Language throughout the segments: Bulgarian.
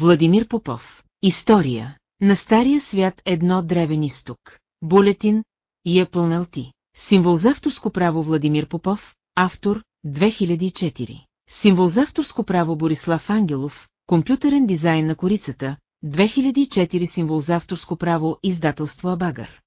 Владимир Попов. История. На Стария свят едно древен изток. Булетин. Япълнелти. Символ за авторско право Владимир Попов. Автор. 2004. Символ за авторско право Борислав Ангелов. Компютърен дизайн на корицата. 2004 символ за авторско право Издателство Абагър.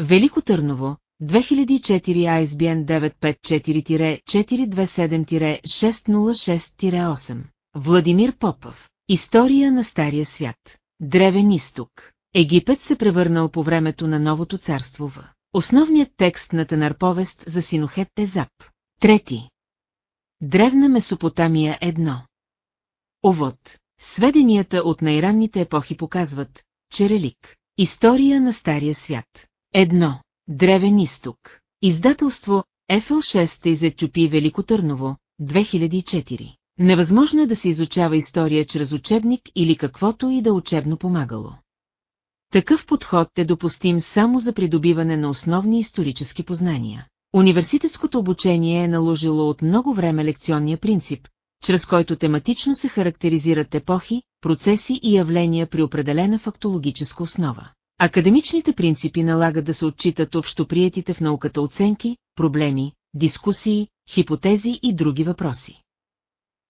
Велико Търново, 2004 ISBN 954-427-606-8. Владимир Попов. История на Стария свят. Древен изток. Египет се превърнал по времето на Новото царство в. Основният текст на Тенарповест за Синохет е Зап. Трети. Древна Месопотамия едно. Овод. Сведенията от най-ранните епохи показват, че релик. История на Стария свят. Едно. Древен изток. Издателство FL6 из Етчупи Велико Търново, 2004. Невъзможно е да се изучава история чрез учебник или каквото и да учебно помагало. Такъв подход е допустим само за придобиване на основни исторически познания. Университетското обучение е наложило от много време лекционния принцип, чрез който тематично се характеризират епохи, процеси и явления при определена фактологическа основа. Академичните принципи налагат да се отчитат общоприетите в науката оценки, проблеми, дискусии, хипотези и други въпроси.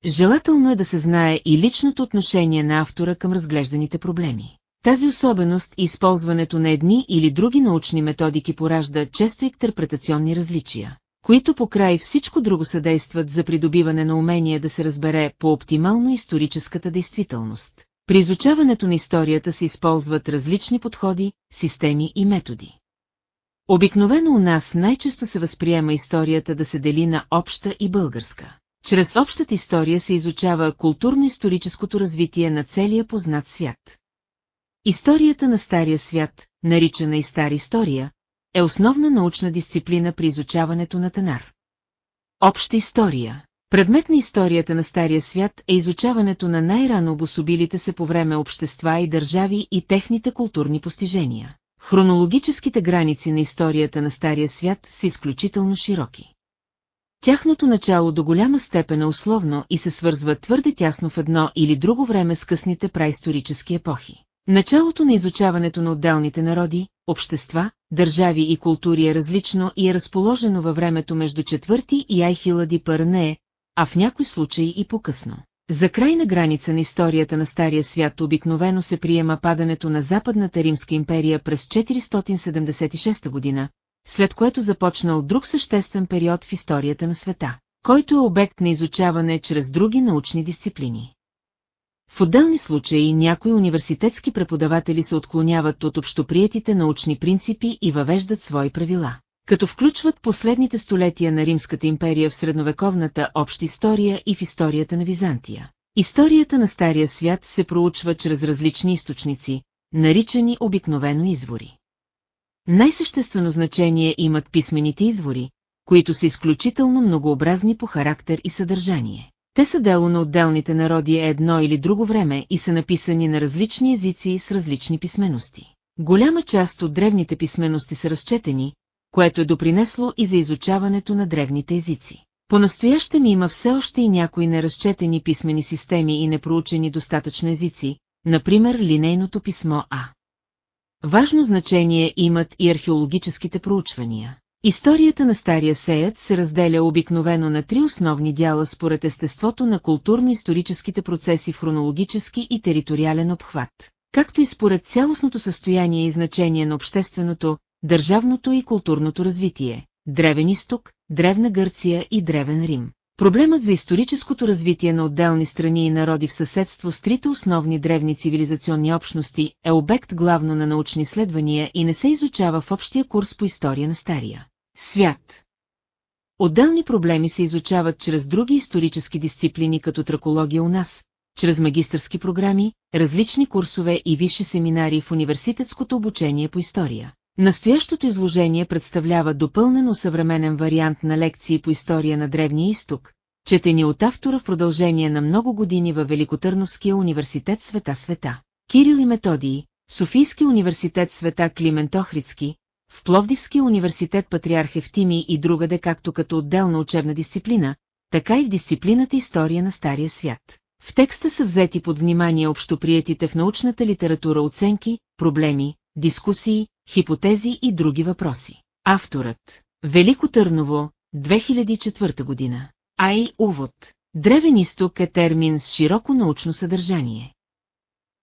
Желателно е да се знае и личното отношение на автора към разглежданите проблеми. Тази особеност и използването на едни или други научни методики поражда често интерпретационни различия, които по край всичко друго съдействат за придобиване на умение да се разбере по оптимално историческата действителност. При изучаването на историята се използват различни подходи, системи и методи. Обикновено у нас най-често се възприема историята да се дели на обща и българска. Чрез общата история се изучава културно-историческото развитие на целия познат свят. Историята на Стария свят, наричана и Стара история, е основна научна дисциплина при изучаването на Танар. Обща история Предмет на историята на Стария свят е изучаването на най-рано обособилите се по време общества и държави и техните културни постижения. Хронологическите граници на историята на Стария свят са изключително широки. Тяхното начало до голяма степен е условно и се свързва твърде тясно в едно или друго време с късните праисторически епохи. Началото на изучаването на отделните народи, общества, държави и култури е различно и е разположено във времето между четвърти и Айхилади Пърне, а в някой случаи и по-късно. За крайна граница на историята на Стария свят обикновено се приема падането на Западната Римска империя през 476 година, след което започнал друг съществен период в историята на света, който е обект на изучаване чрез други научни дисциплини. В отделни случаи някои университетски преподаватели се отклоняват от общоприетите научни принципи и въвеждат свои правила, като включват последните столетия на Римската империя в средновековната обща история и в историята на Византия. Историята на Стария свят се проучва чрез различни източници, наричани обикновено извори. Най-съществено значение имат писмените извори, които са изключително многообразни по характер и съдържание. Те са дело на отделните народи едно или друго време и са написани на различни езици с различни писмености. Голяма част от древните писмености са разчетени, което е допринесло и за изучаването на древните езици. По-настоящем има все още и някои неразчетени писмени системи и непроучени достатъчно езици, например линейното писмо А. Важно значение имат и археологическите проучвания. Историята на Стария Сеят се разделя обикновено на три основни дяла според естеството на културно-историческите процеси в хронологически и териториален обхват, както и според цялостното състояние и значение на общественото, държавното и културното развитие, Древен изток, Древна Гърция и Древен Рим. Проблемът за историческото развитие на отделни страни и народи в съседство с трите основни древни цивилизационни общности е обект главно на научни изследвания и не се изучава в общия курс по история на Стария свят. Отделни проблеми се изучават чрез други исторически дисциплини като тракология у нас, чрез магистърски програми, различни курсове и висши семинари в университетското обучение по история. Настоящото изложение представлява допълнено съвременен вариант на лекции по история на Древния изток, четени от автора в продължение на много години във Великотърновския университет Света Света. Кирил и Методий, Софийски университет Света Климент Охридски, в Пловдивския университет Патриарх Евтими и другаде както като отделна учебна дисциплина, така и в дисциплината История на Стария свят. В текста са взети под внимание общоприетите в научната литература оценки, проблеми, дискусии, хипотези и други въпроси. Авторът Велико Търново, 2004 година. Ай, увод. Древен изток е термин с широко научно съдържание.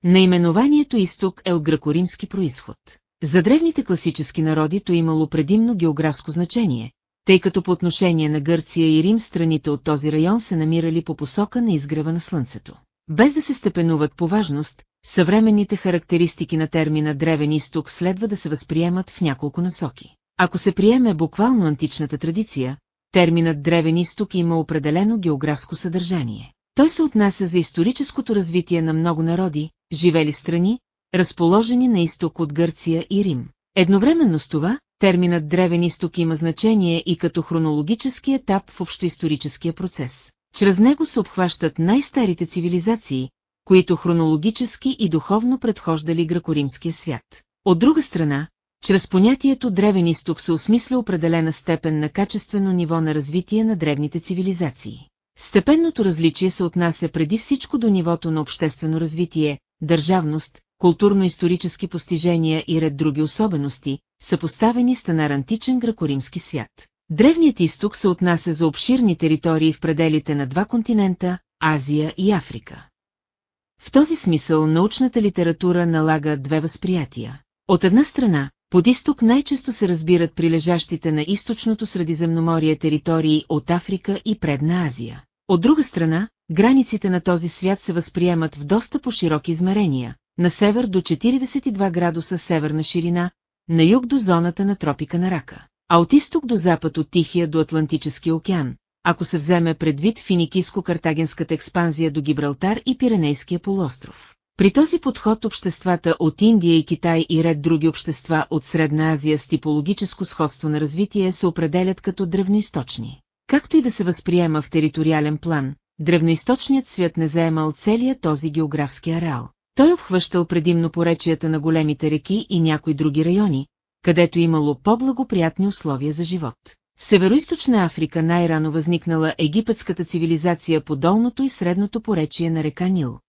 Наименованието изток е от гръкоримски происход. За древните класически народи то имало предимно географско значение, тъй като по отношение на Гърция и Рим страните от този район се намирали по посока на изгрева на Слънцето. Без да се степенуват по важност, съвременните характеристики на термина Древен изток следва да се възприемат в няколко насоки. Ако се приеме буквално античната традиция, терминът Древен изток има определено географско съдържание. Той се отнася за историческото развитие на много народи, живели страни, разположени на изток от Гърция и Рим. Едновременно с това, терминът Древен изток има значение и като хронологически етап в общоисторическия процес. Чрез него се обхващат най-старите цивилизации, които хронологически и духовно предхождали гракоримския свят. От друга страна, чрез понятието Древен изток се осмисля определена степен на качествено ниво на развитие на древните цивилизации. Степенното различие се отнася преди всичко до нивото на обществено развитие, държавност, културно-исторически постижения и ред други особености, съпоставени с тенар античен гракоримски свят. Древният изток се отнася за обширни територии в пределите на два континента – Азия и Африка. В този смисъл научната литература налага две възприятия. От една страна, под изток най-често се разбират прилежащите на източното Средиземноморие територии от Африка и Предна Азия. От друга страна, границите на този свят се възприемат в доста по-широки измерения, на север до 42 градуса северна ширина, на юг до зоната на тропика на Рака, а от изток до запад от Тихия до Атлантическия океан, ако се вземе предвид финикийско-картагенската експанзия до Гибралтар и Пиренейския полуостров. При този подход обществата от Индия и Китай и ред други общества от Средна Азия с типологическо сходство на развитие се определят като древноисточни. Както и да се възприема в териториален план, древноисточният свят не заемал целия този географски ареал. Той обхващал предимно поречията на големите реки и някои други райони, където имало по-благоприятни условия за живот. В Североизточна Африка най-рано възникнала египетската цивилизация по долното и средното поречие на река Нил.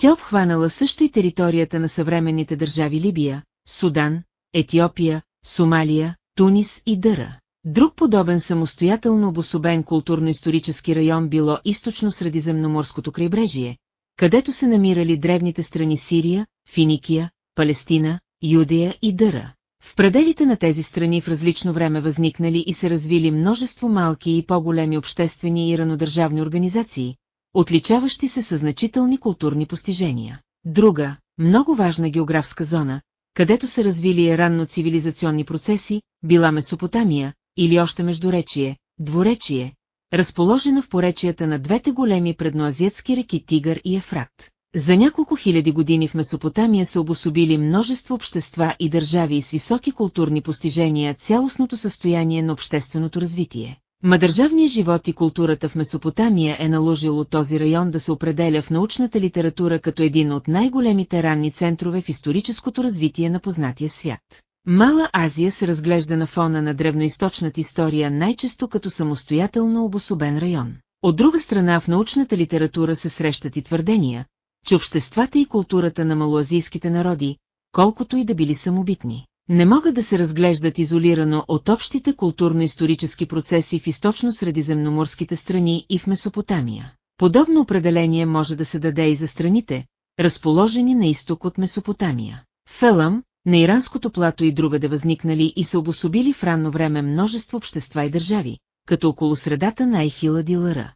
Тя обхванала също и територията на съвременните държави Либия, Судан, Етиопия, Сомалия, Тунис и Дъра. Друг подобен самостоятелно обособен културно-исторически район било източно-средиземноморското крайбрежие, където се намирали древните страни Сирия, Финикия, Палестина, Юдея и Дъра. В пределите на тези страни в различно време възникнали и се развили множество малки и по-големи обществени и ранодържавни организации, отличаващи се със значителни културни постижения. Друга, много важна географска зона, където се развили ранно цивилизационни процеси, била Месопотамия, или още междуречие, дворечие, разположена в поречията на двете големи предноазиатски реки Тигър и Ефрат. За няколко хиляди години в Месопотамия се обособили множество общества и държави с високи културни постижения цялостното състояние на общественото развитие. Мадържавният живот и културата в Месопотамия е наложило този район да се определя в научната литература като един от най-големите ранни центрове в историческото развитие на познатия свят. Мала Азия се разглежда на фона на древноисточната история най-често като самостоятелно обособен район. От друга страна в научната литература се срещат и твърдения, че обществата и културата на малоазийските народи, колкото и да били самобитни, не могат да се разглеждат изолирано от общите културно-исторически процеси в източно-средиземноморските страни и в Месопотамия. Подобно определение може да се даде и за страните, разположени на изток от Месопотамия. Фелам, на иранското плато и другаде възникнали и се обособили в ранно време множество общества и държави, като около средата на Ехила Дилара.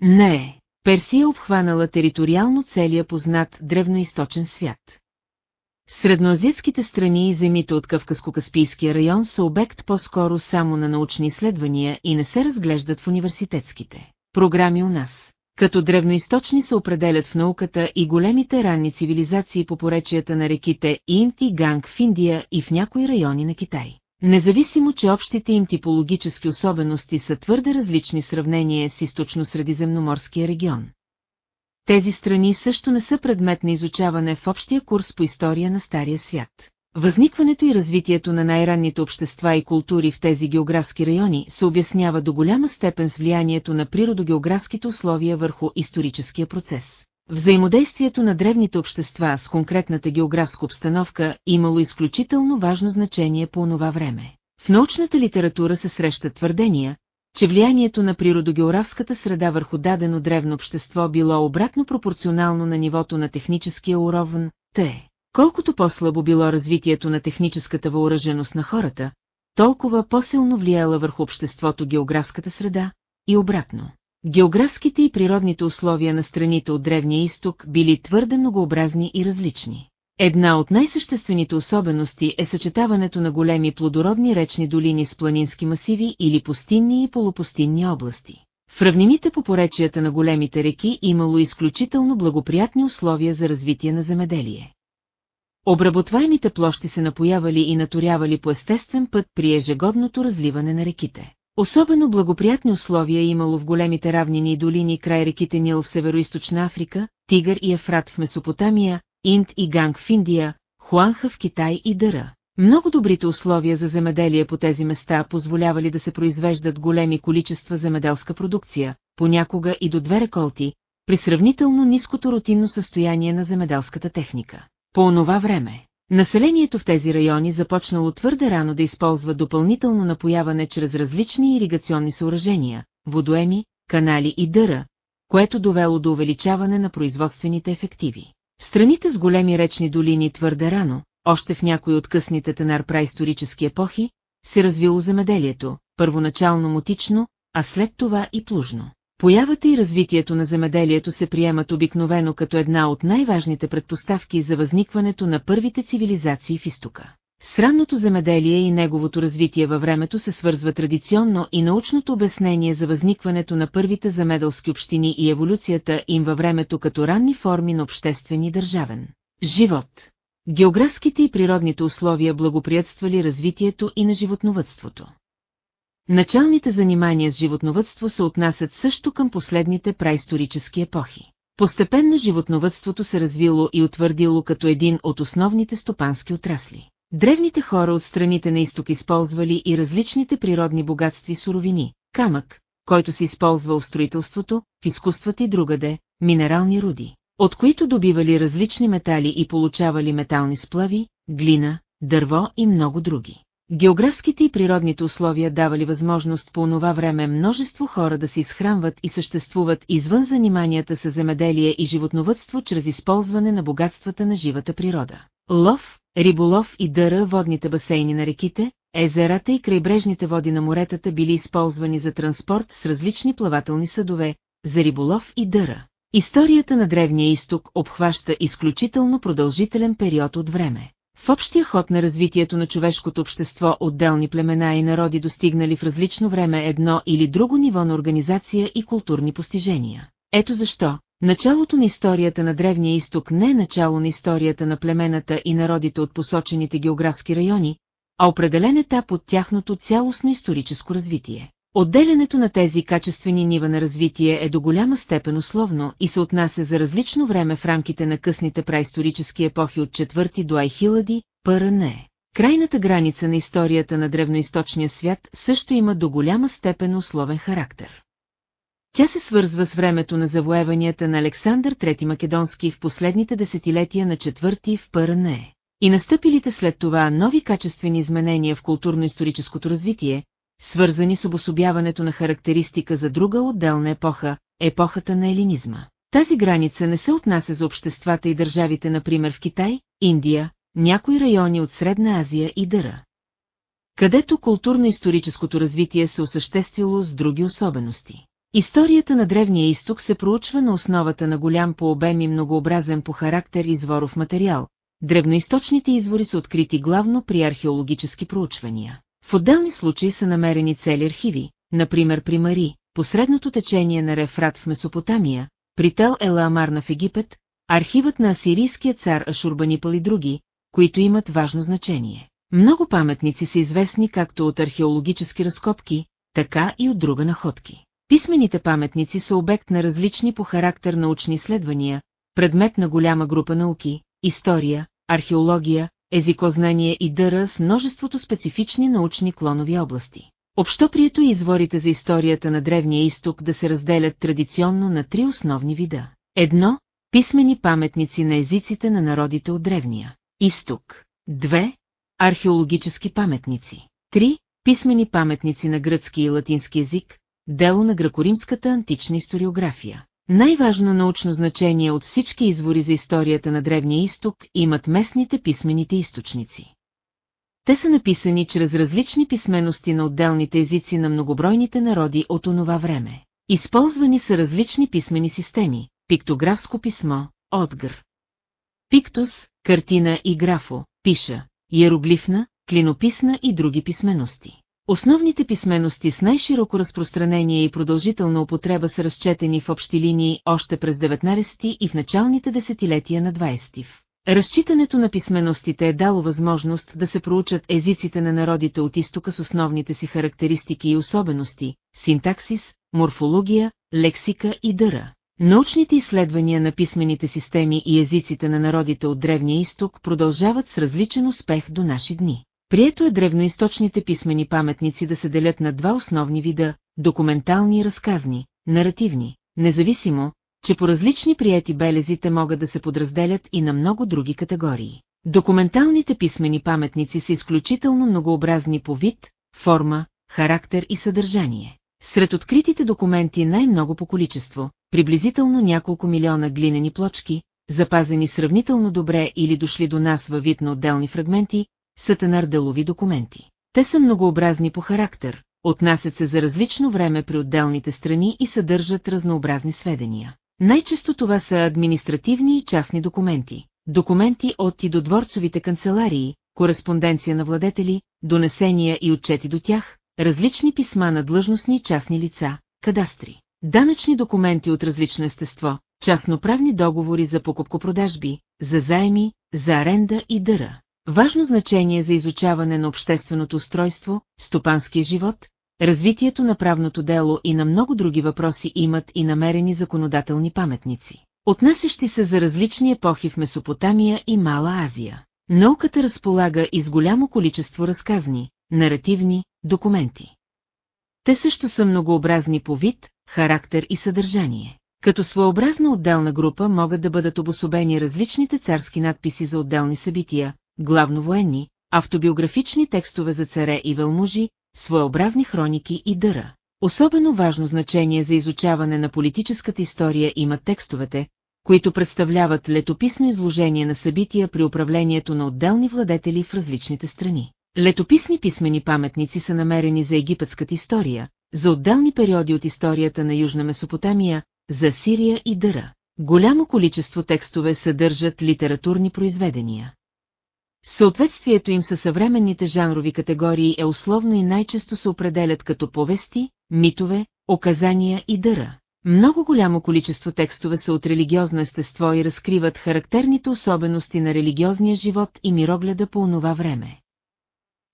Не, Персия обхванала териториално целия познат древноисточен свят. Средноазиатските страни и земите от Кавказко-Каспийския район са обект по-скоро само на научни изследвания и не се разглеждат в университетските програми у нас. Като древноисточни се определят в науката и големите ранни цивилизации по поречията на реките Инт и Ганг в Индия и в някои райони на Китай. Независимо, че общите им типологически особености са твърде различни в сравнение с източно-средиземноморския регион. Тези страни също не са предмет на изучаване в общия курс по история на Стария свят. Възникването и развитието на най-ранните общества и култури в тези географски райони се обяснява до голяма степен с влиянието на природогеографските условия върху историческия процес. Взаимодействието на древните общества с конкретната географска обстановка имало изключително важно значение по онова време. В научната литература се срещат твърдения, че влиянието на природогеографската среда върху дадено древно общество било обратно пропорционално на нивото на техническия уровен, т. Колкото по-слабо било развитието на техническата въоръженост на хората, толкова по-силно влияла върху обществото географската среда и обратно. Географските и природните условия на страните от Древния изток били твърде многообразни и различни. Една от най-съществените особености е съчетаването на големи плодородни речни долини с планински масиви или пустинни и полупустинни области. В равнините по поречията на големите реки имало изключително благоприятни условия за развитие на земеделие. Обработваемите площи се напоявали и наторявали по естествен път при ежегодното разливане на реките. Особено благоприятни условия имало в големите равнини и долини край реките Нил в Североизточна Африка, Тигър и Ефрат в Месопотамия, Инд и Ганг в Индия, Хуанха в Китай и Дъра. Много добрите условия за земеделие по тези места позволявали да се произвеждат големи количества земеделска продукция, понякога и до две реколти, при сравнително ниското рутинно състояние на земеделската техника. По онова време, населението в тези райони започнало твърде рано да използва допълнително напояване чрез различни иригационни съоръжения, водоеми, канали и дъра, което довело до увеличаване на производствените ефективи. Страните с големи речни долини твърде рано, още в някои от късните тенар праисторически епохи, се развило земеделието, първоначално мутично, а след това и плужно. Появата и развитието на земеделието се приемат обикновено като една от най-важните предпоставки за възникването на първите цивилизации в изтока. Сранното земеделие и неговото развитие във времето се свързва традиционно и научното обяснение за възникването на първите замеделски общини и еволюцията им във времето като ранни форми на обществен и държавен живот. Географските и природните условия благоприятствали развитието и на животновътството. Началните занимания с животновътство се отнасят също към последните праисторически епохи. Постепенно животновътството се развило и утвърдило като един от основните стопански отрасли. Древните хора от страните на изток използвали и различните природни богатства и суровини, камък, който се използва в строителството, в изкуствата и другаде, минерални руди, от които добивали различни метали и получавали метални сплави, глина, дърво и много други. Географските и природните условия давали възможност по онова време множество хора да се изхранват и съществуват извън заниманията с земеделие и животновътство чрез използване на богатствата на живата природа. Лов, риболов и дъра водните басейни на реките, езерата и крайбрежните води на моретата били използвани за транспорт с различни плавателни съдове, за риболов и дъра. Историята на Древния изток обхваща изключително продължителен период от време. В общия ход на развитието на човешкото общество отделни племена и народи достигнали в различно време едно или друго ниво на организация и културни постижения. Ето защо, началото на историята на Древния изток не е начало на историята на племената и народите от посочените географски райони, а определен етап от тяхното цялостно историческо развитие. Отделянето на тези качествени нива на развитие е до голяма степен условно и се отнася за различно време в рамките на късните праисторически епохи от 4 до Айхилади, ПРН. Крайната граница на историята на древноисточния свят също има до голяма степен условен характер. Тя се свързва с времето на завоеванията на Александър III Македонски в последните десетилетия на четвърти в ПРН. И настъпилите след това нови качествени изменения в културно-историческото развитие, свързани с обособяването на характеристика за друга отделна епоха, епохата на елинизма. Тази граница не се отнася за обществата и държавите, например в Китай, Индия, някои райони от Средна Азия и Дъра. Където културно-историческото развитие се осъществило с други особености. Историята на Древния изток се проучва на основата на голям по обем и многообразен по характер изворов материал. Древноисточните извори са открити главно при археологически проучвания. В отделни случаи са намерени цели архиви, например при Мари, посредното течение на Рефрат в Месопотамия, при Тел Елаамарна в Египет, архивът на асирийския цар Ашурбанипал и други, които имат важно значение. Много паметници са известни както от археологически разкопки, така и от друга находки. Писмените паметници са обект на различни по характер научни изследвания, предмет на голяма група науки, история, археология, езикознание и дъра с множеството специфични научни клонови области. Общоприето и изворите за историята на Древния изток да се разделят традиционно на три основни вида. Едно – писмени паметници на езиците на народите от Древния изток. Две – археологически паметници. Три – писмени паметници на гръцки и латински език, дело на гръкоримската антична историография. Най-важно научно значение от всички извори за историята на Древния изток имат местните писмените източници. Те са написани чрез различни писмености на отделните езици на многобройните народи от онова време. Използвани са различни писмени системи, пиктографско писмо, отгър. Пиктус, картина и графо, пиша, иероглифна, клинописна и други писмености. Основните писмености с най-широко разпространение и продължителна употреба са разчетени в общи линии още през 19 и в началните десетилетия на 20. Разчитането на писменостите е дало възможност да се проучат езиците на народите от изтока с основните си характеристики и особености, синтаксис, морфология, лексика и дъра. Научните изследвания на писмените системи и езиците на народите от Древния изток продължават с различен успех до наши дни. Прието е древноисточните писмени паметници да се делят на два основни вида – документални и разказни, наративни, независимо, че по различни приети белезите могат да се подразделят и на много други категории. Документалните писмени паметници са изключително многообразни по вид, форма, характер и съдържание. Сред откритите документи най-много по количество, приблизително няколко милиона глинени плочки, запазени сравнително добре или дошли до нас във вид на отделни фрагменти, са тенарделови документи. Те са многообразни по характер, отнасят се за различно време при отделните страни и съдържат разнообразни сведения. Най-често това са административни и частни документи, документи от и до дворцовите канцеларии, кореспонденция на владетели, донесения и отчети до тях, различни писма на длъжностни частни лица, кадастри, данъчни документи от различно естество, частноправни договори за покупко-продажби, за заеми, за аренда и дъра. Важно значение за изучаване на общественото устройство, стопанския живот, развитието на правното дело и на много други въпроси имат и намерени законодателни паметници, отнасящи се за различни епохи в Месопотамия и Мала Азия. Науката разполага и с голямо количество разказни, наративни, документи. Те също са многообразни по вид, характер и съдържание. Като своеобразна отделна група могат да бъдат обособени различните царски надписи за отделни събития, главно военни, автобиографични текстове за царе и велмужи, своеобразни хроники и дъра. Особено важно значение за изучаване на политическата история имат текстовете, които представляват летописно изложение на събития при управлението на отделни владетели в различните страни. Летописни писмени паметници са намерени за египетската история, за отделни периоди от историята на Южна Месопотамия, за Сирия и Дъра. Голямо количество текстове съдържат литературни произведения. Съответствието им със съвременните жанрови категории е условно и най-често се определят като повести, митове, оказания и дъра. Много голямо количество текстове са от религиозно естество и разкриват характерните особености на религиозния живот и мирогледа по онова време.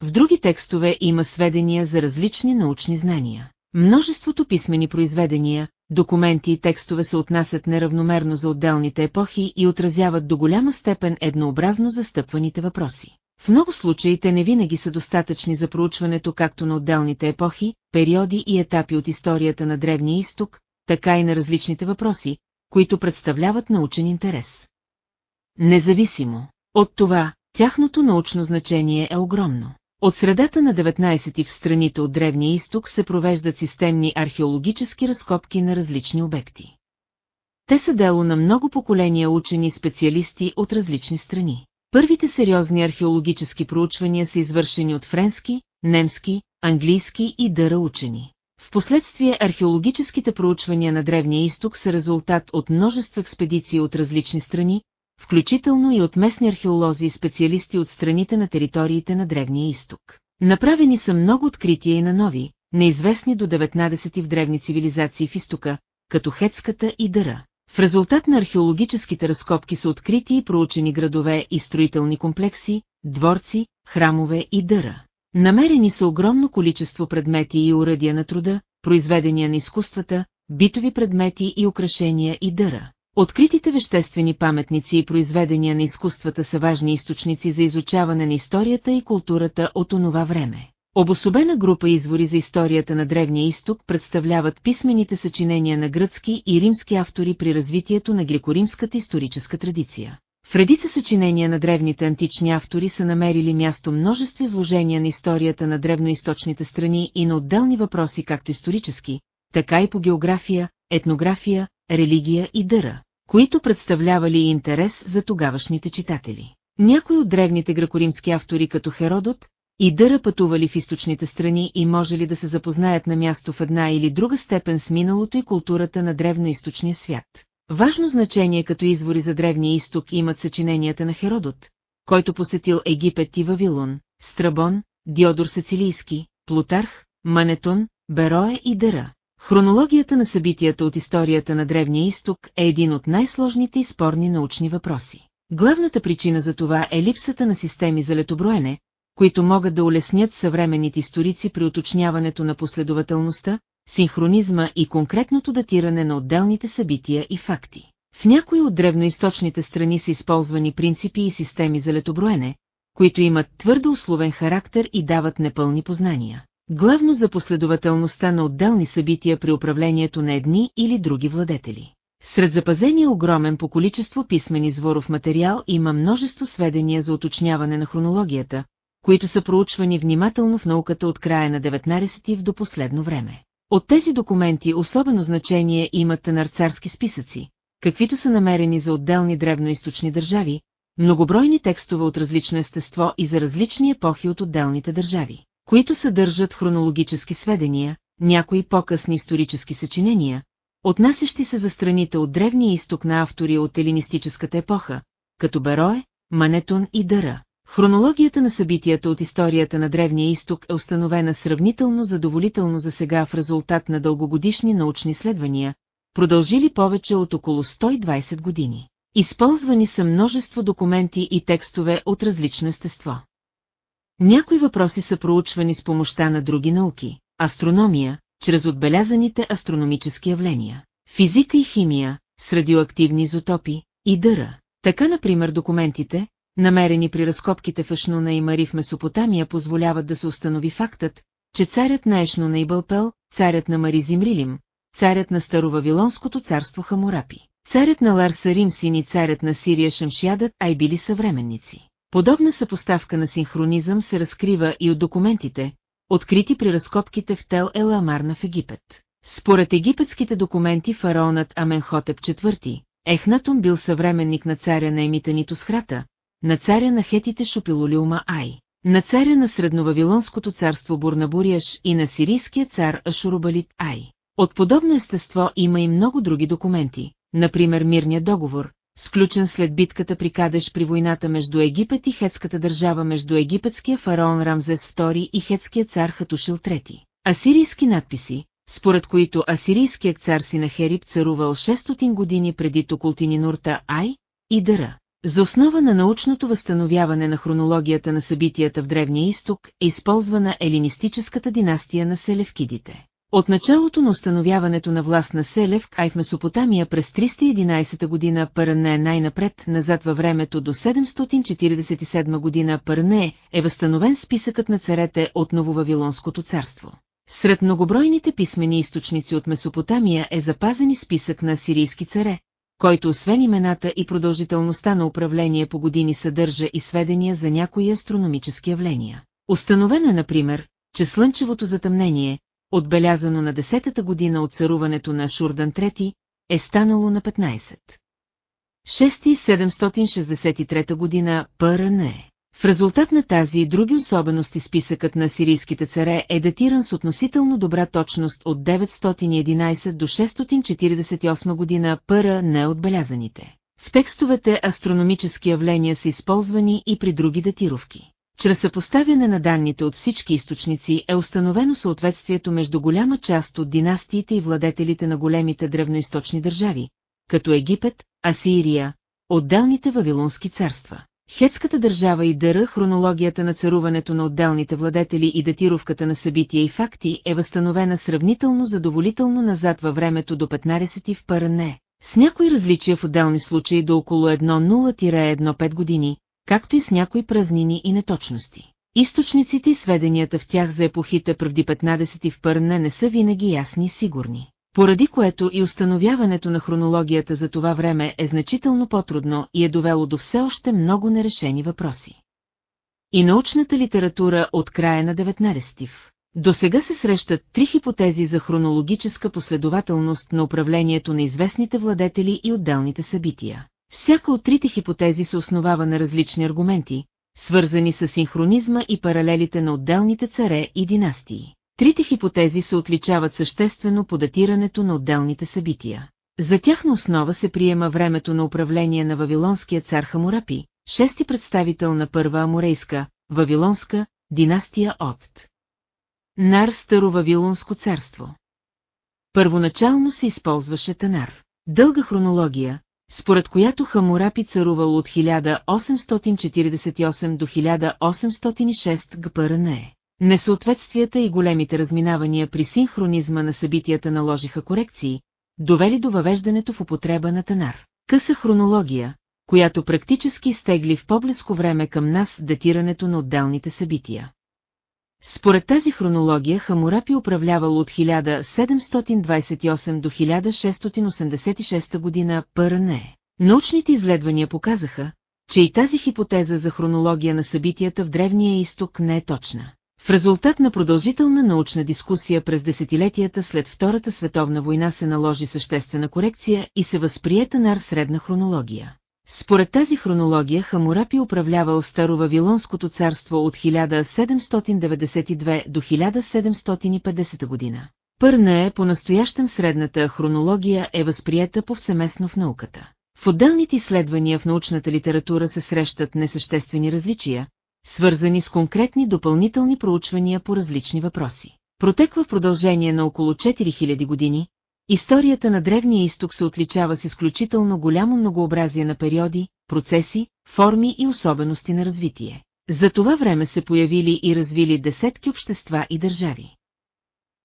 В други текстове има сведения за различни научни знания. Множеството писмени произведения, документи и текстове се отнасят неравномерно за отделните епохи и отразяват до голяма степен еднообразно застъпваните въпроси. В много случаи те не винаги са достатъчни за проучването както на отделните епохи, периоди и етапи от историята на Древния изток, така и на различните въпроси, които представляват научен интерес. Независимо от това, тяхното научно значение е огромно. От средата на 19 в страните от Древния изток се провеждат системни археологически разкопки на различни обекти. Те са дело на много поколения учени специалисти от различни страни. Първите сериозни археологически проучвания са извършени от френски, немски, английски и дъра учени. Впоследствие археологическите проучвания на Древния изток са резултат от множество експедиции от различни страни, включително и от местни археолози и специалисти от страните на териториите на Древния изток. Направени са много открития и на нови, неизвестни до 19 в древни цивилизации в изтока, като Хетската и Дъра. В резултат на археологическите разкопки са открити и проучени градове и строителни комплекси, дворци, храмове и дъра. Намерени са огромно количество предмети и уръдия на труда, произведения на изкуствата, битови предмети и украшения и дъра. Откритите веществени паметници и произведения на изкуствата са важни източници за изучаване на историята и културата от онова време. Обособена група извори за историята на Древния изток представляват писмените съчинения на гръцки и римски автори при развитието на грекоримската историческа традиция. В редица съчинения на древните антични автори са намерили място множество изложения на историята на древноисточните страни и на отделни въпроси както исторически, така и по география, етнография, религия и дъра, които представлявали интерес за тогавашните читатели. Някои от древните грекоримски автори като Херодот и Дъра пътували в източните страни и може ли да се запознаят на място в една или друга степен с миналото и културата на древноисточния свят. Важно значение като извори за Древния изток имат съчиненията на Херодот, който посетил Египет и Вавилон, Страбон, Диодор Сецилийски, Плутарх, Манетон, Берое и Дъра. Хронологията на събитията от историята на Древния изток е един от най-сложните и спорни научни въпроси. Главната причина за това е липсата на системи за летоброене, които могат да улеснят съвременните историци при уточняването на последователността, синхронизма и конкретното датиране на отделните събития и факти. В някои от древноисточните страни са използвани принципи и системи за летоброене, които имат твърдо условен характер и дават непълни познания. Главно за последователността на отделни събития при управлението на едни или други владетели. Сред запазения огромен по количество писмени зворов материал има множество сведения за уточняване на хронологията, които са проучвани внимателно в науката от края на 19 в до последно време. От тези документи особено значение имат тенарцарски списъци, каквито са намерени за отделни древноисточни държави, многобройни текстове от различно естество и за различни епохи от отделните държави, които съдържат хронологически сведения, някои по-късни исторически съчинения, отнасящи се за страните от древния изток на автори от елинистическата епоха, като Берое, Манетон и Дъра. Хронологията на събитията от историята на Древния изток е установена сравнително задоволително за сега в резултат на дългогодишни научни изследвания, продължили повече от около 120 години. Използвани са множество документи и текстове от различно естество. Някои въпроси са проучвани с помощта на други науки – астрономия, чрез отбелязаните астрономически явления, физика и химия, с радиоактивни изотопи и дъра. Така, например, документите, намерени при разкопките в Ешнуна и Мари в Месопотамия позволяват да се установи фактът, че царят на Ешнуна и Бълпел, царят на Мари Зимрилим, царят на Старовавилонското царство Хамурапи, царят на Ларсарим син и царят на Сирия Шамшядът, а и били съвременници. Подобна съпоставка на синхронизъм се разкрива и от документите, открити при разкопките в Тел Ел Амарна в Египет. Според египетските документи фараонът Аменхотеп IV, Ехнатон бил съвременник на царя на Емитанито Схрата, на царя на хетите Шопилолиума Ай, на царя на Средновавилонското царство Бурнабурияш и на сирийския цар Ашурубалит Ай. От подобно естество има и много други документи, например Мирния договор, сключен след битката при Кадеш при войната между Египет и хетската държава между египетския фараон Рамзес II и хетския цар Хатушил III. Асирийски надписи, според които асирийският цар Синахерип царувал 600 години преди Токултининурта Ай и Дъра. За основа на научното възстановяване на хронологията на събитията в Древния изток е използвана елинистическата династия на селевкидите. От началото на установяването на власт на Селев, ай в Месопотамия през 311 година Паране най-напред назад във времето до 747 година Паране е възстановен списъкът на царете от Нововавилонското царство. Сред многобройните писмени източници от Месопотамия е запазен и списък на сирийски царе, който освен имената и продължителността на управление по години съдържа и сведения за някои астрономически явления. Установено е, например, че слънчевото затъмнение, отбелязано на 10-та година от царуването на Шурдан III, е станало на 15. 6763 година ПРН. В резултат на тази и други особености списъкът на сирийските царе е датиран с относително добра точност от 911 до 648 година пъра неотбелязаните. В текстовете астрономически явления са използвани и при други датировки. Чрез съпоставяне на данните от всички източници е установено съответствието между голяма част от династиите и владетелите на големите древноисточни държави, като Египет, Асирия, отделните вавилонски царства. Хетската държава и дъра хронологията на царуването на отделните владетели и датировката на събития и факти е възстановена сравнително задоволително назад във времето до 15 в Паране, с някои различия в отделни случаи до около 1,0-1,5 години, както и с някои празнини и неточности. Източниците и сведенията в тях за епохите правди 15 в Пърне не са винаги ясни и сигурни, поради което и установяването на хронологията за това време е значително по-трудно и е довело до все още много нерешени въпроси. И научната литература от края на 19 в. До сега се срещат три хипотези за хронологическа последователност на управлението на известните владетели и отделните събития. Всяка от трите хипотези се основава на различни аргументи, свързани с синхронизма и паралелите на отделните царе и династии. Трите хипотези се отличават съществено по датирането на отделните събития. За тяхна основа се приема времето на управление на Вавилонския цар Хамурапи, шести представител на първа амурейска, Вавилонска, династия от Нар Старо-Вавилонско царство. Първоначално се използваше Танар. Дълга хронология, според която Хамурапи царувал от 1848 до 1806 ГПРН. Несъответствията и големите разминавания при синхронизма на събитията наложиха корекции, довели до въвеждането в употреба на Танар. Къса хронология, която практически стегли в по-близко време към нас датирането на отделните събития. Според тази хронология Хамурапи управлявал от 1728 до 1686 година ПРН. Научните изследвания показаха, че и тази хипотеза за хронология на събитията в Древния изток не е точна. В резултат на продължителна научна дискусия през десетилетията след Втората световна война се наложи съществена корекция и се възприе Танар средна хронология. Според тази хронология Хамурапи управлявал Старовавилонското царство от 1792 до 1750 година. Пърна е по-настоящем средната хронология е възприета повсеместно в науката. В отделните изследвания в научната литература се срещат несъществени различия, свързани с конкретни допълнителни проучвания по различни въпроси. Протекла в продължение на около 4000 години, Историята на Древния изток се отличава с изключително голямо многообразие на периоди, процеси, форми и особености на развитие. За това време се появили и развили десетки общества и държави.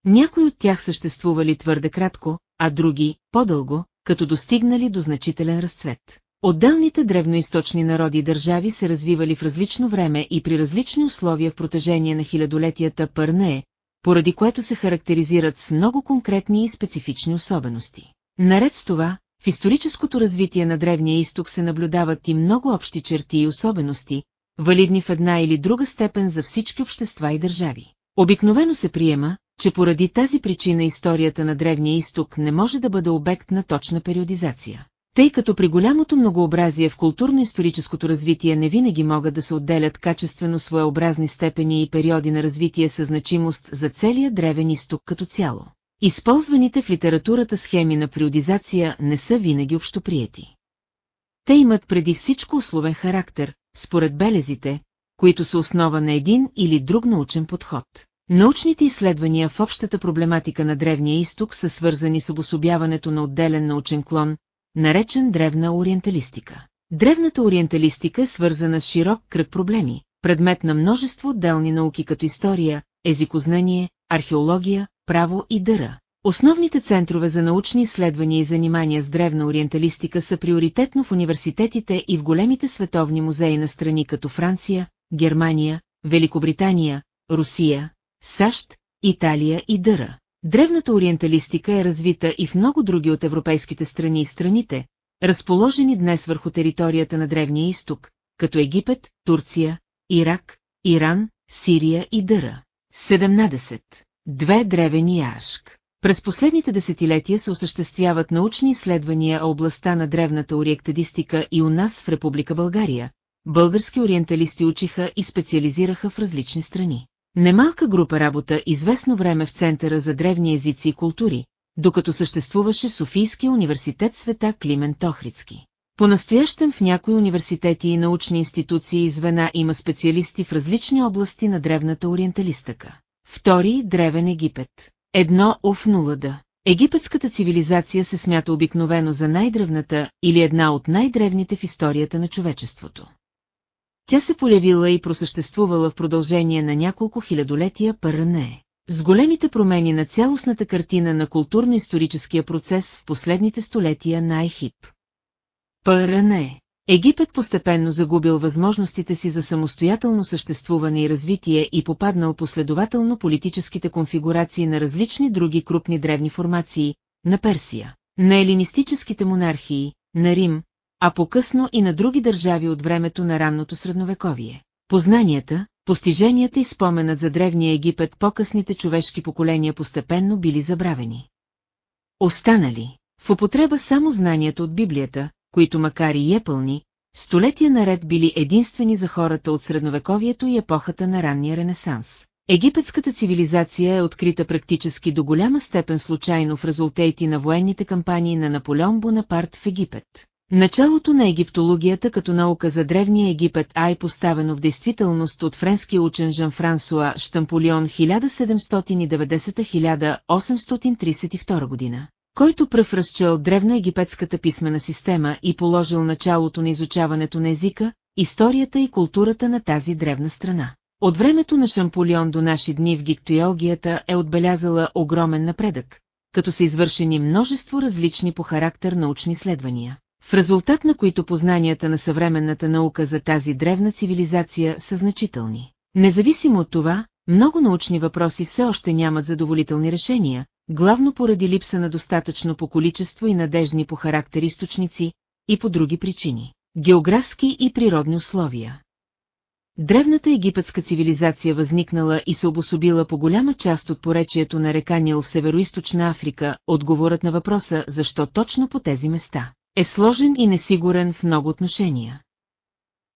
Някои от тях съществували твърде кратко, а други – по-дълго, като достигнали до значителен разцвет. Отделните древноисточни народи и държави се развивали в различно време и при различни условия в протежение на хилядолетията Пърнее, поради което се характеризират с много конкретни и специфични особености. Наред с това, в историческото развитие на Древния изток се наблюдават и много общи черти и особености, валидни в една или друга степен за всички общества и държави. Обикновено се приема, че поради тази причина историята на Древния изток не може да бъде обект на точна периодизация тъй като при голямото многообразие в културно-историческото развитие не винаги могат да се отделят качествено своеобразни степени и периоди на развитие със значимост за целия древен изток като цяло. Използваните в литературата схеми на приодизация не са винаги общоприяти. Те имат преди всичко условен характер, според белезите, които са основа на един или друг научен подход. Научните изследвания в общата проблематика на Древния изток са свързани с обособяването на отделен научен клон, наречен древна ориенталистика. Древната ориенталистика е свързана с широк кръг проблеми, предмет на множество отделни науки като история, езикознание, археология, право и дъра. Основните центрове за научни изследвания и занимания с древна ориенталистика са приоритетно в университетите и в големите световни музеи на страни като Франция, Германия, Великобритания, Русия, САЩ, Италия и Дъра. Древната ориенталистика е развита и в много други от европейските страни и страните, разположени днес върху територията на Древния изток, като Египет, Турция, Ирак, Иран, Сирия и Дъра. 17. Две древени Ашк. През последните десетилетия се осъществяват научни изследвания областта на древната ориенталистика и у нас в Република България. Български ориенталисти учиха и специализираха в различни страни. Немалка група работа известно време в Центъра за древни езици и култури, докато съществуваше в Софийския университет света Климент Охридски. По-настоящем в някои университети и научни институции и звена има специалисти в различни области на древната ориенталистика. Втори – Древен Египет. Едно ОФ нулада. Египетската цивилизация се смята обикновено за най-древната или една от най-древните в историята на човечеството. Тя се полявила и просъществувала в продължение на няколко хилядолетия пърне. с големите промени на цялостната картина на културно-историческия процес в последните столетия на Ехип. ПРН Египет постепенно загубил възможностите си за самостоятелно съществуване и развитие и попаднал последователно политическите конфигурации на различни други крупни древни формации, на Персия, на елинистическите монархии, на Рим, а по-късно и на други държави от времето на ранното средновековие. Познанията, постиженията и споменът за древния Египет по-късните човешки поколения постепенно били забравени. Останали, в употреба само знанията от Библията, които макар и епълни, столетия наред били единствени за хората от средновековието и епохата на ранния ренесанс. Египетската цивилизация е открита практически до голяма степен случайно в резултати на военните кампании на Наполеон Бонапарт в Египет. Началото на египтологията като наука за древния Египет Ай поставено в действителност от френския учен Жан-Франсуа Штамполион 1790-1832 година, който пръв разчел древноегипетската писмена система и положил началото на изучаването на езика, историята и културата на тази древна страна. От времето на Шамполион до наши дни в гиктоиологията е отбелязала огромен напредък, като са извършени множество различни по характер научни изследвания, в резултат на които познанията на съвременната наука за тази древна цивилизация са значителни. Независимо от това, много научни въпроси все още нямат задоволителни решения, главно поради липса на достатъчно по количество и надежни по характер източници и по други причини – географски и природни условия. Древната египетска цивилизация възникнала и се обособила по голяма част от поречието на река Нил в Североизточна Африка, отговорът на въпроса защо точно по тези места е сложен и несигурен в много отношения.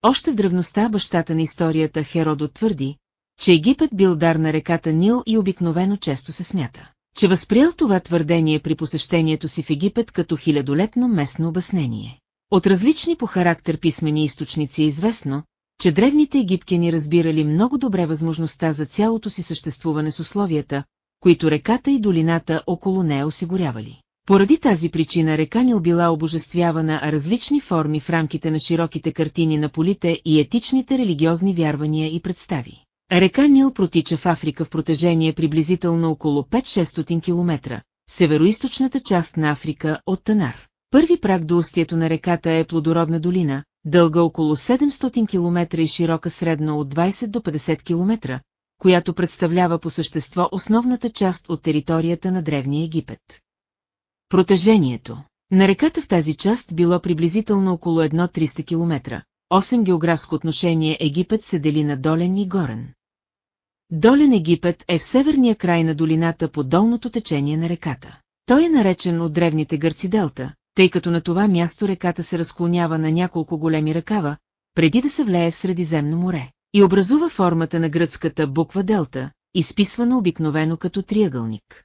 Още в древността бащата на историята Херодот твърди, че Египет бил дар на реката Нил и обикновено често се смята, че възприял това твърдение при посещението си в Египет като хилядолетно местно обяснение. От различни по характер писмени източници е известно, че древните египтяни разбирали много добре възможността за цялото си съществуване с условията, които реката и долината около нея осигурявали. Поради тази причина река Нил била обожествявана различни форми в рамките на широките картини на полите и етичните религиозни вярвания и представи. Река Нил протича в Африка в протежение приблизително около 5-600 км, североизточната част на Африка от Танар. Първи прак до устието на реката е плодородна долина, дълга около 700 км и широка средно от 20 до 50 км, която представлява по същество основната част от територията на Древния Египет. Протежението на реката в тази част било приблизително около 1-300 км. 8 географско отношение Египет се дели на долен и горен. Долен Египет е в северния край на долината по долното течение на реката. Той е наречен от древните гърци Делта, тъй като на това място реката се разклонява на няколко големи ръкава, преди да се влее в Средиземно море, и образува формата на гръцката буква Делта, изписвана обикновено като триъгълник.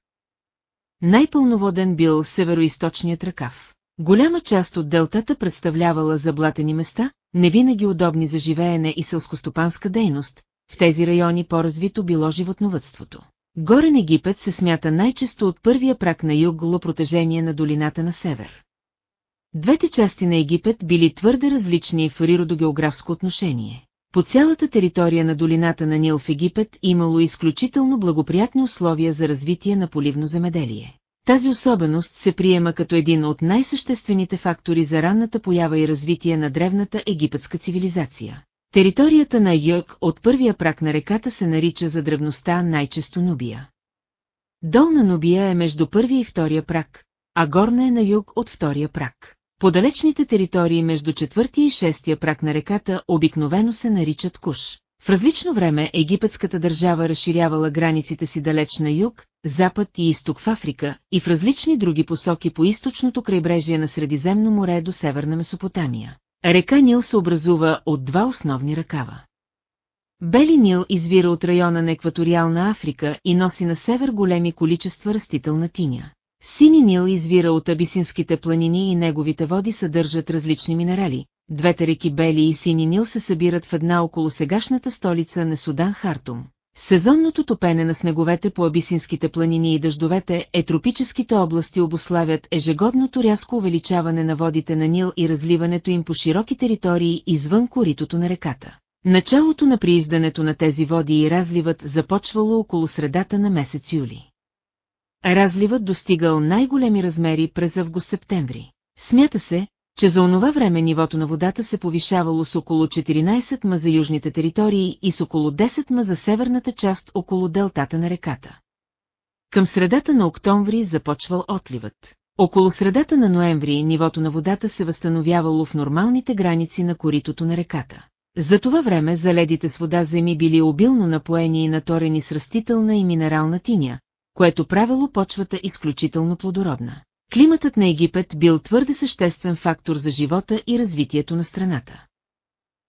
Най-пълноводен бил североисточният ръкав. Голяма част от делтата представлявала заблатени места, невинаги удобни за живеене и селскостопанска дейност, в тези райони по-развито било животновътството. Горен Египет се смята най-често от първия прак на юг голо протежение на долината на север. Двете части на Египет били твърде различни в риродогеографско отношение. По цялата територия на долината на Нил в Египет имало изключително благоприятни условия за развитие на поливно земеделие. Тази особеност се приема като един от най-съществените фактори за ранната поява и развитие на древната египетска цивилизация. Територията на юг от първия прак на реката се нарича за древността най-често Нубия. Долна Нубия е между първия и втория прак, а горна е на юг от втория прак. Подалечните територии между четвъртия и шестия прак на реката обикновено се наричат Куш. В различно време египетската държава разширявала границите си далеч на юг, запад и изток в Африка и в различни други посоки по източното крайбрежие на Средиземно море до Северна Месопотамия. Река Нил се образува от два основни ръкава. Бели Нил извира от района на екваториална Африка и носи на север големи количества растителна тиня. Сини Нил извира от абисинските планини и неговите води съдържат различни минерали. Двете реки Бели и Сини Нил се събират в една около сегашната столица на Судан Хартум. Сезонното топене на снеговете по абисинските планини и дъждовете е тропическите области обославят ежегодното рязко увеличаване на водите на Нил и разливането им по широки територии извън коритото на реката. Началото на прииждането на тези води и разливът започвало около средата на месец юли. Разливът достигал най-големи размери през август-септември. Смята се, че за онова време нивото на водата се повишавало с около 14 ма за южните територии и с около 10 ма за северната част около делтата на реката. Към средата на октомври започвал отливът. Около средата на ноември нивото на водата се възстановявало в нормалните граници на коритото на реката. За това време заледите с вода земи били обилно напоени и наторени с растителна и минерална тиня, което правило почвата изключително плодородна. Климатът на Египет бил твърде съществен фактор за живота и развитието на страната.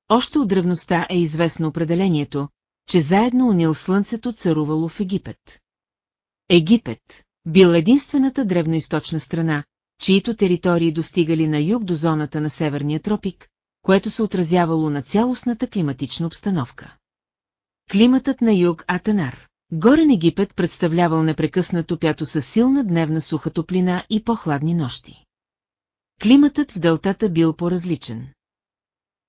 Още от древността е известно определението, че заедно унил слънцето царувало в Египет. Египет бил единствената древноисточна страна, чието територии достигали на юг до зоната на Северния тропик, което се отразявало на цялостната климатична обстановка. Климатът на юг Атанар Горен Египет представлявал непрекъснато пято със силна дневна суха топлина и по-хладни нощи. Климатът в делтата бил по-различен.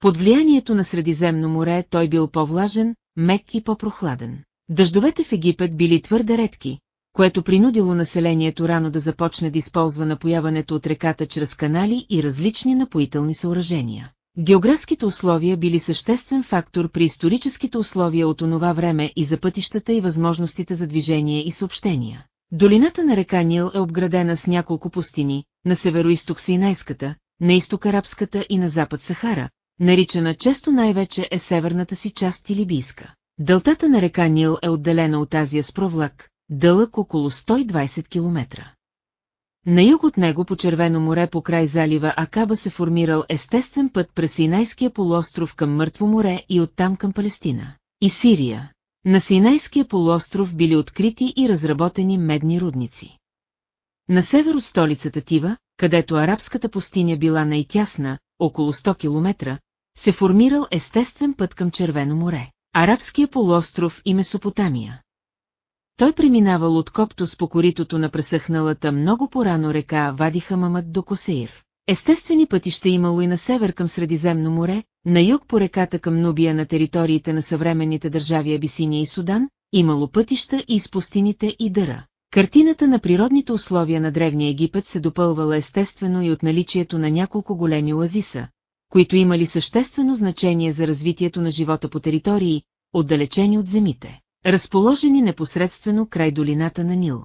Под влиянието на Средиземно море той бил по-влажен, мек и по-прохладен. Дъждовете в Египет били твърде редки, което принудило населението рано да започне да използва напояването от реката чрез канали и различни напоителни съоръжения. Географските условия били съществен фактор при историческите условия от онова време и за пътищата и възможностите за движение и съобщения. Долината на река Нил е обградена с няколко пустини, на североисток Синайската, на изток Арабската и на запад Сахара, наричана често най-вече е северната си част и либийска. Дълтата на река Нил е отделена от Азия с провлак, дълъг около 120 км. На юг от него по Червено море по край залива Акаба се формирал естествен път през Синайския полуостров към Мъртво море и оттам към Палестина. И Сирия. На Синайския полуостров били открити и разработени медни рудници. На север от столицата Тива, където арабската пустиня била най-тясна, около 100 км, се формирал естествен път към Червено море, Арабския полуостров и Месопотамия. Той преминавал от Коптос по коритото на пресъхналата много порано река Вади Хамамът до Косеир. Естествени пътища имало и на север към Средиземно море, на юг по реката към Нубия на териториите на съвременните държави Абисиния и Судан, имало пътища и из пустините и дъра. Картината на природните условия на Древния Египет се допълвала естествено и от наличието на няколко големи оазиса, които имали съществено значение за развитието на живота по територии, отдалечени от земите разположени непосредствено край долината на Нил.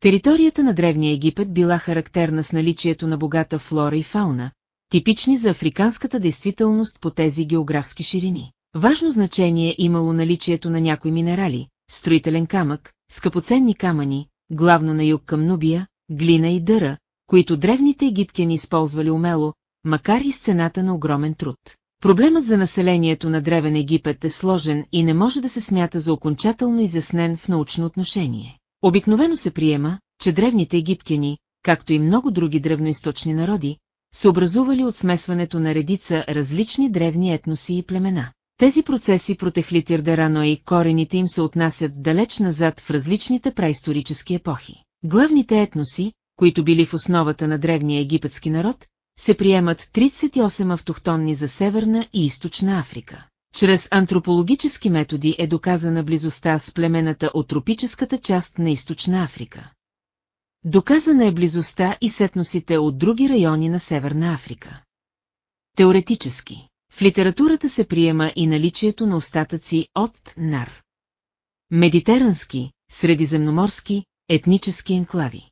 Територията на Древния Египет била характерна с наличието на богата флора и фауна, типични за африканската действителност по тези географски ширини. Важно значение имало наличието на някои минерали, строителен камък, скъпоценни камъни, главно на юг към Нубия, глина и дъра, които древните египтяни използвали умело, макар и с цената на огромен труд. Проблемът за населението на Древен Египет е сложен и не може да се смята за окончателно изяснен в научно отношение. Обикновено се приема, че древните египтяни, както и много други древноисточни народи, се образували от смесването на редица различни древни етноси и племена. Тези процеси протехли рано и корените им се отнасят далеч назад в различните праисторически епохи. Главните етноси, които били в основата на древния египетски народ, се приемат 38 автохтонни за Северна и Източна Африка. Чрез антропологически методи е доказана близостта с племената от тропическата част на Източна Африка. Доказана е близостта и сетносите от други райони на Северна Африка. Теоретически, в литературата се приема и наличието на остатъци от нар. Медитерански, средиземноморски, етнически енклави.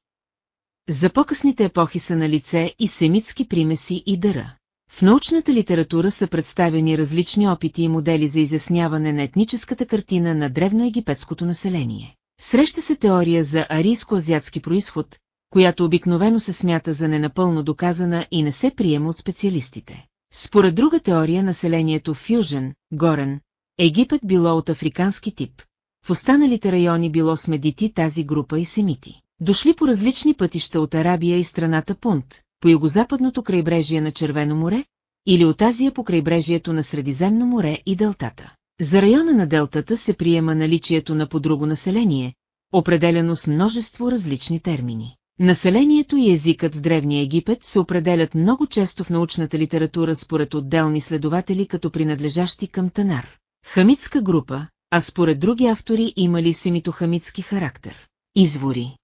За по-късните епохи са на лице и семитски примеси и дъра. В научната литература са представени различни опити и модели за изясняване на етническата картина на древноегипетското население. Среща се теория за арийско-азиатски происход, която обикновено се смята за ненапълно доказана и не се приема от специалистите. Според друга теория населението Фюжен, Горен, Египет било от африкански тип. В останалите райони било с медити тази група и семити. Дошли по различни пътища от Арабия и страната Пунт, по югозападното крайбрежие на Червено море, или от Азия по крайбрежието на Средиземно море и Делтата. За района на Делтата се приема наличието на подруго население, определено с множество различни термини. Населението и езикът в Древния Египет се определят много често в научната литература според отделни следователи като принадлежащи към Танар. Хамитска група, а според други автори имали семитохамитски характер. Извори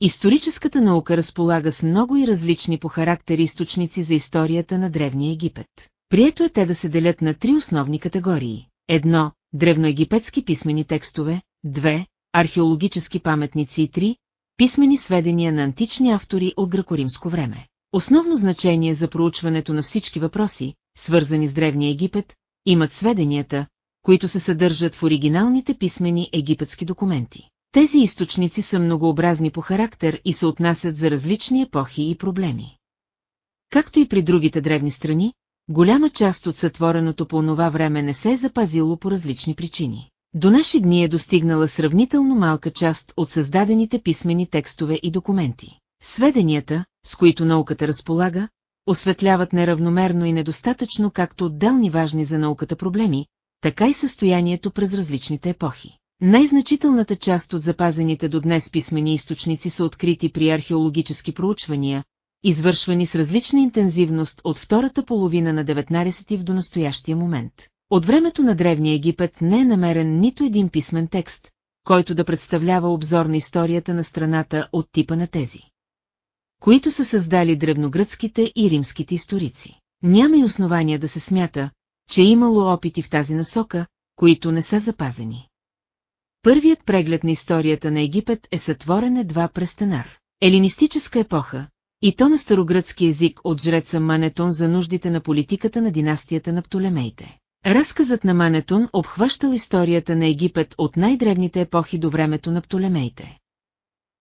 Историческата наука разполага с много и различни по характер източници за историята на Древния Египет. Прието е те да се делят на три основни категории. Едно – древноегипетски писмени текстове, две – археологически паметници и три – писмени сведения на антични автори от гракоримско време. Основно значение за проучването на всички въпроси, свързани с Древния Египет, имат сведенията, които се съдържат в оригиналните писмени египетски документи. Тези източници са многообразни по характер и се отнасят за различни епохи и проблеми. Както и при другите древни страни, голяма част от сътвореното по онова време не се е запазило по различни причини. До наши дни е достигнала сравнително малка част от създадените писмени текстове и документи. Сведенията, с които науката разполага, осветляват неравномерно и недостатъчно както отделни важни за науката проблеми, така и състоянието през различните епохи. Най-значителната част от запазените до днес писмени източници са открити при археологически проучвания, извършвани с различна интензивност от втората половина на 19 в до настоящия момент. От времето на Древния Египет не е намерен нито един писмен текст, който да представлява обзор на историята на страната от типа на тези, които са създали древногръцките и римските историци. Няма и основания да се смята, че е имало опити в тази насока, които не са запазени. Първият преглед на историята на Египет е сътворен едва през Тенар. Елинистическа епоха, и то на старогръцки език от жреца Манетон за нуждите на политиката на династията на Птолемеите. Разказът на Манетон обхващал историята на Египет от най-древните епохи до времето на Птолемеите.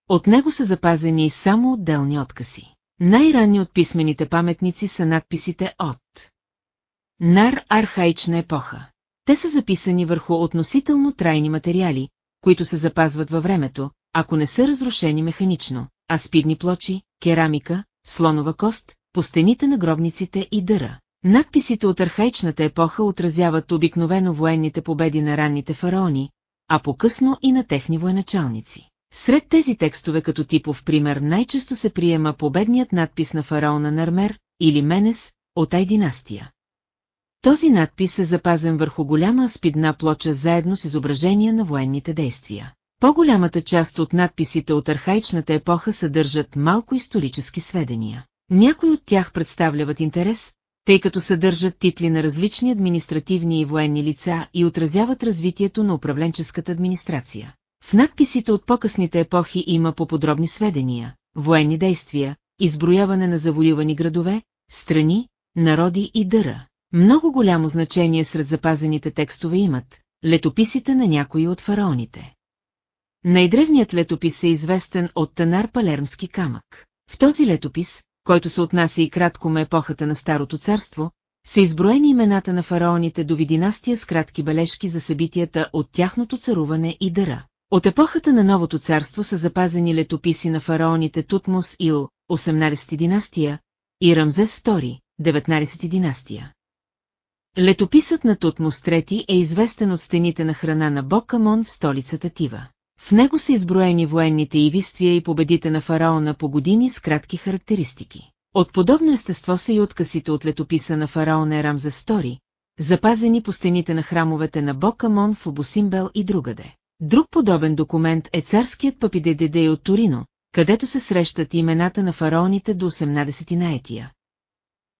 От него са запазени само отделни откази. Най-ранни от писмените паметници са надписите от Нар архаична епоха. Те са записани върху относително трайни материали, които се запазват във времето, ако не са разрушени механично, а спидни плочи, керамика, слонова кост, по стените на гробниците и дъра. Надписите от архаичната епоха отразяват обикновено военните победи на ранните фараони, а по-късно и на техни военачалници. Сред тези текстове като типов пример най-често се приема победният надпис на фараона Нармер или Менес от Ай династия. Този надпис е запазен върху голяма спидна плоча заедно с изображения на военните действия. По-голямата част от надписите от архаичната епоха съдържат малко исторически сведения. Някои от тях представляват интерес, тъй като съдържат титли на различни административни и военни лица и отразяват развитието на управленческата администрация. В надписите от по-късните епохи има по-подробни сведения, военни действия, изброяване на завоювани градове, страни, народи и дъра. Много голямо значение сред запазените текстове имат летописите на някои от фараоните. Най-древният летопис е известен от Танар Палермски камък. В този летопис, който се отнася и кратко на епохата на Старото царство, са изброени имената на фараоните до династия с кратки бележки за събитията от тяхното царуване и дъра. От епохата на Новото царство са запазени летописи на фараоните Тутмос Ил, 18 династия, и Рамзес II, 19 династия. Летописът на Тутмос III е известен от стените на храна на Бог Камон в столицата Тива. В него са изброени военните ивиствия и победите на фараона по години с кратки характеристики. От подобно естество са и откъсите от летописа на фараона Рамзес II, запазени по стените на храмовете на Бог Камон в Лобосимбел и другаде. Друг подобен документ е царският папидедедей от Торино, където се срещат имената на фараоните до 18 наетия.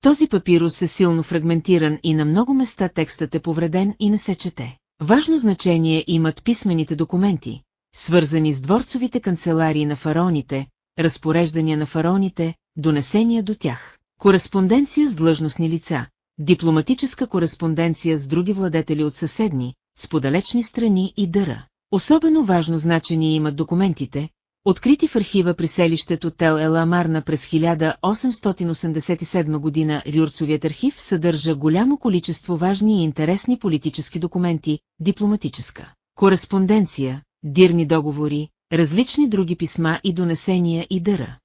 Този папирус е силно фрагментиран и на много места текстът е повреден и не се чете. Важно значение имат писмените документи, свързани с дворцовите канцеларии на фараоните, разпореждания на фараоните, донесения до тях, кореспонденция с длъжностни лица, дипломатическа кореспонденция с други владетели от съседни, с подалечни страни и дъра. Особено важно значение имат документите, Открити в архива при селището Тел Еламарна през 1887 година Рюрцовият архив съдържа голямо количество важни и интересни политически документи, дипломатическа кореспонденция, дирни договори, различни други писма и донесения и дъра.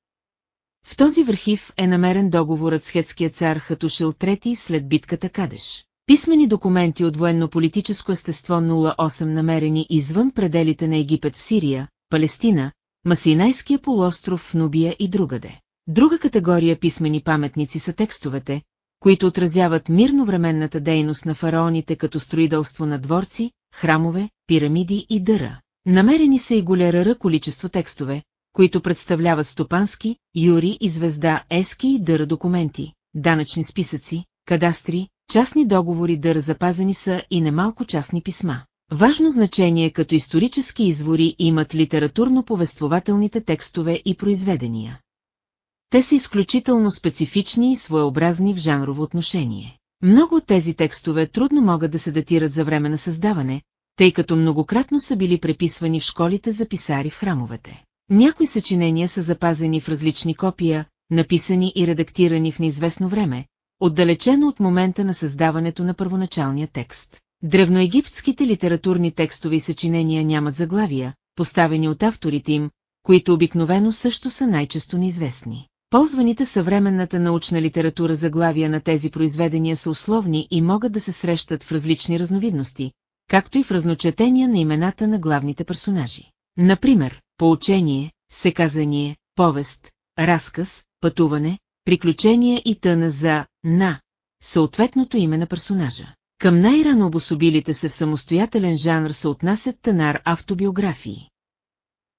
В този архив е намерен договорът с хетския цар Хатушил III след битката Кадеш. Писмени документи от военно-политическо естество 08 намерени извън пределите на Египет в Сирия, Палестина, Масинайския полуостров в Нубия и другаде. Друга категория писмени паметници са текстовете, които отразяват мирновременната дейност на фараоните като строителство на дворци, храмове, пирамиди и дъра. Намерени са и голярара количество текстове, които представляват стопански, юри и звезда ески и дъра документи, данъчни списъци, кадастри, частни договори дъра запазени са и немалко частни писма. Важно значение като исторически извори имат литературно-повествователните текстове и произведения. Те са изключително специфични и своеобразни в жанрово отношение. Много от тези текстове трудно могат да се датират за време на създаване, тъй като многократно са били преписвани в школите за писари в храмовете. Някои съчинения са запазени в различни копия, написани и редактирани в неизвестно време, отдалечено от момента на създаването на първоначалния текст. Древноегипетските литературни текстове и съчинения нямат заглавия, поставени от авторите им, които обикновено също са най-често неизвестни. Ползваните съвременната научна литература заглавия на тези произведения са условни и могат да се срещат в различни разновидности, както и в разночетения на имената на главните персонажи. Например, поучение, секазание, повест, разказ, пътуване, приключения и тъна за «на» съответното име на персонажа. Към най-рано обособилите се в самостоятелен жанр се отнасят тънар автобиографии.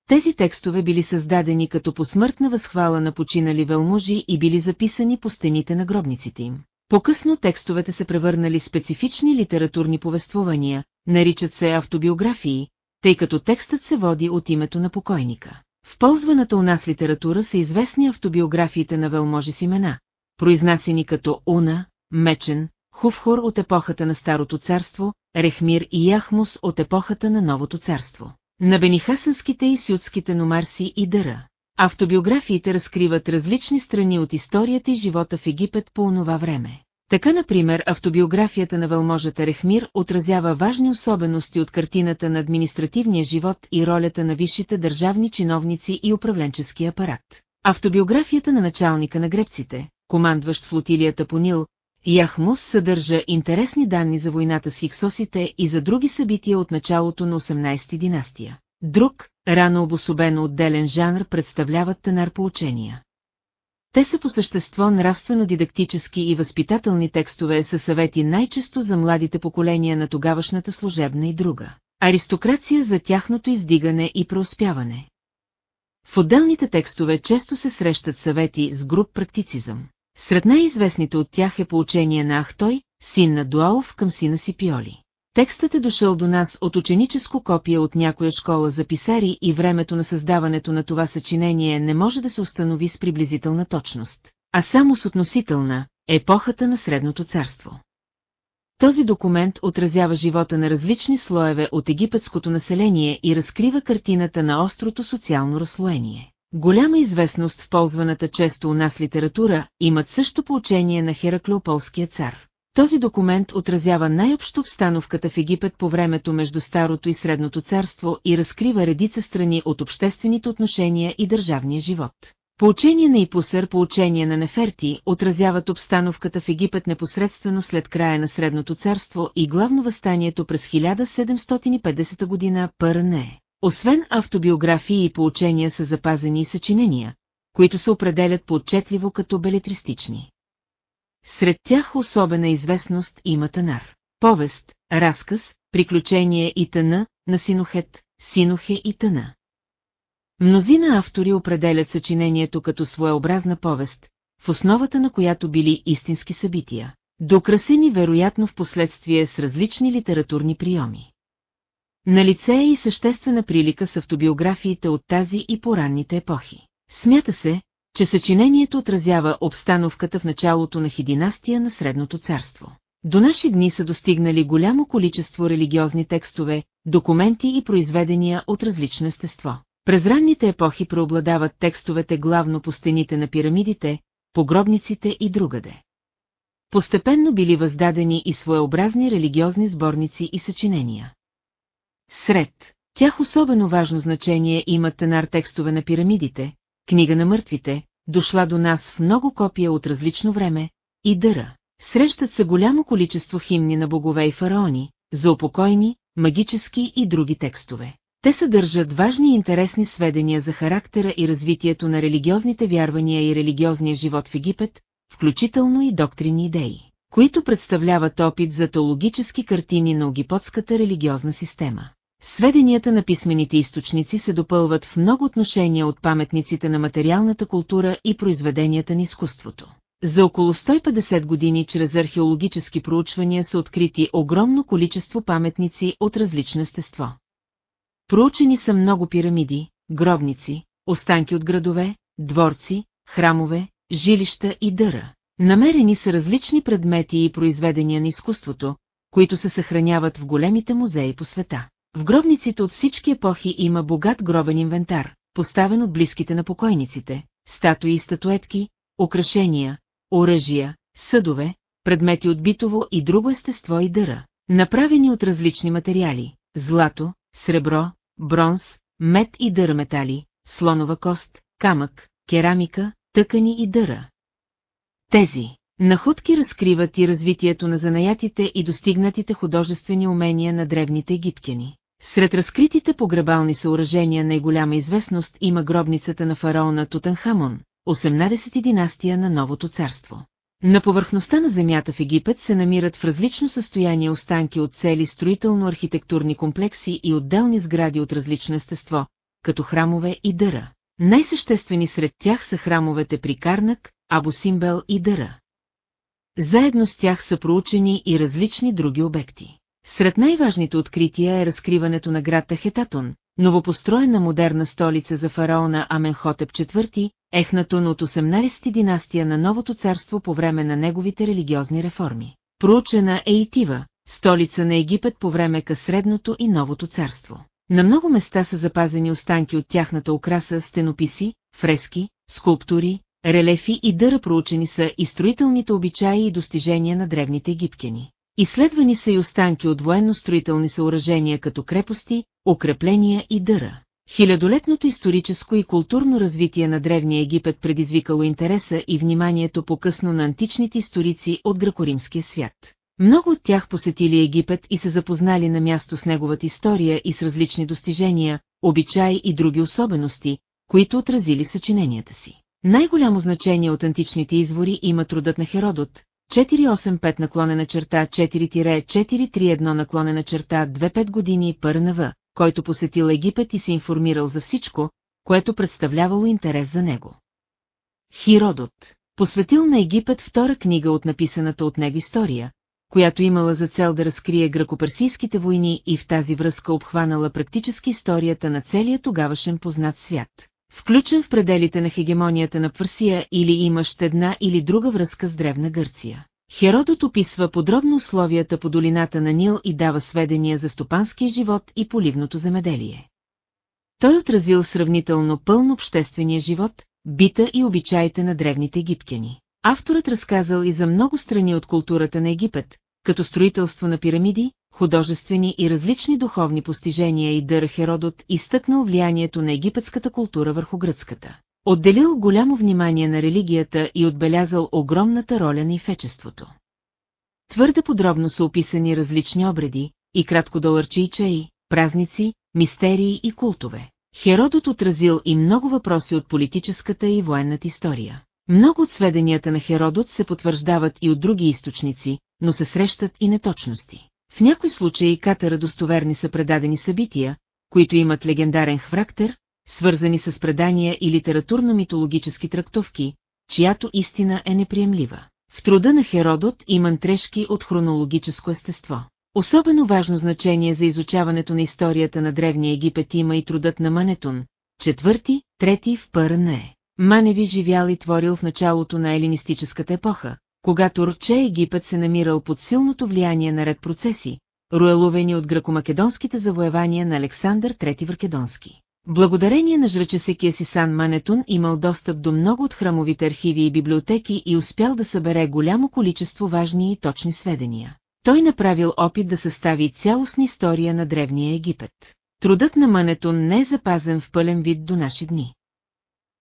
Тези текстове били създадени като посмъртна възхвала на починали велмужи и били записани по стените на гробниците им. По-късно текстовете се превърнали в специфични литературни повествования, наричат се автобиографии, тъй като текстът се води от името на покойника. В ползваната у нас литература са известни автобиографиите на велможи с имена, произнасени като Уна, Мечен, Хувхор от епохата на Старото царство, Рехмир и Яхмус от епохата на Новото царство. На бенихасанските и сюдските номарси и дъра. Автобиографиите разкриват различни страни от историята и живота в Египет по онова време. Така, например, автобиографията на вълможата Рехмир отразява важни особености от картината на административния живот и ролята на висшите държавни чиновници и управленчески апарат. Автобиографията на началника на гребците, командващ флотилията по Нил, Яхмус съдържа интересни данни за войната с хиксосите и за други събития от началото на 18 династия. Друг, рано обособено отделен жанр представляват тенар поучения. Те са по същество нравствено-дидактически и възпитателни текстове със съвети най-често за младите поколения на тогавашната служебна и друга. Аристокрация за тяхното издигане и преуспяване. В отделните текстове често се срещат съвети с груп практицизъм. Сред най-известните от тях е поучение на Ахтой, син на Дуалов към сина си Пиоли. Текстът е дошъл до нас от ученическо копие от някоя школа за писари и времето на създаването на това съчинение не може да се установи с приблизителна точност, а само с относителна епохата на Средното царство. Този документ отразява живота на различни слоеве от египетското население и разкрива картината на острото социално разслоение. Голяма известност в ползваната често у нас литература имат също поучение на Хераклеополския цар. Този документ отразява най-общо обстановката в Египет по времето между Старото и Средното царство и разкрива редица страни от обществените отношения и държавния живот. Поучение на Ипусър, поучение на Неферти отразяват обстановката в Египет непосредствено след края на Средното царство и главно възстанието през 1750 година ПРНЕ. Освен автобиографии и поучения са запазени и съчинения, които се определят по-отчетливо като белетристични. Сред тях особена известност има Танар. Повест, разказ, приключение и тъна на Синохет, Синохе и тъна. Мнозина автори определят съчинението като своеобразна повест, в основата на която били истински събития, докрасени вероятно в последствие с различни литературни приеми. На лице е и съществена прилика с автобиографиите от тази и по ранните епохи. Смята се, че съчинението отразява обстановката в началото на хидинастия на Средното царство. До наши дни са достигнали голямо количество религиозни текстове, документи и произведения от различно естество. През ранните епохи преобладават текстовете главно по стените на пирамидите, погробниците и другаде. Постепенно били въздадени и своеобразни религиозни сборници и съчинения. Сред тях особено важно значение имат тенар текстове на пирамидите, книга на мъртвите, дошла до нас в много копия от различно време, и дъра. Срещат се голямо количество химни на богове и фараони, за упокойни, магически и други текстове. Те съдържат важни и интересни сведения за характера и развитието на религиозните вярвания и религиозния живот в Египет, включително и доктрини идеи, които представляват опит за теологически картини на огипотската религиозна система. Сведенията на писмените източници се допълват в много отношения от паметниците на материалната култура и произведенията на изкуството. За около 150 години чрез археологически проучвания са открити огромно количество паметници от различно естество. Проучени са много пирамиди, гробници, останки от градове, дворци, храмове, жилища и дъра. Намерени са различни предмети и произведения на изкуството, които се съхраняват в големите музеи по света. В гробниците от всички епохи има богат гробен инвентар, поставен от близките на покойниците, статуи и статуетки, украшения, оръжия, съдове, предмети от битово и друго естество и дъра, направени от различни материали – злато, сребро, бронз, мед и дъра метали, слонова кост, камък, керамика, тъкани и дъра. Тези находки разкриват и развитието на занаятите и достигнатите художествени умения на древните египтяни. Сред разкритите погребални съоръжения най-голяма известност има гробницата на фараона Тутанхамон, 18 династия на Новото царство. На повърхността на земята в Египет се намират в различно състояние останки от цели строително-архитектурни комплекси и отделни сгради от различно естество, като храмове и дъра. Най-съществени сред тях са храмовете при Карнак, Абусимбел и Дъра. Заедно с тях са проучени и различни други обекти. Сред най-важните открития е разкриването на град Тахетатон, новопостроена модерна столица за фараона Аменхотеп IV, Ехнатон от 18 династия на Новото царство по време на неговите религиозни реформи. Проучена е Итива, столица на Египет по време ка Средното и Новото царство. На много места са запазени останки от тяхната украса стенописи, фрески, скулптури, релефи и дъра проучени са и строителните обичаи и достижения на древните египтяни. Изследвани са и останки от военно-строителни съоръжения като крепости, укрепления и дъра. Хилядолетното историческо и културно развитие на Древния Египет предизвикало интереса и вниманието по-късно на античните историци от гракоримския свят. Много от тях посетили Египет и се запознали на място с неговата история и с различни достижения, обичаи и други особености, които отразили в съчиненията си. Най-голямо значение от античните извори има трудът на Херодот, 485 наклонена черта 4-431 наклонена черта 25 години ПРНВ, който посетил Египет и се информирал за всичко, което представлявало интерес за него. Хиродот посветил на Египет втора книга от написаната от него история, която имала за цел да разкрие гракоперсийските войни и в тази връзка обхванала практически историята на целия тогавашен познат свят, включен в пределите на хегемонията на Парсия или имащ една или друга връзка с древна Гърция. Херодот описва подробно условията по долината на Нил и дава сведения за стопанския живот и поливното земеделие. Той отразил сравнително пълно обществения живот, бита и обичаите на древните египтяни. Авторът разказал и за много страни от културата на Египет, като строителство на пирамиди, художествени и различни духовни постижения и Дър Херодот изтъкнал влиянието на египетската култура върху гръцката. Отделил голямо внимание на религията и отбелязал огромната роля на ифечеството. Твърде подробно са описани различни обреди, и кратко доларчи и чаи, празници, мистерии и култове. Херодот отразил и много въпроси от политическата и военната история. Много от сведенията на Херодот се потвърждават и от други източници, но се срещат и неточности. В някои случаи катара достоверни са предадени събития, които имат легендарен характер, свързани с предания и литературно-митологически трактовки, чиято истина е неприемлива. В труда на Херодот има трешки от хронологическо естество. Особено важно значение за изучаването на историята на Древния Египет има и трудът на Манетон, четвърти, трети в Пърне. Маневи живял и творил в началото на елинистическата епоха, когато Рче Египет се намирал под силното влияние на ред процеси, руеловени от гракомакедонските завоевания на Александър III Варкедонски. Благодарение на жречесекия си Сан Манетун имал достъп до много от храмовите архиви и библиотеки и успял да събере голямо количество важни и точни сведения. Той направил опит да състави цялостна история на Древния Египет. Трудът на Манетун не е запазен в пълен вид до наши дни.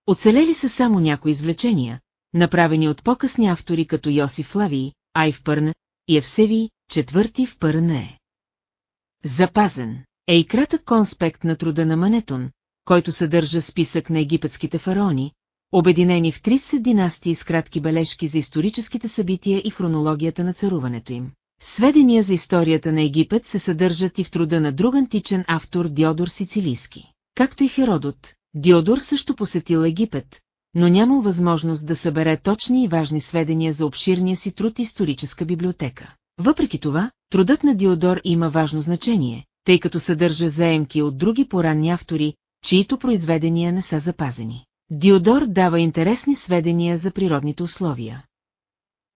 Оцелели са само някои извлечения, направени от по-късни автори като Йосиф Флавий, Айв Пърна и Евсевий, четвърти в Пърне. Запазен е и кратък конспект на труда на Манетон, който съдържа списък на египетските фараони, обединени в 30 династии с кратки бележки за историческите събития и хронологията на царуването им. Сведения за историята на Египет се съдържат и в труда на друг античен автор Диодор Сицилийски. Както и Херодот, Диодор също посетил Египет, но нямал възможност да събере точни и важни сведения за обширния си труд историческа библиотека. Въпреки това, трудът на Диодор има важно значение, тъй като съдържа заемки от други поранни автори, чието произведения не са запазени. Диодор дава интересни сведения за природните условия.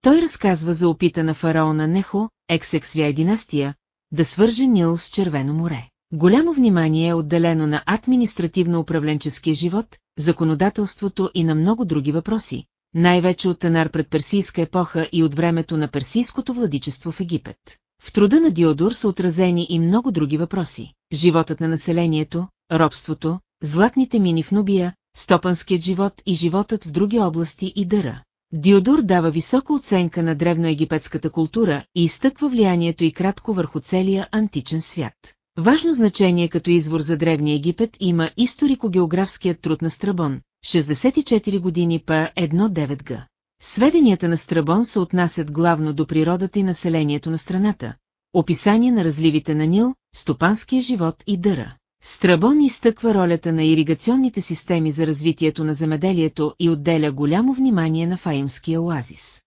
Той разказва за опита на фараона Нехо, Ексексвия династия, да свърже Нил с Червено море. Голямо внимание е отделено на административно-управленческия живот, законодателството и на много други въпроси, най-вече от Танар пред персийска епоха и от времето на персийското владичество в Египет. В труда на Диодор са отразени и много други въпроси. Животът на населението, робството, златните мини в Нубия, стопанският живот и животът в други области и дъра. Диодор дава висока оценка на древноегипетската култура и изтъква влиянието и кратко върху целия античен свят. Важно значение като извор за Древния Египет има историко-географският труд на Страбон, 64 години по 1.9 г. Сведенията на Страбон се отнасят главно до природата и населението на страната, описание на разливите на Нил, стопанския живот и дъра. Страбон изтъква ролята на иригационните системи за развитието на земеделието и отделя голямо внимание на Фаимския оазис.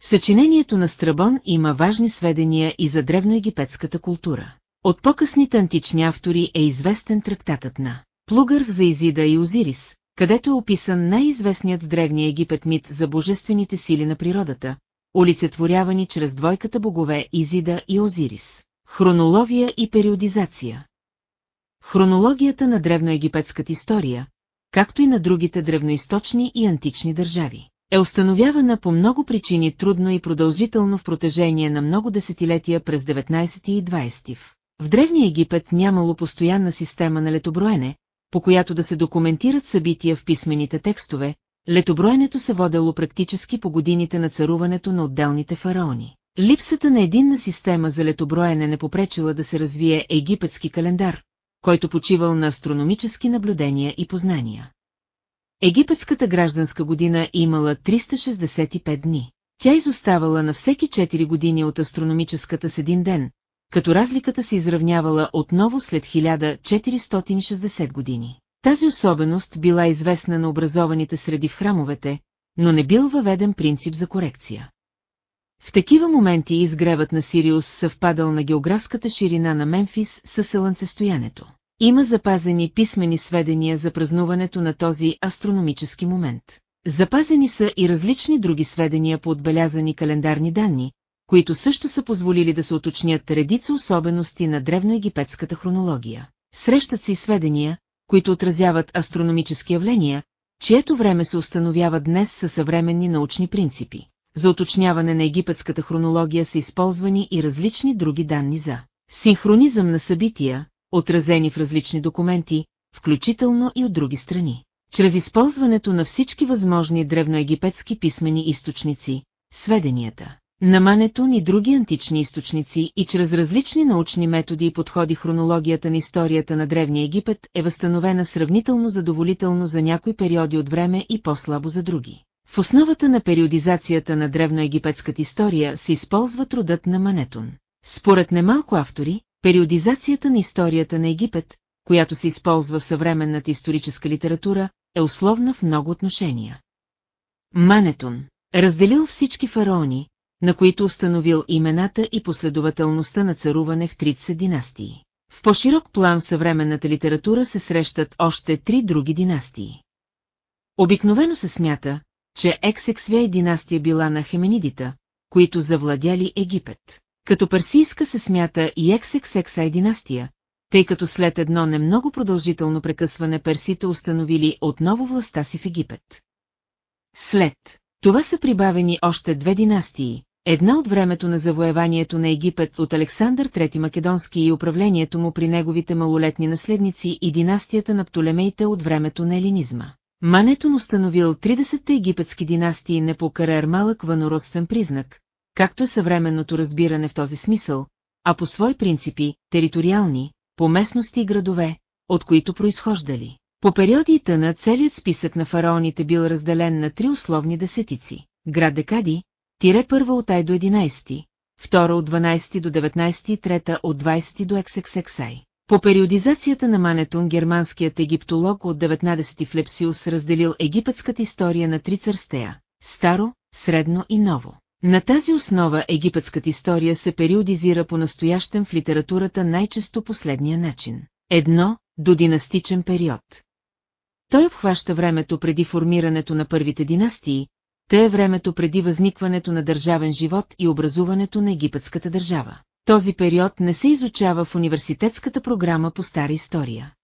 Съчинението на Страбон има важни сведения и за древноегипетската култура. От по-късните антични автори е известен трактатът на Плугър за Изида и Озирис, където е описан най-известният в Древния Египет мит за божествените сили на природата, олицетворявани чрез двойката богове Изида и Озирис. Хронология и периодизация Хронологията на древноегипетската история, както и на другите древноисточни и антични държави, е установявана по много причини трудно и продължително в протежение на много десетилетия през 19 и 20 в Древния Египет нямало постоянна система на летоброене, по която да се документират събития в писмените текстове, летоброенето се водело практически по годините на царуването на отделните фараони. Липсата на единна система за летоброене не попречила да се развие египетски календар, който почивал на астрономически наблюдения и познания. Египетската гражданска година имала 365 дни. Тя изоставала на всеки 4 години от астрономическата с един ден, като разликата се изравнявала отново след 1460 години. Тази особеност била известна на образованите среди в храмовете, но не бил въведен принцип за корекция. В такива моменти изгревът на Сириус съвпадал на географската ширина на Мемфис със слънцестоянето. Има запазени писмени сведения за празнуването на този астрономически момент. Запазени са и различни други сведения по отбелязани календарни данни, които също са позволили да се уточнят редица особености на древноегипетската хронология. Срещат се и сведения, които отразяват астрономически явления, чието време се установява днес със съвременни научни принципи. За уточняване на египетската хронология са използвани и различни други данни за синхронизъм на събития, отразени в различни документи, включително и от други страни. Чрез използването на всички възможни древноегипетски писмени източници, сведенията, намането ни други антични източници и чрез различни научни методи и подходи хронологията на историята на Древния Египет е възстановена сравнително задоволително за някои периоди от време и по-слабо за други. В основата на периодизацията на древноегипетската история се използва трудът на Манетон. Според немалко автори, периодизацията на историята на Египет, която се използва в съвременната историческа литература, е условна в много отношения. Манетон разделил всички фараони, на които установил имената и последователността на царуване в 30 династии. В по-широк план в съвременната литература се срещат още три други династии. Обикновено се смята, че Ексексвей династия била на Хеменидита, които завладяли Египет. Като персийска се смята и Ексексексай династия, тъй като след едно немного продължително прекъсване персите установили отново властта си в Египет. След това са прибавени още две династии, една от времето на завоеванието на Египет от Александър III Македонски и управлението му при неговите малолетни наследници и династията на Птолемеите от времето на елинизма. Манетон установил 30-те египетски династии не по карер малък вънородствен признак, както е съвременното разбиране в този смисъл, а по свои принципи, териториални, по местности и градове, от които произхождали. По периоди и тъна целият списък на фараоните бил разделен на три условни десетици. Град Декади, тире първа от Ай до 11, втора от 12 до 19 и трета от 20 до XXXI. По периодизацията на Манетун германският египтолог от 19 Флепсиус разделил египетската история на три църстея – старо, средно и ново. На тази основа египетската история се периодизира по-настоящем в литературата най-често последния начин. Едно, до династичен период. Той обхваща времето преди формирането на първите династии, те е времето преди възникването на държавен живот и образуването на египетската държава. Този период не се изучава в университетската програма по стара история.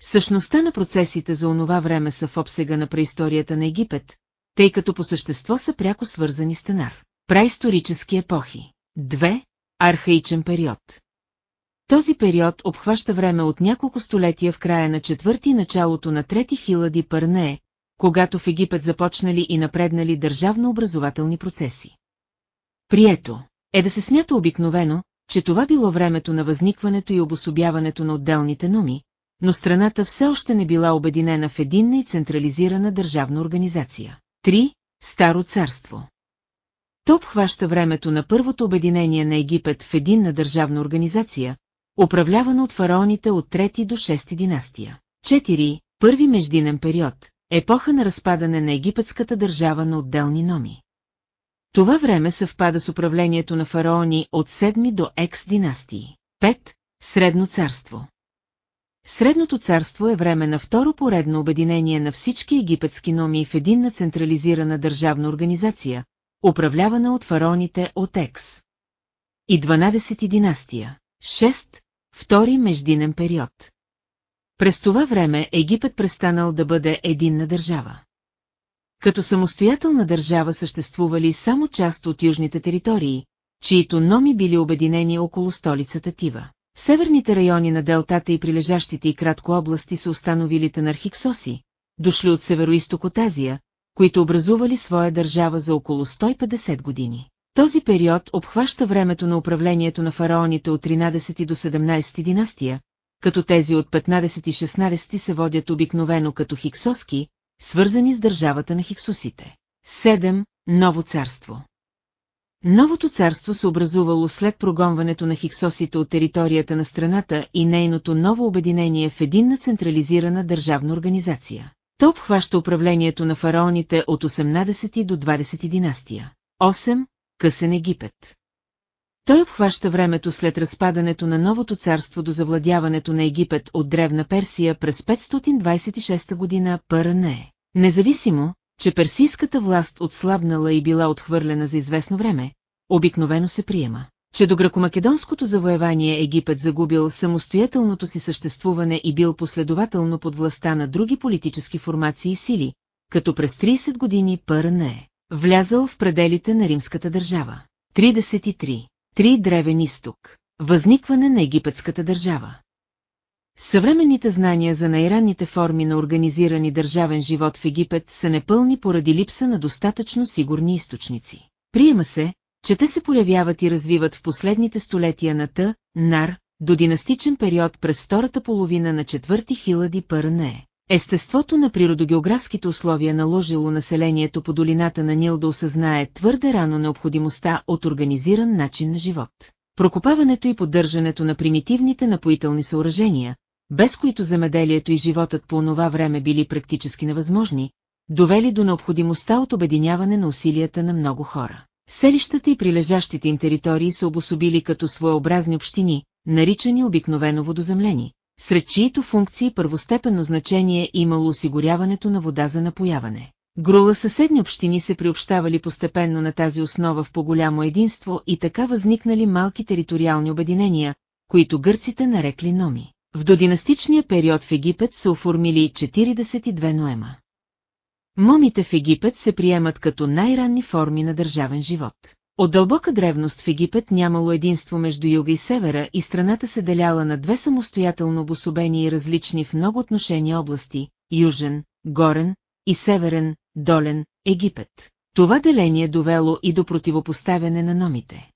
Същността на процесите за онова време са в обсега на преисторията на Египет, тъй като по същество са пряко свързани с тенар. Праисторически епохи. 2. Архаичен период. Този период обхваща време от няколко столетия в края на четвърти и началото на трети хилади Пърнее, когато в Египет започнали и напреднали държавно-образователни процеси. Прието е да се смята обикновено, че това било времето на възникването и обособяването на отделните нуми, но страната все още не била обединена в единна и централизирана държавна организация. 3. Старо царство То обхваща времето на първото обединение на Египет в единна държавна организация, управлявана от фараоните от 3 до 6 династия. 4. Първи междинен период, епоха на разпадане на египетската държава на отделни номи. Това време съвпада с управлението на фараони от 7 до екс династии. 5. Средно царство Средното царство е време на второ поредно обединение на всички египетски номи в единна централизирана държавна организация, управлявана от фараоните от Екс. И 12 династия. 6. Втори междинен период. През това време Египет престанал да бъде единна държава. Като самостоятелна държава съществували само част от южните територии, чието номи били обединени около столицата Тива. Северните райони на делтата и прилежащите и кратко области са установили тенархиксоси, дошли от североисток от Азия, които образували своя държава за около 150 години. Този период обхваща времето на управлението на фараоните от 13 до 17 династия, като тези от 15 и 16 се водят обикновено като хиксоски, свързани с държавата на хиксосите. 7. Ново царство Новото царство се образувало след прогонването на хиксосите от територията на страната и нейното ново обединение в единна централизирана държавна организация. То обхваща управлението на фараоните от 18 до 20 династия. 8. Късен Египет той обхваща времето след разпадането на новото царство до завладяването на Египет от Древна Персия през 526 година ПРН. Независимо, че персийската власт отслабнала и била отхвърлена за известно време, обикновено се приема, че до гракомакедонското завоевание Египет загубил самостоятелното си съществуване и бил последователно под властта на други политически формации и сили, като през 30 години ПРН е влязъл в пределите на римската държава. 33. Три древен изток. Възникване на египетската държава. Съвременните знания за най-ранните форми на организирани държавен живот в Египет са непълни поради липса на достатъчно сигурни източници. Приема се, че те се появяват и развиват в последните столетия на Т, Нар, до династичен период през втората половина на четвърти хилади Пърне. Естеството на природогеографските условия наложило населението по долината на Нил да осъзнае твърде рано необходимостта от организиран начин на живот. Прокопаването и поддържането на примитивните напоителни съоръжения, без които земеделието и животът по онова време били практически невъзможни, довели до необходимостта от обединяване на усилията на много хора. Селищата и прилежащите им територии са обособили като своеобразни общини, наричани обикновено водоземлени, сред чието функции първостепенно значение имало осигуряването на вода за напояване. Грула съседни общини се приобщавали постепенно на тази основа в по-голямо единство и така възникнали малки териториални обединения, които гърците нарекли номи. В додинастичния период в Египет са оформили 42 ноема. Момите в Египет се приемат като най-ранни форми на държавен живот. От дълбока древност в Египет нямало единство между юга и севера и страната се деляла на две самостоятелно обособени и различни в много отношения области – Южен, Горен и Северен, Долен, Египет. Това деление довело и до противопоставяне на номите.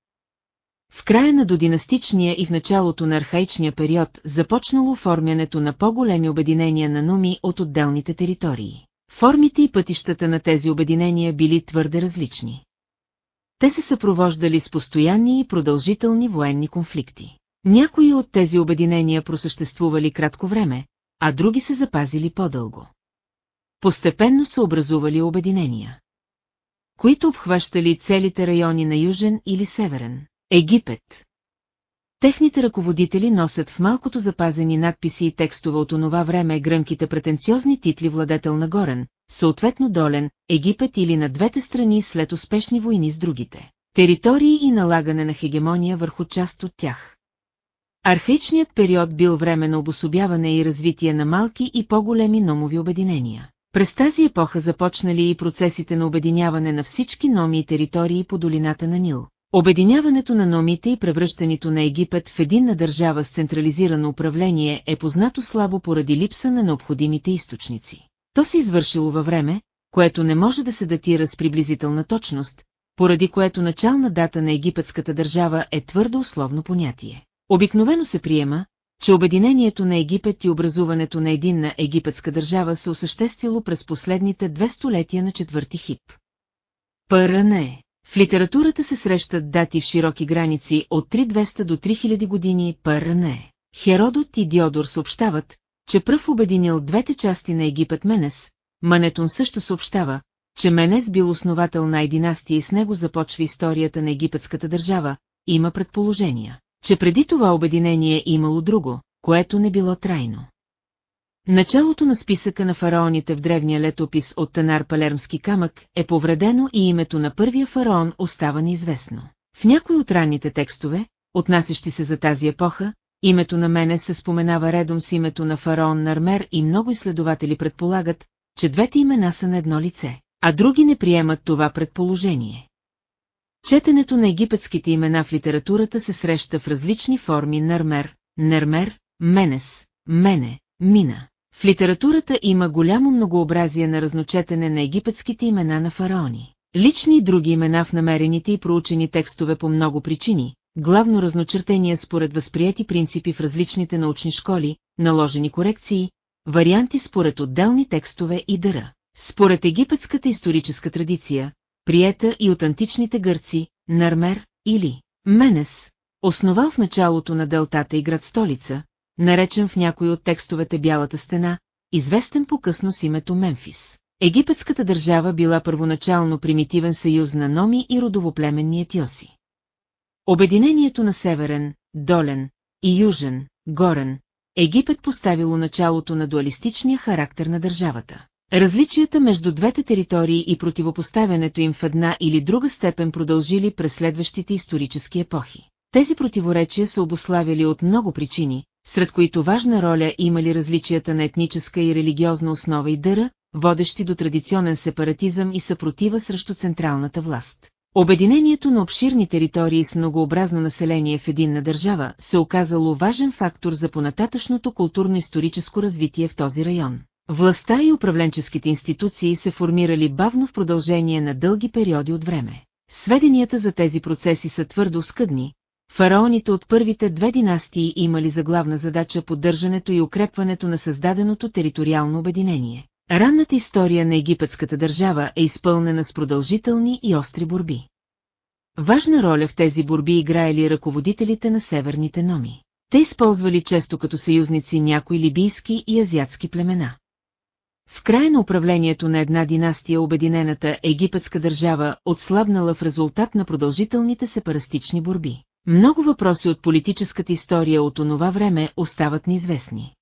В края на додинастичния и в началото на архаичния период започнало оформянето на по-големи обединения на нуми от отделните територии. Формите и пътищата на тези обединения били твърде различни. Те се съпровождали с постоянни и продължителни военни конфликти. Някои от тези обединения просъществували кратко време, а други се запазили по-дълго. Постепенно са образували обединения, които обхващали целите райони на Южен или Северен Египет. Техните ръководители носят в малкото запазени надписи и текстове от онова време гръмките претенциозни титли владетел на Горен, съответно Долен, Египет или на двете страни след успешни войни с другите. Територии и налагане на хегемония върху част от тях. Архаичният период бил време на обособяване и развитие на малки и по-големи номови обединения. През тази епоха започнали и процесите на обединяване на всички номи и територии по долината на Нил. Обединяването на номите и превръщането на Египет в единна държава с централизирано управление е познато слабо поради липса на необходимите източници. То се извършило във време, което не може да се датира с приблизителна точност, поради което начална дата на египетската държава е твърдо условно понятие. Обикновено се приема, че обединението на Египет и образуването на единна египетска държава се осъществило през последните две столетия на четвърти хип. ПРН е. В литературата се срещат дати в широки граници от 3200 до 3000 години ПРН. Херодот и Диодор съобщават, че пръв обединил двете части на Египет Менес, Манетон също съобщава, че Менес бил основател на династия и с него започва историята на египетската държава, има предположения, че преди това обединение имало друго, което не било трайно. Началото на списъка на фараоните в древния летопис от Танар Палермски камък е повредено и името на първия фараон остава неизвестно. В някои от ранните текстове, отнасящи се за тази епоха, името на мене се споменава редом с името на фараон Нармер и много изследователи предполагат, че двете имена са на едно лице, а други не приемат това предположение. Четенето на египетските имена в литературата се среща в различни форми Нармер, Нермер, Менес, Мене, Мина. В литературата има голямо многообразие на разночетене на египетските имена на фараони. Лични и други имена в намерените и проучени текстове по много причини, главно разночертения според възприяти принципи в различните научни школи, наложени корекции, варианти според отделни текстове и дъра. Според египетската историческа традиция, приета и от античните гърци, Нармер или Менес, основал в началото на делтата и град-столица, наречен в някой от текстовете Бялата стена, известен по-късно с името Мемфис. Египетската държава била първоначално примитивен съюз на номи и родовоплеменни етиоси. Обединението на Северен, Долен и Южен, Горен, Египет поставило началото на дуалистичния характер на държавата. Различията между двете територии и противопоставянето им в една или друга степен продължили през следващите исторически епохи. Тези противоречия са обославяли от много причини, сред които важна роля имали различията на етническа и религиозна основа и дъра, водещи до традиционен сепаратизъм и съпротива срещу централната власт. Обединението на обширни територии с многообразно население в единна държава се оказало важен фактор за понататъчното културно-историческо развитие в този район. Властта и управленческите институции се формирали бавно в продължение на дълги периоди от време. Сведенията за тези процеси са твърдо скъдни, Фараоните от първите две династии имали за главна задача поддържането и укрепването на създаденото териториално обединение. Ранната история на египетската държава е изпълнена с продължителни и остри борби. Важна роля в тези борби играели ръководителите на северните номи. Те използвали често като съюзници някои либийски и азиатски племена. В края на управлението на една династия обединената египетска държава отслабнала в резултат на продължителните сепарастични борби. Много въпроси от политическата история от онова време остават неизвестни.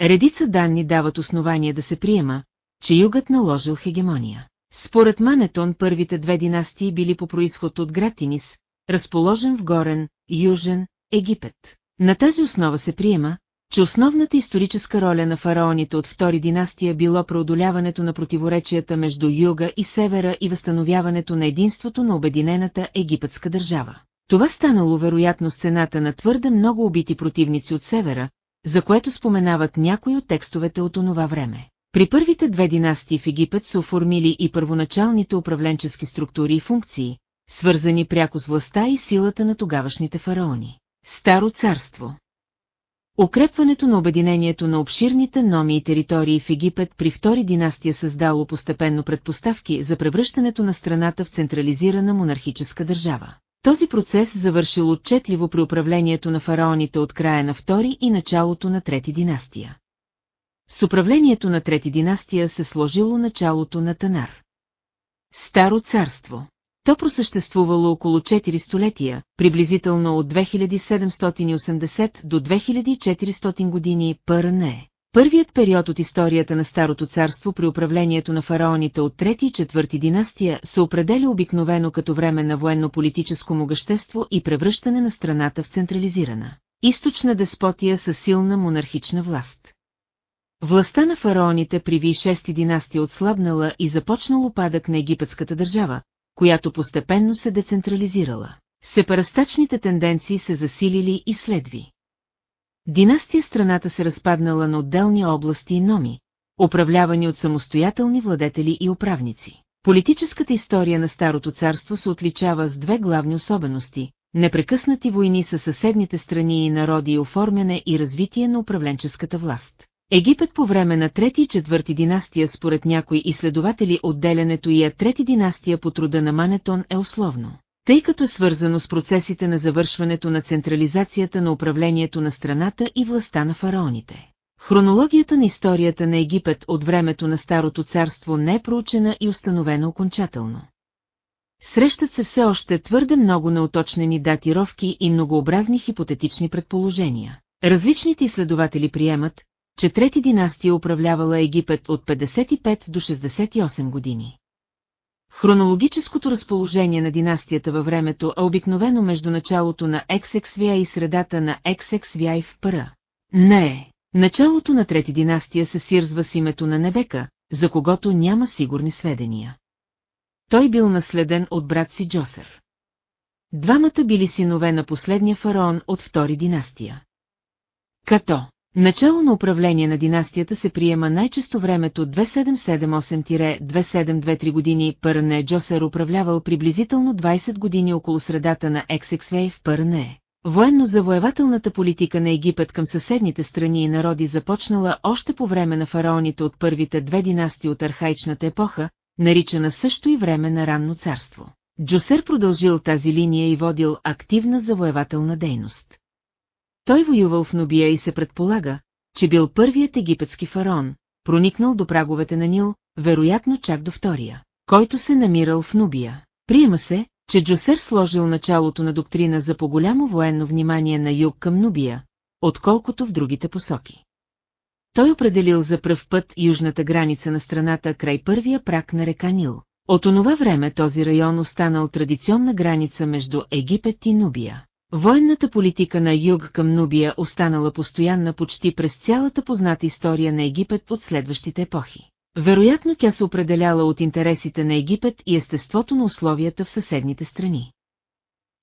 Редица данни дават основание да се приема, че югът наложил хегемония. Според Манетон първите две династии били по происход от град Тинис, разположен в Горен, Южен, Египет. На тази основа се приема, че основната историческа роля на фараоните от втори династия било преодоляването на противоречията между юга и севера и възстановяването на единството на обединената египетска държава. Това станало вероятно с цената на твърде много убити противници от севера, за което споменават някои от текстовете от онова време. При първите две династии в Египет са оформили и първоначалните управленчески структури и функции, свързани пряко с властта и силата на тогавашните фараони. Старо царство Укрепването на обединението на обширните номи и територии в Египет при втори династия създало постепенно предпоставки за превръщането на страната в централизирана монархическа държава. Този процес завършил отчетливо при управлението на фараоните от края на втори и началото на трети династия. С управлението на трети династия се сложило началото на Танар. Старо царство то просъществувало около 4 столетия, приблизително от 2780 до 2400 години ПРН. Първият период от историята на Старото царство при управлението на фараоните от 3 и 4 династия се определя обикновено като време на военно-политическо могъщество и превръщане на страната в централизирана. Източна деспотия със силна монархична власт. Властта на фараоните при Ви-6 династия отслабнала и започнал опадък на египетската държава, която постепенно се децентрализирала. Сепарастачните тенденции се засилили и следви. Династия страната се разпаднала на отделни области и номи, управлявани от самостоятелни владетели и управници. Политическата история на Старото царство се отличава с две главни особености – непрекъснати войни със съседните страни и народи и оформяне и развитие на управленческата власт. Египет по време на трети и четвърти династия според някои изследователи отделянето и е трети династия по труда на Манетон е условно, тъй като е свързано с процесите на завършването на централизацията на управлението на страната и властта на фараоните. Хронологията на историята на Египет от времето на Старото царство не е проучена и установена окончателно. Срещат се все още твърде много неуточнени датировки и многообразни хипотетични предположения. Различните изследователи приемат, че трети династия управлявала Египет от 55 до 68 години. Хронологическото разположение на династията във времето е обикновено между началото на XXVI и средата на XXVI в Пара. Не е. Началото на трети династия се сирзва с името на Небека, за когото няма сигурни сведения. Той бил наследен от брат си Джосер. Двамата били синове на последния фараон от втори династия. Като Начало на управление на династията се приема най-често времето 2778-2723 години Пърне Джосер управлявал приблизително 20 години около средата на XXV в Пърне. Военно-завоевателната политика на Египет към съседните страни и народи започнала още по време на фараоните от първите две династии от архаичната епоха, наричана също и време на ранно царство. Джосер продължил тази линия и водил активна завоевателна дейност. Той воювал в Нубия и се предполага, че бил първият египетски фараон, проникнал до праговете на Нил, вероятно чак до втория, който се намирал в Нубия. Приема се, че Джосер сложил началото на доктрина за по-голямо военно внимание на юг към Нубия, отколкото в другите посоки. Той определил за пръв път южната граница на страната край първия прак на река Нил. От онова време този район останал традиционна граница между Египет и Нубия. Военната политика на юг към Нубия останала постоянна почти през цялата позната история на Египет от следващите епохи. Вероятно тя се определяла от интересите на Египет и естеството на условията в съседните страни.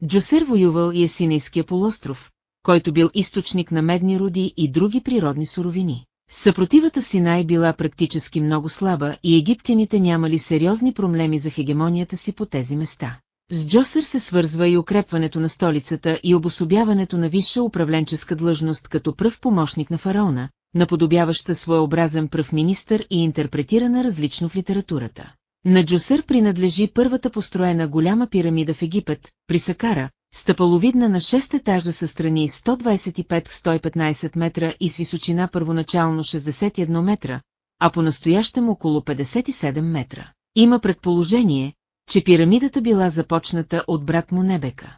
Джосер воювал и Есинейския полуостров, който бил източник на медни руди и други природни суровини. Съпротивата Синай била практически много слаба и египтяните нямали сериозни проблеми за хегемонията си по тези места. С Джосър се свързва и укрепването на столицата и обособяването на висша управленческа длъжност като пръв помощник на фараона, наподобяваща своеобразен пръв министър и интерпретирана различно в литературата. На Джосър принадлежи първата построена голяма пирамида в Египет, при Сакара, стъпаловидна на 6 етажа със страни 125-115 метра и с височина първоначално 61 метра, а по-настоящем около 57 метра. Има предположение, че пирамидата била започната от брат му Небека.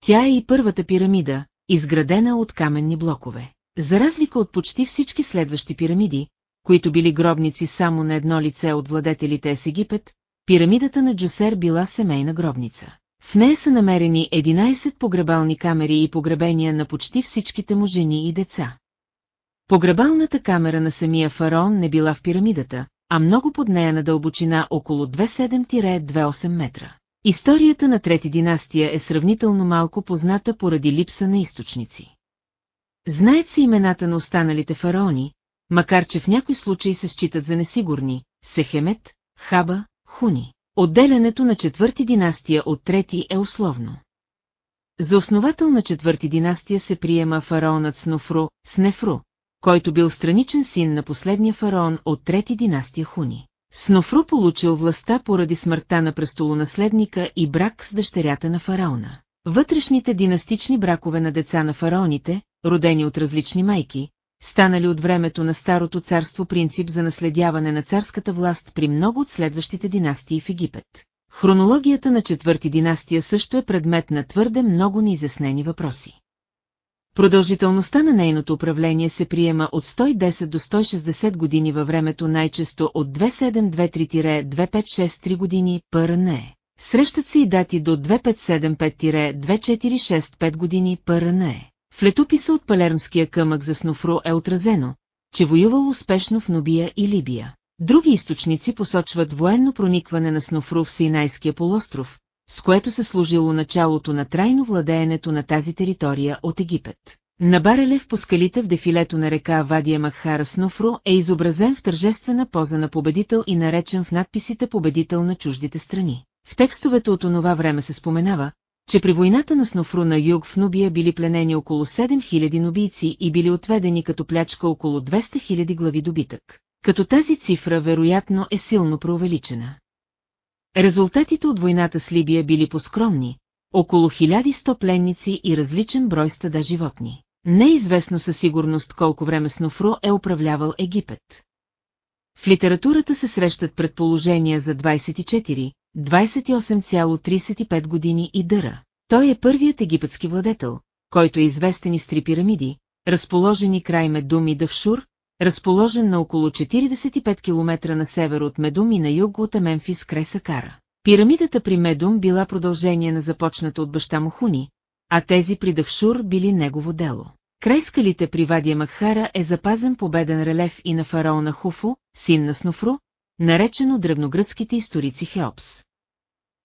Тя е и първата пирамида, изградена от каменни блокове. За разлика от почти всички следващи пирамиди, които били гробници само на едно лице от владетелите с Египет, пирамидата на Джосер била семейна гробница. В нея са намерени 11 погребални камери и погребения на почти всичките му жени и деца. Погребалната камера на самия фараон не била в пирамидата, а много под нея на дълбочина около 27-28 метра. Историята на трети династия е сравнително малко позната поради липса на източници. Знаят се имената на останалите фараони, макар че в някои случаи се считат за несигурни – Сехемет, Хаба, Хуни. Отделянето на четвърти династия от трети е условно. За основател на четвърти династия се приема фараонът Снофру, Снефру, който бил страничен син на последния фараон от трети династия Хуни. Снофру получил властта поради смъртта на престолонаследника и брак с дъщерята на фараона. Вътрешните династични бракове на деца на фараоните, родени от различни майки, станали от времето на Старото царство принцип за наследяване на царската власт при много от следващите династии в Египет. Хронологията на четвърти династия също е предмет на твърде много неизяснени въпроси. Продължителността на нейното управление се приема от 110 до 160 години във времето най-често от 2723-2563 години ПРН. Срещат се и дати до 2575-2465 години ПРН. В летописа от Палермския къмък за Снофро е отразено, че воювал успешно в Нобия и Либия. Други източници посочват военно проникване на Снофру в Синайския полуостров, с което се служило началото на трайно владеенето на тази територия от Египет. На Барелев по скалите в дефилето на река Вадия Макхара Снофро е изобразен в тържествена поза на победител и наречен в надписите победител на чуждите страни. В текстовете от онова време се споменава, че при войната на Снофру на юг в Нубия били пленени около 7000 нубийци и били отведени като плячка около 200 000 глави добитък. Като тази цифра вероятно е силно преувеличена. Резултатите от войната с Либия били поскромни, около 1100 пленници и различен брой стада животни. Не е известно със сигурност колко време Снофру е управлявал Египет. В литературата се срещат предположения за 24, 28,35 години и дъра. Той е първият египетски владетел, който е известен из три пирамиди, разположени край Медум и Давшур, разположен на около 45 км на север от Медум и на юг от Мемфис край Сакара. Пирамидата при Медум била продължение на започната от баща му Хуни, а тези при Дахшур били негово дело. Край скалите при Вадия Макхара е запазен победен релеф и на фараона Хуфу, син на Снофру, наречен от древногръцките историци Хеопс.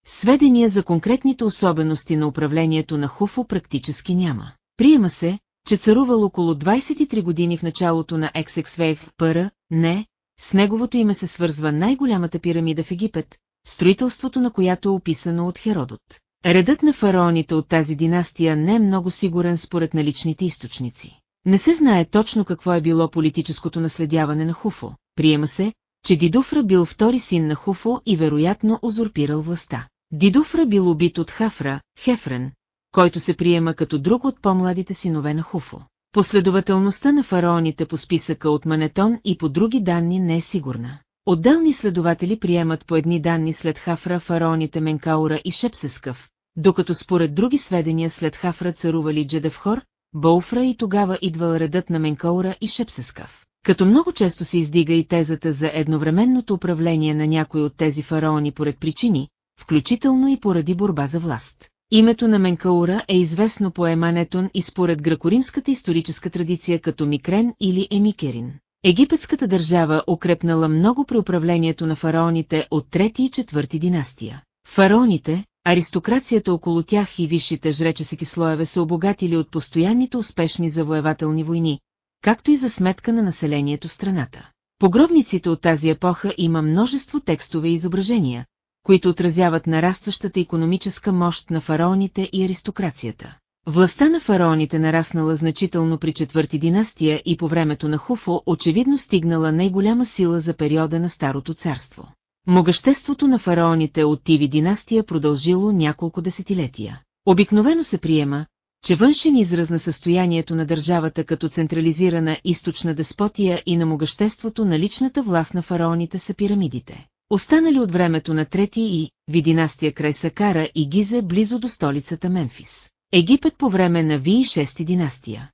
Сведения за конкретните особености на управлението на Хуфу практически няма. Приема се, че царувал около 23 години в началото на Ексексвейв Пъра, не, с неговото име се свързва най-голямата пирамида в Египет, строителството на която е описано от Херодот. Редът на фараоните от тази династия не е много сигурен според наличните източници. Не се знае точно какво е било политическото наследяване на Хуфо. Приема се, че Дидуфра бил втори син на Хуфо и вероятно узурпирал властта. Дидуфра бил убит от Хафра, Хефрен, който се приема като друг от по-младите синове на Хуфо. Последователността на фараоните по списъка от Манетон и по други данни не е сигурна. Отделни следователи приемат по едни данни след Хафра фараоните Менкаура и Шепсескъв, докато според други сведения след Хафра царували Джедевхор, Боуфра и тогава идвал редът на Менкаура и Шепсескъв. Като много често се издига и тезата за едновременното управление на някои от тези фараони поред причини, включително и поради борба за власт. Името на Менкаура е известно по Еманетон и според гракоримската историческа традиция като Микрен или Емикерин. Египетската държава укрепнала много при управлението на фараоните от 3 и 4 династия. Фараоните, аристокрацията около тях и висшите жречески слоеве са обогатили от постоянните успешни завоевателни войни, както и за сметка на населението в страната. Погробниците от тази епоха има множество текстове и изображения, които отразяват нарастващата економическа мощ на фараоните и аристокрацията. Властта на фараоните нараснала значително при четвърти династия и по времето на Хуфо очевидно стигнала най-голяма сила за периода на Старото царство. Могъществото на фараоните от Тиви династия продължило няколко десетилетия. Обикновено се приема, че външен израз на състоянието на държавата като централизирана източна деспотия и на могъществото на личната власт на фараоните са пирамидите. Останали от времето на трети и, ви династия край Сакара и Гизе близо до столицата Мемфис. Египет по време на Ви и династия.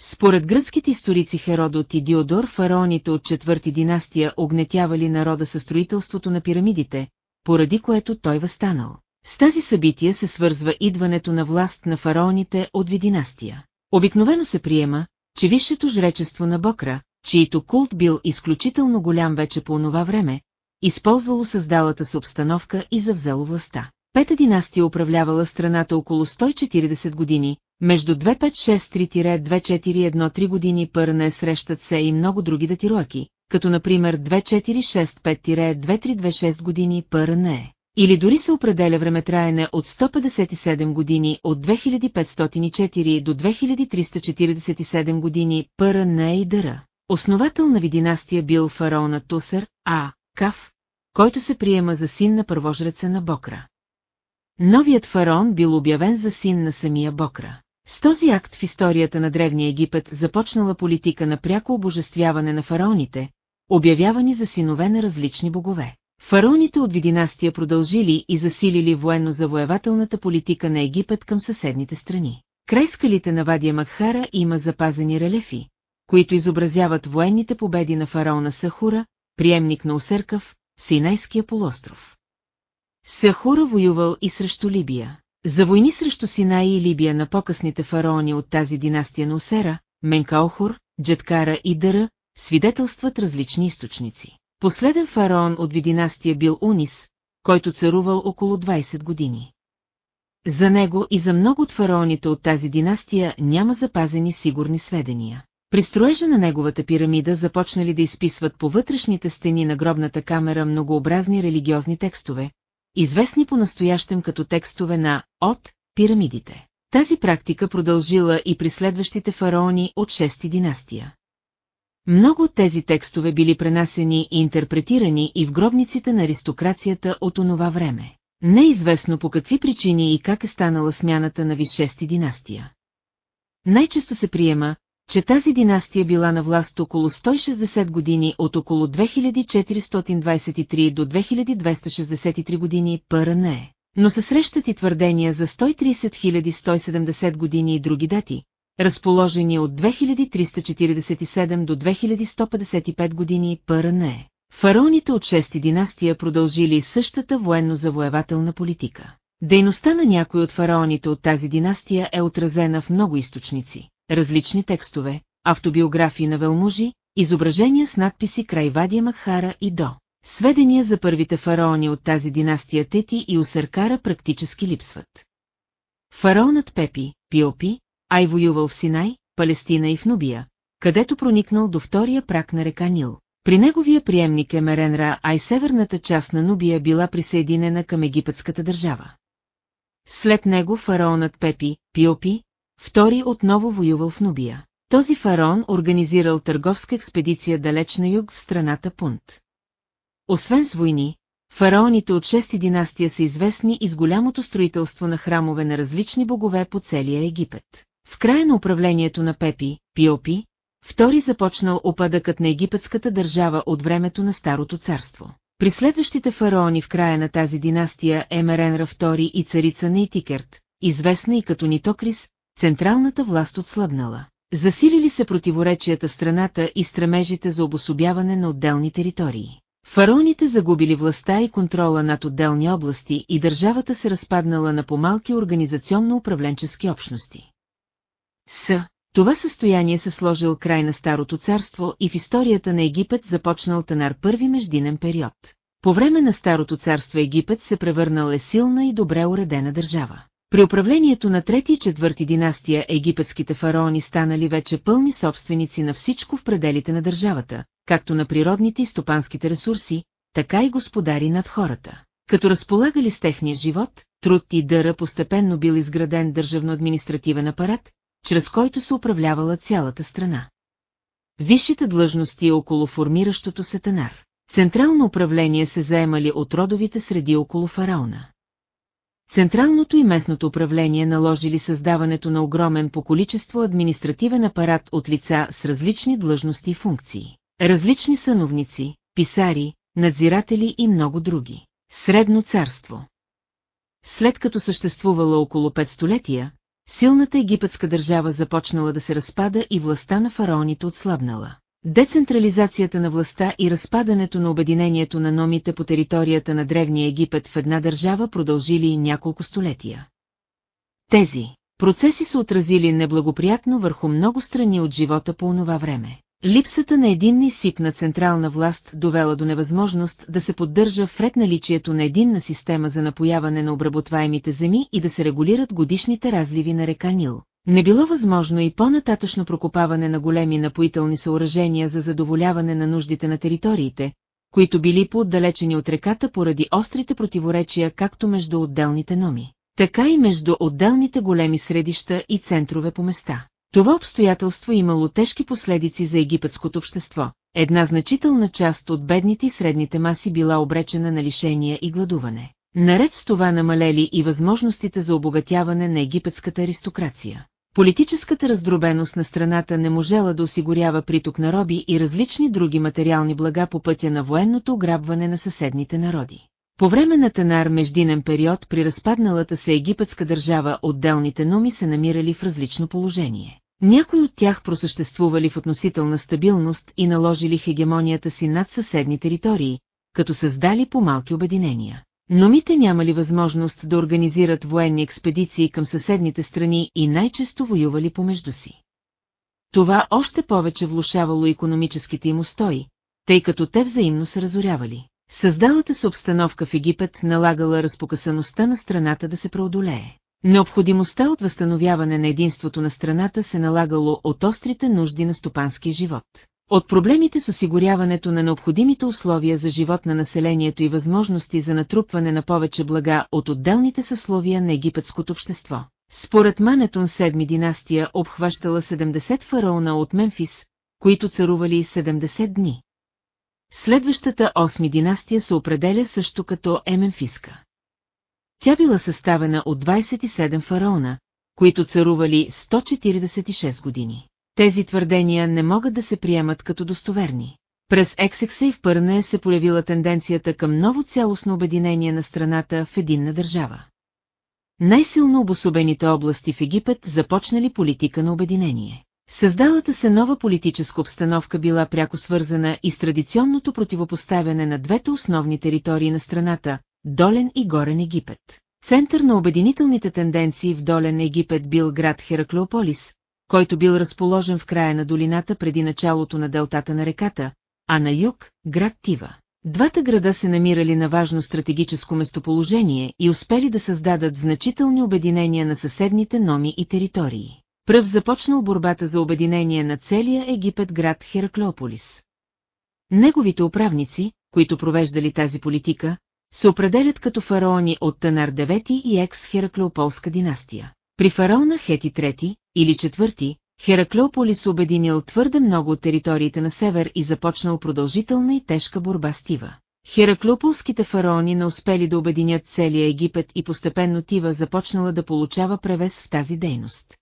Според гръцките историци Херодот и Диодор, фараоните от четвърти династия огнетявали народа със строителството на пирамидите, поради което той възстанал. С тази събитие се свързва идването на власт на фараоните от Ви династия. Обикновено се приема, че висшето жречество на Бокра, чието култ бил изключително голям вече по онова време, използвало създалата се обстановка и завзело властта. Пета династия управлявала страната около 140 години, между 256-3-2413 години пърне срещат се и много други датируаки, като например 2465-2326 години ПРНЕ. Или дори се определя времетраене от 157 години от 2504 до 2347 години ПРНЕ и ДР. Основател на ви династия бил фараона Тусър, А. Каф, който се приема за син на първожреца на Бокра. Новият фараон бил обявен за син на самия Бокра. С този акт в историята на Древния Египет започнала политика на пряко обожествяване на фараоните, обявявани за синове на различни богове. Фараоните от династия продължили и засилили военно-завоевателната политика на Египет към съседните страни. Край скалите на Вадия Макхара има запазени релефи, които изобразяват военните победи на фараона Сахура, приемник на Осеркав, Синайския полуостров. Сахура воювал и срещу Либия. За войни срещу Синай и Либия на по-късните фараони от тази династия на Осера, Менкаохур, Джеткара и Дъра, свидетелстват различни източници. Последен фараон от династия бил Унис, който царувал около 20 години. За него и за много от фараоните от тази династия няма запазени сигурни сведения. При строежа на неговата пирамида започнали да изписват по вътрешните стени на гробната камера многообразни религиозни текстове, известни по-настоящем като текстове на «От» пирамидите. Тази практика продължила и при следващите фараони от 6 династия. Много от тези текстове били пренасени и интерпретирани и в гробниците на аристокрацията от онова време. Не е известно по какви причини и как е станала смяната на Вишести династия. Най-често се приема, че тази династия била на власт около 160 години от около 2423 до 2263 години ПРНЕ. Но се срещат и твърдения за 130 170 години и други дати, разположени от 2347 до 2155 години ПРНЕ. Фараоните от 6 династия продължили същата военно-завоевателна политика. Дейността на някои от фараоните от тази династия е отразена в много източници, различни текстове, автобиографии на велмужи, изображения с надписи край Вадия Макхара и До. Сведения за първите фараони от тази династия Тети и Усъркара практически липсват. Фараонът Пепи, Пиопи, ай воювал в Синай, Палестина и в Нубия, където проникнал до втория прак на река Нил. При неговия приемник Емеренра, ай северната част на Нубия била присъединена към египетската държава. След него фараонът Пепи, Пиопи, втори отново воювал в Нубия. Този фараон организирал търговска експедиция далеч на юг в страната Пунт. Освен с войни, фараоните от 6 династия са известни и с голямото строителство на храмове на различни богове по целия Египет. В края на управлението на Пепи, Пиопи, втори започнал опадъкът на египетската държава от времето на Старото царство. При следващите фараони в края на тази династия Емеренра II и царица Нейтикерт, известна и като Нитокрис, централната власт отслабнала. Засилили се противоречията страната и стремежите за обособяване на отделни територии. Фараоните загубили властта и контрола над отделни области и държавата се разпаднала на помалки организационно-управленчески общности. С. Това състояние се сложил край на Старото царство и в историята на Египет започнал Танар първи междинен период. По време на Старото царство Египет се превърнал е силна и добре уредена държава. При управлението на трети и четвърти династия египетските фараони станали вече пълни собственици на всичко в пределите на държавата, както на природните и стопанските ресурси, така и господари над хората. Като разполагали с техния живот, труд и дъра постепенно бил изграден държавно-административен апарат, чрез който се управлявала цялата страна. Висшите длъжности около формиращото се тенар. Централно управление се заемали от родовите среди около фараона. Централното и местното управление наложили създаването на огромен по количество административен апарат от лица с различни длъжности и функции. Различни съновници, писари, надзиратели и много други. Средно царство. След като съществувала около 5 столетия, силната египетска държава започнала да се разпада и властта на фараоните отслабнала. Децентрализацията на властта и разпадането на обединението на номите по територията на Древния Египет в една държава продължили няколко столетия. Тези процеси са отразили неблагоприятно върху много страни от живота по онова време. Липсата на единна и свикна централна власт довела до невъзможност да се поддържа вред наличието на единна система за напояване на обработваемите земи и да се регулират годишните разливи на река Нил. Не било възможно и по-нататъчно прокопаване на големи напоителни съоръжения за задоволяване на нуждите на териториите, които били по-отдалечени от реката поради острите противоречия както между отделните номи, така и между отделните големи средища и центрове по места. Това обстоятелство имало тежки последици за египетското общество. Една значителна част от бедните и средните маси била обречена на лишения и гладуване. Наред с това намалели и възможностите за обогатяване на египетската аристокрация. Политическата раздробеност на страната не можела да осигурява приток на роби и различни други материални блага по пътя на военното ограбване на съседните народи. По време на Танар междинен период при разпадналата се египетска държава отделните номи се намирали в различно положение. Някои от тях просъществували в относителна стабилност и наложили хегемонията си над съседни територии, като създали по-малки обединения. Номите нямали възможност да организират военни експедиции към съседните страни и най-често воювали помежду си. Това още повече влушавало економическите им устои, тъй като те взаимно се разорявали. Създалата се обстановка в Египет налагала разпокъсаността на страната да се преодолее. Необходимостта от възстановяване на единството на страната се налагало от острите нужди на стопанския живот. От проблемите с осигуряването на необходимите условия за живот на населението и възможности за натрупване на повече блага от отделните съсловия на египетското общество. Според Манетон 7 династия обхващала 70 фараона от Мемфис, които царували 70 дни. Следващата 8 династия се определя също като Еменфиска. Тя била съставена от 27 фараона, които царували 146 години. Тези твърдения не могат да се приемат като достоверни. През Ексекса и в Пърне се появила тенденцията към ново цялостно обединение на страната в единна държава. Най-силно обособените области в Египет започнали политика на обединение. Създалата се нова политическа обстановка била пряко свързана и с традиционното противопоставяне на двете основни територии на страната – Долен и Горен Египет. Център на обединителните тенденции в Долен Египет бил град Хераклеополис, който бил разположен в края на долината преди началото на делтата на реката, а на юг – град Тива. Двата града се намирали на важно стратегическо местоположение и успели да създадат значителни обединения на съседните номи и територии. Пръв започнал борбата за обединение на целия Египет град Хераклеополис. Неговите управници, които провеждали тази политика, се определят като фараони от Танар 9 и екс-Хераклеополска династия. При фараона Хети III или IV, Хераклеополис обединил твърде много от териториите на север и започнал продължителна и тежка борба с Тива. Хераклеополските фараони не успели да обединят целия Египет и постепенно Тива започнала да получава превес в тази дейност.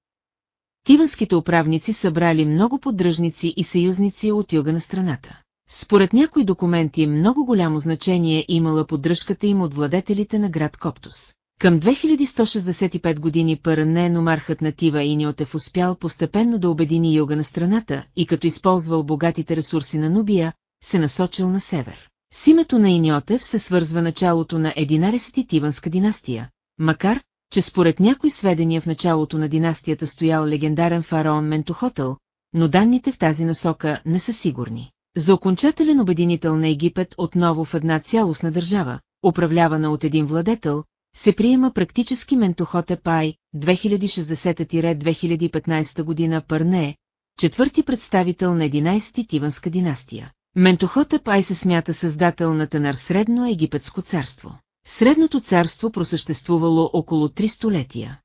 Тиванските управници събрали много поддръжници и съюзници от юга на страната. Според някои документи много голямо значение имала поддръжката им от владетелите на град Коптус. Към 2165 години Паране номархът на Тива Иниотев успял постепенно да обедини юга на страната и като използвал богатите ресурси на Нубия, се насочил на север. С името на Иниотев се свързва началото на 11-ти Тиванска династия, макар, че според някои сведения в началото на династията стоял легендарен фараон Ментохотел, но данните в тази насока не са сигурни. За окончателен обединител на Египет отново в една цялостна държава, управлявана от един владетел, се приема практически Ментохоте Пай 2060-2015 година Парне, четвърти представител на 11-ти Тиванска династия. Ментохоте Пай се смята създател на Танар Средно египетско царство. Средното царство просъществувало около три столетия.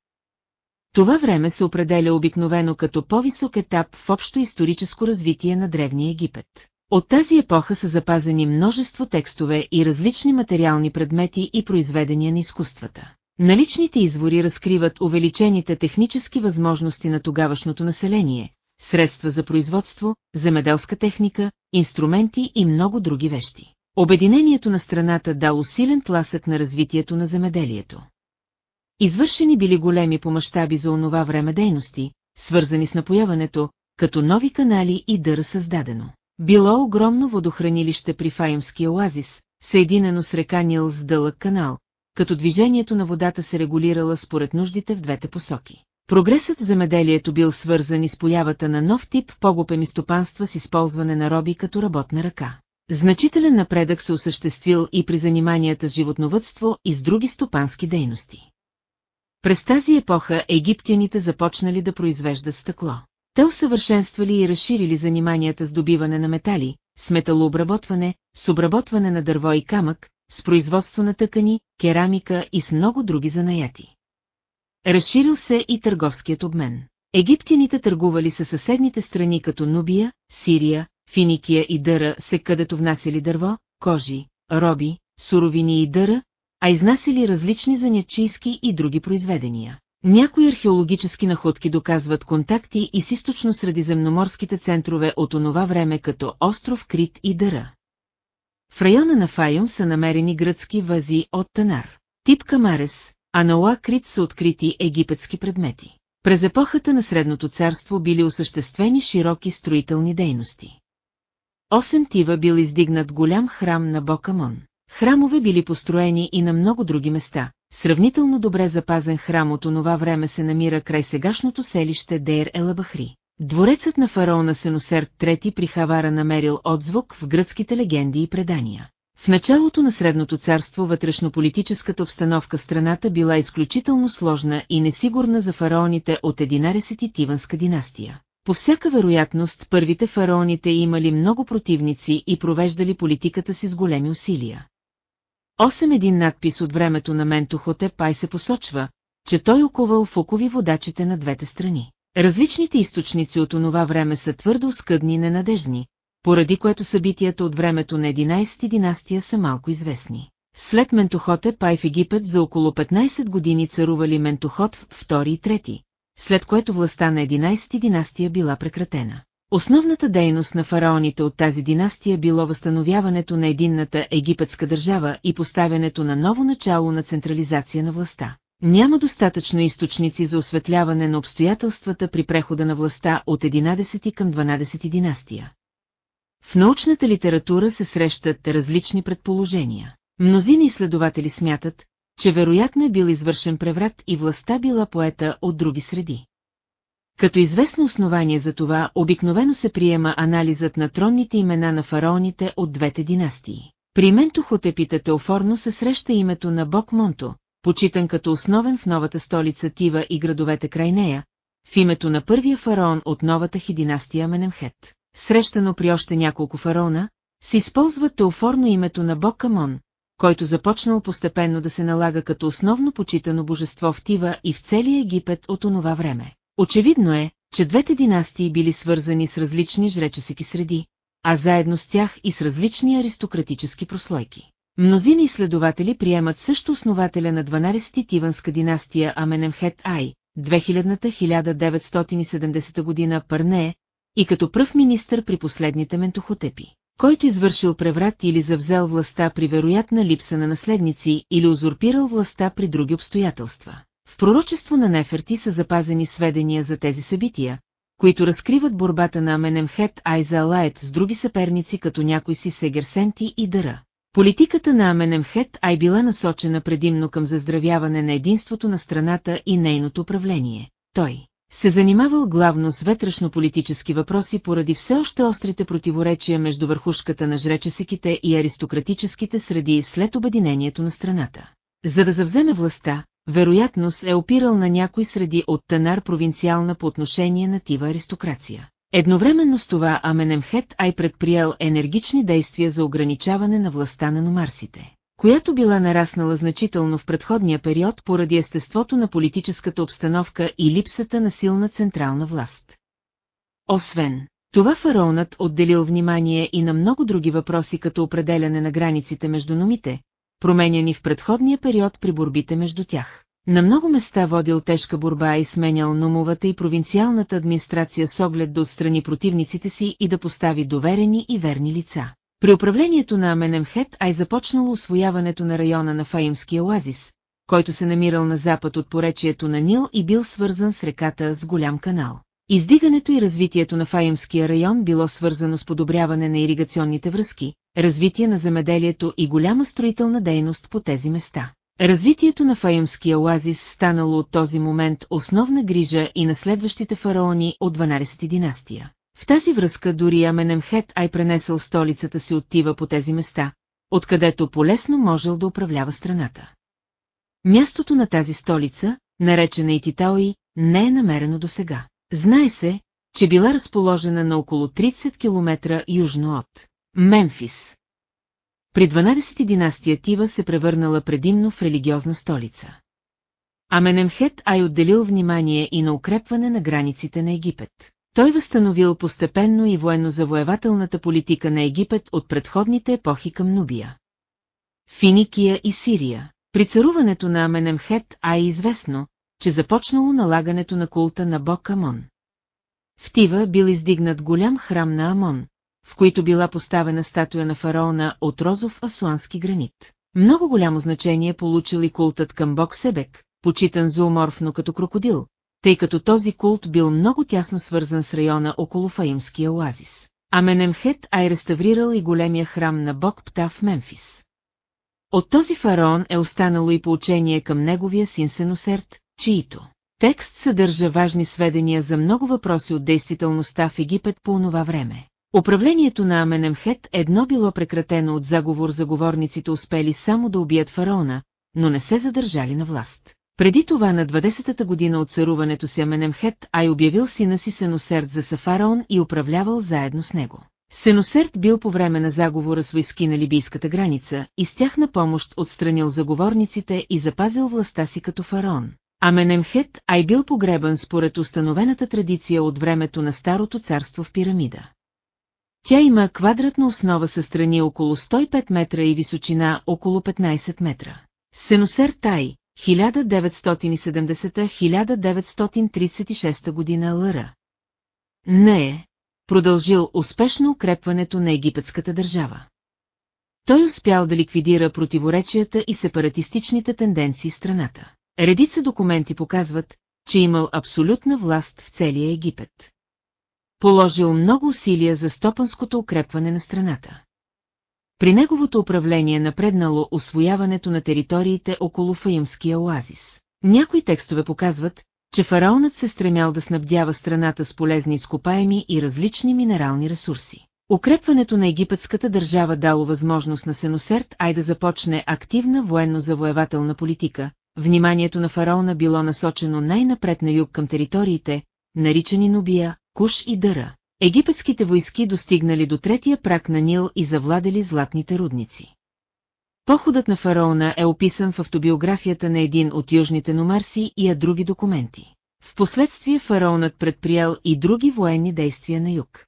Това време се определя обикновено като по-висок етап в общо историческо развитие на Древния Египет. От тази епоха са запазени множество текстове и различни материални предмети и произведения на изкуствата. Наличните извори разкриват увеличените технически възможности на тогавашното население, средства за производство, земеделска техника, инструменти и много други вещи. Обединението на страната дало силен тласък на развитието на земеделието. Извършени били големи по мащаби за онова време дейности, свързани с напояването, като нови канали и дъра създадено. Било огромно водохранилище при Фаимския оазис, съединено с река Нил с дълъг канал, като движението на водата се регулирала според нуждите в двете посоки. Прогресът в земеделието бил свързан и с появата на нов тип по-гопеми стопанства с използване на роби като работна ръка. Значителен напредък се осъществил и при заниманията с животновътство и с други стопански дейности. През тази епоха египтяните започнали да произвеждат стъкло. Те усъвършенствали и разширили заниманията с добиване на метали, с металообработване, с обработване на дърво и камък, с производство на тъкани, керамика и с много други занаяти. Разширил се и търговският обмен. Египтяните търгували със съседните страни като Нубия, Сирия, Финикия и Дъра, се където внасяли дърво, кожи, роби, суровини и дъра, а изнасяли различни занятчийски и други произведения. Някои археологически находки доказват контакти и с източно-средиземноморските центрове от онова време като остров Крит и Дъра. В района на Файум са намерени гръцки вази от Танар. Тип Камарес, а на Уакрит са открити египетски предмети. През епохата на Средното царство били осъществени широки строителни дейности. Осем тива бил издигнат голям храм на Бокамон. Храмове били построени и на много други места. Сравнително добре запазен храм от онова време се намира край сегашното селище Дейр Елабахри. Дворецът на фараона Сеносерт III при Хавара намерил отзвук в гръцките легенди и предания. В началото на Средното царство вътрешнополитическата обстановка страната била изключително сложна и несигурна за фараоните от 11 Тиванска династия. По всяка вероятност първите фараоните имали много противници и провеждали политиката си с големи усилия. Осем един надпис от времето на Ментохоте Пай се посочва, че той оковал в окови водачите на двете страни. Различните източници от онова време са твърдо скъдни и ненадежни, поради което събитията от времето на 11 династия са малко известни. След Ментохоте Пай в Египет за около 15 години царували Ментохот в втори и трети, след което властта на 11 династия била прекратена. Основната дейност на фараоните от тази династия било възстановяването на единната египетска държава и поставянето на ново начало на централизация на властта. Няма достатъчно източници за осветляване на обстоятелствата при прехода на властта от 11 към 12 династия. В научната литература се срещат различни предположения. Мнозина изследователи смятат, че вероятно е бил извършен преврат и властта била поета от други среди. Като известно основание за това обикновено се приема анализът на тронните имена на фараоните от двете династии. При Ментохотепита Теофорно се среща името на Бог Монто, почитан като основен в новата столица Тива и градовете край нея, в името на първия фараон от новата хидинастия Менемхет. Срещано при още няколко фараона, се използва теофорно името на Бог Камон, който започнал постепенно да се налага като основно почитано божество в Тива и в целия Египет от онова време. Очевидно е, че двете династии били свързани с различни жречесики среди, а заедно с тях и с различни аристократически прослойки. Мнозини изследователи приемат също основателя на 12-ти Тиванска династия Аменемхет Ай, 2000-1970 година Парне, и като пръв министър при последните ментохотепи, който извършил преврат или завзел властта при вероятна липса на наследници или узурпирал властта при други обстоятелства. В пророчество на Неферти са запазени сведения за тези събития, които разкриват борбата на Аменемхет Айза Алает с други съперници като някой си Сегерсенти и Дъра. Политиката на Аменемхет Ай била насочена предимно към заздравяване на единството на страната и нейното управление. Той се занимавал главно с вътрешно-политически въпроси поради все още острите противоречия между върхушката на жречесиките и аристократическите среди след обединението на страната. За да завземе властта, вероятност е опирал на някой среди от Танар провинциална по отношение на тива аристокрация. Едновременно с това Аменемхет Ай предприел енергични действия за ограничаване на властта на номарсите, която била нараснала значително в предходния период поради естеството на политическата обстановка и липсата на силна централна власт. Освен това фараонът отделил внимание и на много други въпроси като определяне на границите между номите, променяни в предходния период при борбите между тях. На много места водил тежка борба и сменял номовата и провинциалната администрация с оглед да отстрани противниците си и да постави доверени и верни лица. При управлението на Аменемхет Ай започнало освояването на района на Фаимския оазис, който се намирал на запад от поречието на Нил и бил свързан с реката с голям канал. Издигането и развитието на Фаимския район било свързано с подобряване на иригационните връзки, развитие на земеделието и голяма строителна дейност по тези места. Развитието на Фаимския оазис станало от този момент основна грижа и на следващите фараони от 12 династия. В тази връзка дори Аменемхет Ай пренесъл столицата си от Тива по тези места, откъдето полесно можел да управлява страната. Мястото на тази столица, наречена Ититаои, не е намерено досега. Знае се, че била разположена на около 30 км южно от Мемфис. При 12 династия Тива се превърнала предимно в религиозна столица. Аменемхет Ай отделил внимание и на укрепване на границите на Египет. Той възстановил постепенно и военно-завоевателната политика на Египет от предходните епохи към Нубия. Финикия и Сирия. При царуването на Аменемхет А е известно, че започнало налагането на култа на бог Амон. В Тива бил издигнат голям храм на Амон, в който била поставена статуя на фараона от розов асуански гранит. Много голямо значение получил и култът към бог Себек, почитан зооморфно като крокодил, тъй като този култ бил много тясно свързан с района около Фаимския оазис. А Менемхет Ай реставрирал и големия храм на бог Пта в Мемфис. От този фараон е останало и поучение към неговия син Сеносерт, чието текст съдържа важни сведения за много въпроси от действителността в Египет по онова време. Управлението на Аменемхет едно било прекратено от заговор заговорниците успели само да убият фараона, но не се задържали на власт. Преди това на 20-та година от царуването си Аменемхет Ай обявил сина си Сеносерт за Сафараон и управлявал заедно с него. Сеносерт бил по време на заговора с войски на либийската граница и с тях на помощ отстранил заговорниците и запазил властта си като фараон. Аменемхет Ай бил погребан според установената традиция от времето на Старото царство в пирамида. Тя има квадратна основа със страни около 105 метра и височина около 15 метра. Сеносер Тай, 1970-1936 година Лъра. Не е продължил успешно укрепването на египетската държава. Той успял да ликвидира противоречията и сепаратистичните тенденции страната. Редица документи показват, че имал абсолютна власт в целия Египет. Положил много усилия за стопанското укрепване на страната. При неговото управление напреднало освояването на териториите около Фаимския оазис. Някои текстове показват, че фараонът се стремял да снабдява страната с полезни изкопаеми и различни минерални ресурси. Укрепването на египетската държава дало възможност на Сеносерт Ай да започне активна военно-завоевателна политика. Вниманието на фараона било насочено най-напред на юг към териториите, наричани Нубия, Куш и Дъра. Египетските войски достигнали до третия прак на Нил и завладели златните рудници. Походът на фараона е описан в автобиографията на един от южните номарси и а други документи. Впоследствие фараонът предприял и други военни действия на юг.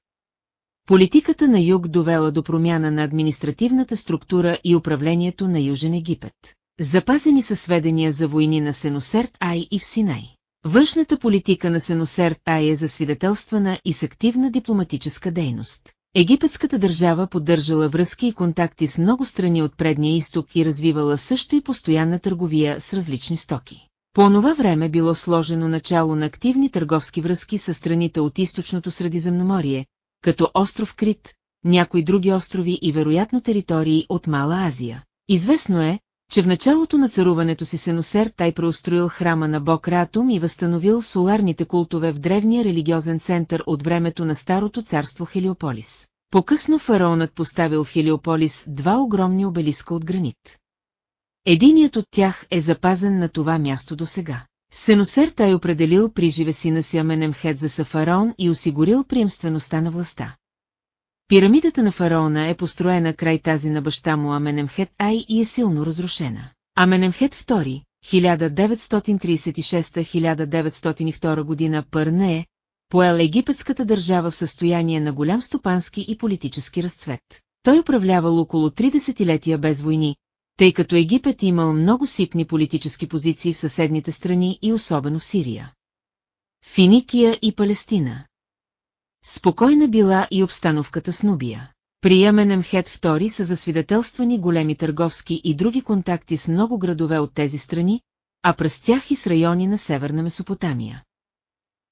Политиката на юг довела до промяна на административната структура и управлението на Южен Египет. Запазени са сведения за войни на Сеносерт Ай и в Синай. Външната политика на Сеносерт Ай е засвидетелствана и с активна дипломатическа дейност. Египетската държава поддържала връзки и контакти с много страни от предния изток и развивала също и постоянна търговия с различни стоки. По онова време било сложено начало на активни търговски връзки с страните от източното Средиземноморие, като остров Крит, някои други острови и вероятно територии от Мала Азия. Известно е, че в началото на царуването си Сеносер тай преустроил храма на бог Ратум и възстановил соларните култове в древния религиозен център от времето на Старото царство Хелиополис. По-късно фараонът поставил в Хелиополис два огромни обелиска от гранит. Единият от тях е запазен на това място до сега. Сеносер тай определил при живе сина си Аменемхет за Сафараон и осигурил приемствеността на властта. Пирамидата на фараона е построена край тази на баща му Аменемхет Ай и е силно разрушена. Аменемхет II, 1936-1902 година Пърне е, поел египетската държава в състояние на голям стопански и политически разцвет. Той управлявал около три десетилетия без войни, тъй като Египет имал много сипни политически позиции в съседните страни и особено в Сирия. Финикия и Палестина Спокойна била и обстановката с Нубия. Приеменем Хет II са засвидетелствани големи търговски и други контакти с много градове от тези страни, а през тях и с райони на Северна Месопотамия.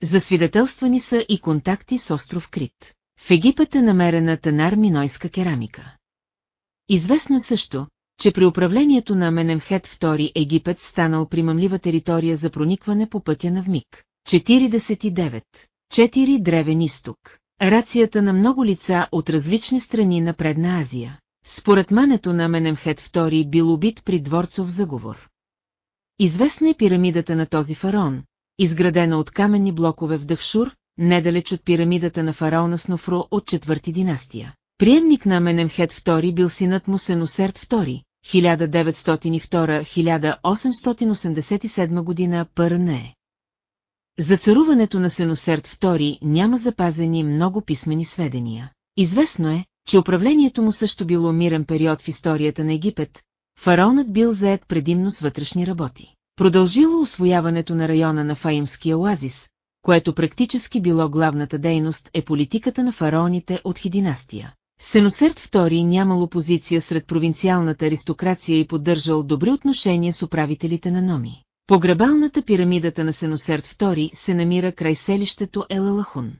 Засвидетелствани са и контакти с остров Крит. В Египет е намерена танар-минойска керамика. Известно е също, че при управлението на Менемхет II Египет станал примамлива територия за проникване по пътя на Вмик. 49. Четири древен изток. Рацията на много лица от различни страни на Предна Азия. Според мането на Менемхет II бил убит при дворцов заговор. Известна е пирамидата на този фараон, изградена от каменни блокове в Дахшур, недалеч от пирамидата на фараона Снофро от четвърти династия. Приемник на Менемхет II бил синът му Сеносерт II, 1902-1887 година ПРНЕ. За царуването на Сеносерт II няма запазени много писмени сведения. Известно е, че управлението му също било мирен период в историята на Египет, фараонът бил заед предимно с вътрешни работи. Продължило освояването на района на Фаимския оазис, което практически било главната дейност е политиката на фараоните от Хидинастия. Сеносерт II нямал позиция сред провинциалната аристокрация и поддържал добри отношения с управителите на Номи. Погребалната пирамидата на Сеносерт II се намира край селището Елалахун.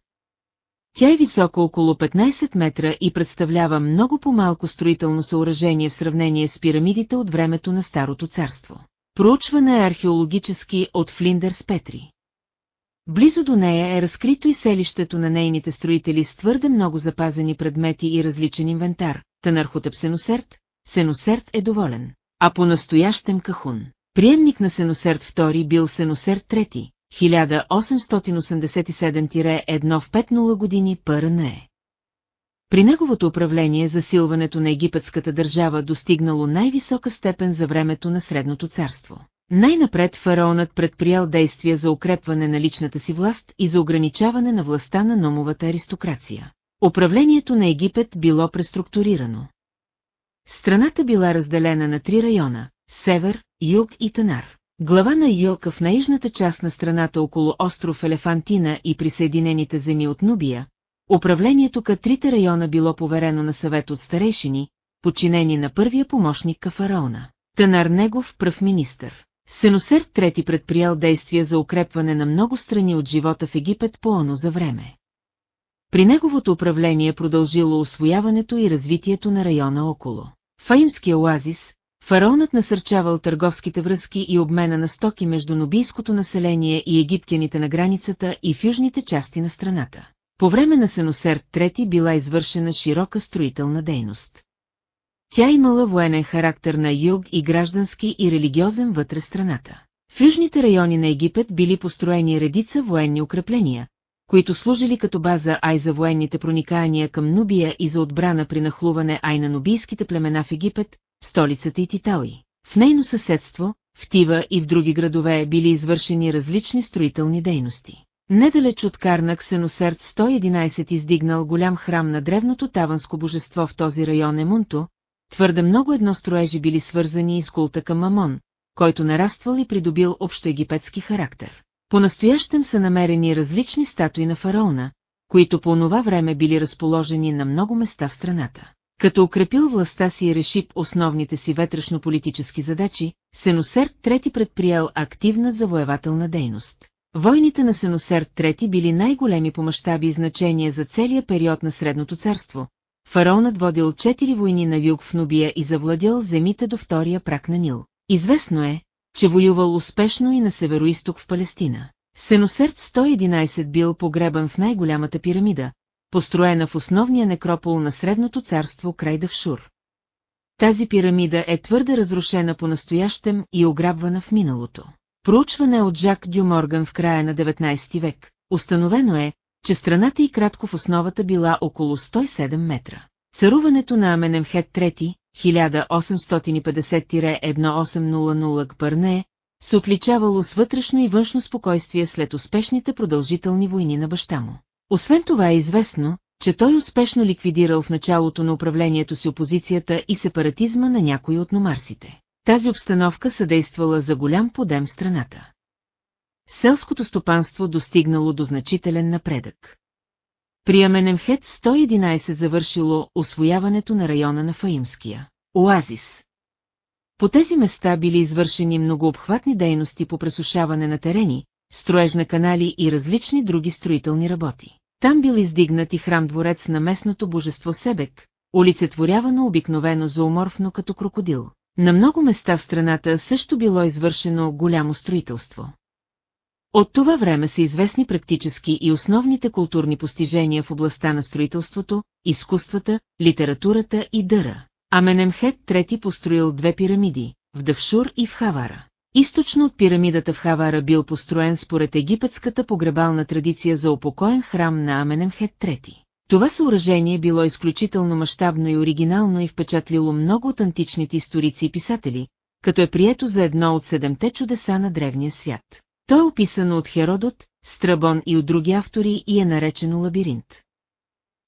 Тя е висока около 15 метра и представлява много по-малко строително съоръжение в сравнение с пирамидите от времето на Старото царство. Проучване е археологически от Флиндърс Петри. Близо до нея е разкрито и селището на нейните строители с твърде много запазени предмети и различен инвентар. Танархотеп Сеносерт, Сеносерт е доволен. А по-настоящем Кахун. Приемник на Сеносерт II бил Сеносерт III, 1887-1 в 50 години ПРНЕ. При неговото управление засилването на египетската държава достигнало най-висока степен за времето на Средното царство. Най-напред фараонът предприял действия за укрепване на личната си власт и за ограничаване на властта на номовата аристокрация. Управлението на Египет било преструктурирано. Страната била разделена на три района – Север, Юг и Танар. Глава на Юг в наижната част на страната около остров Елефантина и присъединените земи от Нубия, управлението към трите района било поверено на съвет от старейшини, подчинени на първия помощник към фараона. Танар Негов пръв министър. Сеносерт трети предприял действия за укрепване на много страни от живота в Египет по оно за време. При неговото управление продължило освояването и развитието на района около. Фаимския оазис, фараонът насърчавал търговските връзки и обмена на стоки между нобийското население и египтяните на границата и в южните части на страната. По време на Сеносерт трети била извършена широка строителна дейност. Тя имала военен характер на юг и граждански и религиозен вътре страната. В южните райони на Египет били построени редица военни укрепления, които служили като база ай за военните проникания към Нубия и за отбрана при нахлуване ай на нубийските племена в Египет, столицата и Титаи. В нейно съседство, в Тива и в други градове били извършени различни строителни дейности. Недалеч от Карнак Сеносерт 111 издигнал голям храм на древното таванско божество в този район Емунто, твърде много едностроежи били свързани и с култа към Мамон, който нараствал и придобил общоегипетски характер. По-настоящем са намерени различни статуи на фараона, които по онова време били разположени на много места в страната. Като укрепил властта си и реши основните си вътрешно-политически задачи, Сеносерт трети предприел активна завоевателна дейност. Войните на Сеносерт трети били най-големи по мащаби и значения за целия период на Средното царство, фараонът водил четири войни на юг в Нубия и завладял земите до втория прак на Нил. Известно е, че воювал успешно и на североисток в Палестина. Сеносерт 111 бил погребан в най-голямата пирамида, построена в основния некропол на Средното царство край Давшур. Тази пирамида е твърде разрушена по-настоящем и ограбвана в миналото. Проучване от Жак Дю Морган в края на 19 век. Установено е, че страната и кратко в основата била около 107 метра. Царуването на Аменемхет III, 1850-1800 Гпърне, се отличавало с вътрешно и външно спокойствие след успешните продължителни войни на баща му. Освен това е известно, че той успешно ликвидирал в началото на управлението си опозицията и сепаратизма на някои от номарсите. Тази обстановка съдействала за голям подем страната селското стопанство достигнало до значителен напредък. При Аменемхет 111 завършило освояването на района на Фаимския. Оазис. По тези места били извършени многообхватни дейности по пресушаване на терени, строеж на канали и различни други строителни работи. Там бил издигнат и храм-дворец на местното божество Себек, олицетворявано обикновено зооморфно като крокодил. На много места в страната също било извършено голямо строителство. От това време са известни практически и основните културни постижения в областта на строителството, изкуствата, литературата и дъра. Аменемхет трети построил две пирамиди, в Дахшур и в Хавара. Източно от пирамидата в Хавара бил построен според египетската погребална традиция за упокоен храм на Аменемхет III. Това съоръжение било изключително мащабно и оригинално и впечатлило много от античните историци и писатели, като е прието за едно от седемте чудеса на древния свят. То е описано от Херодот, Страбон и от други автори и е наречено лабиринт.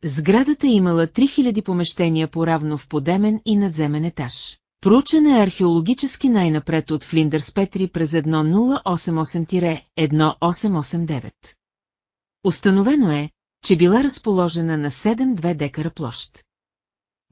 Сградата имала 3000 помещения по-равно в подемен и надземен етаж. Проучен е археологически най-напред от Флиндърс Петри през 1088-1889. Установено е, че била разположена на 7-2 декара площ.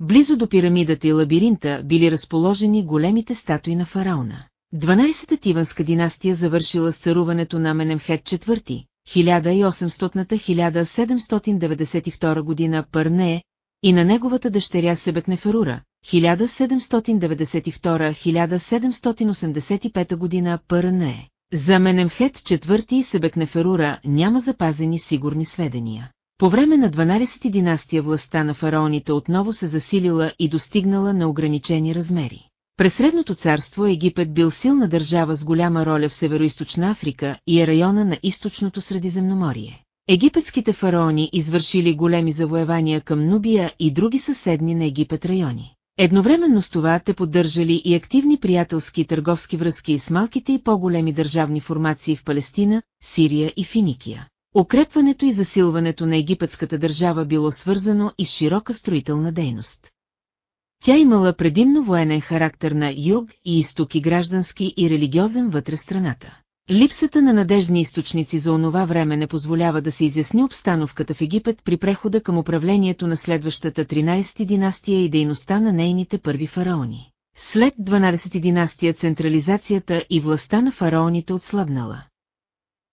Близо до пирамидата и лабиринта били разположени големите статуи на фараона. 12-та Тиванска династия завършила с царуването на Менемхет IV, 1800-1792 година Пърнее и на неговата дъщеря Себекнеферура, 1792-1785 година Пърнее. За Менемхет IV и Себекнеферура няма запазени сигурни сведения. По време на 12 династия властта на фараоните отново се засилила и достигнала на ограничени размери. През Средното царство Египет бил силна държава с голяма роля в Североизточна Африка и е района на източното Средиземноморие. Египетските фараони извършили големи завоевания към Нубия и други съседни на Египет райони. Едновременно с това те поддържали и активни приятелски и търговски връзки с малките и по-големи държавни формации в Палестина, Сирия и Финикия. Укрепването и засилването на египетската държава било свързано и с широка строителна дейност. Тя имала предимно военен характер на юг и изток и граждански и религиозен вътре страната. Липсата на надежни източници за онова време не позволява да се изясни обстановката в Египет при прехода към управлението на следващата 13 династия и дейността на нейните първи фараони. След 12 династия централизацията и властта на фараоните отслабнала.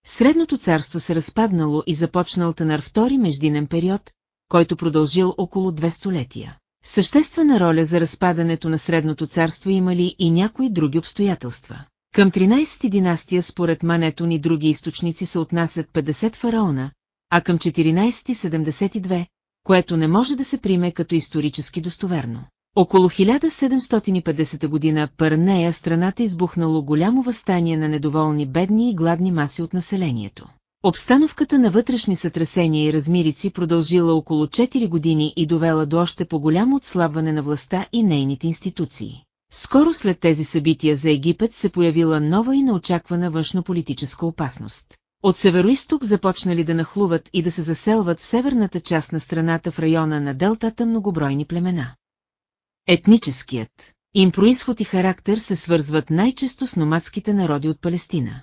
Средното царство се разпаднало и започнал Танар втори междинен период, който продължил около две столетия. Съществена роля за разпадането на Средното царство имали и някои други обстоятелства. Към 13 династия според Манетон и други източници се отнасят 50 фараона, а към 14 72, което не може да се приеме като исторически достоверно. Около 1750 година Пърнея страната избухнало голямо възстание на недоволни бедни и гладни маси от населението. Обстановката на вътрешни сътресения и размирици продължила около 4 години и довела до още по-голямо отслабване на властта и нейните институции. Скоро след тези събития за Египет се появила нова и неочаквана външнополитическа опасност. От североисток започнали да нахлуват и да се заселват в северната част на страната в района на делтата многобройни племена. Етническият им происход и характер се свързват най-често с номадските народи от Палестина.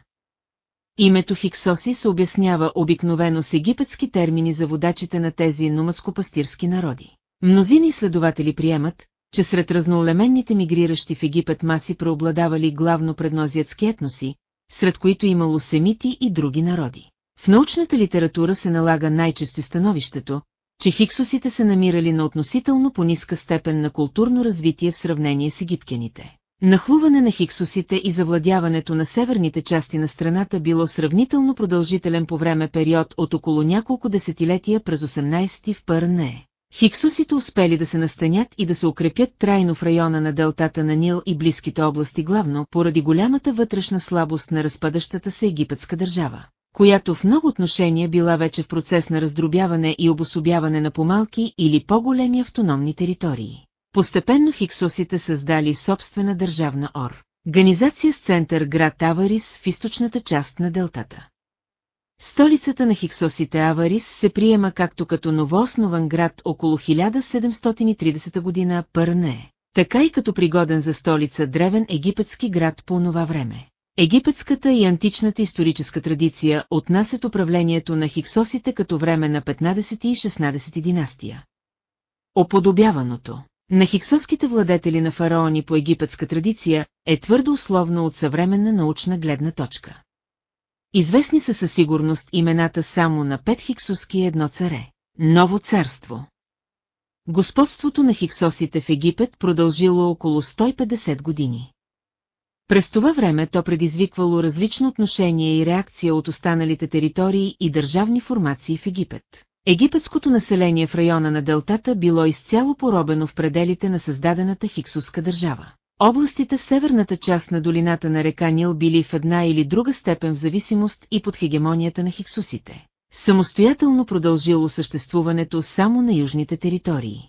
Името Хиксоси се обяснява обикновено с египетски термини за водачите на тези номадско-пастирски народи. Мнозини изследователи приемат, че сред разноолеменните мигриращи в Египет маси преобладавали главно предноазиатски етноси, сред които имало семити и други народи. В научната литература се налага най-често становището, че хиксосите се намирали на относително по-ниска степен на културно развитие в сравнение с египтяните. Нахлуване на хиксосите и завладяването на северните части на страната било сравнително продължителен по време период от около няколко десетилетия през 18 в Пърне. Хиксусите успели да се настанят и да се укрепят трайно в района на делтата на Нил и близките области главно поради голямата вътрешна слабост на разпадащата се египетска държава, която в много отношения била вече в процес на раздробяване и обособяване на помалки или по-големи автономни територии. Постепенно хиксусите създали собствена държавна ор. Организация с център град Аварис в източната част на делтата. Столицата на Хиксосите Аварис се приема както като новооснован град около 1730 година Пърне, така и като пригоден за столица древен египетски град по това време. Египетската и античната историческа традиция отнасят управлението на Хиксосите като време на 15 и 16 династия. Оподобяваното на хиксоските владетели на фараони по египетска традиция е твърдо условно от съвременна научна гледна точка. Известни са със сигурност имената само на пет хиксоски едно царе. Ново царство. Господството на хиксосите в Египет продължило около 150 години. През това време то предизвиквало различно отношение и реакция от останалите територии и държавни формации в Египет. Египетското население в района на Делтата било изцяло поробено в пределите на създадената хиксоска държава. Областите в северната част на долината на река Нил били в една или друга степен в зависимост и под хегемонията на хиксусите. Самостоятелно продължило съществуването само на южните територии.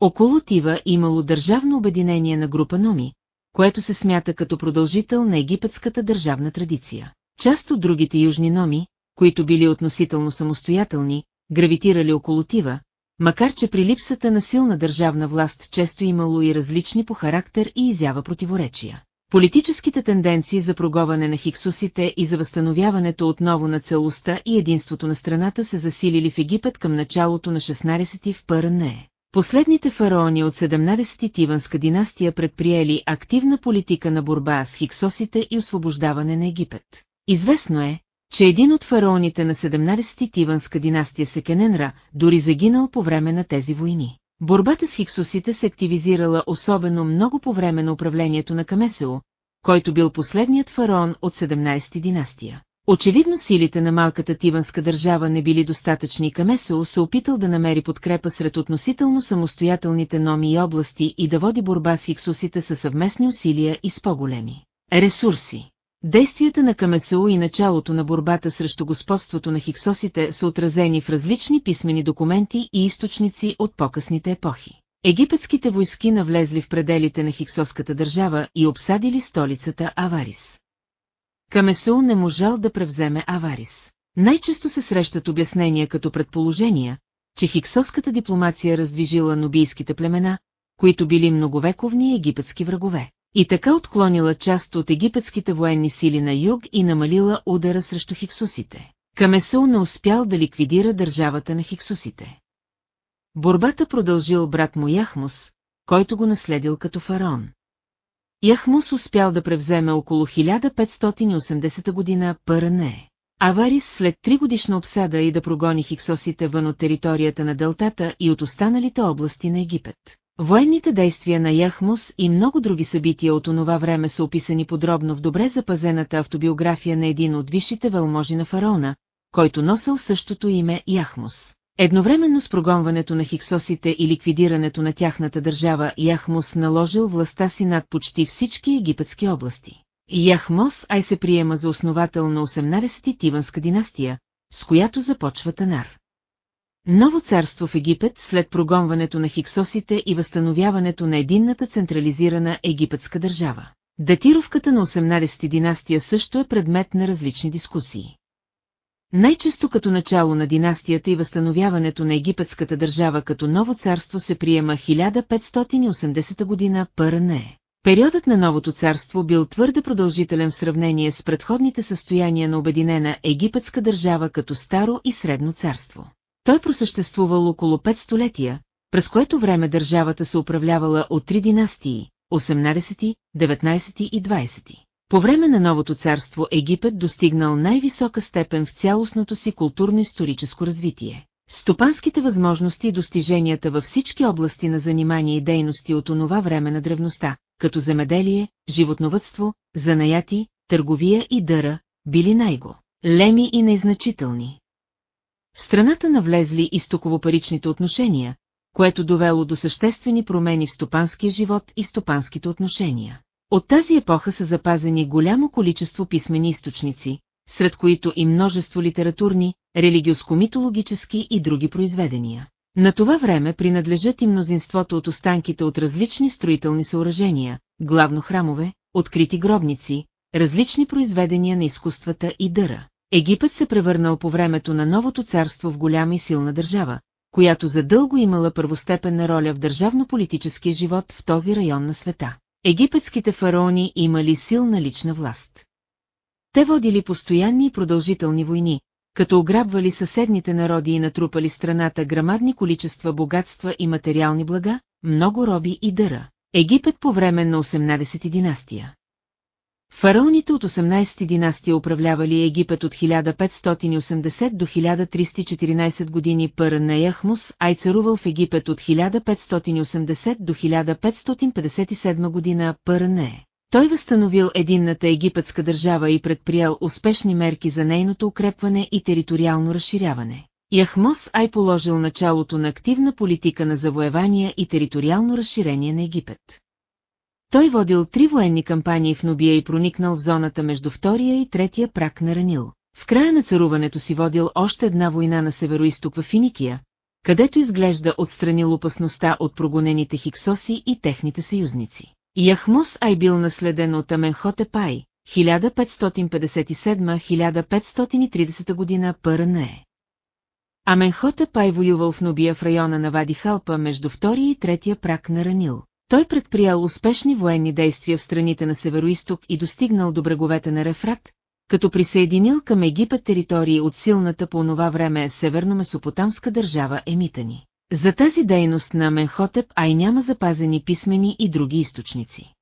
Около Тива имало държавно обединение на група Номи, което се смята като продължител на египетската държавна традиция. Част от другите южни Номи, които били относително самостоятелни, гравитирали около Тива, макар че при липсата на силна държавна власт често имало и различни по характер и изява противоречия. Политическите тенденции за проговане на хиксусите и за възстановяването отново на целостта и единството на страната се засилили в Египет към началото на 16 в ПРНЕ. Последните фараони от 17-ти Тиванска династия предприели активна политика на борба с хиксосите и освобождаване на Египет. Известно е, че един от фараоните на 17-ти Тиванска династия Секененра дори загинал по време на тези войни. Борбата с хиксосите се активизирала особено много по време на управлението на Камесео, който бил последният фараон от 17-ти династия. Очевидно силите на малката тиванска държава не били достатъчни и Камесео се опитал да намери подкрепа сред относително самостоятелните номи и области и да води борба с хиксосите със съвместни усилия и с по-големи ресурси. Действията на Камесео и началото на борбата срещу господството на хиксосите са отразени в различни писмени документи и източници от по-късните епохи. Египетските войски навлезли в пределите на хиксоската държава и обсадили столицата Аварис. Камесео не можал да превземе Аварис. Най-често се срещат обяснения като предположения, че хиксоската дипломация раздвижила нобийските племена, които били многовековни египетски врагове и така отклонила част от египетските военни сили на юг и намалила удара срещу хиксусите. Камесул не успял да ликвидира държавата на хиксусите. Борбата продължил брат му Яхмус, който го наследил като фараон. Яхмус успял да превземе около 1580 година ПРНЕ. Аварис след три годишна обсада и да прогони хиксосите вън от територията на Делтата и от останалите области на Египет. Военните действия на Яхмус и много други събития от онова време са описани подробно в добре запазената автобиография на един от висшите вълможи на фараона, който носил същото име Яхмус. Едновременно с прогонването на хиксосите и ликвидирането на тяхната държава Яхмус наложил властта си над почти всички египетски области. Яхмос Ай се приема за основател на 18-ти Тиванска династия, с която започва Танар. Ново царство в Египет след прогонването на хиксосите и възстановяването на единната централизирана египетска държава. Датировката на 18 династия също е предмет на различни дискусии. Най-често като начало на династията и възстановяването на египетската държава като ново царство се приема 1580 година ПРНЕ. Периодът на новото царство бил твърде продължителен в сравнение с предходните състояния на обединена египетска държава като старо и средно царство. Той просъществувал около 5 столетия, през което време държавата се управлявала от три династии – 18, 19 и 20. По време на новото царство Египет достигнал най-висока степен в цялостното си културно-историческо развитие. Стопанските възможности и достиженията във всички области на занимание и дейности от онова време на древността, като земеделие, животновътство, занаяти, търговия и дъра, били най-го. Леми и незначителни. В страната навлезли изтоково-паричните отношения, което довело до съществени промени в стопанския живот и стопанските отношения. От тази епоха са запазени голямо количество писмени източници, сред които и множество литературни, религиоско-митологически и други произведения. На това време принадлежат и мнозинството от останките от различни строителни съоръжения, главно храмове, открити гробници, различни произведения на изкуствата и дъра. Египет се превърнал по времето на новото царство в голяма и силна държава, която задълго имала първостепенна роля в държавно-политическия живот в този район на света. Египетските фараони имали силна лична власт. Те водили постоянни и продължителни войни, като ограбвали съседните народи и натрупали страната грамадни количества богатства и материални блага, много роби и дъра. Египет по време на 18 династия. Фараоните от 18 династия управлявали Египет от 1580 до 1314 години Пър на Яхмус, а и царувал в Египет от 1580 до 1557 година Пър не. Той възстановил единната египетска държава и предприял успешни мерки за нейното укрепване и териториално разширяване. Яхмос Ай положил началото на активна политика на завоевания и териториално разширение на Египет. Той водил три военни кампании в Нубия и проникнал в зоната между втория и третия прак на Ранил. В края на царуването си водил още една война на североисток в Финикия, където изглежда отстранил опасността от прогонените хиксоси и техните съюзници. Яхмос Ай бил наследен от Аменхоте Пай, 1557-1530 година ПРНЕ. Аменхоте Пай воювал в Нубия в района на Вади Халпа между втория и третия прак на Ранил. Той предприял успешни военни действия в страните на Североисток и достигнал до бреговете на Рефрат, като присъединил към Египет територии от силната по онова време северно-месопотамска държава Емитани. За тази дейност на Менхотеп Ай няма запазени писмени и други източници.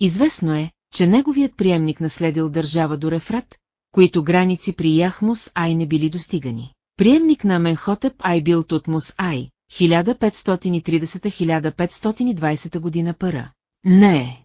Известно е, че неговият приемник наследил държава до Рефрат, които граници при Яхмус Ай не били достигани. Приемник на Менхотеп Ай бил Тутмус Ай, 1530-1520 година пара. Не.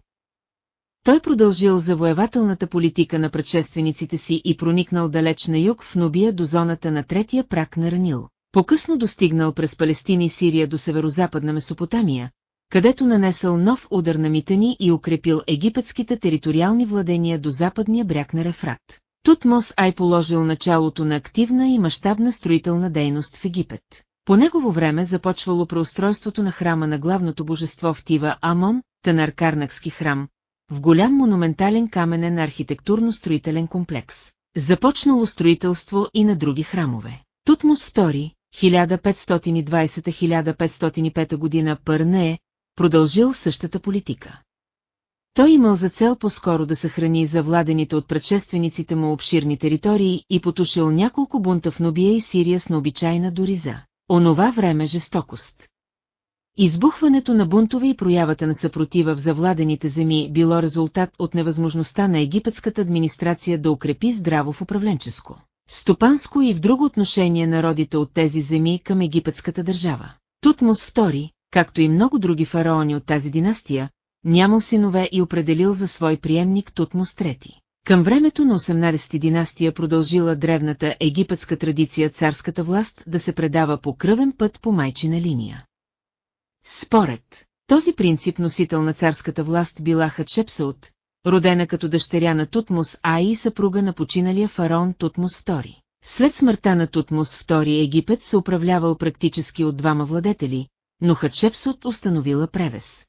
Той продължил завоевателната политика на предшествениците си и проникнал далеч на юг в Нубия до зоната на третия прак на Ранил. По-късно достигнал през Палестина и Сирия до северо-западна Месопотамия, където нанесъл нов удар на Митани и укрепил египетските териториални владения до западния бряг на Рефрат. Тутмос Ай положил началото на активна и мащабна строителна дейност в Египет. По негово време започвало преустройството на храма на главното божество в Тива Амон, Танаркарнакски храм, в голям монументален каменен архитектурно-строителен комплекс. Започнало строителство и на други храмове. Тутмос II, 1520-1505 година Пърне продължил същата политика. Той имал за цел по-скоро да съхрани завладените от предшествениците му обширни територии и потушил няколко бунта в Нубия и Сирия с необичайна дори за онова време жестокост. Избухването на бунтове и проявата на съпротива в завладените земи било резултат от невъзможността на египетската администрация да укрепи здраво в управленческо, стопанско и в друго отношение народите от тези земи към египетската държава. Тутмос II, както и много други фараони от тази династия, нямал синове и определил за свой приемник Тутмос III. Към времето на 18 династия продължила древната египетска традиция царската власт да се предава по кръвен път по майчина линия. Според този принцип носител на царската власт била Хатшепсаут, родена като дъщеря на Тутмос А и съпруга на починалия фараон Тутмос II. След смъртта на Тутмос II Египет се управлявал практически от двама владетели, но Хатшепсут установила превес.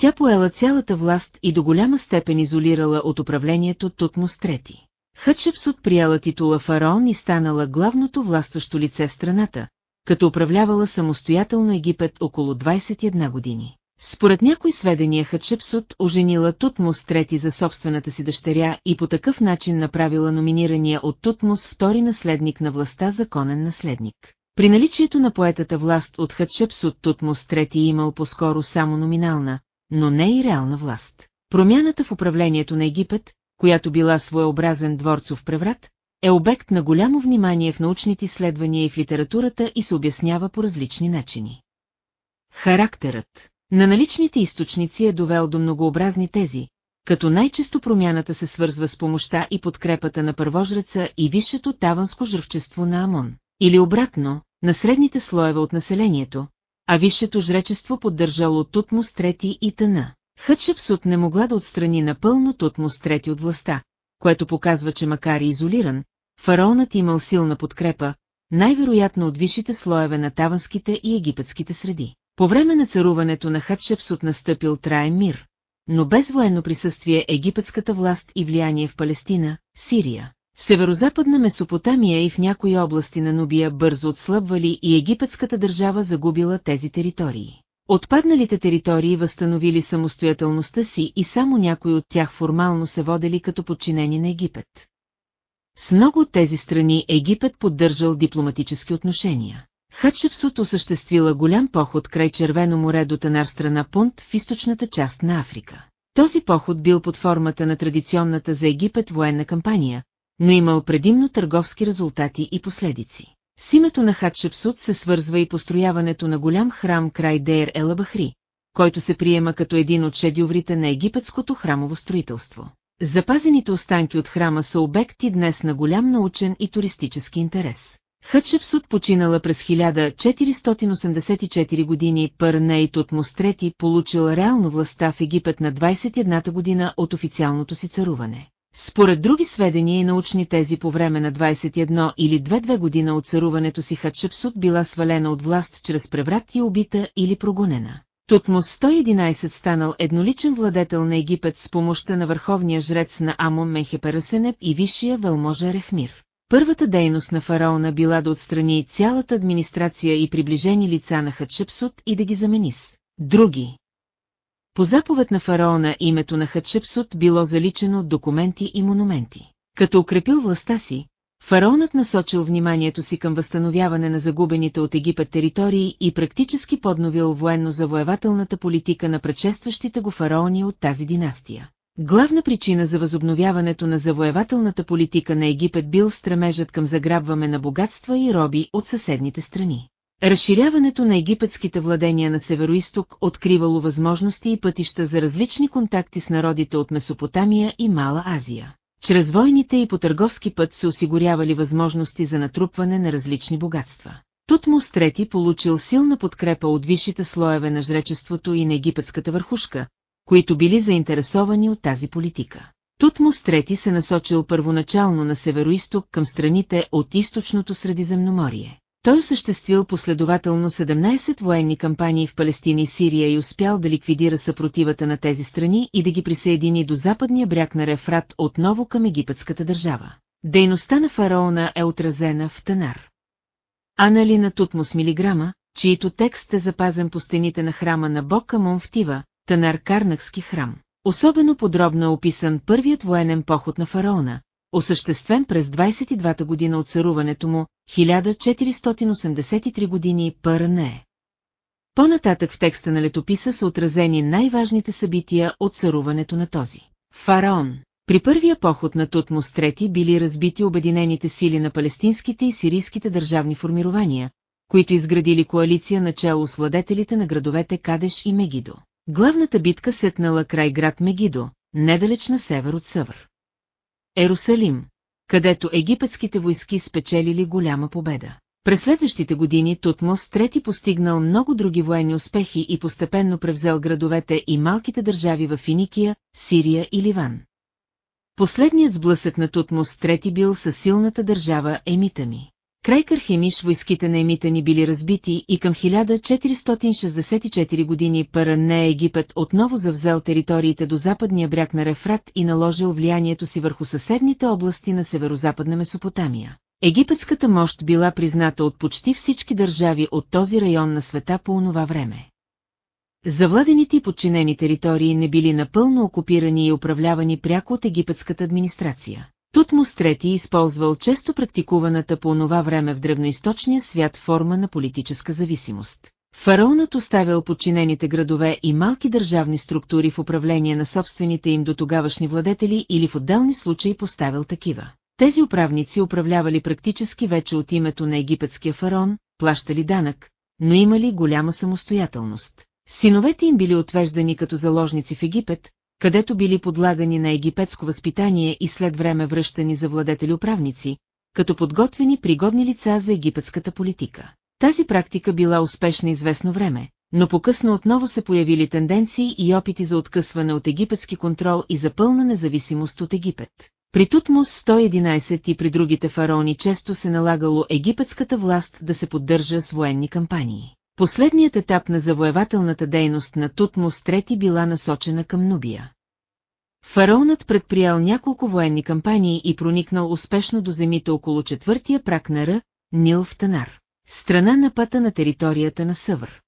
Тя поела цялата власт и до голяма степен изолирала от управлението Тутмос III. Хътшепсут прияла титула фараон и станала главното властващо лице в страната, като управлявала самостоятелно Египет около 21 години. Според някои сведения Хътшепсут оженила Тутмос III за собствената си дъщеря и по такъв начин направила номинирания от Тутмос втори наследник на властта законен наследник. При наличието на поетата власт от Хътшепсут Тутмос III имал по-скоро само номинална, но не и реална власт. Промяната в управлението на Египет, която била своеобразен дворцов преврат, е обект на голямо внимание в научните изследвания и в литературата и се обяснява по различни начини. Характерът на наличните източници е довел до многообразни тези, като най-често промяната се свързва с помощта и подкрепата на първожреца и висшето таванско жръвчество на Амон, или обратно, на средните слоеве от населението, а висшето жречество поддържало Тутмос трети и тъна. Хътшепсут не могла да отстрани напълно Тутмос трети от властта, което показва, че макар и изолиран, фараонът имал силна подкрепа, най-вероятно от висшите слоеве на таванските и египетските среди. По време на царуването на Хатшепсут настъпил траен мир, но без военно присъствие египетската власт и влияние в Палестина, Сирия, Северозападна Месопотамия и в някои области на Нубия бързо отслабвали и египетската държава загубила тези територии. Отпадналите територии възстановили самостоятелността си и само някои от тях формално се водели като подчинени на Египет. С много от тези страни Египет поддържал дипломатически отношения. Хатшепсут осъществила голям поход край Червено море до Танар страна Пунт в източната част на Африка. Този поход бил под формата на традиционната за Египет военна кампания, но имал предимно търговски резултати и последици. С името на Хатшепсут се свързва и построяването на голям храм край Дейр Елабахри, който се приема като един от шедюврите на египетското храмово строителство. Запазените останки от храма са обекти днес на голям научен и туристически интерес. Хътшепсут починала през 1484 години Пърней Тутмос III получил реално властта в Египет на 21-та година от официалното си царуване. Според други сведения и научни тези по време на 21 или 2-2 година от царуването си Хатшепсут била свалена от власт чрез преврат и убита или прогонена. Тутмос 111 станал едноличен владетел на Египет с помощта на върховния жрец на Амон Мехеперасенеп и висшия велможа Рехмир. Първата дейност на фараона била да отстрани цялата администрация и приближени лица на Хатшепсут и да ги замени с други. По заповед на фараона името на Хатшепсут било заличено от документи и монументи. Като укрепил властта си, фараонът насочил вниманието си към възстановяване на загубените от Египет територии и практически подновил военно-завоевателната политика на предшестващите го фараони от тази династия. Главна причина за възобновяването на завоевателната политика на Египет бил стремежът към заграбване на богатства и роби от съседните страни. Разширяването на египетските владения на Североисток откривало възможности и пътища за различни контакти с народите от Месопотамия и Мала Азия. Чрез войните и по търговски път се осигурявали възможности за натрупване на различни богатства. Тутмос III получил силна подкрепа от висшите слоеве на жречеството и на египетската върхушка, които били заинтересовани от тази политика. Тутмос III се насочил първоначално на североисток към страните от източното Средиземноморие. Той осъществил последователно 17 военни кампании в Палестина и Сирия и успял да ликвидира съпротивата на тези страни и да ги присъедини до западния бряг на Рефрат отново към египетската държава. Дейността на фараона е отразена в Танар. Анали на Тутмос милиграма, чието текст е запазен по стените на храма на Бог Амон в Тива, Танар Карнакски храм. Особено подробно е описан първият военен поход на фараона, осъществен през 22-та година от царуването му, 1483 години ПРНЕ. По-нататък в текста на летописа са отразени най-важните събития от царуването на този. Фараон. При първия поход на Тутмос III били разбити обединените сили на палестинските и сирийските държавни формирования, които изградили коалиция начало с владетелите на градовете Кадеш и Мегидо. Главната битка сетнала край град Мегидо, недалеч на север от Съвър. Ерусалим, където египетските войски спечелили голяма победа. През следващите години Тутмос трети постигнал много други военни успехи и постепенно превзел градовете и малките държави в Финикия, Сирия и Ливан. Последният сблъсък на Тутмос трети бил със силната държава Емитами. Край Кархемиш войските на Емитани били разбити и към 1464 години Паране Египет отново завзел териториите до западния бряг на Рефрат и наложил влиянието си върху съседните области на северо-западна Месопотамия. Египетската мощ била призната от почти всички държави от този район на света по онова време. Завладените и подчинени територии не били напълно окупирани и управлявани пряко от египетската администрация. Тутмос III използвал често практикуваната по онова време в древноисточния свят форма на политическа зависимост. Фараонът оставил подчинените градове и малки държавни структури в управление на собствените им до тогавашни владетели или в отделни случаи поставил такива. Тези управници управлявали практически вече от името на египетския фараон, плащали данък, но имали голяма самостоятелност. Синовете им били отвеждани като заложници в Египет, където били подлагани на египетско възпитание и след време връщани за владетели-управници, като подготвени пригодни лица за египетската политика. Тази практика била успешна известно време, но по-късно отново се появили тенденции и опити за откъсване от египетски контрол и за пълна независимост от Египет. При Тутмос 111 и при другите фараони често се налагало египетската власт да се поддържа с военни кампании. Последният етап на завоевателната дейност на Тутмос III била насочена към Нубия. Фараонът предприял няколко военни кампании и проникнал успешно до земите около четвъртия прак на Р, Нил в Танар, страна на пъта на територията на Съвър.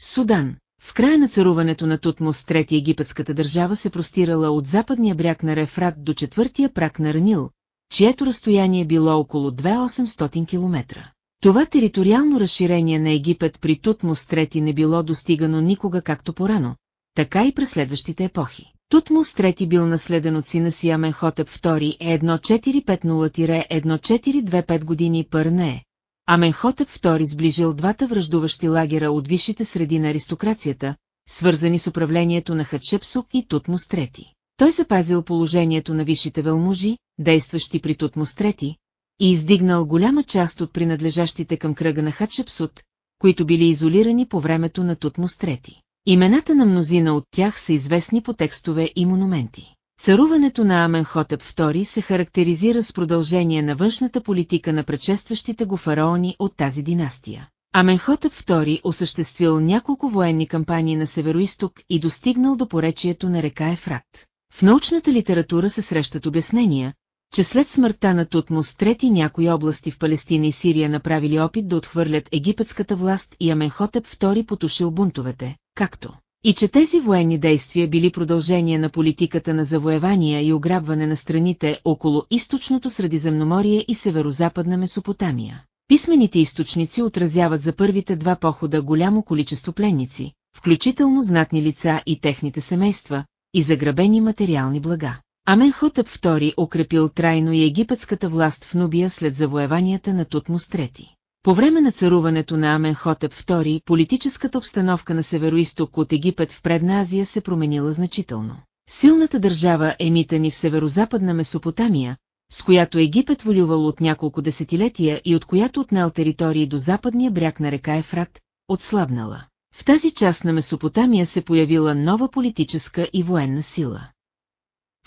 Судан. В края на царуването на Тутмос III египетската държава се простирала от западния бряг на Рефрат до четвъртия прак на Ранил, чието разстояние било около 2800 км. Това териториално разширение на Египет при Тутмос III не било достигано никога както порано, така и през следващите епохи. Тутмос III бил наследен от сина си Аменхотеп II е 1450-1425 години пърне. Аменхотеп II сближил двата връждуващи лагера от висшите среди на аристокрацията, свързани с управлението на Хатшепсук и Тутмос III. Той запазил положението на висшите велмужи, действащи при Тутмос III, и издигнал голяма част от принадлежащите към кръга на Хатшепсут, които били изолирани по времето на Тутмос III. Имената на мнозина от тях са известни по текстове и монументи. Царуването на Аменхотеп II се характеризира с продължение на външната политика на предшестващите го фараони от тази династия. Аменхотеп II осъществил няколко военни кампании на североисток и достигнал до поречието на река Ефрат. В научната литература се срещат обяснения, че след смъртта на Тутмос трети някои области в Палестина и Сирия направили опит да отхвърлят египетската власт и Аменхотеп II потушил бунтовете, както и че тези военни действия били продължение на политиката на завоевания и ограбване на страните около източното Средиземноморие и северо-западна Месопотамия. Писмените източници отразяват за първите два похода голямо количество пленници, включително знатни лица и техните семейства, и заграбени материални блага. Аменхотъп II укрепил трайно и египетската власт в Нубия след завоеванията на Тутмос III. По време на царуването на Аменхотеп II политическата обстановка на североисток от Египет в Предна Азия се променила значително. Силната държава Емитани в северо-западна Месопотамия, с която Египет волювал от няколко десетилетия и от която отнел територии до западния бряг на река Ефрат, отслабнала. В тази част на Месопотамия се появила нова политическа и военна сила.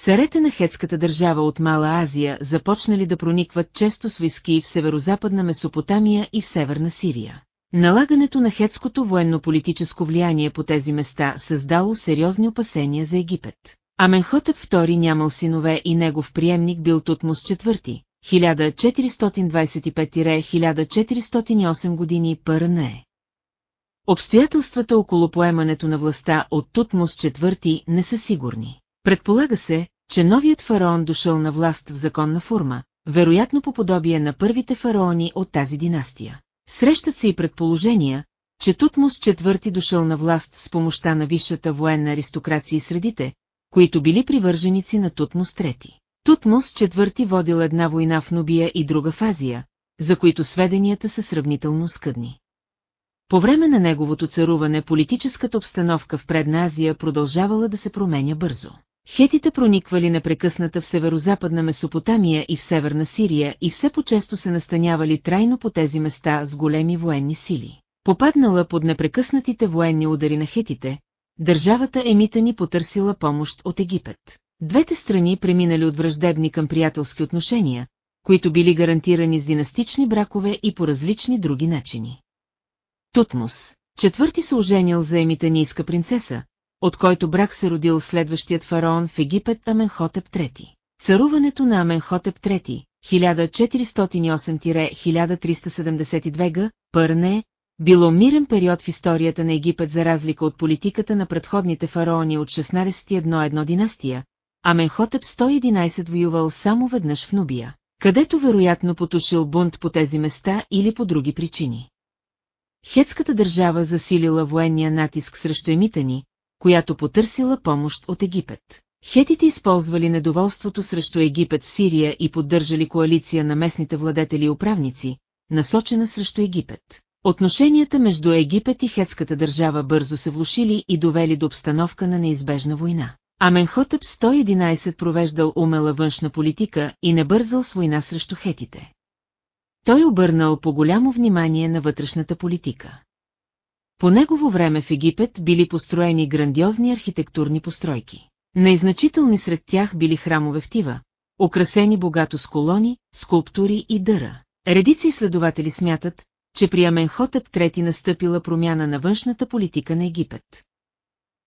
Царете на хетската държава от Мала Азия започнали да проникват често с войски в северо-западна Месопотамия и в северна Сирия. Налагането на хетското военно-политическо влияние по тези места създало сериозни опасения за Египет. Аменхотеп II нямал синове и негов приемник бил Тутмос IV, 1425-1408 години ПРНЕ. Обстоятелствата около поемането на властта от Тутмос IV не са сигурни. Предполага се, че новият фараон дошъл на власт в законна форма, вероятно по подобие на първите фараони от тази династия. Срещат се и предположения, че Тутмос IV дошъл на власт с помощта на висшата военна аристокрация и средите, които били привърженици на Тутмос III. Тутмос IV водил една война в Нубия и друга в Азия, за които сведенията са сравнително скъдни. По време на неговото царуване политическата обстановка в Предна Азия продължавала да се променя бързо. Хетите прониквали непрекъсната в северо-западна Месопотамия и в северна Сирия и все по-често се настанявали трайно по тези места с големи военни сили. Попаднала под непрекъснатите военни удари на хетите, държавата Емитани потърсила помощ от Египет. Двете страни преминали от враждебни към приятелски отношения, които били гарантирани с династични бракове и по различни други начини. Тутмос, четвърти се оженил за емитанийска принцеса, от който брак се родил следващият фараон в Египет Аменхотеп III. Царуването на Аменхотеп III, 1408-1372 г. Пърне, било мирен период в историята на Египет за разлика от политиката на предходните фараони от 16-1 династия, Аменхотеп 111 воювал само веднъж в Нубия, където вероятно потушил бунт по тези места или по други причини. Хетската държава засилила военния натиск срещу емитани, която потърсила помощ от Египет. Хетите използвали недоволството срещу Египет в Сирия и поддържали коалиция на местните владетели и управници, насочена срещу Египет. Отношенията между Египет и хетската държава бързо се влушили и довели до обстановка на неизбежна война. Аменхотеп 111 провеждал умела външна политика и не бързал с война срещу хетите. Той обърнал по голямо внимание на вътрешната политика. По негово време в Египет били построени грандиозни архитектурни постройки. Най-значителни сред тях били храмове в Тива, украсени богато с колони, скулптури и дъра. Редици изследователи смятат, че при Аменхотеп III настъпила промяна на външната политика на Египет.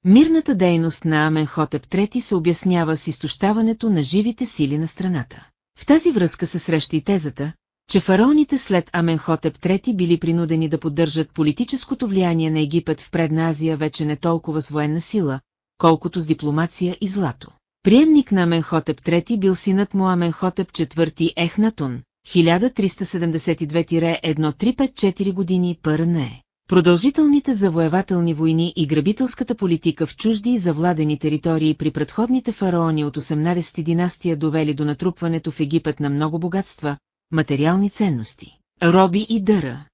Мирната дейност на Аменхотеп III се обяснява с изтощаването на живите сили на страната. В тази връзка се среща и тезата, че фараоните след Аменхотеп III били принудени да поддържат политическото влияние на Египет в Предна Азия вече не толкова с военна сила, колкото с дипломация и злато. Приемник на Аменхотеп III бил синът му Аменхотеп IV Ехнатон, 1352-1354 години ПРНЕ. Продължителните завоевателни войни и грабителската политика в чужди и завладени територии при предходните фараони от 18 династия довели до натрупването в Египет на много богатства, материални ценности, роби и дъра.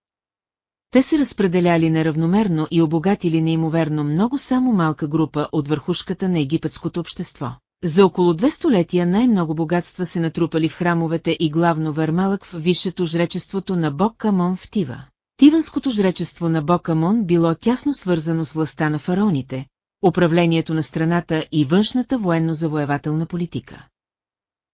Те се разпределяли неравномерно и обогатили неимоверно много само малка група от върхушката на египетското общество. За около две столетия най-много богатства се натрупали в храмовете и главно Вермалък в висшето жречеството на бог Камон в Тива. Тиванското жречество на бог Камон било тясно свързано с властта на фараоните, управлението на страната и външната военно-завоевателна политика.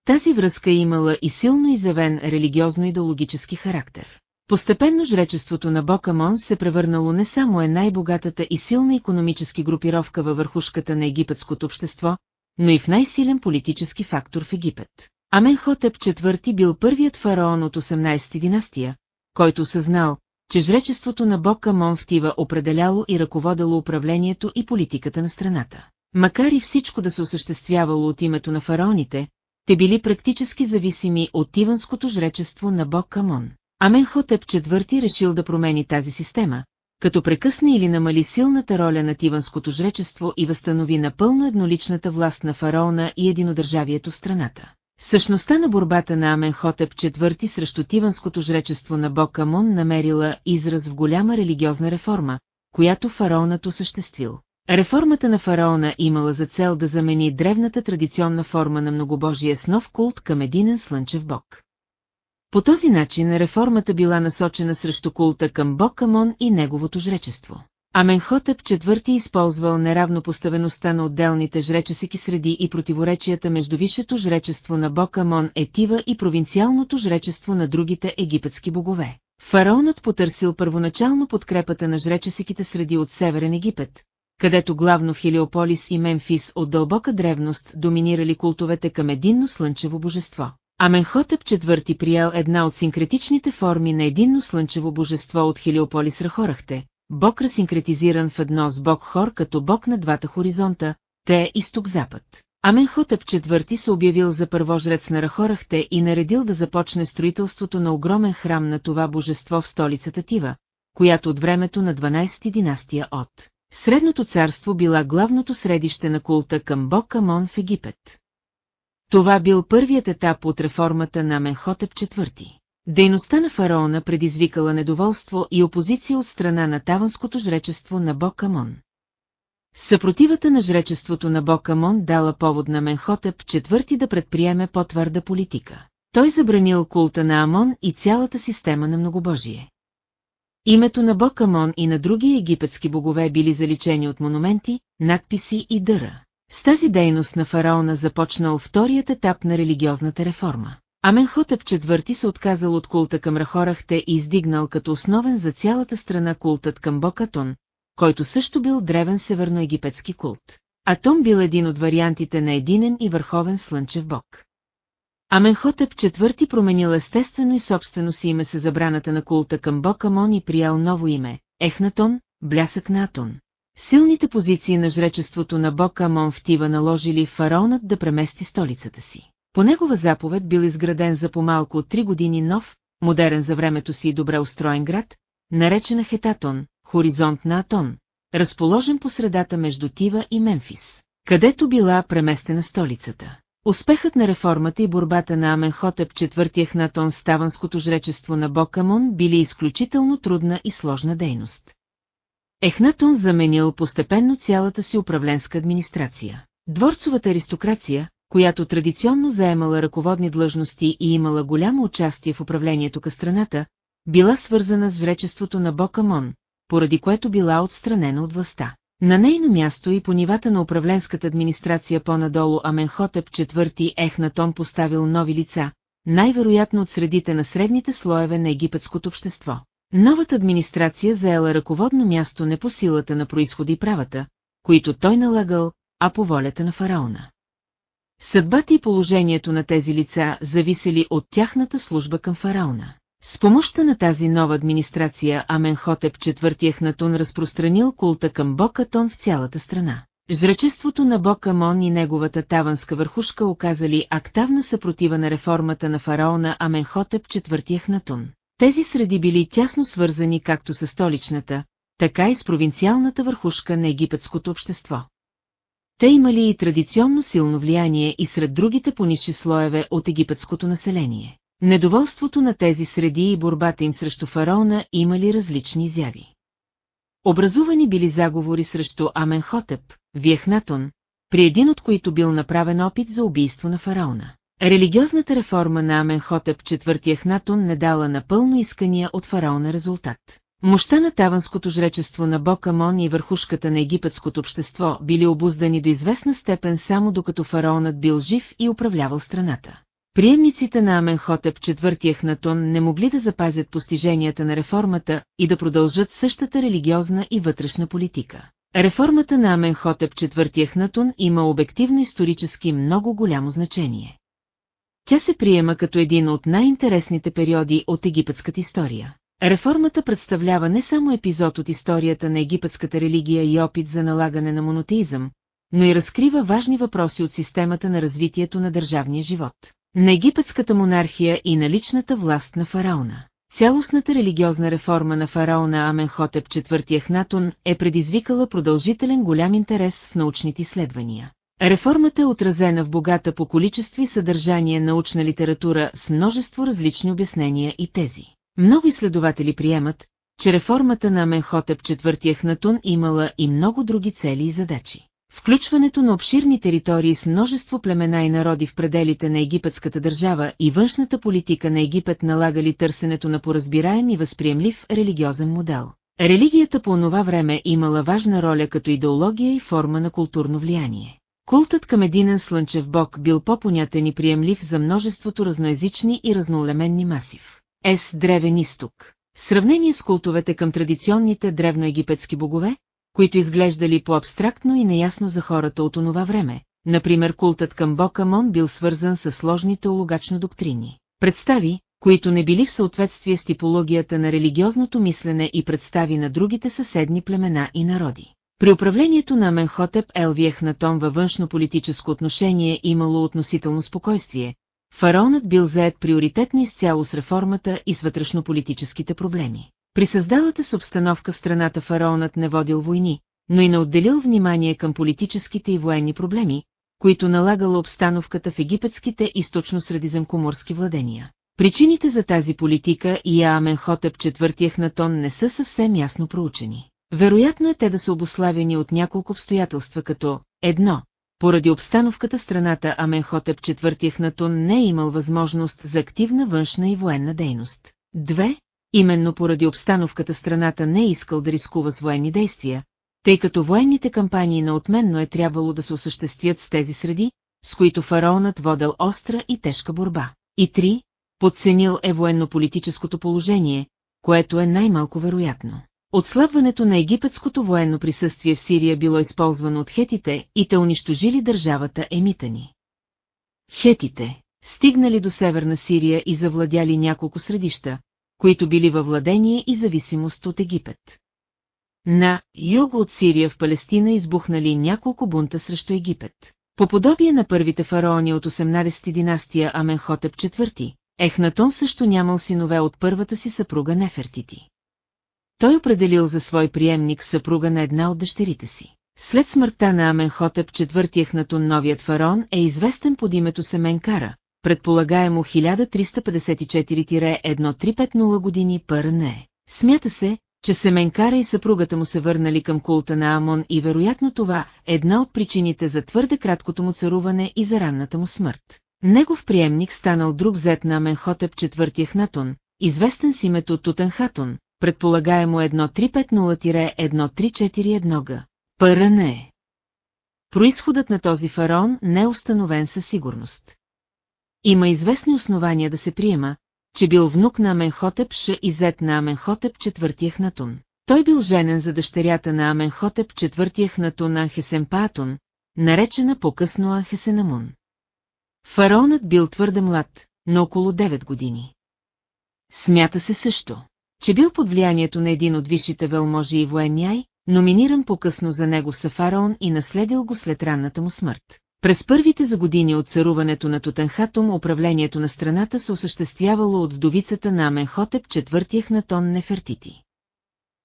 Тази връзка е имала и силно изявен религиозно-идеологически характер. Постепенно жречеството на Бокамон се превърнало не само е най-богатата и силна економически групировка във върхушката на египетското общество, но и в най-силен политически фактор в Египет. Аменхотеп IV бил първият фараон от 18 династия, който съзнал, че жречеството на Бог Камон в Тива определяло и ръководело управлението и политиката на страната. Макар и всичко да се осъществявало от името на фараоните, те били практически зависими от тиванското жречество на Бог Камон. Аменхотеп IV решил да промени тази система, като прекъсне или намали силната роля на тиванското жречество и възстанови напълно едноличната власт на фараона и единодържавието в страната. Същността на борбата на Аменхотеп IV срещу тиванското жречество на бог Амон намерила израз в голяма религиозна реформа, която фараонът осъществил. Реформата на фараона имала за цел да замени древната традиционна форма на многобожие с нов култ към единен слънчев бог. По този начин реформата била насочена срещу култа към бог Амон и неговото жречество. Аменхотеп IV използвал неравнопоставеността на отделните жречесики среди и противоречията между висшето жречество на бог Амон Етива и провинциалното жречество на другите египетски богове. Фараонът потърсил първоначално подкрепата на жречесиките среди от Северен Египет, където главно Хелиополис и Мемфис от дълбока древност доминирали култовете към единно слънчево божество. Аменхотеп IV приял една от синкретичните форми на единно слънчево божество от Хелиополис Рахорахте, бог разсинкретизиран в едно с бог Хор като бог на двата хоризонта, те е изток-запад. Аменхотеп IV се обявил за първожрец на Рахорахте и наредил да започне строителството на огромен храм на това божество в столицата Тива, която от времето на 12 династия от Средното царство била главното средище на култа към бог Амон в Египет. Това бил първият етап от реформата на Аменхотеп IV. Дейността на фараона предизвикала недоволство и опозиция от страна на таванското жречество на бог Амон. Съпротивата на жречеството на бог Амон дала повод на Менхотеп четвърти да предприеме по-твърда политика. Той забранил култа на Амон и цялата система на многобожие. Името на бог Амон и на други египетски богове били заличени от монументи, надписи и дъра. С тази дейност на фараона започнал вторият етап на религиозната реформа. Аменхотеп IV се отказал от култа към Рахорахте и издигнал като основен за цялата страна култът към Бокатон, който също бил древен северноегипетски култ. Атон бил един от вариантите на единен и върховен слънчев бог. Аменхотеп IV променил естествено и собствено си име се забраната на култа към бог Амон и приял ново име – Ехнатон, блясък на Атон. Силните позиции на жречеството на бог Амон в Тива наложили фараонът да премести столицата си. По негова заповед бил изграден за по-малко от три години нов, модерен за времето си и добре устроен град, наречена Хетатон, хоризонт на Атон, разположен по средата между Тива и Мемфис, където била преместена столицата. Успехът на реформата и борбата на Аменхотеп четвърти Ехнатон с таванското жречество на Бокамон били изключително трудна и сложна дейност. Ехнатон заменил постепенно цялата си управленска администрация. Дворцовата аристокрация, която традиционно заемала ръководни длъжности и имала голямо участие в управлението ка страната, била свързана с жречеството на Бокамон, поради което била отстранена от властта. На нейно място и по нивата на управленската администрация по-надолу Аменхотеп IV Ехнатон поставил нови лица, най-вероятно от средите на средните слоеве на египетското общество. Новата администрация заела ръководно място не по силата на происходи правата, които той налагал, а по волята на фараона. Съдбата и положението на тези лица зависели от тяхната служба към фараона. С помощта на тази нова администрация Аменхотеп IV Ехнатун разпространил култа към Бокатон в цялата страна. Жречеството на Бог Амон и неговата таванска върхушка оказали активна съпротива на реформата на фараона Аменхотеп IV Ехнатун. Тези среди били тясно свързани както с столичната, така и с провинциалната върхушка на египетското общество. Те имали и традиционно силно влияние и сред другите пониши слоеве от египетското население. Недоволството на тези среди и борбата им срещу фараона имали различни изяви. Образувани били заговори срещу Аменхотеп, Виехнатон, при един от които бил направен опит за убийство на фараона. Религиозната реформа на Аменхотеп IV Ехнатон не дала напълно искания от фараона резултат. Мощта на таванското жречество на бог Амон и върхушката на египетското общество били обуздани до известна степен само докато фараонът бил жив и управлявал страната. Приемниците на Аменхотеп IV Ехнатон не могли да запазят постиженията на реформата и да продължат същата религиозна и вътрешна политика. Реформата на Аменхотеп IV Ехнатон има обективно исторически много голямо значение. Тя се приема като един от най-интересните периоди от египетската история. Реформата представлява не само епизод от историята на египетската религия и опит за налагане на монотеизъм, но и разкрива важни въпроси от системата на развитието на държавния живот, на египетската монархия и на личната власт на фараона. Цялостната религиозна реформа на фараона Аменхотеп IV Ехнатон е предизвикала продължителен голям интерес в научните изследвания. Реформата е отразена в богата по количество и съдържание научна литература с множество различни обяснения и тези. Много изследователи приемат, че реформата на Аменхотеп IV Ехнатун имала и много други цели и задачи. Включването на обширни територии с множество племена и народи в пределите на египетската държава и външната политика на Египет налагали търсенето на поразбираем и възприемлив религиозен модел. Религията по онова време имала важна роля като идеология и форма на културно влияние. Култът към единен слънчев бог бил по-понятен и приемлив за множеството разноязични и разнолеменни масив. С. Древен изток. Сравнение с култовете към традиционните древноегипетски богове, които изглеждали по-абстрактно и неясно за хората от онова време. Например, култът към бог Амон бил свързан с сложни теологачно доктрини. Представи, които не били в съответствие с типологията на религиозното мислене и представи на другите съседни племена и народи. При управлението на Менхотеп Елвиехнатон във външно-политическо отношение имало относително спокойствие. Фараонът бил заед приоритетно изцяло с реформата и с вътрешно-политическите проблеми. При създалата с обстановка страната фараонът не водил войни, но и не отделил внимание към политическите и военни проблеми, които налагала обстановката в египетските източно-средиземкоморски владения. Причините за тази политика и Аменхотеп IV Ехнатон не са съвсем ясно проучени. Вероятно е те да са обославени от няколко обстоятелства като едно, поради обстановката страната Аменхотеп IV Ехнатон не е имал възможност за активна външна и военна дейност. Две, именно поради обстановката страната не е искал да рискува с военни действия, тъй като военните кампании наотменно е трябвало да се осъществят с тези среди, с които фараонът водел остра и тежка борба. И три, подценил е военно-политическото положение, което е най-малко вероятно. Отслабването на египетското военно присъствие в Сирия било използвано от хетите и те унищожили държавата Емитани. Хетите, стигнали до северна Сирия и завладяли няколко средища, които били във владение и зависимост от Египет. На юг от Сирия в Палестина избухнали няколко бунта срещу Египет. По подобие на първите фараони от 18 династия Аменхотеп IV, Ехнатон също нямал синове от първата си съпруга Нефертити. Той определил за свой приемник съпруга на една от дъщерите си. След смъртта на Аменхотеп IV Ехнатон новият фараон е известен под името Семенкара, предполагаемо 1354-1350 години ПРН. Смята се, че Семенкара и съпругата му се върнали към култа на Амон и вероятно това е една от причините за твърде краткото му царуване и за ранната му смърт. Негов приемник станал друг зет на Аменхотеп IV Ехнатон, известен с името Тутанхатон, предполагаемо 1350-1341 г. ПРН е. Произходът на този фараон не е установен със сигурност. Има известни основания да се приема, че бил внук на Аменхотеп Ш и зет на Аменхотеп IV Ехнатун. Той бил женен за дъщерята на Аменхотеп IV Ехнатун Анхесемпаатун, наречена по-късно Анхесенамун. Фараонът бил твърде млад, на около 9 години. Смята се също, че бил под влиянието на един от висшите велможи и военняй, номиниран по-късно за него са фараон и наследил го след ранната му смърт. През първите за години от царуването на Тутанхатом управлението на страната се осъществявало от вдовицата на Аменхотеп четвъртиях на тон Нефертити,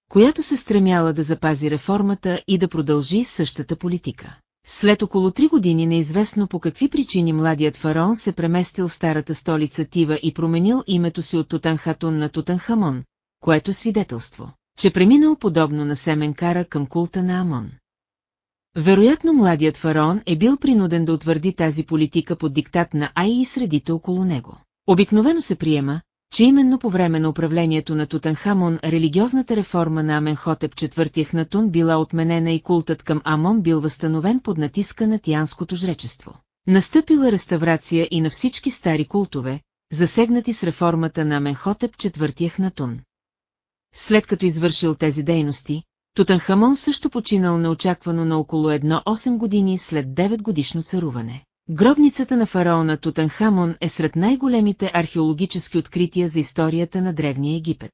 която се стремяла да запази реформата и да продължи същата политика. След около три години неизвестно по какви причини младият фараон се преместил в старата столица Тива и променил името си от Тутанхатон на Тутанхамон, което свидетелство, че преминал подобно на Семенкара към култа на Амон. Вероятно младият фараон е бил принуден да утвърди тази политика под диктат на Ай и средите около него. Обикновено се приема, че именно по време на управлението на Тутанхамон религиозната реформа на Аменхотеп IV Хнатун била отменена и култът към Амон бил възстановен под натиска на тианското жречество. Настъпила реставрация и на всички стари култове, засегнати с реформата на Аменхотеп IV Хнатун. След като извършил тези дейности, Тутанхамон също починал неочаквано на около 1-8 години след 9 годишно царуване. Гробницата на фараона Тутанхамон е сред най-големите археологически открития за историята на Древния Египет.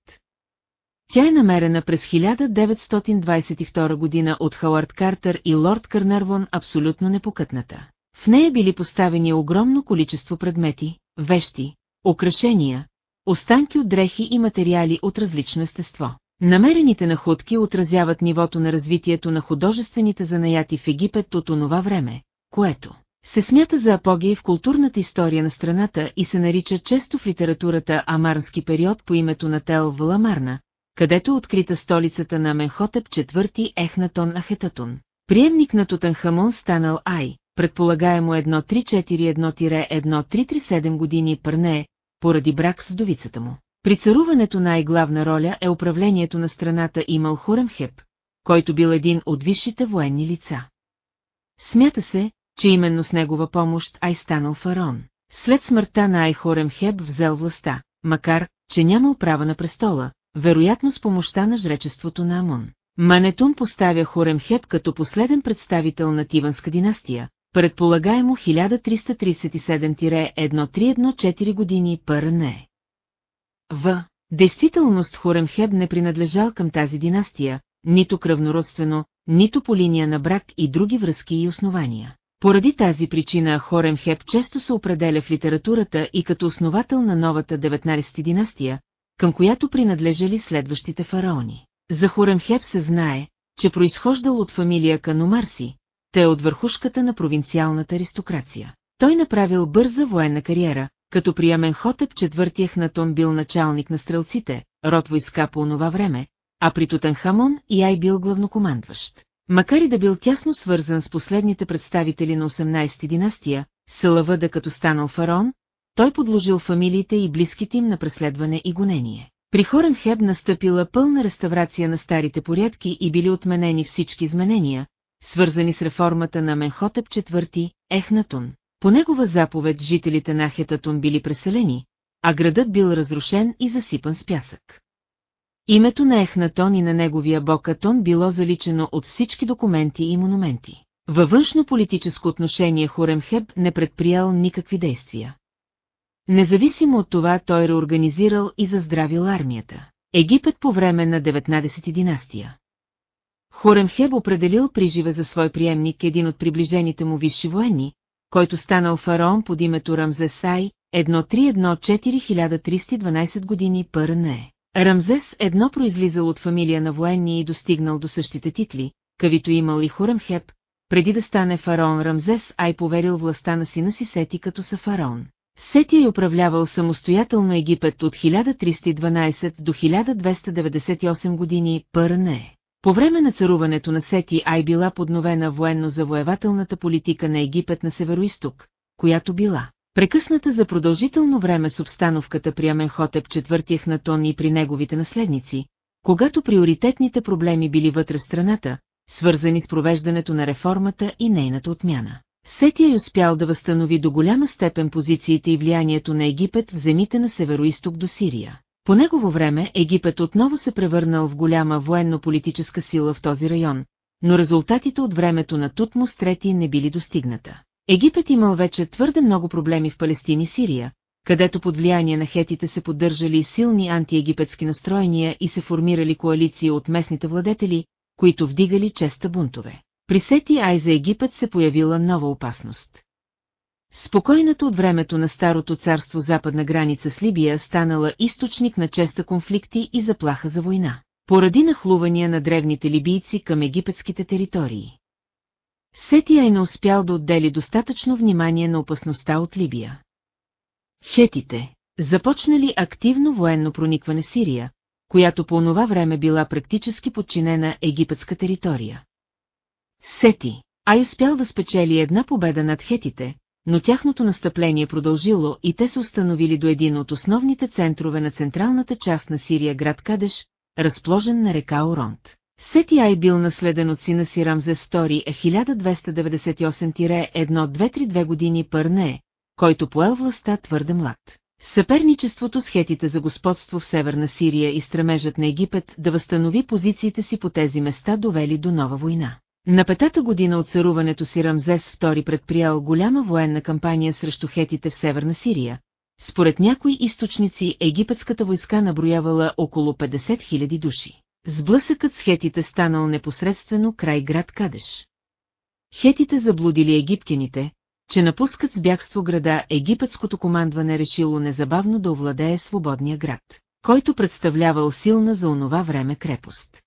Тя е намерена през 1922 година от Хауърд Картер и Лорд Карнарвон абсолютно непокътната. В нея били поставени огромно количество предмети, вещи, украшения, останки от дрехи и материали от различно естество. Намерените находки отразяват нивото на развитието на художествените занаяти в Египет от онова време, което се смята за апогей в културната история на страната и се нарича често в литературата Амарнски период по името на Тел Валамарна, където е открита столицата на Менхотеп IV Ехнатон Ахетатун. Приемник на Тутанхамон станал Ай, предполагаемо 1341-1337 години пърне, поради брак с довицата му. При царуването най-главна роля е управлението на страната имал Хуремхеп, който бил един от висшите военни лица. Смята се, че именно с негова помощ Ай станал фараон. След смъртта на Ай Хоремхеп взел властта, макар, че нямал права на престола, вероятно с помощта на жречеството на Амон. Манетун поставя Хоремхеп като последен представител на Тиванска династия, предполагаемо 1337-1314 години ПРНЕ. В. Действителност Хоремхеб не принадлежал към тази династия, нито кръвнородствено, нито по линия на брак и други връзки и основания. Поради тази причина Хоремхеб често се определя в литературата и като основател на новата 19 династия, към която принадлежали следващите фараони. За Хоремхеб се знае, че произхождал от фамилия Каномарси, те от върхушката на провинциалната аристокрация. Той направил бърза военна кариера, като при Аменхотеп четвъртия Хнатон бил началник на стрелците, род войска по онова време, а при Тутанхамон и Ай бил главнокомандващ. Макар и да бил тясно свързан с последните представители на 18 династия, Салавъда като станал фараон, той подложил фамилиите и близките им на преследване и гонение. При Хоренхеб настъпила пълна реставрация на старите порядки и били отменени всички изменения, свързани с реформата на Менхотеп IV, Ехнатун. По негова заповед жителите на Хетатун били преселени, а градът бил разрушен и засипан с пясък. Името на Ехнатон и на неговия бог Атон било заличено от всички документи и монументи. Във външно-политическо отношение Хуремхеб не предприял никакви действия. Независимо от това той реорганизирал и заздравил армията. Египет по време на 19 династия. Хуремхеб определил приживе за свой приемник един от приближените му висши военни, който станал фараон под името Рамзесай, 1312 години ПРНЕ. Рамзес едно произлизал от фамилия на военни и достигнал до същите титли, кавито имал и Хурамхеп, преди да стане фараон Рамзес, ай поверил властта на сина си Сети като са фараон. Сети е управлявал самостоятелно Египет от 1312 до 1298 години ПРНЕ. По време на царуването на Сети Ай била подновена военно-завоевателната политика на Египет на североисток, която била Прекъсната за продължително време с обстановката при Аменхотеп четвъртиях на тон и при неговите наследници, когато приоритетните проблеми били вътре страната, свързани с провеждането на реформата и нейната отмяна. Сетия успял да възстанови до голяма степен позициите и влиянието на Египет в земите на североисток до Сирия. По негово време Египет отново се превърнал в голяма военно-политическа сила в този район, но резултатите от времето на Тутмос трети не били достигната. Египет имал вече твърде много проблеми в Палестина и Сирия, където под влияние на хетите се поддържали силни антиегипетски настроения и се формирали коалиции от местните владетели, които вдигали честа бунтове. При Сети Ай за Египет се появила нова опасност. Спокойната от времето на Старото царство западна граница с Либия станала източник на честа конфликти и заплаха за война, поради нахлувания на древните либийци към египетските територии. Сетия е не успял да отдели достатъчно внимание на опасността от Либия. Хетите започнали активно военно проникване в Сирия, която по онова време била практически подчинена египетска територия. Сети Ай успял да спечели една победа над хетите, но тяхното настъпление продължило и те се установили до един от основните центрове на централната част на Сирия град Кадеш, разположен на река Оронт. Сети Ай бил наследен от сина си Рамзес II е 1298-1232 години пърне, който поел властта твърде млад. Съперничеството с хетите за господство в Северна Сирия и стремежът на Египет да възстанови позициите си по тези места довели до нова война. На петата година от царуването си Рамзес II предприял голяма военна кампания срещу хетите в Северна Сирия. Според някои източници египетската войска наброявала около 50 000 души. Сблъсъкът с хетите станал непосредствено край град Кадеш. Хетите заблудили египтяните, че напускат с бягство града, египетското командване решило незабавно да овладее свободния град, който представлявал силна за онова време крепост.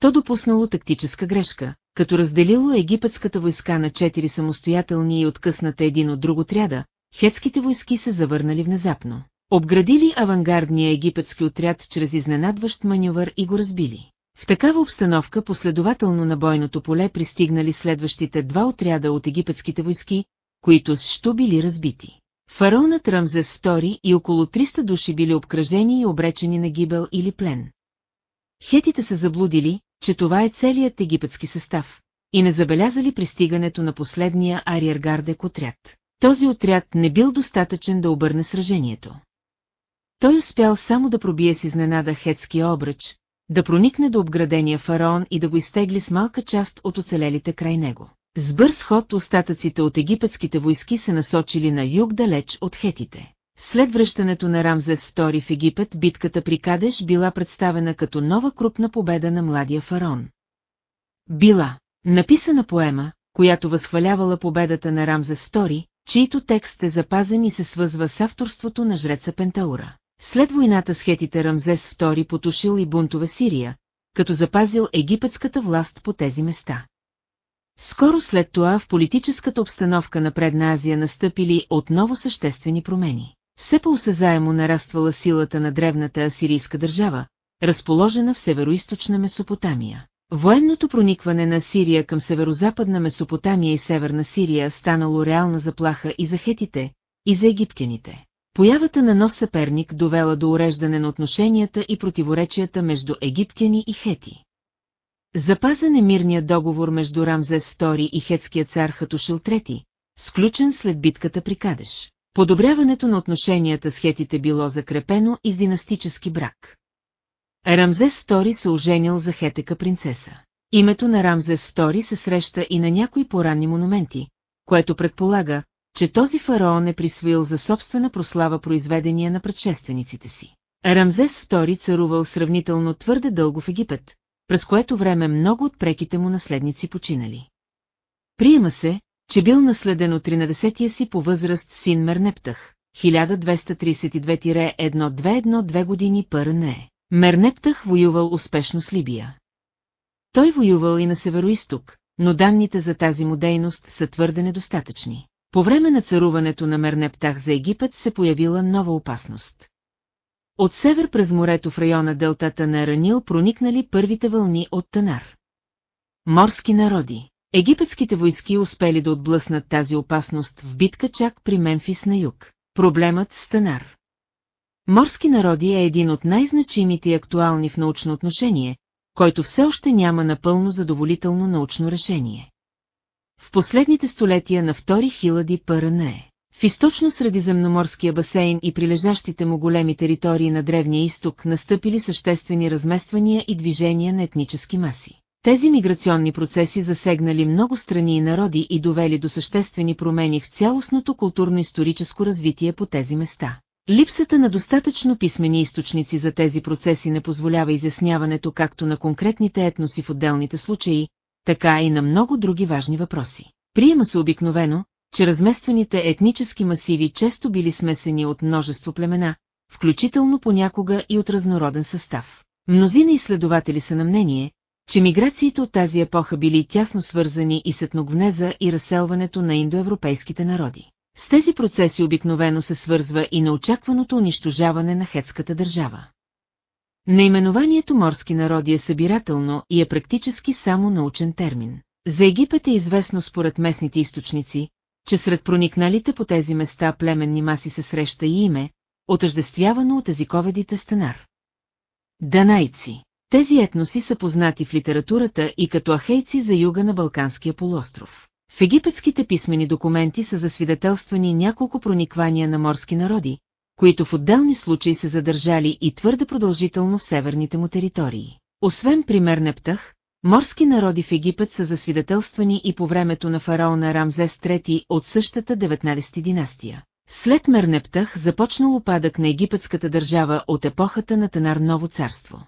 То допуснало тактическа грешка, като разделило египетската войска на четири самостоятелни и откъсната един от друго отряда, хетските войски се завърнали внезапно. Обградили авангардния египетски отряд чрез изненадващ маневър и го разбили. В такава обстановка последователно на бойното поле пристигнали следващите два отряда от египетските войски, които що били разбити. Фараонът Рамзес II и около 300 души били обкръжени и обречени на гибел или плен. Хетите се заблудили, че това е целият египетски състав, и не забелязали пристигането на последния ариергардек отряд. Този отряд не бил достатъчен да обърне сражението. Той успял само да пробие с изненада хетския обръч, да проникне до обградения фараон и да го изтегли с малка част от оцелелите край него. С бърз ход остатъците от египетските войски се насочили на юг далеч от хетите. След връщането на Рамзес II в Египет, битката при Кадеш била представена като нова крупна победа на младия фараон. Била написана поема, която възхвалявала победата на Рамзес II, чийто текст е запазен и се свъзва с авторството на жреца Пентаура. След войната с хетите Рамзес II потушил и бунтове Сирия, като запазил египетската власт по тези места. Скоро след това в политическата обстановка на Предна Азия настъпили отново съществени промени. Все по-осезаемо нараствала силата на древната асирийска държава, разположена в североизточна Месопотамия. Военното проникване на Сирия към северозападна Месопотамия и северна Сирия станало реална заплаха и за хетите, и за египтяните. Появата на нов съперник довела до уреждане на отношенията и противоречията между египтяни и хети. Запазен е мирният договор между Рамзес II и хетския цар Хатушил III, сключен след битката при Кадеш. Подобряването на отношенията с хетите било закрепено и с династически брак. Рамзес II се оженил за хетека принцеса. Името на Рамзес II се среща и на някои поранни монументи, което предполага, че този фараон е присвоил за собствена прослава произведения на предшествениците си. Рамзес II царувал сравнително твърде дълго в Египет, през което време много от преките му наследници починали. Приема се, че бил наследен от 13-тия си по възраст син Мернептах, 1232-1212 години пърне. Мернептах воювал успешно с Либия. Той воювал и на североисток, но данните за тази му дейност са твърде недостатъчни. По време на царуването на Мернептах за Египет се появила нова опасност. От север през морето в района делтата на Ранил проникнали първите вълни от Танар. Морски народи. Египетските войски успели да отблъснат тази опасност в битка чак при Мемфис на юг. Проблемът с Танар. Морски народи е един от най-значимите и актуални в научно отношение, който все още няма напълно задоволително научно решение. В последните столетия на втори хилади ПРНЕ. В източно-средиземноморския басейн и прилежащите му големи територии на Древния изток настъпили съществени размествания и движения на етнически маси. Тези миграционни процеси засегнали много страни и народи и довели до съществени промени в цялостното културно-историческо развитие по тези места. Липсата на достатъчно писмени източници за тези процеси не позволява изясняването както на конкретните етноси в отделните случаи, така и на много други важни въпроси. Приема се обикновено, че разместваните етнически масиви често били смесени от множество племена, включително понякога и от разнороден състав. Мнозина изследователи са на мнение, че миграциите от тази епоха били тясно свързани и с етногвнеза и разселването на индоевропейските народи. С тези процеси обикновено се свързва и на очакваното унищожаване на хетската държава. Наименованието морски народи е събирателно и е практически само научен термин. За Египет е известно според местните източници, че сред проникналите по тези места племенни маси се среща и име, отъждествявано от езиковедите стенар. Данайци. Тези етноси са познати в литературата и като ахейци за юга на Балканския полуостров. В египетските писмени документи са засвидетелствани няколко прониквания на морски народи, които в отделни случаи се задържали и твърде продължително в северните му територии. Освен пример Нептах, морски народи в Египет са засвидетелствани и по времето на фараона Рамзес III от същата 19 династия. След Мернептах започнал опадък на египетската държава от епохата на Танар Ново царство.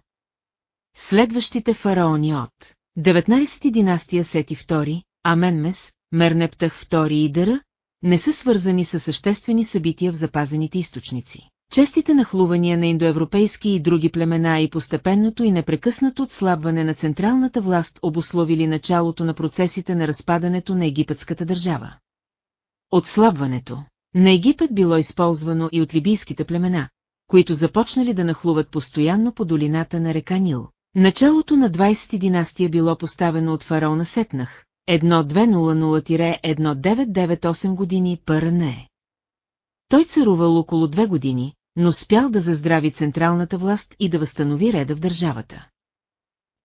Следващите фараони от 19 династия Сети II, Аменмес, Мернептах II и Дъра, не са свързани с съществени събития в запазените източници. Честите нахлувания на индоевропейски и други племена и постепенното и непрекъснато отслабване на централната власт обусловили началото на процесите на разпадането на египетската държава. Отслабването на Египет било използвано и от либийските племена, които започнали да нахлуват постоянно по долината на река Нил. Началото на 20 династия било поставено от фараона Сетнах, 1200-1998 години ПРНЕ. Той царувал около две години, но спял да заздрави централната власт и да възстанови реда в държавата.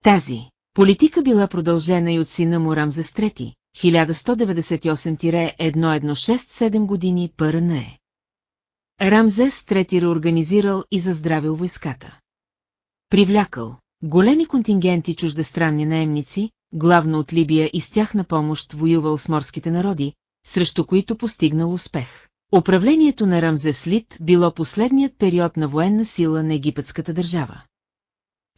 Тази политика била продължена и от сина му Рамзес III, 1198-1167 години ПРНЕ. Рамзес III реорганизирал и заздравил войската. Привлякал големи контингенти чуждестранни наемници, главно от Либия и с тях на помощ воювал с морските народи, срещу които постигнал успех. Управлението на Рамзес Лит било последният период на военна сила на египетската държава.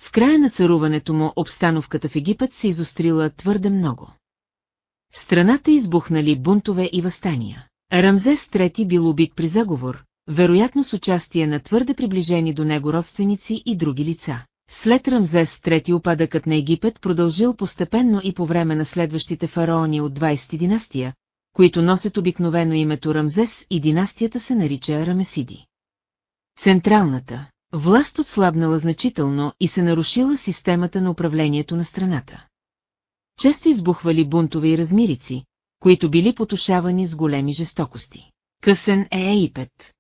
В края на царуването му обстановката в Египет се изострила твърде много. В страната избухнали бунтове и възстания. Рамзес III бил убит при заговор, вероятно с участие на твърде приближени до него родственици и други лица. След Рамзес III опадъкът на Египет продължил постепенно и по време на следващите фараони от 20 династия, които носят обикновено името Рамзес и династията се нарича Рамесиди. Централната власт отслабнала значително и се нарушила системата на управлението на страната. Често избухвали бунтове и размирици, които били потушавани с големи жестокости. Късен е Египет.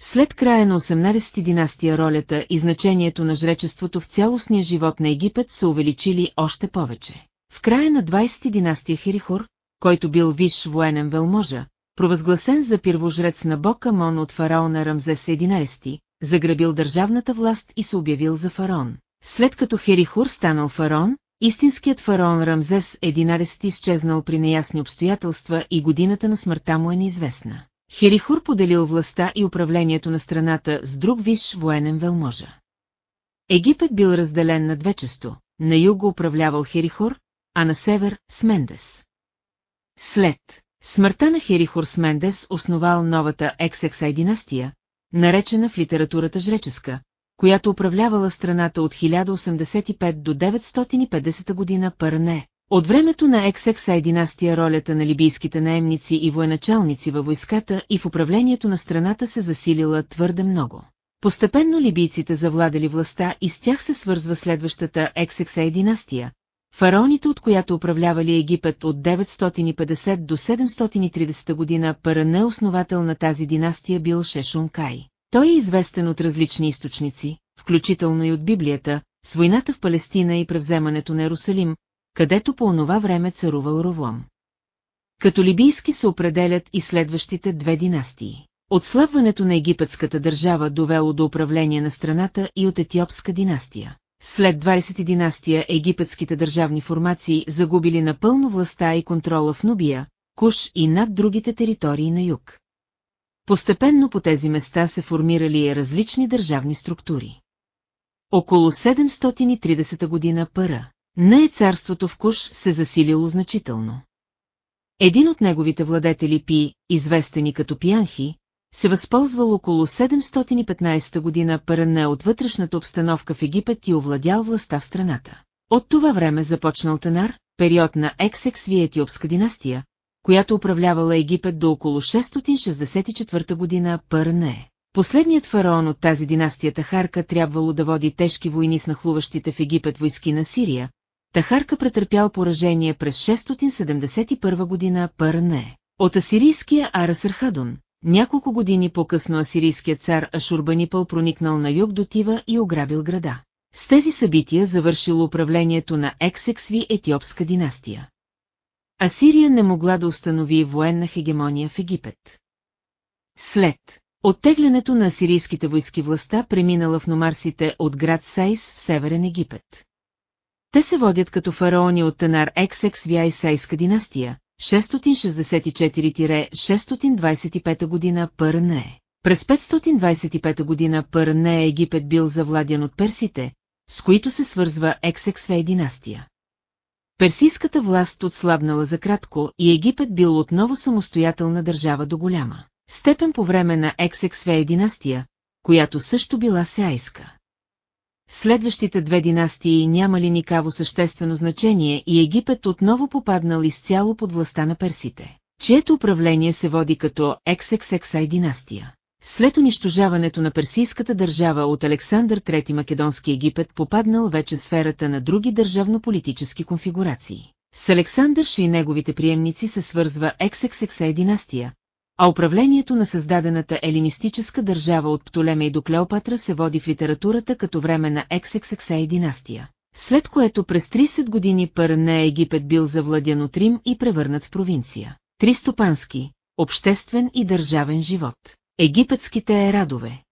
След края на 18 династия ролята и значението на жречеството в цялостния живот на Египет са увеличили още повече. В края на 20 династия Херихор, който бил висш военен велможа, провъзгласен за пирвожрец на бог Амон от фараона Рамзес 11, заграбил държавната власт и се обявил за фараон. След като Херихур станал фараон, истинският фараон Рамзес 11 изчезнал при неясни обстоятелства и годината на смъртта му е неизвестна. Херихур поделил властта и управлението на страната с друг висш военен велможа. Египет бил разделен на две често, на юг управлявал Херихур, а на север – Смендес. След смъртта на Херихур Смендес основал новата XXI династия, наречена в литературата жреческа, която управлявала страната от 1085 до 950 година Пърне, от времето на XXI династия ролята на либийските наемници и военачалници във войската и в управлението на страната се засилила твърде много. Постепенно либийците завладели властта и с тях се свързва следващата XXI династия, фараоните от която управлявали Египет от 950 до 730 година Паране основател на тази династия бил Шешун Кай. Той е известен от различни източници, включително и от Библията, с войната в Палестина и превземането на Ерусалим, където по онова време царувал Ровлам. Като либийски се определят и следващите две династии. Отслабването на египетската държава довело до управление на страната и от етиопска династия. След 20 династия египетските държавни формации загубили напълно властта и контрола в Нубия, Куш и над другите територии на юг. Постепенно по тези места се формирали различни държавни структури. Около 730 година пъра, не е царството в Куш се засилило значително. Един от неговите владетели Пи, известени като Пианхи, се възползвал около 715 година паране от вътрешната обстановка в Египет и овладял властта в страната. От това време започнал Танар, период на Ексексви етиопска династия, която управлявала Египет до около 664 година Парне. Последният фараон от тази династия Тахарка трябвало да води тежки войни с нахлуващите в Египет войски на Сирия, Тахарка претърпял поражение през 671 година Пърне. От асирийския Арасърхадон, няколко години по-късно асирийският цар Ашурбанипъл проникнал на юг до Тива и ограбил града. С тези събития завършило управлението на Ексексви етиопска династия. Асирия не могла да установи военна хегемония в Египет. След оттеглянето на асирийските войски властта преминала в номарсите от град Сайс в Северен Египет. Те се водят като фараони от Танар XXVI Сайска династия, 664-625 година ПРН. През 525 година ПРН Египет бил завладян от персите, с които се свързва XXV династия. Персийската власт отслабнала за кратко и Египет бил отново самостоятелна държава до голяма. Степен по време на XXV династия, която също била сеайска. Следващите две династии нямали никаво съществено значение и Египет отново попаднал изцяло под властта на персите, чието управление се води като XXXI династия. След унищожаването на персийската държава от Александър III Македонски Египет попаднал вече сферата на други държавно-политически конфигурации. С Александър Ши и неговите приемници се свързва XXXI династия, а управлението на създадената елинистическа държава от Птолемей до Клеопатра се води в литературата като време на XXXI династия. След което през 30 години Пърне Египет бил завладян от Рим и превърнат в провинция. Тристопански, обществен и държавен живот. Египетските ерадове.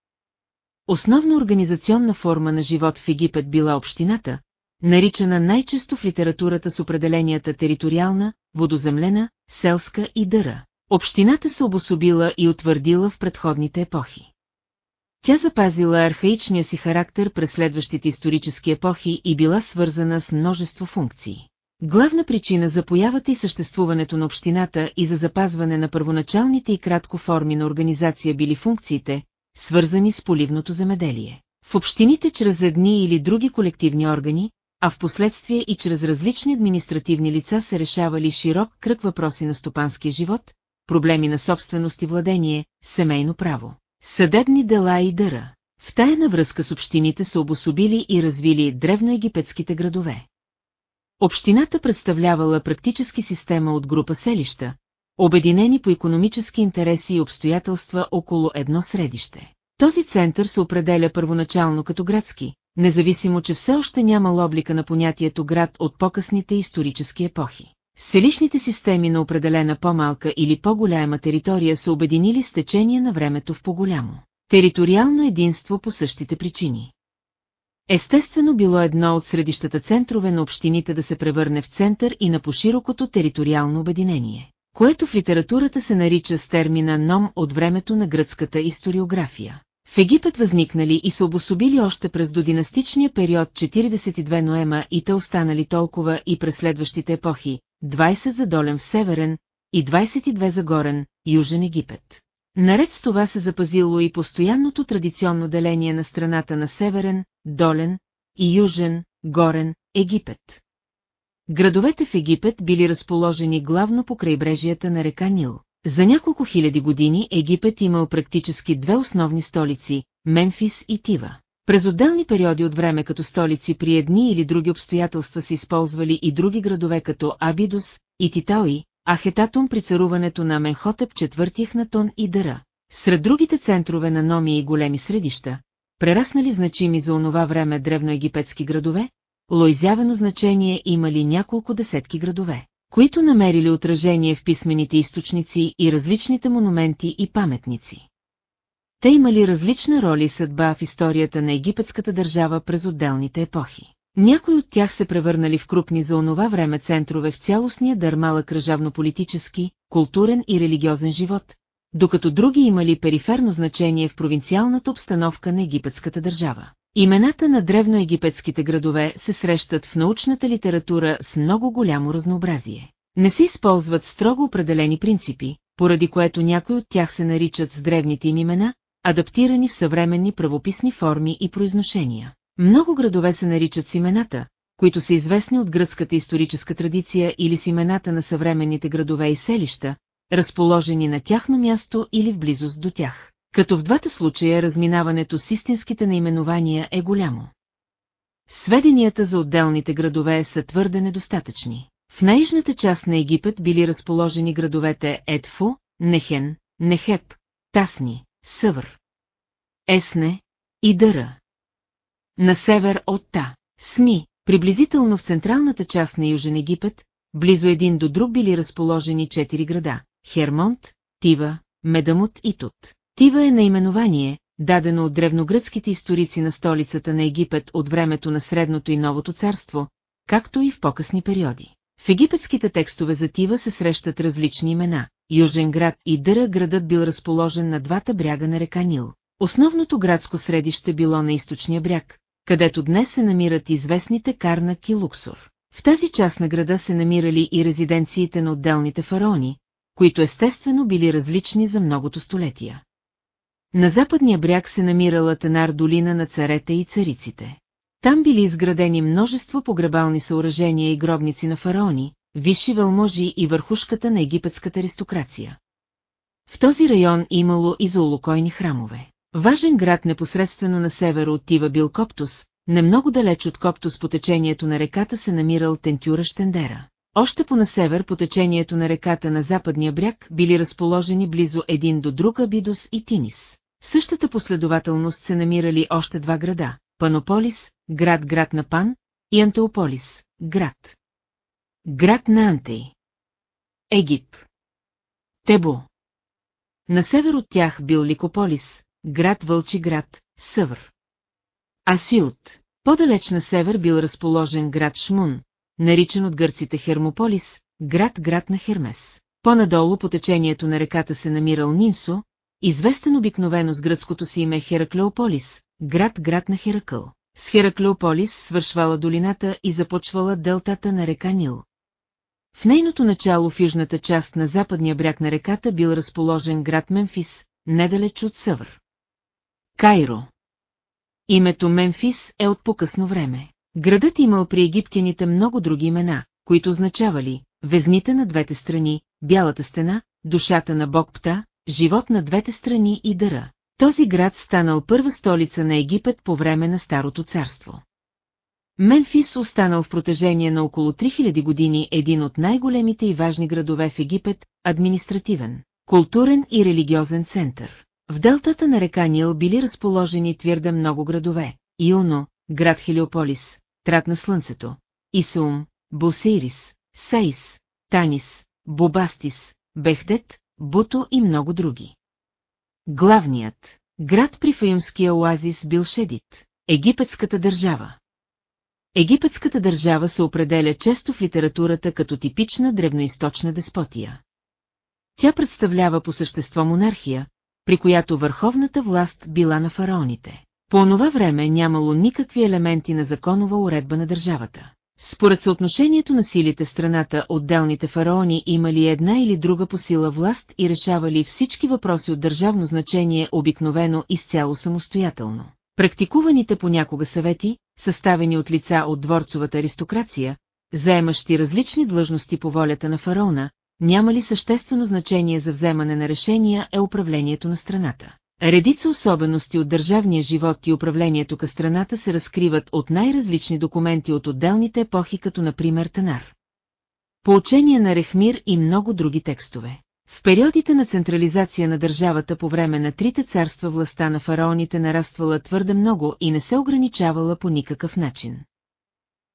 Основна организационна форма на живот в Египет била общината, наричана най-често в литературата с определенията териториална, водоземлена, селска и дъра. Общината се обособила и утвърдила в предходните епохи. Тя запазила архаичния си характер през следващите исторически епохи и била свързана с множество функции. Главна причина за появата и съществуването на общината и за запазване на първоначалните и кратко форми на организация били функциите, свързани с поливното земеделие. В общините чрез едни или други колективни органи, а в последствие и чрез различни административни лица се решавали широк кръг въпроси на стопанския живот, проблеми на собственост и владение, семейно право, съдебни дела и дъра. В тайна връзка с общините са обособили и развили древноегипетските градове. Общината представлявала практически система от група селища, обединени по економически интереси и обстоятелства около едно средище. Този център се определя първоначално като градски, независимо, че все още няма облика на понятието град от по-късните исторически епохи. Селищните системи на определена по-малка или по-голяма територия са обединили с течение на времето в по-голямо. Териториално единство по същите причини. Естествено било едно от средищата центрове на общините да се превърне в център и на поширокото териториално обединение, което в литературата се нарича с термина ном от времето на гръцката историография. В Египет възникнали и се обособили още през додинастичния период 42 ноема и те останали толкова и през следващите епохи, 20 за долен в Северен и 22 за горен, Южен Египет. Наред с това се запазило и постоянното традиционно деление на страната на Северен, Долен и Южен, Горен, Египет. Градовете в Египет били разположени главно по крайбрежията на река Нил. За няколко хиляди години Египет имал практически две основни столици – Мемфис и Тива. През отделни периоди от време като столици при едни или други обстоятелства се използвали и други градове като Абидус и Титаои, а Хетатум при царуването на Менхотеп четвърти Ехнатон и Дъра. Сред другите центрове на Номи и големи средища, прераснали значими за онова време древноегипетски градове, лоизявено значение имали няколко десетки градове, които намерили отражение в писмените източници и различните монументи и паметници. Те имали различна роля и съдба в историята на египетската държава през отделните епохи. Някои от тях се превърнали в крупни за онова време центрове в цялостния дърмала кръжавно-политически, културен и религиозен живот, докато други имали периферно значение в провинциалната обстановка на египетската държава. Имената на древноегипетските градове се срещат в научната литература с много голямо разнообразие. Не се използват строго определени принципи, поради което някои от тях се наричат с древните им имена, адаптирани в съвременни правописни форми и произношения. Много градове се наричат с имената, които са известни от гръцката историческа традиция или с имената на съвременните градове и селища, разположени на тяхно място или в близост до тях. Като в двата случая разминаването с истинските наименования е голямо. сведенията за отделните градове са твърде недостатъчни. В наижната част на Египет били разположени градовете Едфу, Нехен, Нехеп, Тасни, Съвър, Есне и Дъра. На север от Та, Сми, приблизително в централната част на Южен Египет, близо един до друг били разположени четири града – Хермонт, Тива, Медамут и Тут. Тива е наименование, дадено от древногръцките историци на столицата на Египет от времето на Средното и Новото царство, както и в по-късни периоди. В египетските текстове за Тива се срещат различни имена. Южен град и Дъра градът бил разположен на двата бряга на река Нил. Основното градско средище било на източния бряг, където днес се намират известните Карнак и Луксор. В тази част на града се намирали и резиденциите на отделните фараони, които естествено били различни за многото столетия. На западния бряг се намирала Тенар долина на царете и цариците. Там били изградени множество погребални съоръжения и гробници на фараони, висши вълможи и върхушката на египетската аристокрация. В този район имало и зоолокойни храмове. Важен град непосредствено на север от Тива бил Коптус, немного далеч от Коптус по течението на реката се намирал Тентюра Штендера. Още по на север по течението на реката на западния бряг били разположени близо един до друг Абидос и Тинис. В същата последователност се намирали още два града – Панополис, град-град на Пан, и Антеополис, град. Град на Антей. Егип. Тебо. На север от тях бил Ликополис, град Вълчи град, Съвър. Асиот. По-далеч на север бил разположен град Шмун, наричан от гърците Хермополис, град-град на Хермес. По-надолу по течението на реката се намирал Нинсо, известен обикновено с гръцкото си име Хераклеополис, град-град на Херакъл. С Хераклеополис свършвала долината и започвала делтата на река Нил. В нейното начало в южната част на западния бряг на реката бил разположен град Мемфис, недалеч от Съвър. Кайро Името Мемфис е от по-късно време. Градът имал при египтяните много други имена, които означавали везните на двете страни, бялата стена, душата на бог Пта, живот на двете страни и дъра. Този град станал първа столица на Египет по време на Старото царство. Мемфис останал в протежение на около 3000 години един от най-големите и важни градове в Египет, административен, културен и религиозен център. В делтата на река Нил били разположени твърде много градове – Ионо, град Хелиополис, Трат на Слънцето, Исум, Босейрис, Сейс, Танис, Бобастис, Бехдет, Буто и много други. Главният град при Фаюмския оазис бил Шедит, египетската държава. Египетската държава се определя често в литературата като типична древноисточна деспотия. Тя представлява по същество монархия, при която върховната власт била на фараоните. По онова време нямало никакви елементи на законова уредба на държавата. Според съотношението на силите страната, отделните фараони имали една или друга по сила власт и решавали всички въпроси от държавно значение обикновено изцяло самостоятелно. Практикуваните понякога съвети, съставени от лица от дворцовата аристокрация, заемащи различни длъжности по волята на фараона, няма ли съществено значение за вземане на решения е управлението на страната. Редица особености от държавния живот и управлението към страната се разкриват от най-различни документи от отделните епохи, като например Танар. Поучения на Рехмир и много други текстове. В периодите на централизация на държавата по време на трите царства властта на фараоните нараствала твърде много и не се ограничавала по никакъв начин.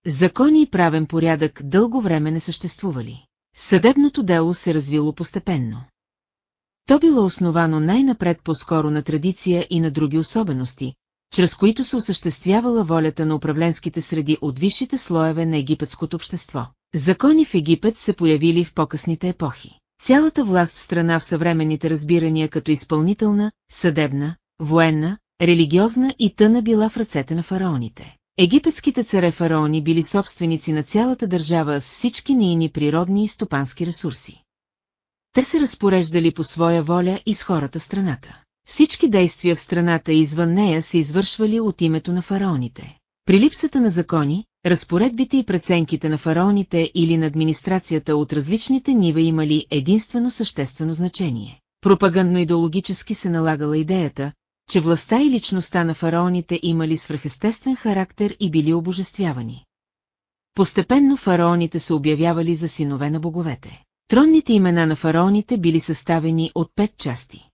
Закони и правен порядък дълго време не съществували. Съдебното дело се развило постепенно. То било основано най-напред по-скоро на традиция и на други особености, чрез които се осъществявала волята на управленските среди от висшите слоеве на египетското общество. Закони в Египет се появили в по-късните епохи. Цялата власт страна в съвременните разбирания като изпълнителна, съдебна, военна, религиозна и тъна била в ръцете на фараоните. Египетските царе фараони били собственици на цялата държава с всички нейни природни и стопански ресурси. Те се разпореждали по своя воля и с хората страната. Всички действия в страната и извън нея се извършвали от името на фараоните. При липсата на закони, разпоредбите и преценките на фараоните или на администрацията от различните нива имали единствено съществено значение. Пропагандно-идеологически се налагала идеята, че властта и личността на фараоните имали свръхестествен характер и били обожествявани. Постепенно фараоните се обявявали за синове на боговете. Тронните имена на фараоните били съставени от пет части.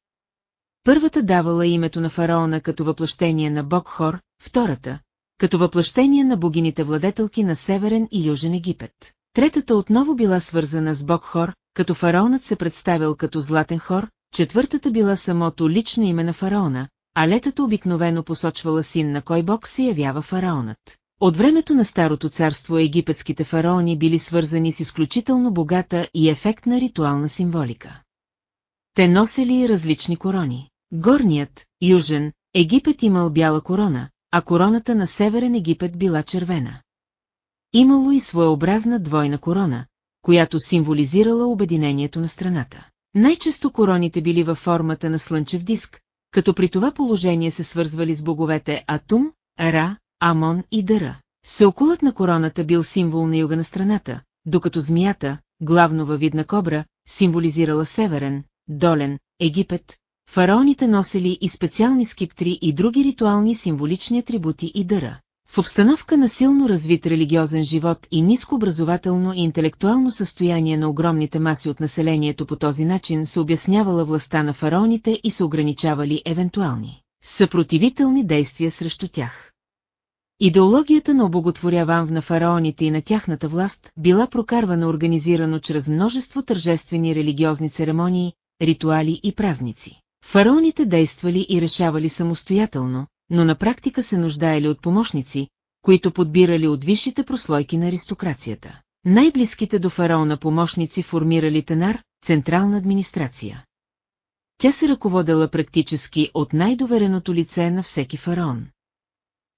Първата давала името на фараона като въплъщение на бог Хор, втората – като въплъщение на богините владетелки на Северен и Южен Египет. Третата отново била свързана с бог Хор, като фараонът се представил като Златен Хор, четвъртата била самото лично име на фараона, а летата обикновено посочвала син на кой бог се явява фараонът. От времето на Старото царство египетските фараони били свързани с изключително богата и ефектна ритуална символика. Те носили различни корони. Горният, южен, Египет имал бяла корона, а короната на Северен Египет била червена. Имало и своеобразна двойна корона, която символизирала обединението на страната. Най-често короните били във формата на слънчев диск, като при това положение се свързвали с боговете Атум, Ра, Амон и Дъра. Сеокулът на короната бил символ на юга на страната, докато змията, главно във видна кобра, символизирала Северен, Долен, Египет, фараоните носили и специални скиптри и други ритуални символични атрибути и дъра. В обстановка на силно развит религиозен живот и ниско образователно и интелектуално състояние на огромните маси от населението по този начин се обяснявала властта на фараоните и се ограничавали евентуални съпротивителни действия срещу тях. Идеологията на обоготворяван на фараоните и на тяхната власт била прокарвана организирано чрез множество тържествени религиозни церемонии, ритуали и празници. Фараоните действали и решавали самостоятелно, но на практика се нуждаели от помощници, които подбирали от висшите прослойки на аристокрацията. Най-близките до фараона помощници формирали тенар, централна администрация. Тя се ръководела практически от най-довереното лице на всеки фараон.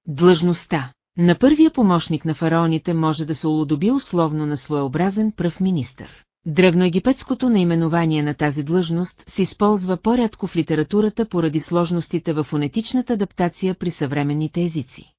Длъжността на първия помощник на фараоните може да се улодоби условно на своеобразен пръв министър. Древноегипетското наименование на тази длъжност се използва по-рядко в литературата поради сложностите в фонетичната адаптация при съвременните езици.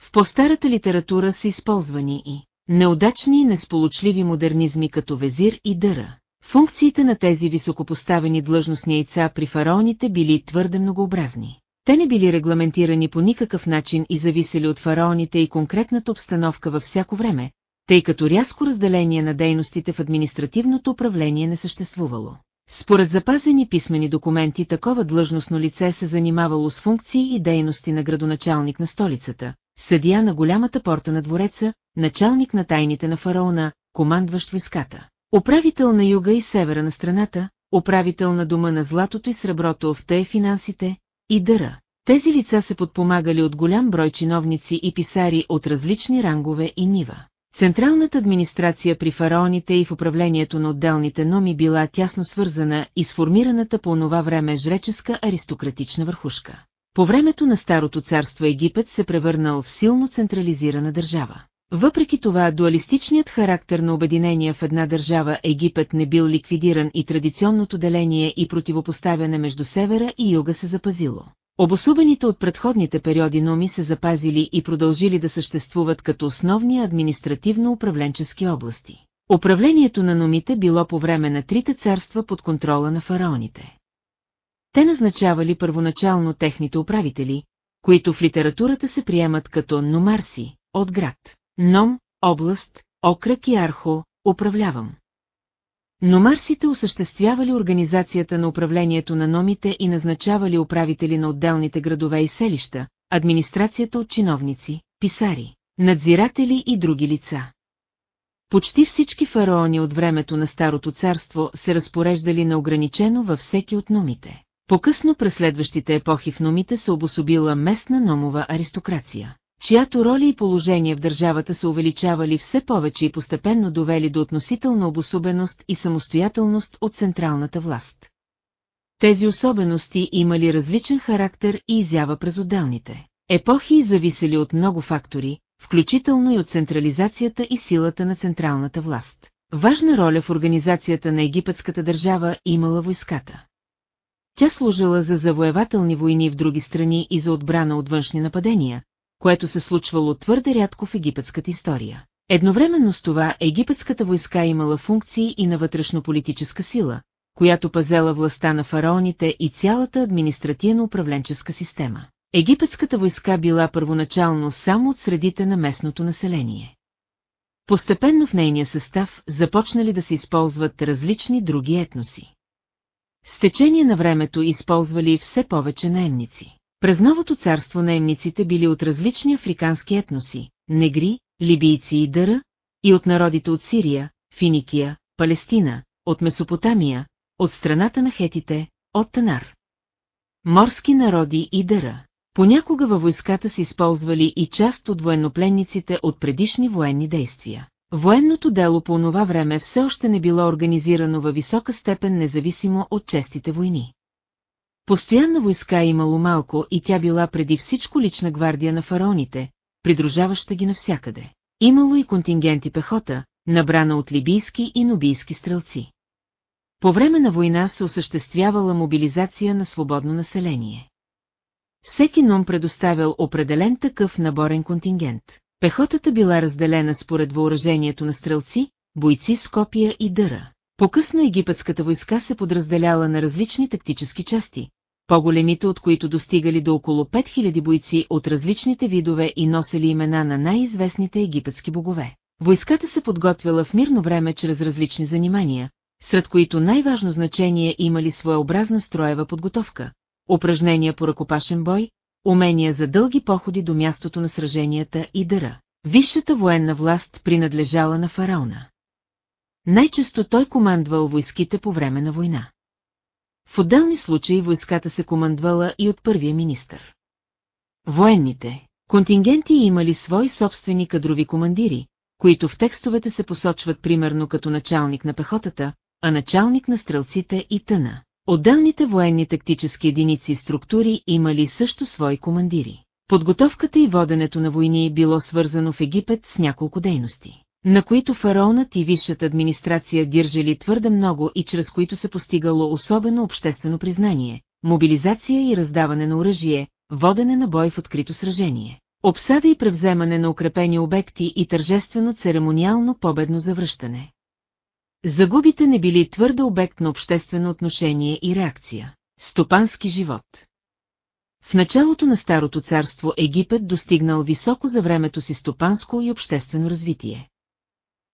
В по-старата литература са използвани и неудачни и несполучливи модернизми като везир и дъра. Функциите на тези високопоставени длъжностни яйца при фараоните били твърде многообразни. Те не били регламентирани по никакъв начин и зависели от фараоните и конкретната обстановка във всяко време, тъй като рязко разделение на дейностите в административното управление не съществувало. Според запазени писмени документи такова длъжностно лице се занимавало с функции и дейности на градоначалник на столицата, съдия на голямата порта на двореца, началник на тайните на фараона, командващ войската, управител на юга и севера на страната, управител на дома на златото и среброто в тъй финансите и дъра. Тези лица се подпомагали от голям брой чиновници и писари от различни рангове и нива. Централната администрация при фараоните и в управлението на отделните номи била тясно свързана и сформираната по онова време жреческа аристократична върхушка. По времето на Старото царство Египет се превърнал в силно централизирана държава. Въпреки това, дуалистичният характер на обединение в една държава Египет не бил ликвидиран и традиционното деление и противопоставяне между севера и юга се запазило. Обособените от предходните периоди номи се запазили и продължили да съществуват като основни административно-управленчески области. Управлението на номите било по време на трите царства под контрола на фараоните. Те назначавали първоначално техните управители, които в литературата се приемат като номарси, от град, ном, област, окръг и архо, управлявам. Но марсите осъществявали организацията на управлението на номите и назначавали управители на отделните градове и селища, администрацията от чиновници, писари, надзиратели и други лица. Почти всички фараони от времето на Старото царство се разпореждали неограничено във всеки от номите. По-късно през следващите епохи в номите се обособила местна номова аристокрация чиято роля и положение в държавата се увеличавали все повече и постепенно довели до относителна обособеност и самостоятелност от централната власт. Тези особености имали различен характер и изява през отделните епохи зависели от много фактори, включително и от централизацията и силата на централната власт. Важна роля в организацията на египетската държава имала войската. Тя служила за завоевателни войни в други страни и за отбрана от външни нападения, което се случвало твърде рядко в египетската история. Едновременно с това египетската войска имала функции и на вътрешно-политическа сила, която пазела властта на фараоните и цялата административно-управленческа система. Египетската войска била първоначално само от средите на местното население. Постепенно в нейния състав започнали да се използват различни други етноси. С течение на времето използвали все повече наемници. През новото царство наемниците били от различни африкански етноси – негри, либийци и дъра, и от народите от Сирия, Финикия, Палестина, от Месопотамия, от страната на хетите, от Танар. Морски народи и дъра. Понякога във войската се използвали и част от военнопленниците от предишни военни действия. Военното дело по онова време все още не било организирано във висока степен независимо от честите войни. Постоянна войска е имало малко и тя била преди всичко лична гвардия на фараоните, придружаваща ги навсякъде. Имало и контингенти пехота, набрана от либийски и нубийски стрелци. По време на война се осъществявала мобилизация на свободно население. Всеки ном предоставял определен такъв наборен контингент. Пехотата била разделена според въоръжението на стрелци, бойци с копия и дъра. По-късно египетската войска се подразделяла на различни тактически части, по-големите от които достигали до около 5000 бойци от различните видове и носели имена на най-известните египетски богове. Войската се подготвяла в мирно време чрез различни занимания, сред които най-важно значение имали своеобразна строева подготовка, упражнения по ръкопашен бой, умения за дълги походи до мястото на сраженията и дъра. Висшата военна власт принадлежала на фараона. Най-често той командвал войските по време на война. В отделни случаи войската се командвала и от първия министър. Военните контингенти имали свои собствени кадрови командири, които в текстовете се посочват примерно като началник на пехотата, а началник на стрелците и тъна. Отделните военни тактически единици и структури имали също свои командири. Подготовката и воденето на войни било свързано в Египет с няколко дейности, на които фараонът и висшата администрация държали твърде много и чрез които се постигало особено обществено признание, мобилизация и раздаване на оръжие, водене на бой в открито сражение, обсада и превземане на укрепени обекти и тържествено церемониално победно завръщане. Загубите не били твърде обект на обществено отношение и реакция. Стопански живот В началото на Старото царство Египет достигнал високо за времето си стопанско и обществено развитие.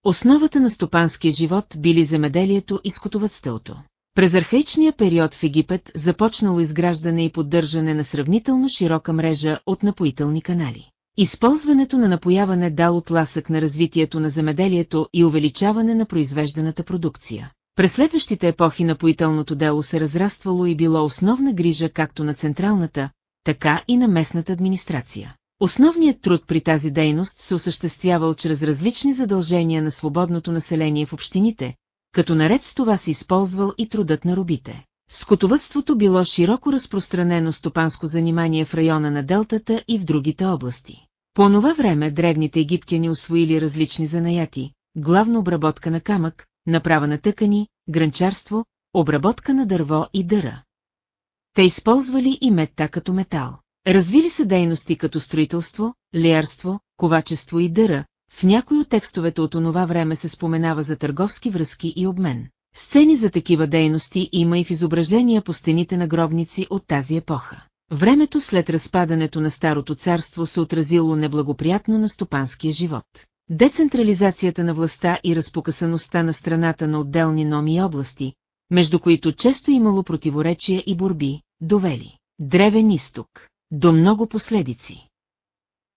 Основата на стопанския живот били земеделието и скотовътството. През архаичния период в Египет започнало изграждане и поддържане на сравнително широка мрежа от напоителни канали. Използването на напояване дал отласък на развитието на земеделието и увеличаване на произвежданата продукция. През следващите епохи напоителното дело се разраствало и било основна грижа както на централната, така и на местната администрация. Основният труд при тази дейност се осъществявал чрез различни задължения на свободното население в общините, като наред с това се използвал и трудът на робите. Скотовътството било широко разпространено стопанско занимание в района на Делтата и в другите области. По това време древните египтяни освоили различни занаяти, главно обработка на камък, направа на тъкани, гранчарство, обработка на дърво и дъра. Те използвали и метта като метал. Развили се дейности като строителство, лиарство, ковачество и дъра, в някои от текстовете от онова време се споменава за търговски връзки и обмен. Сцени за такива дейности има и в изображения по стените на гробници от тази епоха. Времето след разпадането на Старото царство се отразило неблагоприятно на стопанския живот. Децентрализацията на властта и разпокъсаността на страната на отделни номи и области, между които често имало противоречия и борби, довели древен изток до много последици.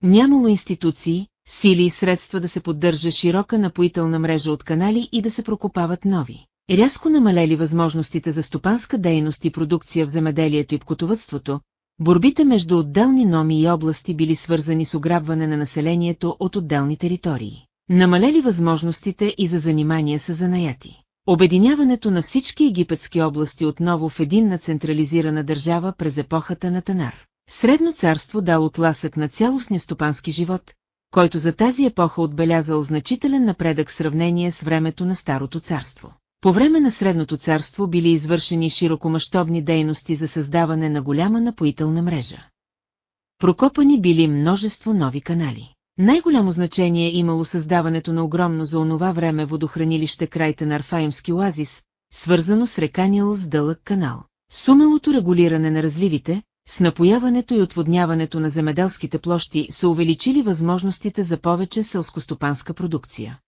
Нямало институции, сили и средства да се поддържа широка напоителна мрежа от канали и да се прокопават нови. Рязко намалели възможностите за стопанска дейност и продукция в земеделието и птовътството, борбите между отделни номи и области били свързани с ограбване на населението от отделни територии. Намалели възможностите и за занимания с занаяти. Обединяването на всички египетски области отново в единна централизирана държава през епохата на Танар. Средно царство дал отласък на цялостния стопански живот, който за тази епоха отбелязал значителен напредък в сравнение с времето на Старото царство. По време на Средното царство били извършени широкомащобни дейности за създаване на голяма напоителна мрежа. Прокопани били множество нови канали. Най-голямо значение имало създаването на огромно за онова време водохранилище крайте на Арфаимски оазис, свързано с река Нил с дълъг канал. С умелото регулиране на разливите, с напояването и отводняването на земеделските площи са увеличили възможностите за повече селскостопанска продукция.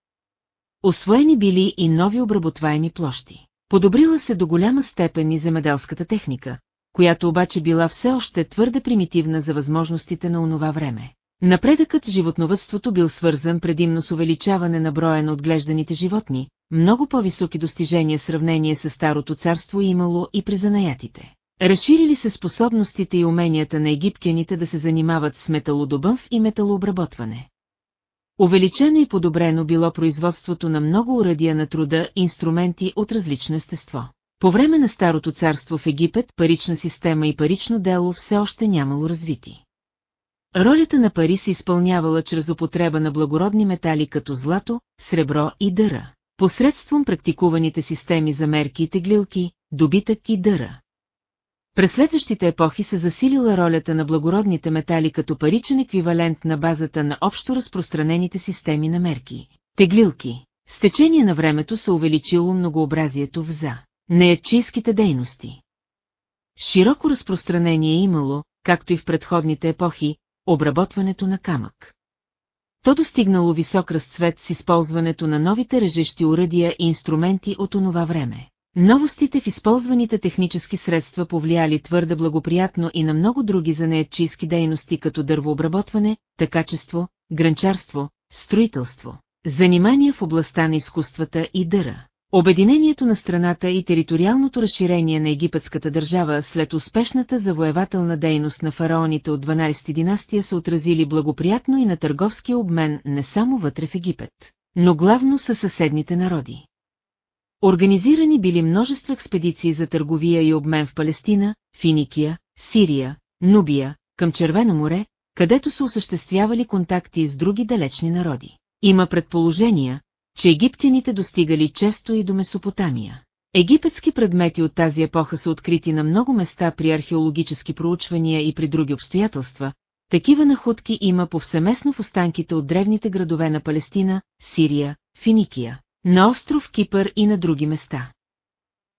Освоени били и нови обработваеми площи. Подобрила се до голяма степен и земеделската техника, която обаче била все още твърде примитивна за възможностите на онова време. Напредъкът в животновътството бил свързан предимно с увеличаване на броя на отглежданите животни, много по-високи достижения в сравнение с Старото царство имало и при занаятите. Разширили се способностите и уменията на египтяните да се занимават с металодобъв и металообработване. Увеличено и подобрено било производството на много урадия на труда и инструменти от различно естество. По време на Старото царство в Египет парична система и парично дело все още нямало развити. Ролята на пари се изпълнявала чрез употреба на благородни метали като злато, сребро и дъра, посредством практикуваните системи за мерки и теглилки, добитък и дъра. През следващите епохи се засилила ролята на благородните метали като паричен еквивалент на базата на общо разпространените системи на мерки. Теглилки. С течение на времето се увеличило многообразието в за неячийските дейности. Широко разпространение е имало, както и в предходните епохи, обработването на камък. То достигнало висок разцвет с използването на новите режещи уръдия и инструменти от онова време. Новостите в използваните технически средства повлияли твърде благоприятно и на много други занаятчийски дейности като дървообработване, такачество, гранчарство, строителство, занимания в областта на изкуствата и дъра. Обединението на страната и териториалното разширение на египетската държава след успешната завоевателна дейност на фараоните от 12 династия са отразили благоприятно и на търговския обмен не само вътре в Египет, но главно със съседните народи. Организирани били множество експедиции за търговия и обмен в Палестина, Финикия, Сирия, Нубия, към Червено море, където са осъществявали контакти с други далечни народи. Има предположения, че египтяните достигали често и до Месопотамия. Египетски предмети от тази епоха са открити на много места при археологически проучвания и при други обстоятелства, такива находки има повсеместно в останките от древните градове на Палестина, Сирия, Финикия, на остров Кипър и на други места.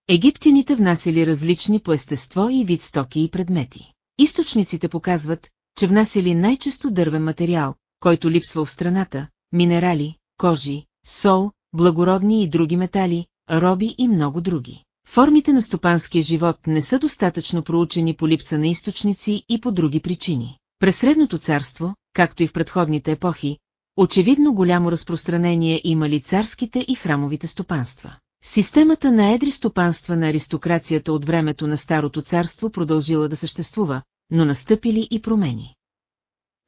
Египтяните внасяли различни по естество и вид стоки и предмети. Източниците показват, че внасяли най-често дървен материал, който липсвал в страната, минерали, кожи, сол, благородни и други метали, роби и много други. Формите на стопанския живот не са достатъчно проучени по липса на източници и по други причини. През Средното царство, както и в предходните епохи, очевидно голямо разпространение имали царските и храмовите стопанства. Системата на едри стопанства на аристокрацията от времето на Старото царство продължила да съществува, но настъпили и промени.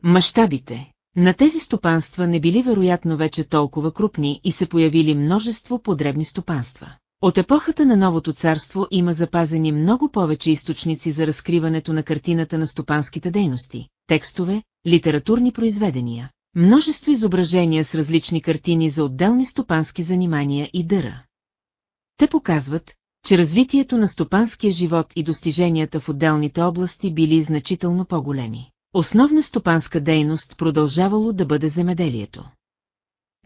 Мащабите, на тези стопанства не били вероятно вече толкова крупни и се появили множество подребни стопанства. От епохата на Новото царство има запазени много повече източници за разкриването на картината на стопанските дейности, текстове, литературни произведения, множество изображения с различни картини за отделни стопански занимания и дъра. Те показват, че развитието на стопанския живот и достиженията в отделните области били значително по-големи. Основна стопанска дейност продължавало да бъде земеделието.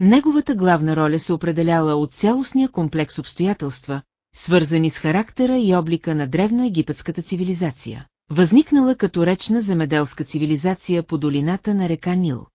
Неговата главна роля се определяла от цялостния комплекс обстоятелства, свързани с характера и облика на древноегипетската цивилизация, възникнала като речна земеделска цивилизация по долината на река Нил.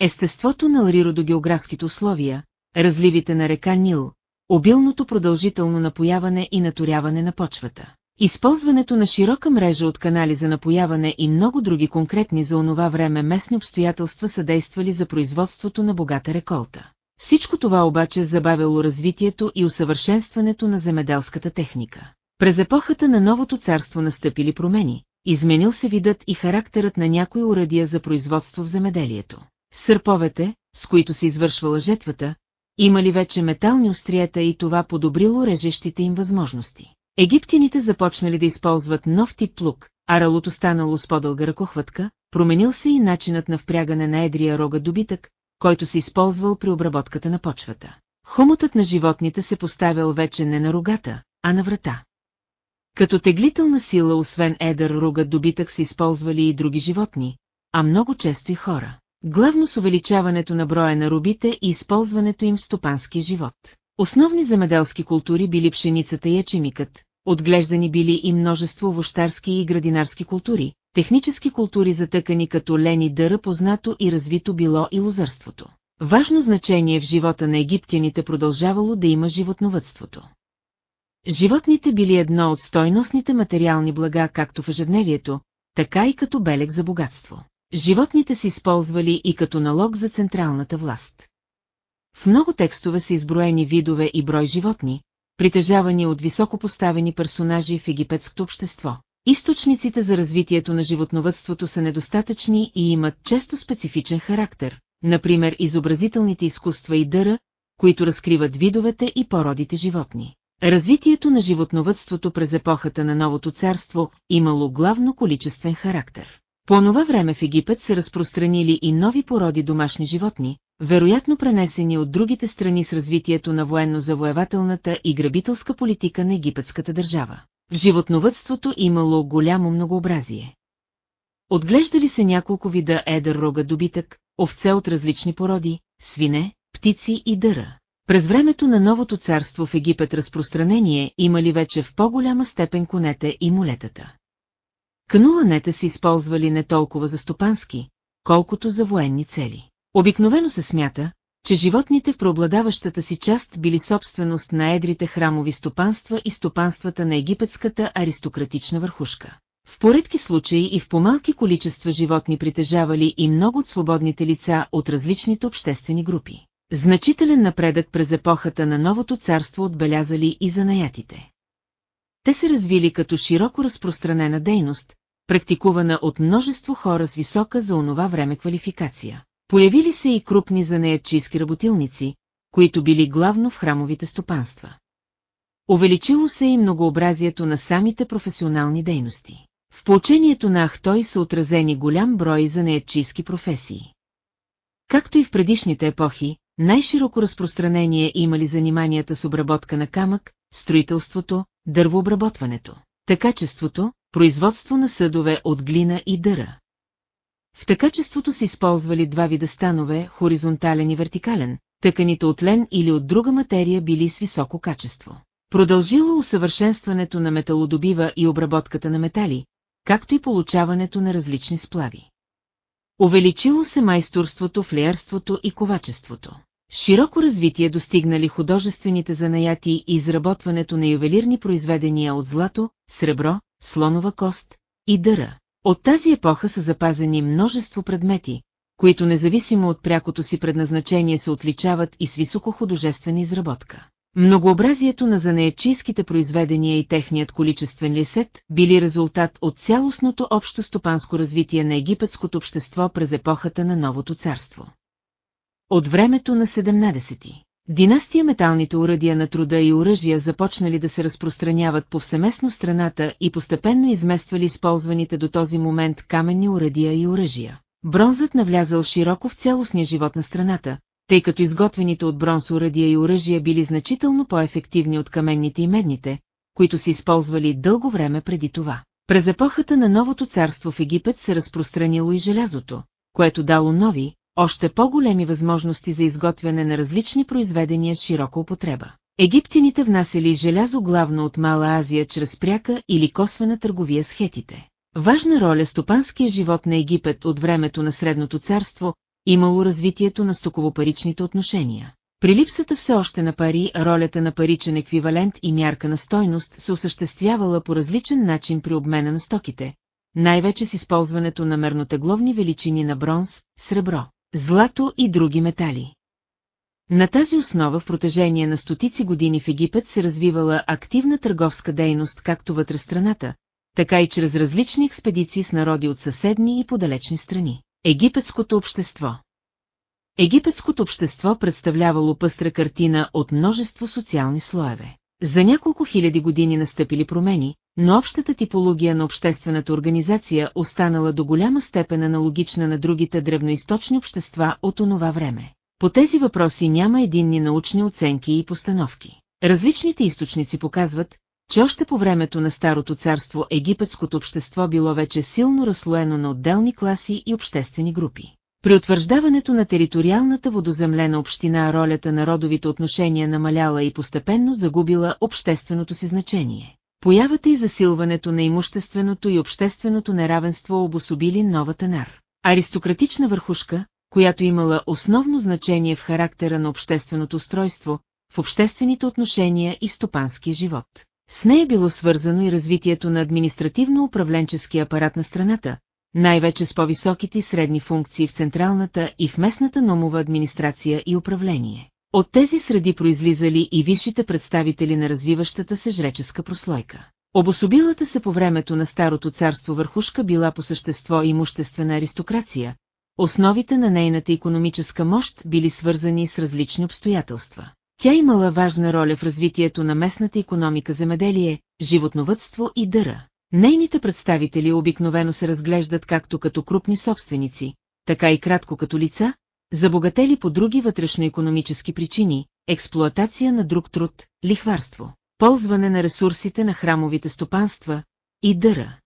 Естеството на лриродогеографските условия, разливите на река Нил, обилното продължително напояване и наторяване на почвата. Използването на широка мрежа от канали за напояване и много други конкретни за онова време местни обстоятелства съдействали за производството на богата реколта. Всичко това обаче забавило развитието и усъвършенстването на земеделската техника. През епохата на новото царство настъпили промени, изменил се видът и характерът на някои урадия за производство в земеделието. Сърповете, с които се извършвала жетвата, имали вече метални остриета и това подобрило режещите им възможности. Египтяните започнали да използват нов тип плуг, а ралото станало с по-дълга ръкохватка, променил се и начинът на впрягане на едрия рога добитък, който се използвал при обработката на почвата. Хомотът на животните се поставял вече не на рогата, а на врата. Като теглителна сила, освен едър рогът добитък се използвали и други животни, а много често и хора. Главно с увеличаването на броя на рубите и използването им в стопанския живот. Основни земеделски култури били пшеницата и ечемикът, отглеждани били и множество вощарски и градинарски култури, технически култури затъкани като лени дъра познато и развито било и лозърството. Важно значение в живота на египтяните продължавало да има животновътството. Животните били едно от стойностните материални блага както в ежедневието, така и като белег за богатство. Животните се използвали и като налог за централната власт. В много текстове са изброени видове и брой животни, притежавани от високопоставени персонажи в египетското общество. Източниците за развитието на животновътството са недостатъчни и имат често специфичен характер, например изобразителните изкуства и дъра, които разкриват видовете и породите животни. Развитието на животновътството през епохата на Новото царство имало главно количествен характер. По това време в Египет се разпространили и нови породи домашни животни, вероятно пренесени от другите страни с развитието на военно-завоевателната и грабителска политика на египетската държава. В животновътството имало голямо многообразие. Отглеждали се няколко вида едър рога добитък, овце от различни породи, свине, птици и дъра. През времето на новото царство в Египет разпространение имали вече в по-голяма степен конете и молетата. Кануланете се използвали не толкова за стопански, колкото за военни цели. Обикновено се смята, че животните в преобладаващата си част били собственост на едрите храмови стопанства и стопанствата на египетската аристократична върхушка. В поредки случаи и в помалки количества животни притежавали и много от свободните лица от различните обществени групи. Значителен напредък през епохата на новото царство отбелязали и занаятите. Те се развили като широко разпространена дейност, практикувана от множество хора с висока за онова време квалификация. Появили се и крупни занаятчийски работилници, които били главно в храмовите стопанства. Увеличило се и многообразието на самите професионални дейности. В поучението на Ахтой са отразени голям брой занаятчийски професии. Както и в предишните епохи, най-широко разпространение имали заниманията с обработка на камък, строителството, дървообработването, такачеството, производство на съдове от глина и дъра. В такачеството се използвали два вида станове, хоризонтален и вертикален, тъканите от лен или от друга материя били с високо качество. Продължило усъвършенстването на металодобива и обработката на метали, както и получаването на различни сплави. Увеличило се майсторството в леярството и ковачеството. Широко развитие достигнали художествените занаяти и изработването на ювелирни произведения от злато, сребро, слонова кост и дъра. От тази епоха са запазени множество предмети, които независимо от прякото си предназначение се отличават и с високохудожествена изработка. Многообразието на занаячийските произведения и техният количествен лисет били резултат от цялостното общо стопанско развитие на египетското общество през епохата на Новото царство. От времето на 17-ти. Династия металните уръдия на труда и оръжия започнали да се разпространяват повсеместно страната и постепенно измествали използваните до този момент каменни уръдия и оръжия. Бронзът навлязал широко в цялостния живот на страната, тъй като изготвените от бронз уръдия и оръжия били значително по-ефективни от каменните и медните, които се използвали дълго време преди това. През епохата на новото царство в Египет се разпространило и желязото, което дало нови, още по-големи възможности за изготвяне на различни произведения с широка употреба. Египтяните внасяли желязо главно от Мала Азия чрез пряка или косвена търговия с хетите. Важна роля стопанския живот на Египет от времето на Средното царство имало развитието на стоково-паричните отношения. При липсата все още на пари, ролята на паричен еквивалент и мярка на стойност се осъществявала по различен начин при обмена на стоките, най-вече с използването на мернотегловни величини на бронз, сребро, злато и други метали. На тази основа в протежение на стотици години в Египет се развивала активна търговска дейност както вътре страната, така и чрез различни експедиции с народи от съседни и подалечни страни. Египетското общество Египетското общество представлявало пъстра картина от множество социални слоеве. За няколко хиляди години настъпили промени, но общата типология на обществената организация останала до голяма степен аналогична на другите древноисточни общества от онова време. По тези въпроси няма единни научни оценки и постановки. Различните източници показват, че още по времето на Старото царство египетското общество било вече силно разслоено на отделни класи и обществени групи. При утвърждаването на териториалната водоземлена община ролята на родовите отношения намаляла и постепенно загубила общественото си значение. Появата и засилването на имущественото и общественото неравенство обособили новата нар. Аристократична върхушка, която имала основно значение в характера на общественото устройство, в обществените отношения и стопанския живот. С нея било свързано и развитието на административно-управленчески апарат на страната, най-вече с по-високите средни функции в централната и в местната номова администрация и управление. От тези среди произлизали и висшите представители на развиващата се жреческа прослойка. Обособилата се по времето на Старото царство върхушка била по същество имуществена аристокрация, основите на нейната економическа мощ били свързани с различни обстоятелства. Тя имала важна роля в развитието на местната економика земеделие, животновътство и дъра. Нейните представители обикновено се разглеждат както като крупни собственици, така и кратко като лица, забогатели по други вътрешно-економически причини, експлоатация на друг труд, лихварство, ползване на ресурсите на храмовите стопанства и дъра.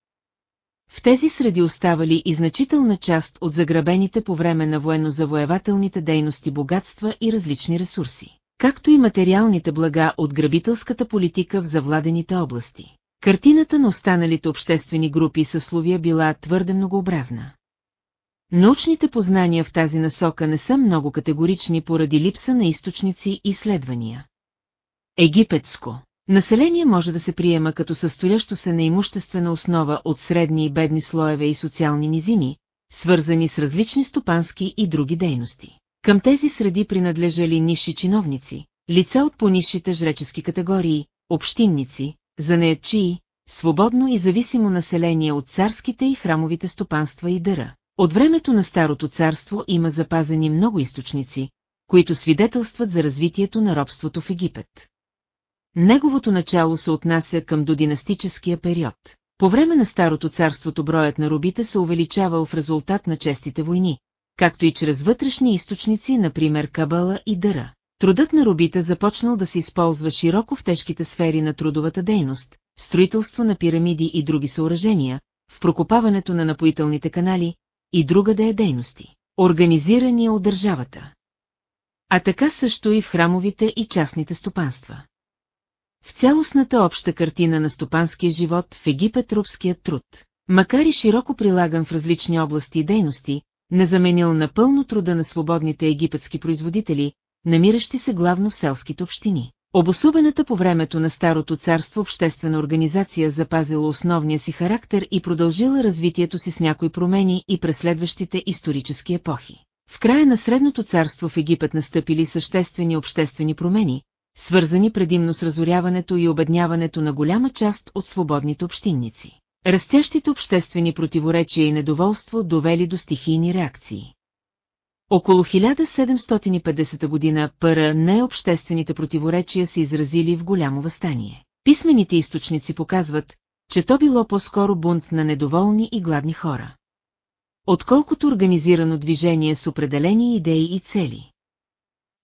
В тези среди оставали и значителна част от заграбените по време на военно-завоевателните дейности богатства и различни ресурси, както и материалните блага от грабителската политика в завладените области. Картината на останалите обществени групи съсловия била твърде многообразна. Научните познания в тази насока не са много категорични поради липса на източници и изследвания. Египетско Население може да се приема като състоящо се на имуществена основа от средни и бедни слоеве и социални низини, свързани с различни стопански и други дейности. Към тези среди принадлежали ниши чиновници, лица от понисшите жречески категории, общинници, занаятчии, свободно и зависимо население от царските и храмовите стопанства и дъра. От времето на Старото царство има запазени много източници, които свидетелстват за развитието на робството в Египет. Неговото начало се отнася към додинастическия период. По време на Старото царството броят на робите се увеличавал в резултат на честите войни, както и чрез вътрешни източници, например Кабала и Дъра. Трудът на робите започнал да се използва широко в тежките сфери на трудовата дейност, строителство на пирамиди и други съоръжения, в прокопаването на напоителните канали и друга да е дейности, организирани от държавата. А така също и в храмовите и частните стопанства. В цялостната обща картина на стопанския живот в Египет рубският труд, макар и широко прилаган в различни области и дейности, не заменил напълно труда на свободните египетски производители, намиращи се главно в селските общини. Обособената по времето на Старото царство обществена организация запазила основния си характер и продължила развитието си с някои промени и през следващите исторически епохи. В края на Средното царство в Египет настъпили съществени обществени промени, свързани предимно с разоряването и обедняването на голяма част от свободните общинници. Растящите обществени противоречия и недоволство довели до стихийни реакции. Около 1750 година пъра необществените противоречия се изразили в голямо възстание. Писмените източници показват, че то било по-скоро бунт на недоволни и гладни хора. Отколкото организирано движение с определени идеи и цели.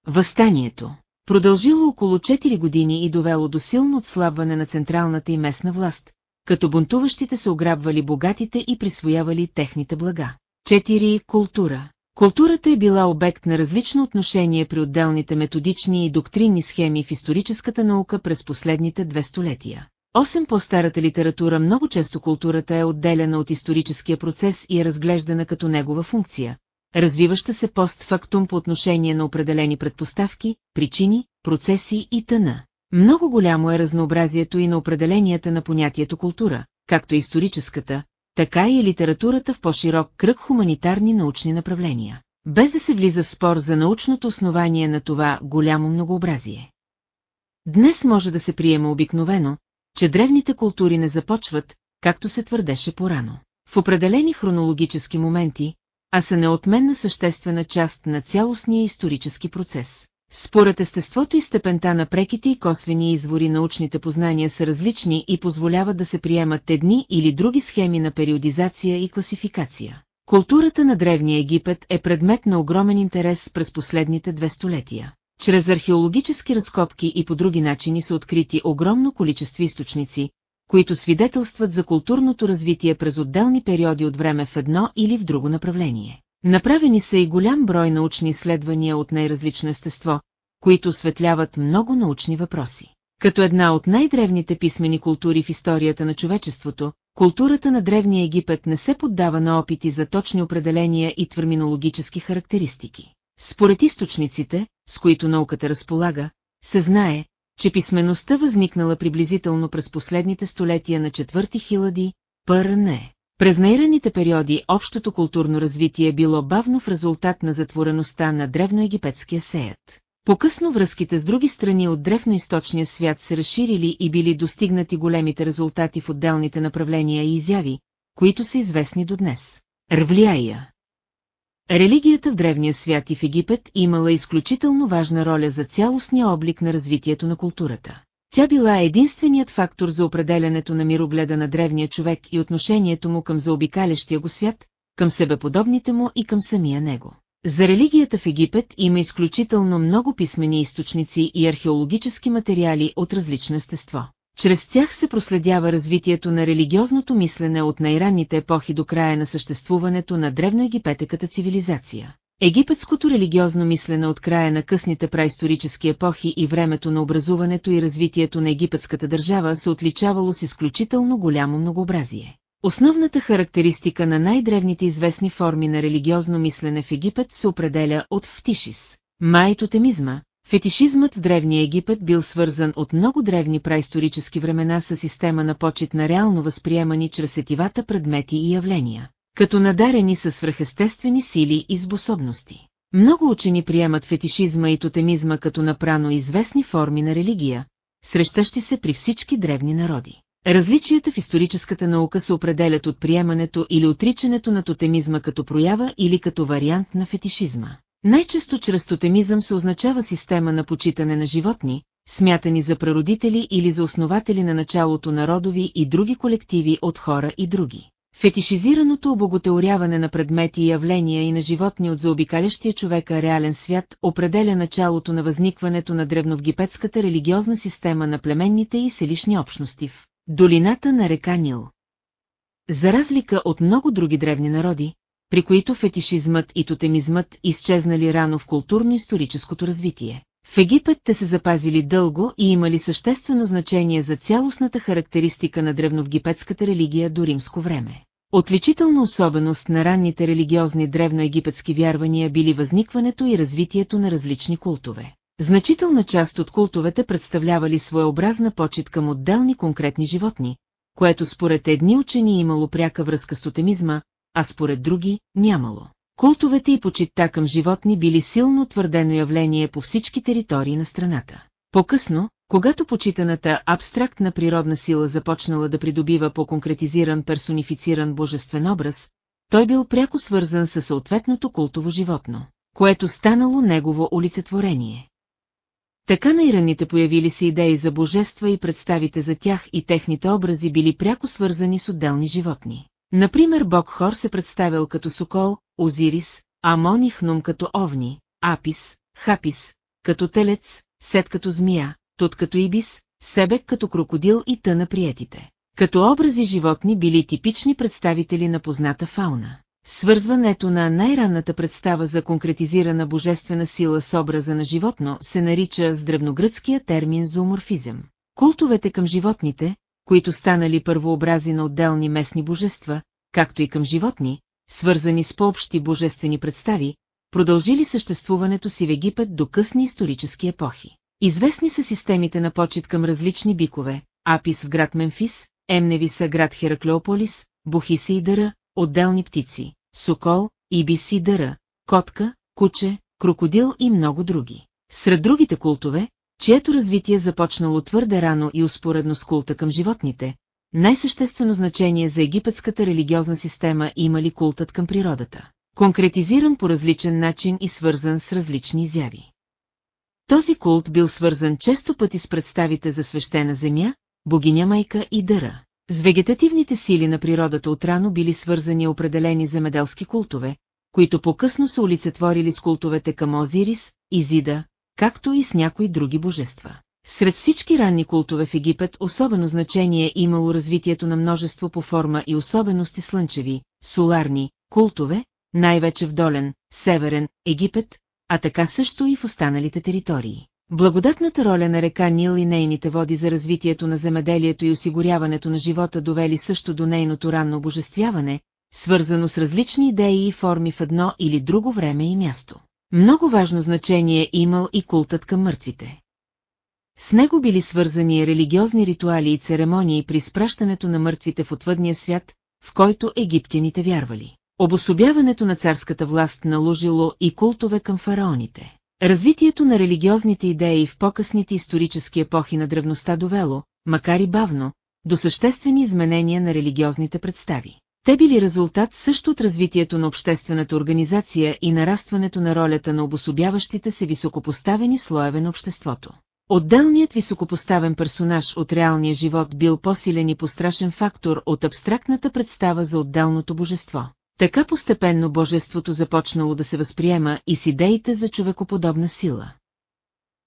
Възстанието продължило около 4 години и довело до силно отслабване на централната и местна власт, като бунтуващите се ограбвали богатите и присвоявали техните блага. 4. Култура Културата е била обект на различно отношение при отделните методични и доктринни схеми в историческата наука през последните две столетия. Осем по-старата литература много често културата е отделена от историческия процес и е разглеждана като негова функция, развиваща се постфактум по отношение на определени предпоставки, причини, процеси и тъна. Много голямо е разнообразието и на определенията на понятието култура, както историческата, така и литературата в по-широк кръг хуманитарни научни направления, без да се влиза в спор за научното основание на това голямо многообразие. Днес може да се приема обикновено, че древните култури не започват, както се твърдеше порано. В определени хронологически моменти, а са неотменна съществена част на цялостния исторически процес. Според естеството и степента на преките и косвени извори научните познания са различни и позволяват да се приемат едни или други схеми на периодизация и класификация. Културата на Древния Египет е предмет на огромен интерес през последните две столетия. Чрез археологически разкопки и по други начини са открити огромно количество източници, които свидетелстват за културното развитие през отделни периоди от време в едно или в друго направление. Направени са и голям брой научни изследвания от най-различно естество, които осветляват много научни въпроси. Като една от най-древните писмени култури в историята на човечеството, културата на Древния Египет не се поддава на опити за точни определения и терминологически характеристики. Според източниците, с които науката разполага, се знае, че писмеността възникнала приблизително през последните столетия на четвърти хиляди, ПРН. През наираните периоди общото културно развитие било бавно в резултат на затвореността на древноегипетския сеят. По-късно връзките с други страни от древноисточния свят се разширили и били достигнати големите резултати в отделните направления и изяви, които са известни до днес. Рвлияя Религията в древния свят и в Египет имала изключително важна роля за цялостния облик на развитието на културата. Тя била единственият фактор за определянето на мирогледа на древния човек и отношението му към заобикалящия го свят, към себеподобните му и към самия него. За религията в Египет има изключително много писмени източници и археологически материали от различно естество. Чрез тях се проследява развитието на религиозното мислене от най-ранните епохи до края на съществуването на древноегипетеката цивилизация. Египетското религиозно мислене от края на късните праисторически епохи и времето на образуването и развитието на египетската държава се отличавало с изключително голямо многообразие. Основната характеристика на най-древните известни форми на религиозно мислене в Египет се определя от фтишис. Майтотемизма, фетишизмът в Древния Египет бил свързан от много древни праисторически времена с система на почет на реално възприемани чрез сетивата предмети и явления, като надарени със свръхестествени сили и способности. Много учени приемат фетишизма и тотемизма като напрано известни форми на религия, срещащи се при всички древни народи. Различията в историческата наука се определят от приемането или отричането на тотемизма като проява или като вариант на фетишизма. Най-често чрез тотемизъм се означава система на почитане на животни, смятани за прародители или за основатели на началото на родови и други колективи от хора и други. Фетишизираното обоготеоряване на предмети и явления и на животни от заобикалящия човека реален свят определя началото на възникването на древновгипетската религиозна система на племенните и селищни общности в долината на река Нил. За разлика от много други древни народи, при които фетишизмът и тотемизмът изчезнали рано в културно-историческото развитие. В Египет те се запазили дълго и имали съществено значение за цялостната характеристика на древновгипетската религия до римско време. Отличителна особеност на ранните религиозни древноегипетски вярвания били възникването и развитието на различни култове. Значителна част от култовете представлявали своеобразна почет към отделни конкретни животни, което според едни учени имало пряка връзка с тотемизма, а според други – нямало. Култовете и почитта към животни били силно утвърдено явление по всички територии на страната. По-късно, когато почитаната абстрактна природна сила започнала да придобива по-конкретизиран персонифициран божествен образ, той бил пряко свързан със съответното култово животно, което станало негово олицетворение. Така на ираните появили се идеи за божества и представите за тях и техните образи били пряко свързани с отделни животни. Например Бог Хор се представил като Сокол, Озирис, Амон и Хнум като Овни, Апис, Хапис, като Телец, Сет като Змия, Тот като Ибис, Себек като Крокодил и тъна приетите. Като образи животни били типични представители на позната фауна. Свързването на най-ранната представа за конкретизирана божествена сила с образа на животно се нарича с древногръцкия термин зооморфизъм. Култовете към животните, които станали първообрази на отделни местни божества, както и към животни, свързани с по-общи божествени представи, продължили съществуването си в Египет до късни исторически епохи. Известни са системите на почет към различни бикове, Апис в град Мемфис, Емневиса град Хераклеополис, Бухиси и Дъра, отделни птици, Сокол, Ибис и Дъра, Котка, Куче, Крокодил и много други. Сред другите култове, чието развитие започнало твърде рано и успоредно с култа към животните, най-съществено значение за египетската религиозна система имали култът към природата, конкретизиран по различен начин и свързан с различни изяви. Този култ бил свързан често пъти с представите за свещена земя, богиня майка и дъра. С вегетативните сили на природата отрано били свързани определени земеделски култове, които по-късно са олицетворили с култовете към Озирис, Изида, както и с някои други божества. Сред всички ранни култове в Египет особено значение е имало развитието на множество по форма и особености слънчеви, соларни, култове, най-вече в Долен, Северен, Египет, а така също и в останалите територии. Благодатната роля на река Нил и нейните води за развитието на земеделието и осигуряването на живота довели също до нейното ранно обожествяване, свързано с различни идеи и форми в едно или друго време и място. Много важно значение имал и култът към мъртвите. С него били свързани религиозни ритуали и церемонии при спращането на мъртвите в отвъдния свят, в който египтяните вярвали. Обособяването на царската власт наложило и култове към фараоните. Развитието на религиозните идеи в по-късните исторически епохи на древността довело, макар и бавно, до съществени изменения на религиозните представи. Те били резултат също от развитието на обществената организация и нарастването на ролята на обособяващите се високопоставени слоеве на обществото. Отделният високопоставен персонаж от реалния живот бил по-силен и пострашен фактор от абстрактната представа за отделното божество. Така постепенно божеството започнало да се възприема и с идеите за човекоподобна сила.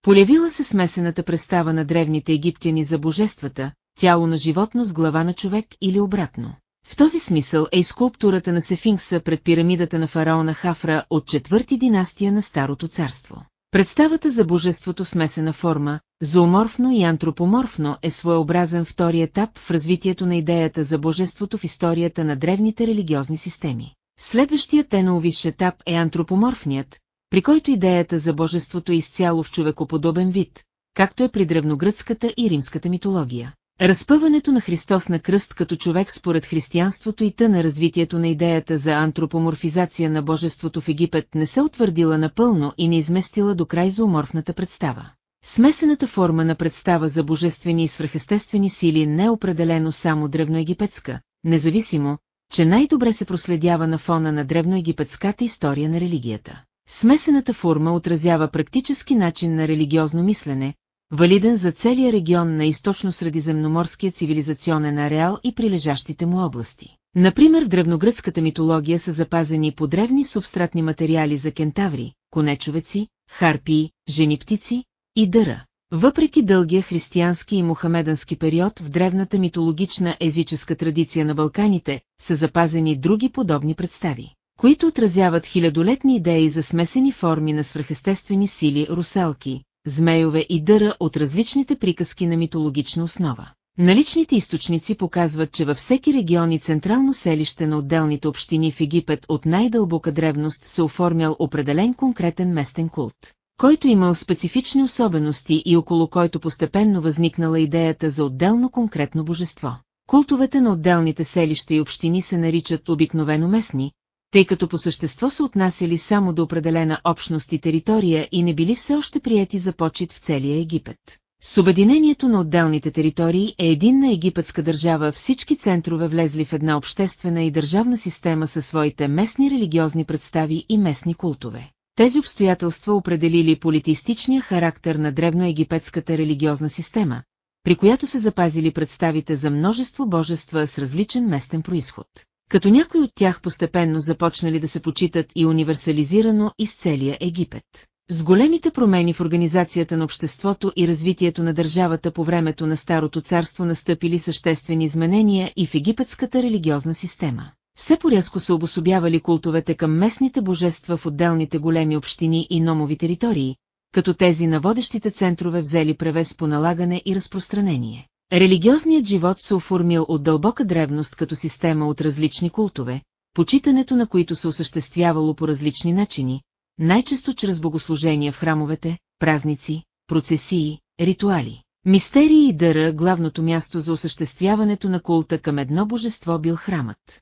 Полявила се смесената представа на древните египтяни за божествата, тяло на животно с глава на човек или обратно. В този смисъл е и скулптурата на Сефинкса пред пирамидата на фараона Хафра от четвърти династия на Старото царство. Представата за божеството смесена форма, зооморфно и антропоморфно е своеобразен втори етап в развитието на идеята за божеството в историята на древните религиозни системи. Следващият теновиш етап е антропоморфният, при който идеята за божеството е изцяло в човекоподобен вид, както е при древногръцката и римската митология. Разпъването на Христос на кръст като човек според християнството и тъна развитието на идеята за антропоморфизация на божеството в Египет не се утвърдила напълно и не изместила до край зооморфната представа. Смесената форма на представа за божествени и свръхестествени сили не е определено само древноегипетска, независимо, че най-добре се проследява на фона на древноегипетската история на религията. Смесената форма отразява практически начин на религиозно мислене, валиден за целия регион на източно-средиземноморския цивилизационен ареал и прилежащите му области. Например, в древногръцката митология са запазени подревни субстратни материали за кентаври, конечовеци, харпии, жени-птици и дъра. Въпреки дългия християнски и мухамедански период в древната митологична езическа традиция на Балканите са запазени други подобни представи, които отразяват хилядолетни идеи за смесени форми на свръхестествени сили русалки, змейове и дъра от различните приказки на митологична основа. Наличните източници показват, че във всеки регион и централно селище на отделните общини в Египет от най-дълбока древност се оформял определен конкретен местен култ, който имал специфични особености и около който постепенно възникнала идеята за отделно конкретно божество. Култовете на отделните селища и общини се наричат обикновено местни, тъй като по същество са отнасяли само до определена общност и територия и не били все още прияти за почет в целия Египет. С обединението на отделните територии е единна египетска държава всички центрове влезли в една обществена и държавна система със своите местни религиозни представи и местни култове. Тези обстоятелства определили политистичния характер на древноегипетската религиозна система, при която се запазили представите за множество божества с различен местен происход като някои от тях постепенно започнали да се почитат и универсализирано из целия Египет. С големите промени в организацията на обществото и развитието на държавата по времето на Старото царство настъпили съществени изменения и в египетската религиозна система. Все порязко се обособявали култовете към местните божества в отделните големи общини и номови територии, като тези на водещите центрове взели превес по налагане и разпространение. Религиозният живот се оформил от дълбока древност като система от различни култове, почитането на които се осъществявало по различни начини, най-често чрез богослужения в храмовете, празници, процесии, ритуали. Мистерии и дъра главното място за осъществяването на култа към едно божество бил храмът.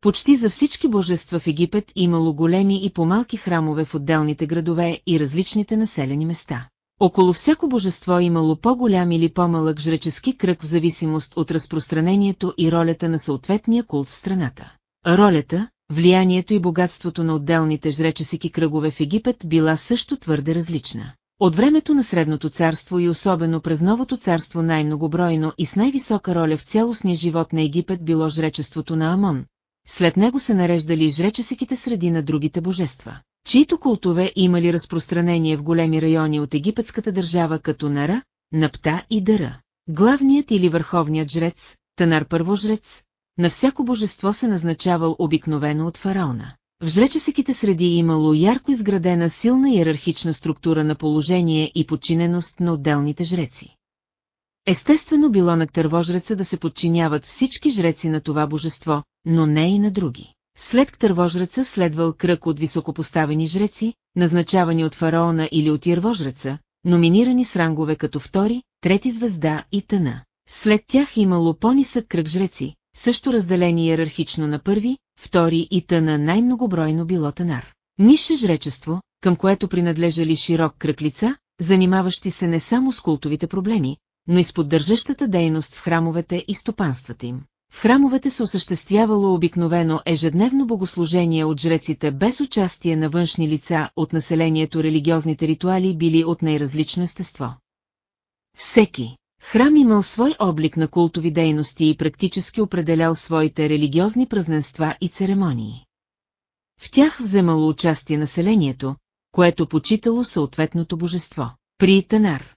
Почти за всички божества в Египет имало големи и по-малки храмове в отделните градове и различните населени места. Около всяко божество имало по-голям или по-малък жречески кръг в зависимост от разпространението и ролята на съответния култ в страната. Ролята, влиянието и богатството на отделните жречески кръгове в Египет била също твърде различна. От времето на Средното царство и особено през Новото царство най-многобройно и с най-висока роля в цялостния живот на Египет било жречеството на Амон. След него се нареждали жреческите среди на другите божества чието култове имали разпространение в големи райони от египетската държава като Нара, Напта и Дъра. Главният или върховният жрец, Танар първожрец, на всяко божество се назначавал обикновено от фараона. В жреческите среди имало ярко изградена силна иерархична структура на положение и подчиненост на отделните жреци. Естествено било на тървожреца да се подчиняват всички жреци на това божество, но не и на други. След тървожреца следвал кръг от високопоставени жреци, назначавани от фараона или от ярвожреца, номинирани с рангове като втори, трети звезда и тъна. След тях имало по-нисък кръг жреци, също разделени иерархично на първи, втори и тъна най-многобройно било тънар. Нише жречество, към което принадлежали широк кръг лица, занимаващи се не само с култовите проблеми, но и с поддържащата дейност в храмовете и стопанствата им. В храмовете се осъществявало обикновено ежедневно богослужение от жреците без участие на външни лица от населението религиозните ритуали били от най-различно естество. Всеки храм имал свой облик на култови дейности и практически определял своите религиозни празненства и церемонии. В тях вземало участие населението, което почитало съответното божество. При Танар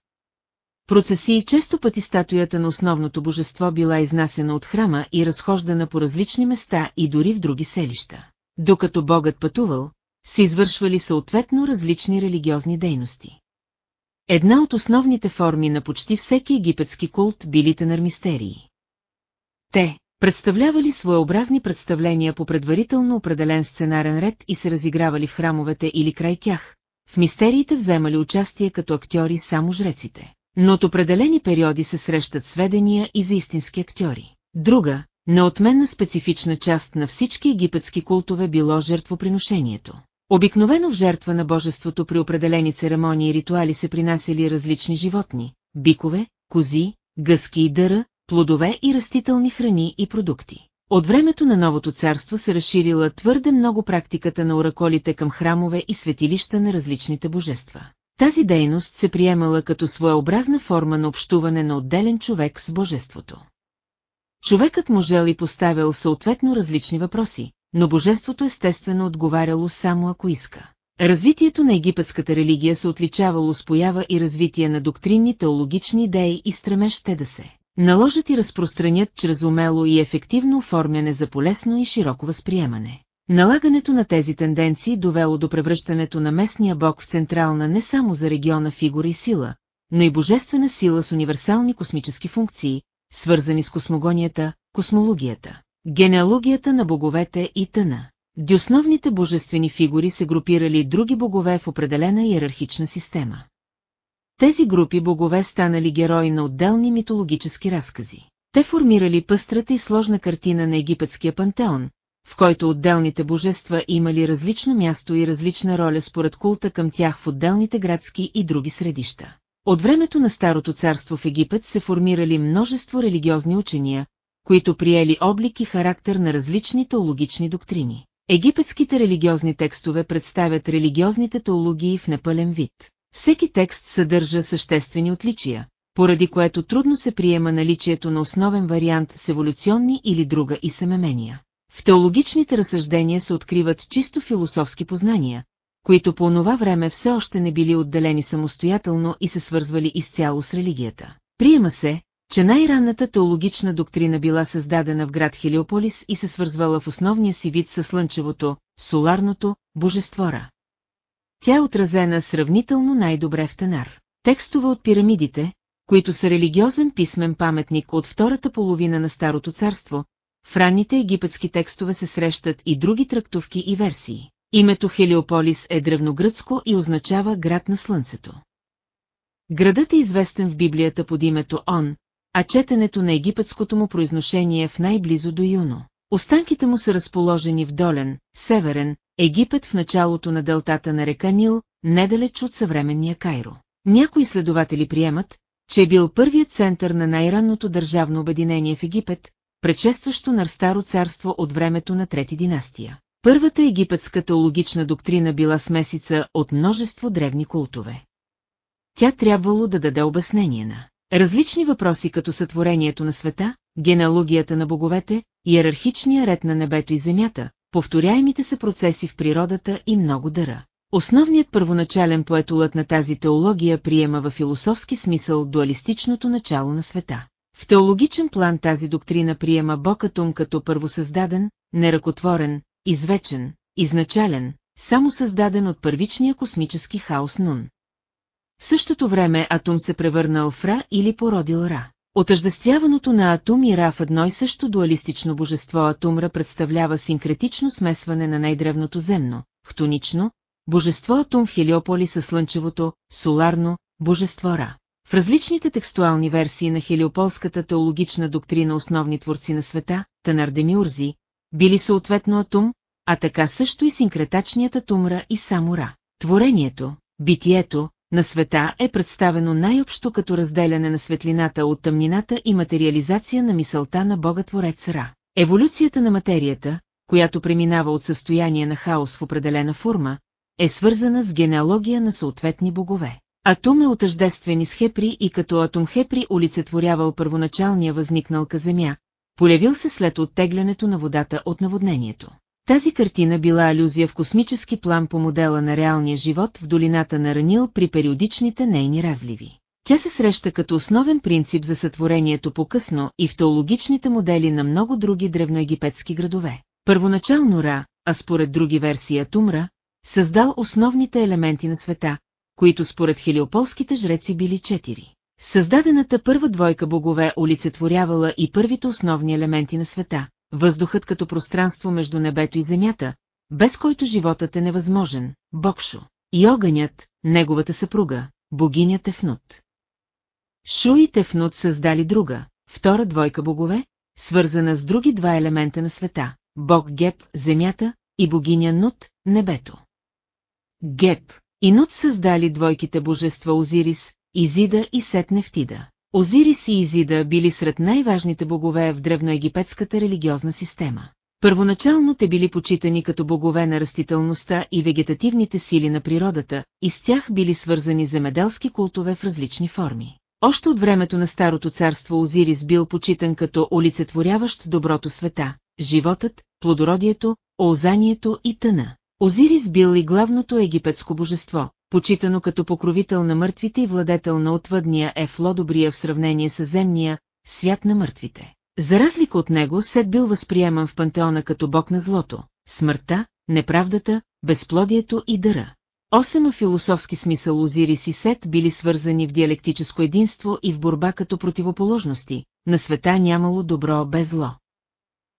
процесии често пъти статуята на основното божество била изнасена от храма и разхождана по различни места и дори в други селища. Докато Богът пътувал, се извършвали съответно различни религиозни дейности. Една от основните форми на почти всеки египетски култ били тенармистерии. Те представлявали своеобразни представления по предварително определен сценарен ред и се разигравали в храмовете или край тях. В мистериите вземали участие като актьори само жреците но от определени периоди се срещат сведения и за истински актьори. Друга, неотменна специфична част на всички египетски култове било жертвоприношението. Обикновено в жертва на божеството при определени церемонии и ритуали се принасяли различни животни – бикове, кози, гъски и дъра, плодове и растителни храни и продукти. От времето на новото царство се разширила твърде много практиката на ораколите към храмове и светилища на различните божества. Тази дейност се приемала като своеобразна форма на общуване на отделен човек с божеството. Човекът можел и поставял съответно различни въпроси, но божеството естествено отговаряло само ако иска. Развитието на египетската религия се отличавало с поява и развитие на доктринни теологични идеи и стремеж те да се наложат и разпространят чрез умело и ефективно оформяне за полезно и широко възприемане. Налагането на тези тенденции довело до превръщането на местния бог в централна не само за региона фигура и сила, но и божествена сила с универсални космически функции, свързани с космогонията, космологията, генеалогията на боговете и тъна. Дюсновните божествени фигури се групирали други богове в определена иерархична система. Тези групи богове станали герои на отделни митологически разкази. Те формирали пъстрата и сложна картина на египетския пантеон, в който отделните божества имали различно място и различна роля според култа към тях в отделните градски и други средища. От времето на Старото царство в Египет се формирали множество религиозни учения, които приели облик и характер на различни теологични доктрини. Египетските религиозни текстове представят религиозните теологии в непълен вид. Всеки текст съдържа съществени отличия, поради което трудно се приема наличието на основен вариант с еволюционни или друга и семемения. В теологичните разсъждения се откриват чисто философски познания, които по онова време все още не били отделени самостоятелно и се свързвали изцяло с религията. Приема се, че най-ранната теологична доктрина била създадена в град Хелиополис и се свързвала в основния си вид със слънчевото, соларното, божествора. Тя е отразена сравнително най-добре в Тенар. Текстове от пирамидите, които са религиозен писмен паметник от втората половина на Старото царство, в ранните египетски текстове се срещат и други трактовки и версии. Името Хелиополис е древногръцко и означава град на слънцето. Градът е известен в Библията под името Он, а четенето на египетското му произношение е в най-близо до Юно. Останките му са разположени в Долен, Северен, Египет в началото на делтата на река Нил, недалеч от съвременния Кайро. Някои следователи приемат, че е бил първият център на най-ранното държавно обединение в Египет, предшестващо на Старо царство от времето на трети династия. Първата египетска теологична доктрина била смесица от множество древни култове. Тя трябвало да даде обяснение на различни въпроси като сътворението на света, генеалогията на боговете, иерархичния ред на небето и земята, повторяемите се процеси в природата и много дъра. Основният първоначален поетолът на тази теология приема във философски смисъл дуалистичното начало на света. В теологичен план тази доктрина приема Бокатум като първосъздаден, неръкотворен, извечен, изначален, само създаден от първичния космически хаос Нун. В същото време Атум се превърнал в Ра или породил Ра. Отъждествяваното на Атум и Ра в едно и също дуалистично божество Атумра представлява синкретично смесване на най-древното земно, хтонично, божество Атум в Хелиополи със слънчевото, соларно, божество Ра. Различните текстуални версии на хелиополската теологична доктрина основни творци на света, Танар Демиурзи, били съответно Атум, а така също и синкретачният Атумра и Самура. Творението, битието, на света е представено най-общо като разделяне на светлината от тъмнината и материализация на мисълта на Бога-творец Ра. Еволюцията на материята, която преминава от състояние на хаос в определена форма, е свързана с генеалогия на съответни богове. Атум е отъждествен с Хепри и като Атум Хепри олицетворявал първоначалния възникнал земя, полявил се след оттеглянето на водата от наводнението. Тази картина била алюзия в космически план по модела на реалния живот в долината на Ранил при периодичните нейни разливи. Тя се среща като основен принцип за сътворението по-късно и в теологичните модели на много други древноегипетски градове. Първоначално Ра, а според други версии Атумра, създал основните елементи на света, които според хелиополските жреци били четири. Създадената първа двойка богове олицетворявала и първите основни елементи на света, въздухът като пространство между небето и земята, без който животът е невъзможен, Бокшо, и огънят, неговата съпруга, богиня Тефнут. Шу и Тефнут създали друга, втора двойка богове, свързана с други два елемента на света, бог Геб, земята, и богиня Нут, небето. Геб и Нут създали двойките божества Озирис, Изида и Сет Нефтида. Озирис и Изида били сред най-важните богове в древноегипетската религиозна система. Първоначално те били почитани като богове на растителността и вегетативните сили на природата, и с тях били свързани земеделски култове в различни форми. Още от времето на Старото царство Озирис бил почитан като олицетворяващ доброто света, животът, плодородието, оозанието и тъна. Озирис бил и главното египетско божество, почитано като покровител на мъртвите и владетел на отвъдния Ефло добрия в сравнение с земния свят на мъртвите. За разлика от него, Сет бил възприеман в пантеона като бог на злото, смъртта, неправдата, безплодието и дъра. Осема философски смисъл Озирис и Сет били свързани в диалектическо единство и в борба като противоположности, на света нямало добро без зло.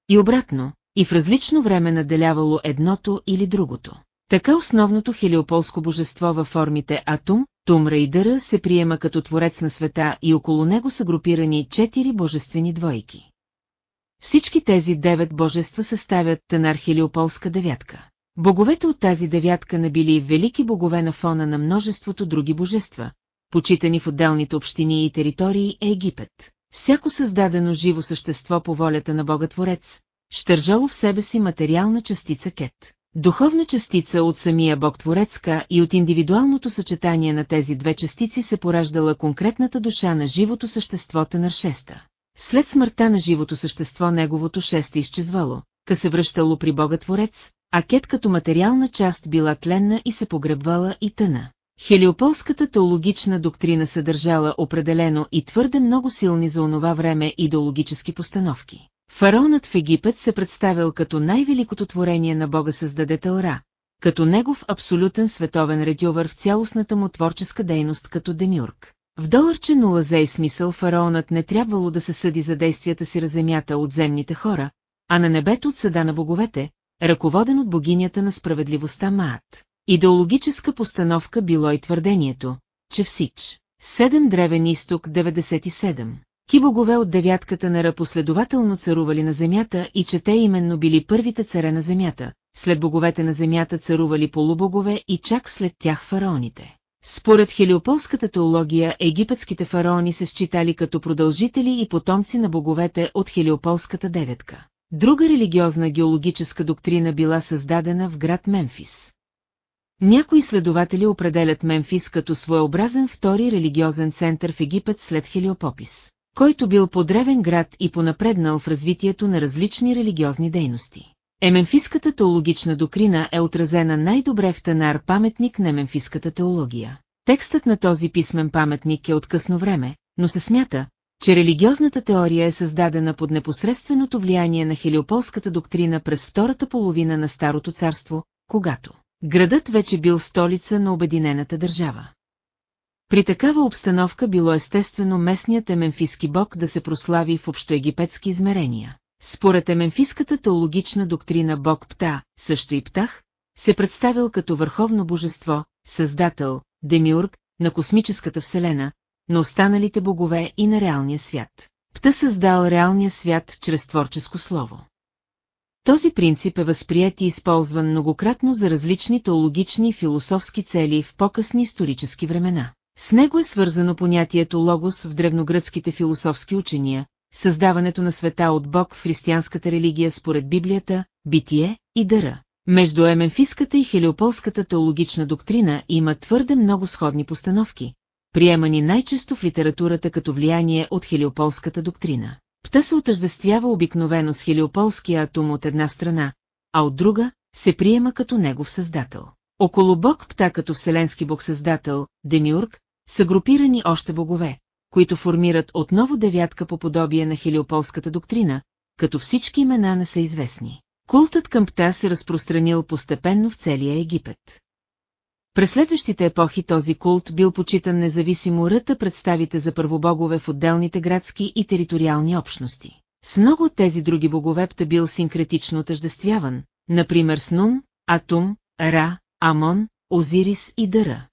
И обратно, и в различно време наделявало едното или другото. Така основното хелиополско божество във формите Атум, Тумра и Дъра се приема като творец на света и около него са групирани четири божествени двойки. Всички тези девет божества съставят тенар хелиополска девятка. Боговете от тази девятка не били велики богове на фона на множеството други божества, почитани в отделните общини и територии е Египет. Всяко създадено живо същество по волята на Бога Творец, щържало в себе си материална частица Кет. Духовна частица от самия Бог Творецка и от индивидуалното съчетание на тези две частици се пораждала конкретната душа на живото същество Тенаршеста. След смъртта на живото същество неговото шесте изчезвало, ка се връщало при Бога Творец, а Кет като материална част била тленна и се погребвала и тъна. Хелиополската теологична доктрина съдържала определено и твърде много силни за онова време идеологически постановки. Фараонът в Египет се представил като най-великото творение на Бога създадетел Ра, като негов абсолютен световен редювър в цялостната му творческа дейност като демюрк. В доларче нула зей смисъл фараонът не трябвало да се съди за действията си раземята от земните хора, а на небето от съда на боговете, ръководен от богинята на справедливостта Маат. Идеологическа постановка било и твърдението, че всич. Седем древен изток 97. Ки богове от девятката на Ра последователно царували на земята и че те именно били първите царе на земята, след боговете на земята царували полубогове и чак след тях фараоните. Според хелиополската теология, египетските фараони се считали като продължители и потомци на боговете от хелиополската деветка. Друга религиозна геологическа доктрина била създадена в град Мемфис. Някои следователи определят Мемфис като своеобразен втори религиозен център в Египет след Хелиопопис който бил подревен град и понапреднал в развитието на различни религиозни дейности. Емемфиската теологична доктрина е отразена най-добре в Танар паметник на емемфиската теология. Текстът на този писмен паметник е от късно време, но се смята, че религиозната теория е създадена под непосредственото влияние на хелиополската доктрина през втората половина на Старото царство, когато градът вече бил столица на Обединената държава. При такава обстановка било естествено местният емемфиски бог да се прослави в общоегипетски измерения. Според емемфиската теологична доктрина бог Пта, също и Птах, се представил като върховно божество, създател, демиург на космическата вселена, на останалите богове и на реалния свят. Пта създал реалния свят чрез творческо слово. Този принцип е възприят и използван многократно за различни теологични и философски цели в по-късни исторически времена. С него е свързано понятието логос в древногръцките философски учения, създаването на света от Бог в християнската религия според Библията, битие и дъра. Между еменфиската и хелиополската теологична доктрина има твърде много сходни постановки, приемани най-често в литературата като влияние от хелиополската доктрина. Пта се отъждествява обикновено с хелиополския атом от една страна, а от друга се приема като негов създател. Около Бог Пта като вселенски бог-създател, Демиург, са групирани още богове, които формират отново девятка по подобие на хелиополската доктрина, като всички имена не са известни. Култът към Пта се разпространил постепенно в целия Египет. През следващите епохи този култ бил почитан независимо ръта представите за първобогове в отделните градски и териториални общности. С много от тези други богове Пта бил синкретично отъждествяван, например с Нун, Атум, Ра, Амон, Озирис и Дъра.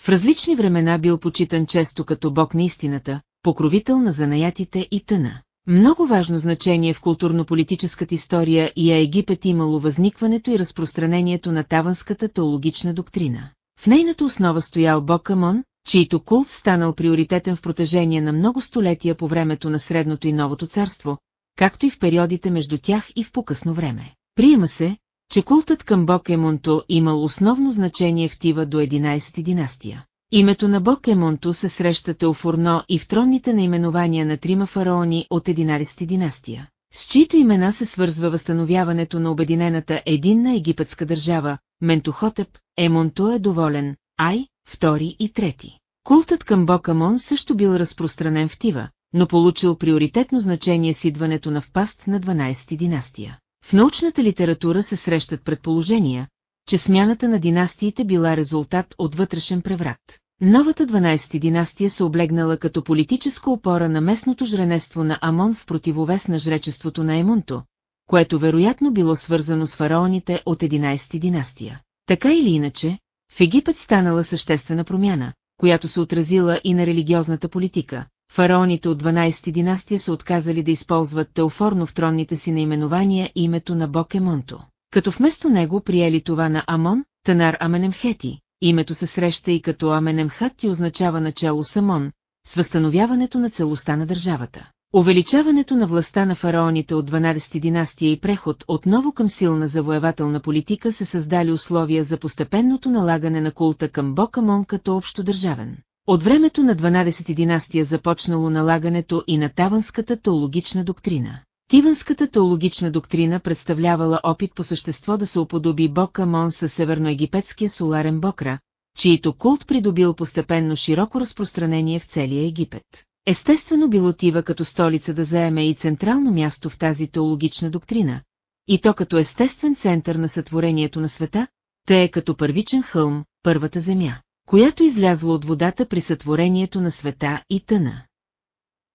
В различни времена бил почитан често като бог на истината, покровител на занаятите и тъна. Много важно значение в културно-политическата история и е Египет имало възникването и разпространението на таванската теологична доктрина. В нейната основа стоял бог Амон, чийто култ станал приоритетен в протежение на много столетия по времето на Средното и Новото царство, както и в периодите между тях и в покъсно време. Приема се, че култът към бог Емонто имал основно значение в Тива до 11 династия. Името на бог Емонто се среща теофорно и в тронните наименования на трима фараони от 11 династия, с чието имена се свързва възстановяването на обединената единна египетска държава, Ментохотеп, Емонто е доволен, Ай, втори и трети. Култът към бог Амон също бил разпространен в Тива, но получил приоритетно значение с идването на впаст на 12 династия. В научната литература се срещат предположения, че смяната на династиите била резултат от вътрешен преврат. Новата 12 династия се облегнала като политическа опора на местното жренество на Амон в противовес на жречеството на Емунто, което вероятно било свързано с фараоните от 11 династия. Така или иначе, в Египет станала съществена промяна, която се отразила и на религиозната политика. Фараоните от 12 династия са отказали да използват теофорно в тронните си наименования името на бог Емонто като вместо него приели това на Амон, Танар Аменемхети, името се среща и като Аменемхат и означава начало Самон, с възстановяването на целостта на държавата. Увеличаването на властта на фараоните от 12 династия и преход отново към силна завоевателна политика се създали условия за постепенното налагане на култа към Бог Амон като общо държавен. От времето на 12 династия започнало налагането и на таванската теологична доктрина. Тиванската теологична доктрина представлявала опит по същество да се уподоби бог Амон със северноегипетския соларен бокра, чието култ придобил постепенно широко разпространение в целия Египет. Естествено било Тива като столица да заеме и централно място в тази теологична доктрина, и то като естествен център на сътворението на света, те е като първичен хълм, първата земя, която излязла от водата при сътворението на света и тъна.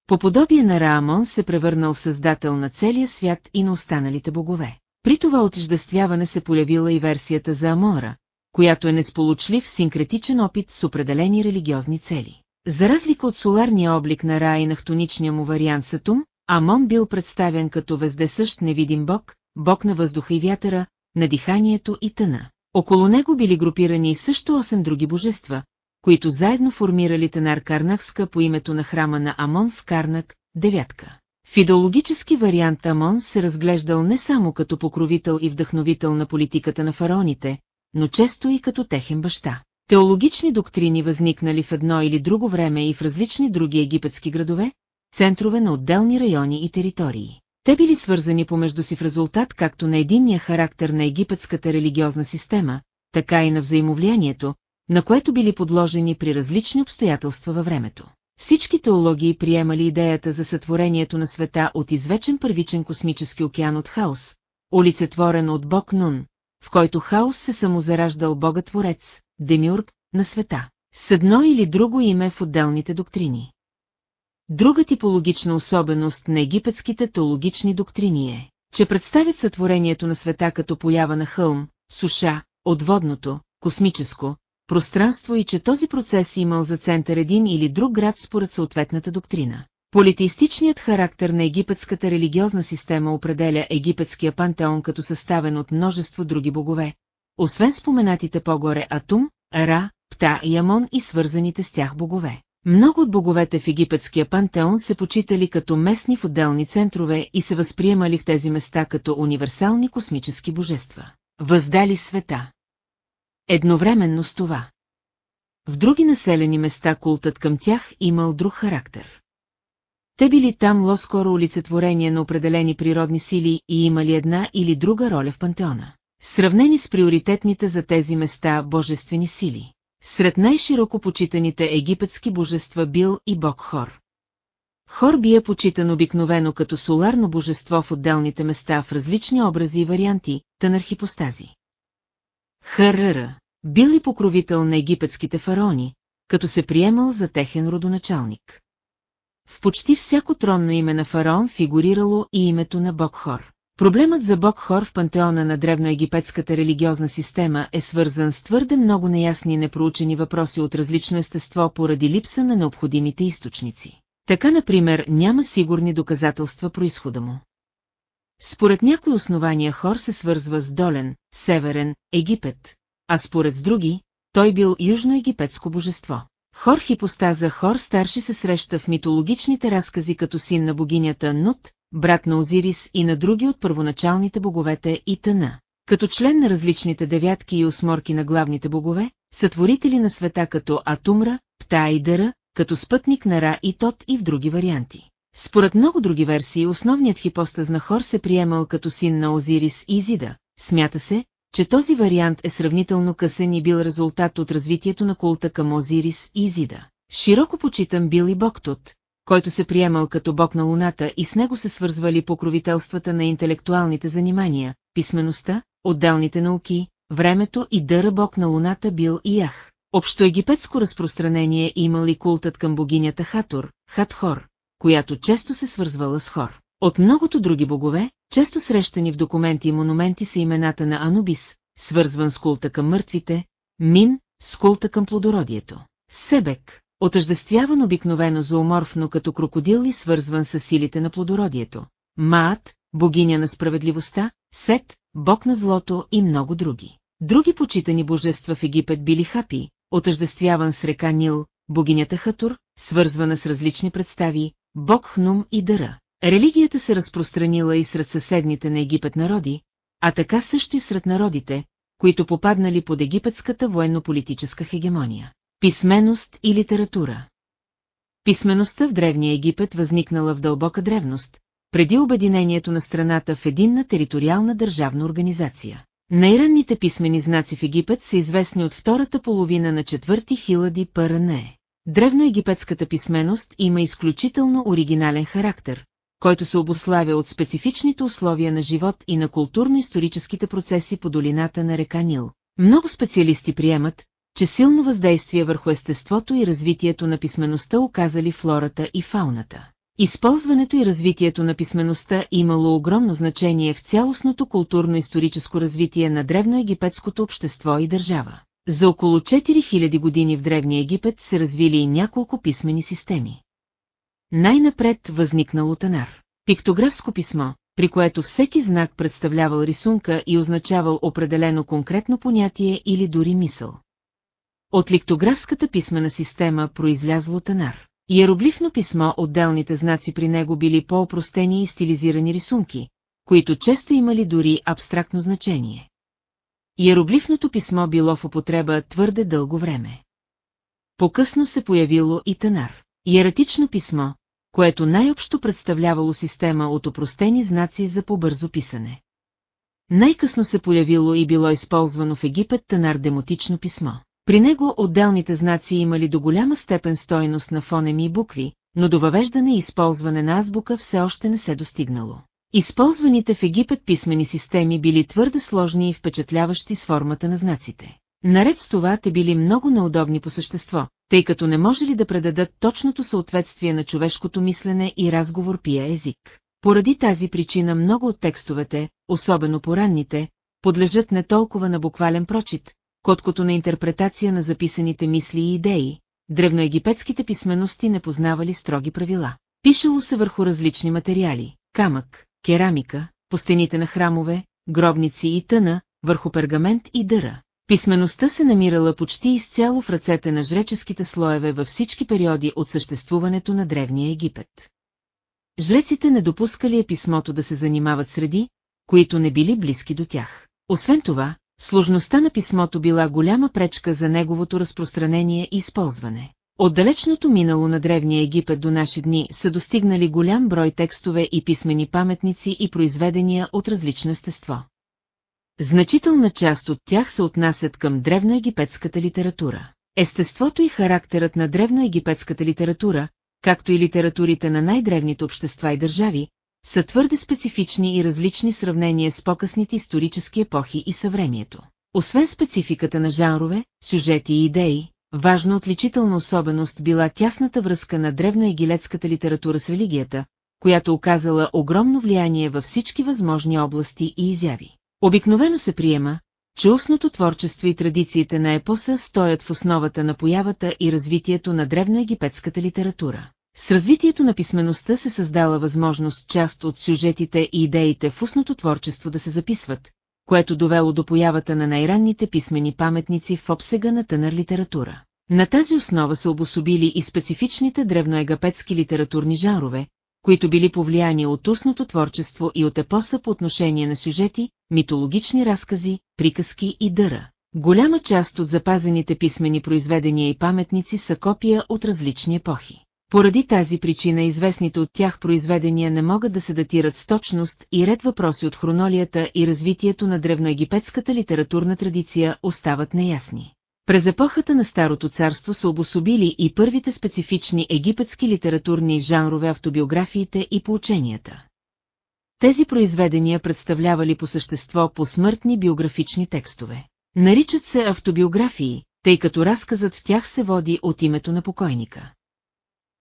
По подобие на Раамон се превърнал в създател на целия свят и на останалите богове. При това отъждествяване се полявила и версията за Амора, която е несполучлив синкретичен опит с определени религиозни цели. За разлика от соларния облик на Ра и на хтоничния му вариант Сатум, Амон бил представен като вездесъщ невидим бог, бог на въздуха и вятъра, на диханието и тъна. Около него били групирани също 8 други божества, които заедно формирали Тенар Карнакска по името на храма на Амон в Карнак, девятка. В идеологически вариант Амон се разглеждал не само като покровител и вдъхновител на политиката на фараоните, но често и като техен баща. Теологични доктрини възникнали в едно или друго време и в различни други египетски градове, центрове на отделни райони и територии. Те били свързани помежду си в резултат както на единния характер на египетската религиозна система, така и на взаимовлиянието, на което били подложени при различни обстоятелства във времето. Всички теологии приемали идеята за сътворението на света от извечен първичен космически океан от хаос, олицетворен от Бог Нун, в който хаос се самозараждал Бога-творец, демиург, на света, с едно или друго име в отделните доктрини. Друга типологична особеност на египетските теологични доктрини е, че представят сътворението на света като поява на хълм, суша, отводното, космическо, пространство и че този процес имал за център един или друг град според съответната доктрина. Политеистичният характер на египетската религиозна система определя египетския пантеон като съставен от множество други богове, освен споменатите по-горе Атум, Ра, Пта и Амон и свързаните с тях богове. Много от боговете в египетския пантеон се почитали като местни в отделни центрове и се възприемали в тези места като универсални космически божества. Въздали света. Едновременно с това. В други населени места култът към тях имал друг характер. Те били там лоскоро олицетворение на определени природни сили и имали една или друга роля в пантеона. Сравнени с приоритетните за тези места божествени сили. Сред най-широко почитаните египетски божества бил и бог Хор. Хор би е почитан обикновено като соларно божество в отделните места в различни образи и варианти, тън архипостази. Харъра бил и покровител на египетските фараони, като се приемал за техен родоначалник. В почти всяко тронно име на фараон фигурирало и името на бог Хор. Проблемът за бог Хор в пантеона на древноегипетската религиозна система е свързан с твърде много неясни и непроучени въпроси от различно естество поради липса на необходимите източници. Така, например, няма сигурни доказателства про изхода му. Според някои основания Хор се свързва с Долен, Северен, Египет, а според с други, той бил южноегипетско божество. Хор хипостаза Хор старши се среща в митологичните разкази като син на богинята Нут, брат на Озирис и на други от първоначалните боговете и тъна. Като член на различните девятки и осморки на главните богове, сътворители на света като Атумра, Пта Дъра, като спътник на Ра и Тот и в други варианти. Според много други версии, основният хипостаз на Хор се приемал като син на Озирис и Изида. Смята се, че този вариант е сравнително късен и бил резултат от развитието на култа към Озирис и Изида. Широко почитан бил и Боктот, който се приемал като бог на луната и с него се свързвали покровителствата на интелектуалните занимания, писмеността, отделните науки, времето и дъра бог на луната бил и Ях. Общо египетско разпространение имал и култът към богинята Хатур, Хатхор, която често се свързвала с Хор. От многото други богове, често срещани в документи и монументи са имената на Анубис, свързван с култа към мъртвите, Мин, с култа към плодородието, Себек, отъждествяван обикновено зооморфно като крокодил и свързван с силите на плодородието, Маат, богиня на справедливостта, Сет, бог на злото и много други. Други почитани божества в Египет били Хапи, отъждествяван с река Нил, богинята Хатур, свързвана с различни представи, бог Хнум и Дъра. Религията се разпространила и сред съседните на Египет народи, а така също и сред народите, които попаднали под египетската военно-политическа хегемония. Писменост и литература Писмеността в Древния Египет възникнала в дълбока древност, преди обединението на страната в единна териториална държавна организация. Най-ранните писмени знаци в Египет са известни от втората половина на четвърти хиляди ПРН. Древноегипетската писменост има изключително оригинален характер, който се обославя от специфичните условия на живот и на културно-историческите процеси по долината на река Нил. Много специалисти приемат, че силно въздействие върху естеството и развитието на писмеността оказали флората и фауната. Използването и развитието на писмеността имало огромно значение в цялостното културно-историческо развитие на древноегипетското общество и държава. За около 4000 години в Древния Египет се развили и няколко писмени системи. Най-напред възникнало Танар. Пиктографско писмо, при което всеки знак представлявал рисунка и означавал определено конкретно понятие или дори мисъл. От ликтографската писмена система произлязло Танар. Иероглифно писмо отделните знаци при него били по-опростени и стилизирани рисунки, които често имали дори абстрактно значение. Иероглифното писмо било в употреба твърде дълго време. По-късно се появило и Танар. Иератично писмо, което най-общо представлявало система от опростени знаци за по-бързо писане. Най-късно се появило и било използвано в Египет Танар демотично писмо. При него отделните знаци имали до голяма степен стойност на фонеми и букви, но до въвеждане и използване на азбука все още не се достигнало. Използваните в Египет писмени системи били твърде сложни и впечатляващи с формата на знаците. Наред с това те били много неудобни по същество, тъй като не може ли да предадат точното съответствие на човешкото мислене и разговор пия език. Поради тази причина много от текстовете, особено поранните, подлежат не толкова на буквален прочит, коткото на интерпретация на записаните мисли и идеи, древноегипетските писмености не познавали строги правила. Пишело се върху различни материали – камък, керамика, по стените на храмове, гробници и тъна, върху пергамент и дъра. Писмеността се намирала почти изцяло в ръцете на жреческите слоеве във всички периоди от съществуването на Древния Египет. Жреците не допускали е писмото да се занимават среди, които не били близки до тях. Освен това, сложността на писмото била голяма пречка за неговото разпространение и използване. От далечното минало на Древния Египет до наши дни са достигнали голям брой текстове и писмени паметници и произведения от различно естество. Значителна част от тях се отнасят към древноегипетската литература. Естеството и характерът на древноегипетската литература, както и литературите на най-древните общества и държави, са твърде специфични и различни сравнения с по-късните исторически епохи и съвремието. Освен спецификата на жанрове, сюжети и идеи, важна отличителна особеност била тясната връзка на древноегилетската литература с религията, която оказала огромно влияние във всички възможни области и изяви. Обикновено се приема, че устното творчество и традициите на епоса стоят в основата на появата и развитието на древноегипетската литература. С развитието на писмеността се създала възможност част от сюжетите и идеите в устното творчество да се записват, което довело до появата на най-ранните писмени паметници в обсега на тънър литература. На тази основа са обособили и специфичните древноегапетски литературни жанрове, които били повлияни от устното творчество и от епоса по отношение на сюжети, митологични разкази, приказки и дъра. Голяма част от запазените писмени произведения и паметници са копия от различни епохи. Поради тази причина известните от тях произведения не могат да се датират с точност и ред въпроси от хронолията и развитието на древноегипетската литературна традиция остават неясни. През епохата на Старото царство са обособили и първите специфични египетски литературни жанрове автобиографиите и поученията. Тези произведения представлявали по същество посмъртни биографични текстове. Наричат се автобиографии, тъй като разказът в тях се води от името на покойника.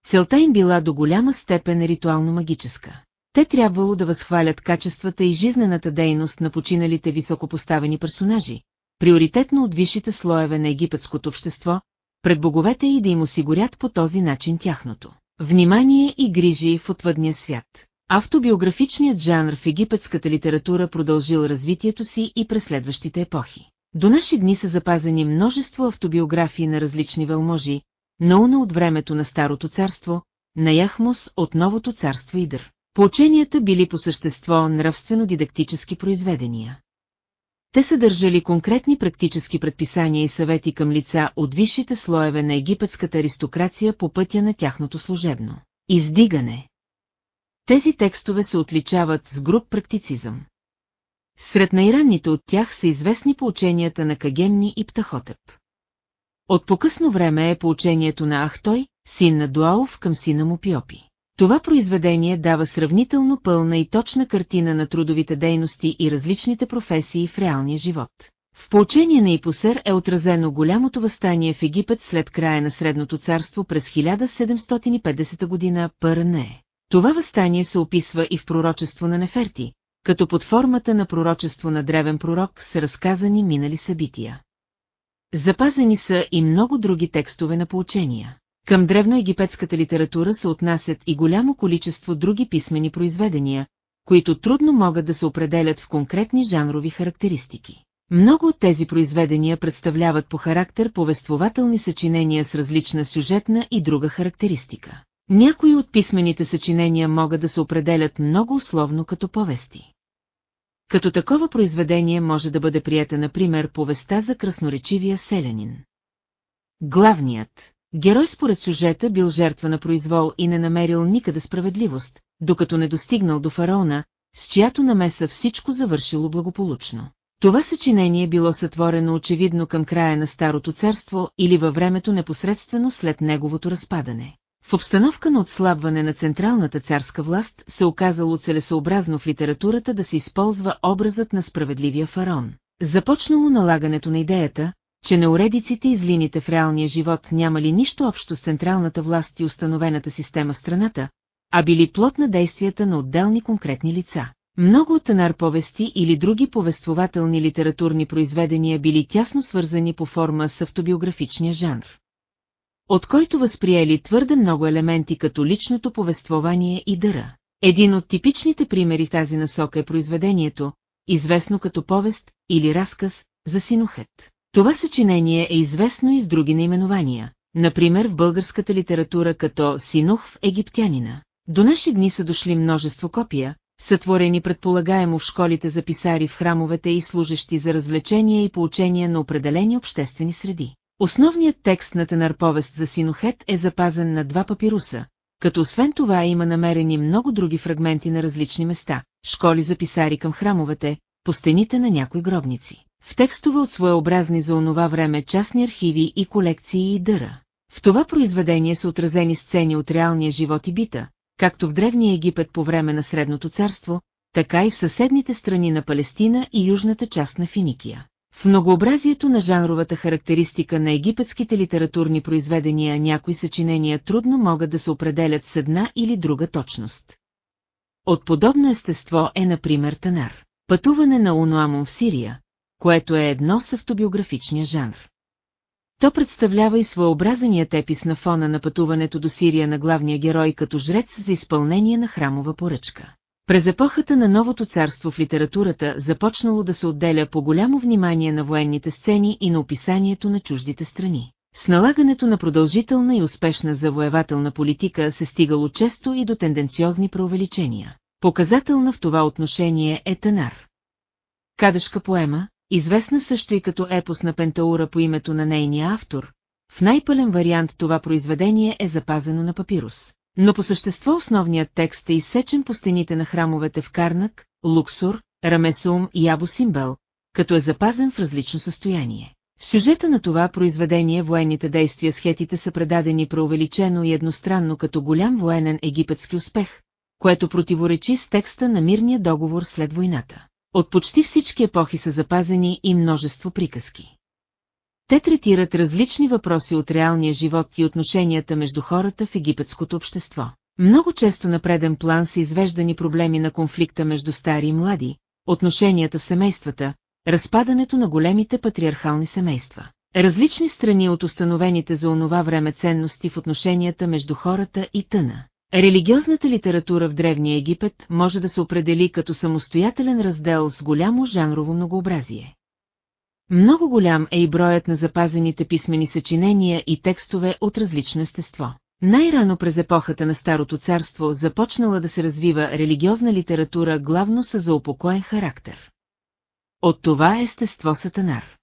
Целта им била до голяма степен ритуално-магическа. Те трябвало да възхвалят качествата и жизнената дейност на починалите високопоставени персонажи, приоритетно от висшите слоеве на египетското общество, пред боговете и да им осигурят по този начин тяхното. Внимание и грижи в отвъдния свят. Автобиографичният жанр в египетската литература продължил развитието си и през следващите епохи. До наши дни са запазени множество автобиографии на различни велможи, Науна от времето на Старото царство, на Яхмос от Новото царство Идър. Поученията били по същество нравствено-дидактически произведения. Те съдържали конкретни практически предписания и съвети към лица от висшите слоеве на египетската аристокрация по пътя на тяхното служебно. Издигане. Тези текстове се отличават с груб практицизъм. Сред най-ранните от тях са известни поученията на Кагемни и Птахотеп. От покъсно време е поучението на Ахтой, син на Дуалов към сина му Пиопи. Това произведение дава сравнително пълна и точна картина на трудовите дейности и различните професии в реалния живот. В поучение на Ипосър е отразено голямото възстание в Египет след края на Средното царство през 1750 година ПРН. Това възстание се описва и в пророчество на Неферти, като под формата на пророчество на древен пророк са разказани минали събития. Запазени са и много други текстове на поучения. Към древноегипетската литература се отнасят и голямо количество други писмени произведения, които трудно могат да се определят в конкретни жанрови характеристики. Много от тези произведения представляват по характер повествователни съчинения с различна сюжетна и друга характеристика. Някои от писмените съчинения могат да се определят много условно като повести. Като такова произведение може да бъде прията, например, повестта за красноречивия селянин. Главният герой според сюжета бил жертва на произвол и не намерил никъде справедливост, докато не достигнал до фараона, с чиято намеса всичко завършило благополучно. Това съчинение било сътворено очевидно към края на Старото царство или във времето непосредствено след неговото разпадане. В обстановка на отслабване на централната царска власт се оказало целесообразно в литературата да се използва образът на справедливия фараон. Започнало налагането на идеята, че неуредиците и злините в реалния живот нямали нищо общо с централната власт и установената система страната, а били плод на действията на отделни конкретни лица. Много от Танар повести или други повествователни литературни произведения били тясно свързани по форма с автобиографичния жанр. От който възприели твърде много елементи като личното повествование и дъра. Един от типичните примери в тази насока е произведението, известно като повест или разказ за синухет. Това съчинение е известно и с други наименования, например в българската литература като Синух в египтянина. До наши дни са дошли множество копия, сътворени предполагаемо в школите за писари в храмовете и служещи за развлечения и поучения на определени обществени среди. Основният текст на Тенар повест за Синохет е запазен на два папируса, като освен това има намерени много други фрагменти на различни места, школи за писари към храмовете, по стените на някои гробници. В текстове от своеобразни за онова време частни архиви и колекции и дъра. В това произведение са отразени сцени от реалния живот и бита, както в Древния Египет по време на Средното царство, така и в съседните страни на Палестина и южната част на Финикия. В многообразието на жанровата характеристика на египетските литературни произведения някои съчинения трудно могат да се определят с една или друга точност. От подобно естество е, например, Танар. Пътуване на Унуамон в Сирия, което е едно с автобиографичния жанр. То представлява и своеобразеният епис на фона на пътуването до Сирия на главния герой като жрец за изпълнение на храмова поръчка. През епохата на новото царство в литературата започнало да се отделя по голямо внимание на военните сцени и на описанието на чуждите страни. С налагането на продължителна и успешна завоевателна политика се стигало често и до тенденциозни преувеличения. Показателна в това отношение е Танар. Кадъшка поема, известна също и като епос на Пентаура по името на нейния автор, в най-пълен вариант това произведение е запазено на папирус. Но по същество основният текст е изсечен по стените на храмовете в Карнак, Луксор, Рамесум и Або Симбел, като е запазен в различно състояние. В сюжета на това произведение военните действия с хетите са предадени преувеличено и едностранно като голям военен египетски успех, което противоречи с текста на мирния договор след войната. От почти всички епохи са запазени и множество приказки. Те третират различни въпроси от реалния живот и отношенията между хората в египетското общество. Много често на преден план са извеждани проблеми на конфликта между стари и млади, отношенията в семействата, разпадането на големите патриархални семейства. Различни страни от установените за онова време ценности в отношенията между хората и тъна. Религиозната литература в Древния Египет може да се определи като самостоятелен раздел с голямо жанрово многообразие. Много голям е и броят на запазените писмени съчинения и текстове от различно естество. Най-рано през епохата на Старото царство започнала да се развива религиозна литература главно с заупокоен характер. От това естество сатанар.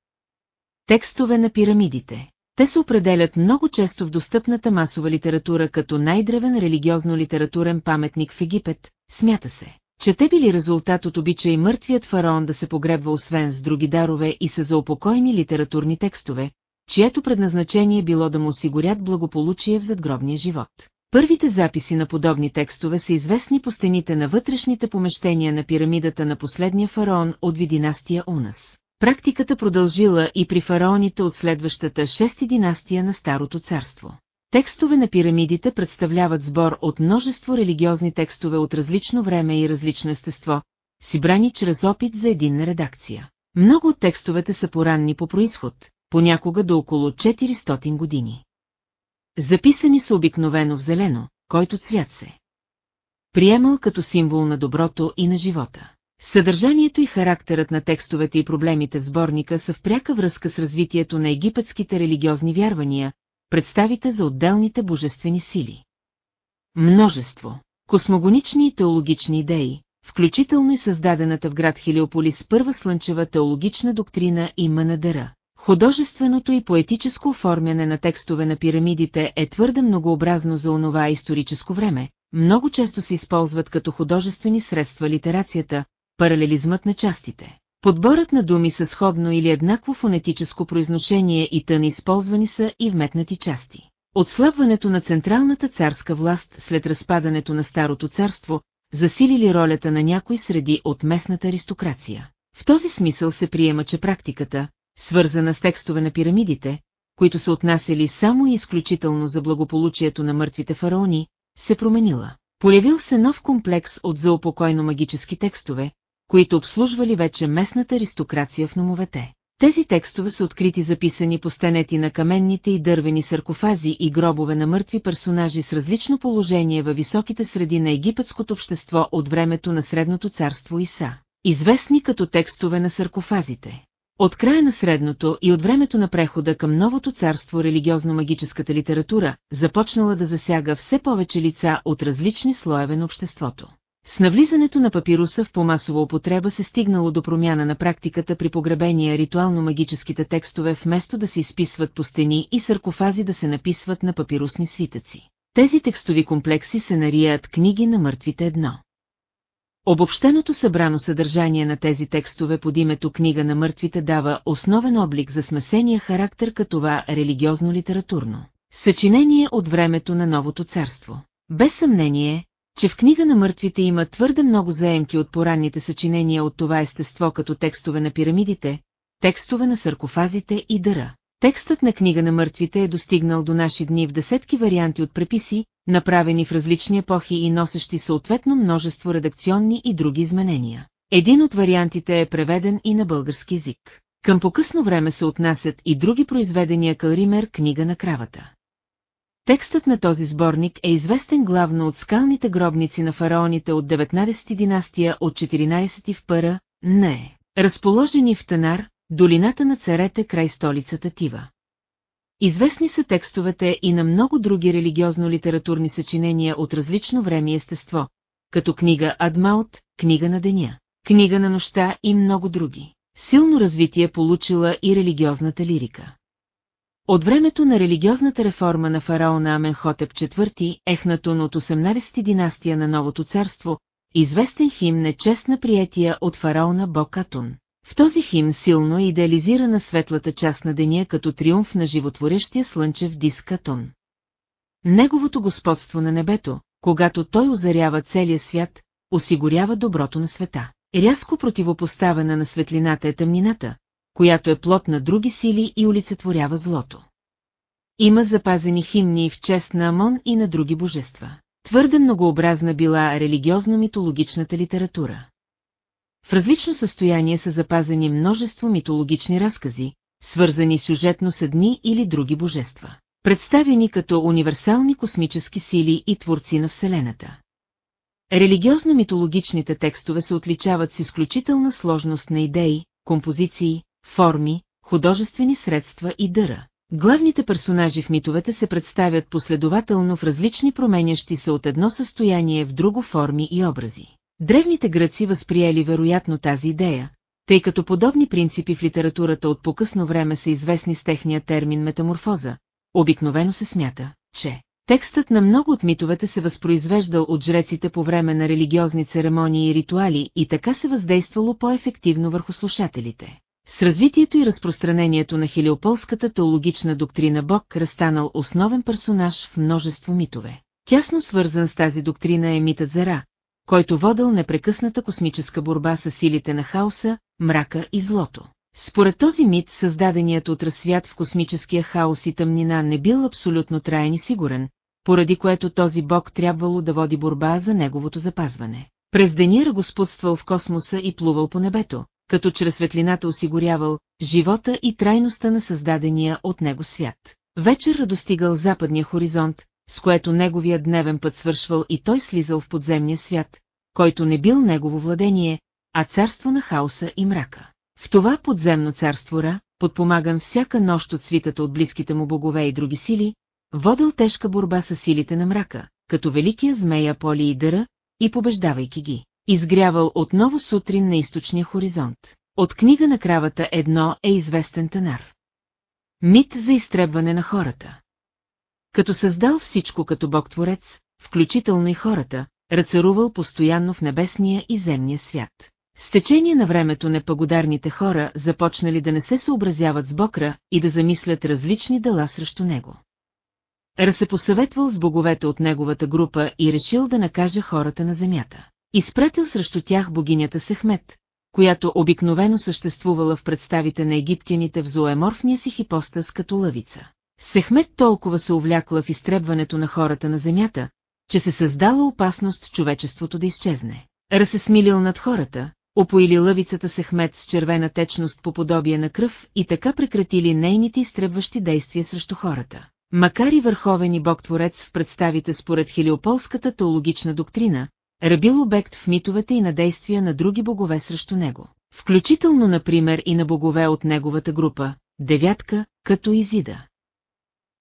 Текстове на пирамидите те се определят много често в достъпната масова литература като най-древен религиозно-литературен паметник в Египет, смята се, че те били резултат от обичай мъртвият фараон да се погребва освен с други дарове и са заупокойни литературни текстове, чието предназначение било да му осигурят благополучие в задгробния живот. Първите записи на подобни текстове са известни по стените на вътрешните помещения на пирамидата на последния фараон от династия Унас. Практиката продължила и при фараоните от следващата шести династия на Старото царство. Текстове на пирамидите представляват сбор от множество религиозни текстове от различно време и различно естество, сибрани чрез опит за единна редакция. Много от текстовете са поранни по происход, понякога до около 400 години. Записани са обикновено в зелено, който цвят се. Приемал като символ на доброто и на живота. Съдържанието и характерът на текстовете и проблемите в сборника са в пряка връзка с развитието на египетските религиозни вярвания, представите за отделните божествени сили. Множество космогонични и теологични идеи, включително и създадената в град Хелиополис първа слънчева теологична доктрина и Манадъра. Художественото и поетическо оформяне на текстове на пирамидите е твърде многообразно за онова историческо време, много често се използват като художествени средства литерацията, паралелизмът на частите. Подборът на думи са сходно или еднакво фонетическо произношение и тън използвани са и вметнати части. Отслабването на централната царска власт след разпадането на Старото царство засилили ролята на някои среди от местната аристокрация. В този смисъл се приема, че практиката, свързана с текстове на пирамидите, които са отнасяли само и изключително за благополучието на мъртвите фараони, се променила. Появил се нов комплекс от заупокойно магически текстове, които обслужвали вече местната аристокрация в номовете. Тези текстове са открити записани по стенети на каменните и дървени саркофази и гробове на мъртви персонажи с различно положение във високите среди на египетското общество от времето на Средното царство Иса, известни като текстове на саркофазите. От края на средното и от времето на прехода към новото царство религиозно-магическата литература започнала да засяга все повече лица от различни слоеве на обществото. С навлизането на папируса в помасова употреба се стигнало до промяна на практиката при погребения ритуално-магическите текстове вместо да се изписват по стени и саркофази да се написват на папирусни свитъци. Тези текстови комплекси се нарият книги на мъртвите едно. Обобщеното събрано съдържание на тези текстове под името Книга на мъртвите дава основен облик за смесения характер като това религиозно-литературно. Съчинение от времето на новото царство. Без съмнение, че в книга на мъртвите има твърде много заемки от поранните съчинения от това естество като текстове на пирамидите, текстове на саркофазите и дъра. Текстът на книга на мъртвите е достигнал до наши дни в десетки варианти от преписи, направени в различни епохи и носещи съответно множество редакционни и други изменения. Един от вариантите е преведен и на български язик. Към покъсно време се отнасят и други произведения Калример книга на кравата. Текстът на този сборник е известен главно от скалните гробници на фараоните от 19 династия от 14 в Пъра, не, разположени в Танар, долината на царете край столицата Тива. Известни са текстовете и на много други религиозно-литературни съчинения от различно време и естество, като книга Адмаут, книга на деня, книга на нощта и много други. Силно развитие получила и религиозната лирика. От времето на религиозната реформа на фараона Аменхотеп IV, Ехнатун от 18 династия на Новото царство, известен хим е чест на приятия от фараона Бокатун. В този хим силно е идеализирана светлата част на деня като триумф на животворещия слънчев диск Атон. Неговото господство на небето, когато той озарява целия свят, осигурява доброто на света. Рязко противопоставена на светлината е тъмнината, която е плод на други сили и олицетворява злото. Има запазени химни в чест на Амон и на други божества. Твърде многообразна била религиозно-митологичната литература. В различно състояние са запазени множество митологични разкази, свързани сюжетно с едни или други божества, представени като универсални космически сили и творци на Вселената. Религиозно-митологичните текстове се отличават с изключителна сложност на идеи, композиции, форми, художествени средства и дъра. Главните персонажи в митовете се представят последователно в различни променящи се от едно състояние в друго форми и образи. Древните гръци възприели вероятно тази идея, тъй като подобни принципи в литературата от покъсно време са известни с техния термин метаморфоза. Обикновено се смята, че текстът на много от митовете се възпроизвеждал от жреците по време на религиозни церемонии и ритуали и така се въздействало по-ефективно върху слушателите. С развитието и разпространението на хелиополската теологична доктрина Бог разстанал основен персонаж в множество митове. Тясно свързан с тази доктрина е митът за Ра, който водел непрекъсната космическа борба с силите на хаоса, мрака и злото. Според този мит, създаденият от разсвят в космическия хаос и тъмнина не бил абсолютно траен и сигурен, поради което този бог трябвало да води борба за неговото запазване. През деня господствал в космоса и плувал по небето, като чрез светлината осигурявал живота и трайността на създадения от него свят. Вечер достигал западния хоризонт, с което неговия дневен път свършвал и той слизал в подземния свят, който не бил негово владение, а царство на хаоса и мрака. В това подземно царство Ра, подпомаган всяка нощ от свитата от близките му богове и други сили, водил тежка борба с силите на мрака, като великия змея Поли и Дъра, и побеждавайки ги, изгрявал отново сутрин на източния хоризонт. От книга на кравата едно е известен тенар. Мит за изтребване на хората. Като създал всичко като бог-творец, включително и хората, ръцарувал постоянно в небесния и земния свят. С течение на времето непагодарните хора започнали да не се съобразяват с Бокра и да замислят различни дела срещу него. Ра се посъветвал с боговете от неговата група и решил да накаже хората на земята. Изпратил срещу тях богинята Сехмет, която обикновено съществувала в представите на египтяните в зоеморфния си хипостаз като лъвица. Сехмет толкова се увлякла в изтребването на хората на земята, че се създала опасност човечеството да изчезне. Ра се смилил над хората, опоили лъвицата Сехмет с червена течност по подобие на кръв и така прекратили нейните изтребващи действия срещу хората. Макар и върховен и бог-творец в представите според хелиополската теологична доктрина, рабил обект в митовете и на действия на други богове срещу него. Включително, например, и на богове от неговата група, девятка, като Изида.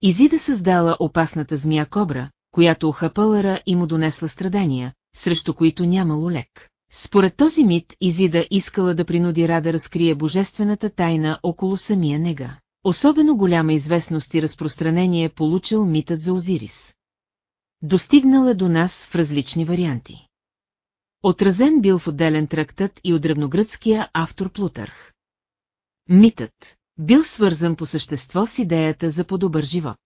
Изида създала опасната змия Кобра, която охапълъра и му донесла страдания, срещу които нямало лек. Според този мит Изида искала да принуди Ра да разкрие божествената тайна около самия нега. Особено голяма известност и разпространение получил митът за Озирис. Достигнал е до нас в различни варианти. Отразен бил в отделен трактат и от древногръцкия автор Плутарх. Митът бил свързан по същество с идеята за по-добър живот.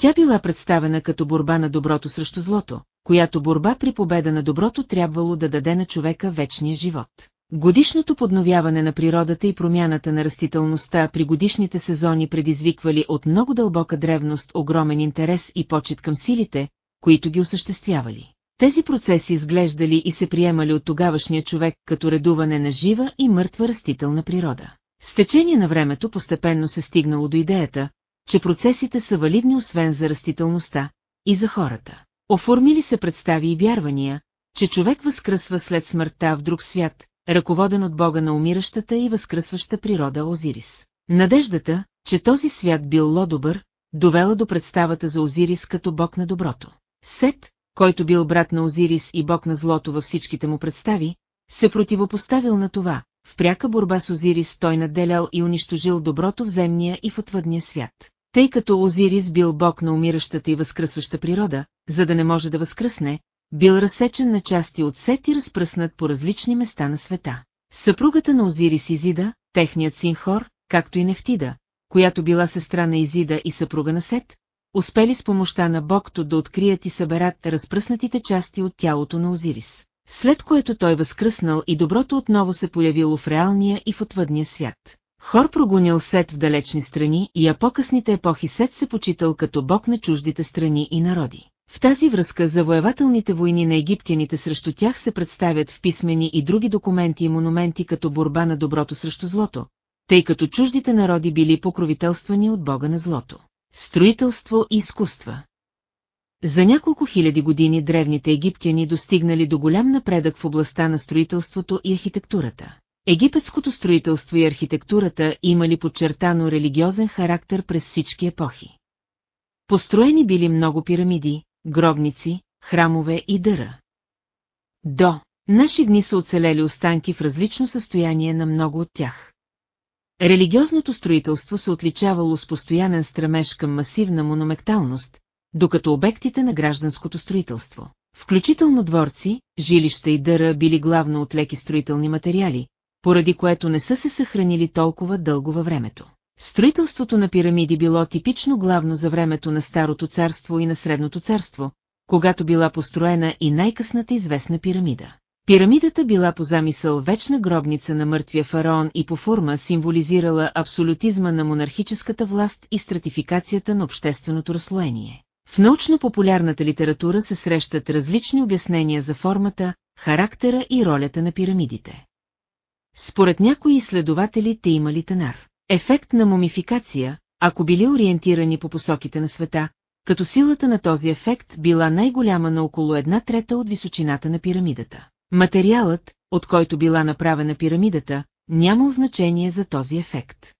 Тя била представена като борба на доброто срещу злото, която борба при победа на доброто трябвало да даде на човека вечния живот. Годишното подновяване на природата и промяната на растителността при годишните сезони предизвиквали от много дълбока древност огромен интерес и почет към силите, които ги осъществявали. Тези процеси изглеждали и се приемали от тогавашния човек като редуване на жива и мъртва растителна природа. С течение на времето постепенно се стигнало до идеята, че процесите са валидни освен за растителността и за хората. Оформили се представи и вярвания, че човек възкръсва след смъртта в друг свят, ръководен от бога на умиращата и възкръсваща природа Озирис. Надеждата, че този свят бил ло-добър, довела до представата за Озирис като бог на доброто. Сет, който бил брат на Озирис и бог на злото във всичките му представи, се противопоставил на това, в пряка борба с Озирис той наделял и унищожил доброто в земния и в отвъдния свят. Тъй като Озирис бил бог на умиращата и възкръсваща природа, за да не може да възкръсне, бил разсечен на части от сет и разпръснат по различни места на света. Съпругата на Озирис Изида, техният син Хор, както и Нефтида, която била сестра на Изида и съпруга на Сет, успели с помощта на Богто да открият и съберат разпръснатите части от тялото на Озирис. След което той възкръснал и доброто отново се появило в реалния и в отвъдния свят. Хор прогонил Сет в далечни страни и а по-късните епохи Сет се почитал като бог на чуждите страни и народи. В тази връзка завоевателните войни на египтяните срещу тях се представят в писмени и други документи и монументи като борба на доброто срещу злото, тъй като чуждите народи били покровителствани от бога на злото. Строителство и изкуства За няколко хиляди години древните египтяни достигнали до голям напредък в областта на строителството и архитектурата. Египетското строителство и архитектурата имали подчертано религиозен характер през всички епохи. Построени били много пирамиди, гробници, храмове и дъра. До наши дни са оцелели останки в различно състояние на много от тях. Религиозното строителство се отличавало с постоянен стремеж към масивна монументалност, докато обектите на гражданското строителство, включително дворци, жилища и дъра били главно от леки строителни материали, поради което не са се съхранили толкова дълго във времето. Строителството на пирамиди било типично главно за времето на Старото царство и на Средното царство, когато била построена и най-късната известна пирамида. Пирамидата била по замисъл вечна гробница на мъртвия фараон и по форма символизирала абсолютизма на монархическата власт и стратификацията на общественото разслоение. В научно-популярната литература се срещат различни обяснения за формата, характера и ролята на пирамидите. Според някои изследователи те имали тенар. Ефект на мумификация, ако били ориентирани по посоките на света, като силата на този ефект била най-голяма на около една трета от височината на пирамидата. Материалът, от който била направена пирамидата, нямал значение за този ефект.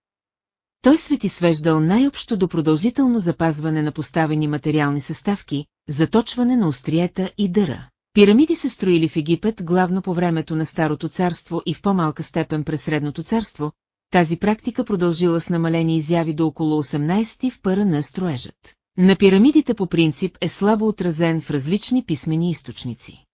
Той свети свеждал най-общо до продължително запазване на поставени материални съставки, заточване на остриета и дъра. Пирамиди се строили в Египет главно по времето на Старото царство и в по-малка степен през Средното царство, тази практика продължила с намалени изяви до около 18 в пъра на строежът. На пирамидите по принцип е слабо отразен в различни писмени източници.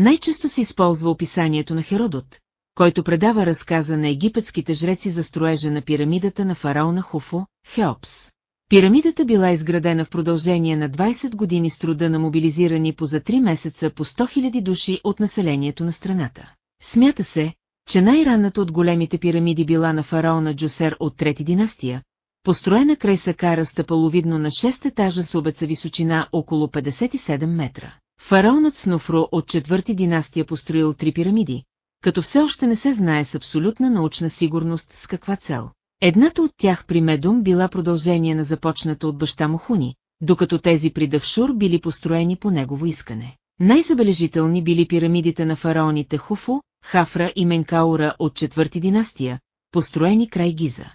Най-често се използва описанието на Херодот, който предава разказа на египетските жреци за строежа на пирамидата на фараона Хуфо, Хеопс. Пирамидата била изградена в продължение на 20 години с труда на мобилизирани по за 3 месеца по 100 000 души от населението на страната. Смята се, че най-ранната от големите пирамиди била на фараона Джусер от трети династия, построена край Сакара стъпаловидно на 6 етажа с обеца височина около 57 метра. Фараонът Снофро от четвърти династия построил три пирамиди, като все още не се знае с абсолютна научна сигурност с каква цел. Едната от тях при Медум била продължение на започната от баща му Хуни, докато тези при Давшур били построени по негово искане. Най-забележителни били пирамидите на фараоните Хуфу, Хафра и Менкаура от четвърти династия, построени край Гиза.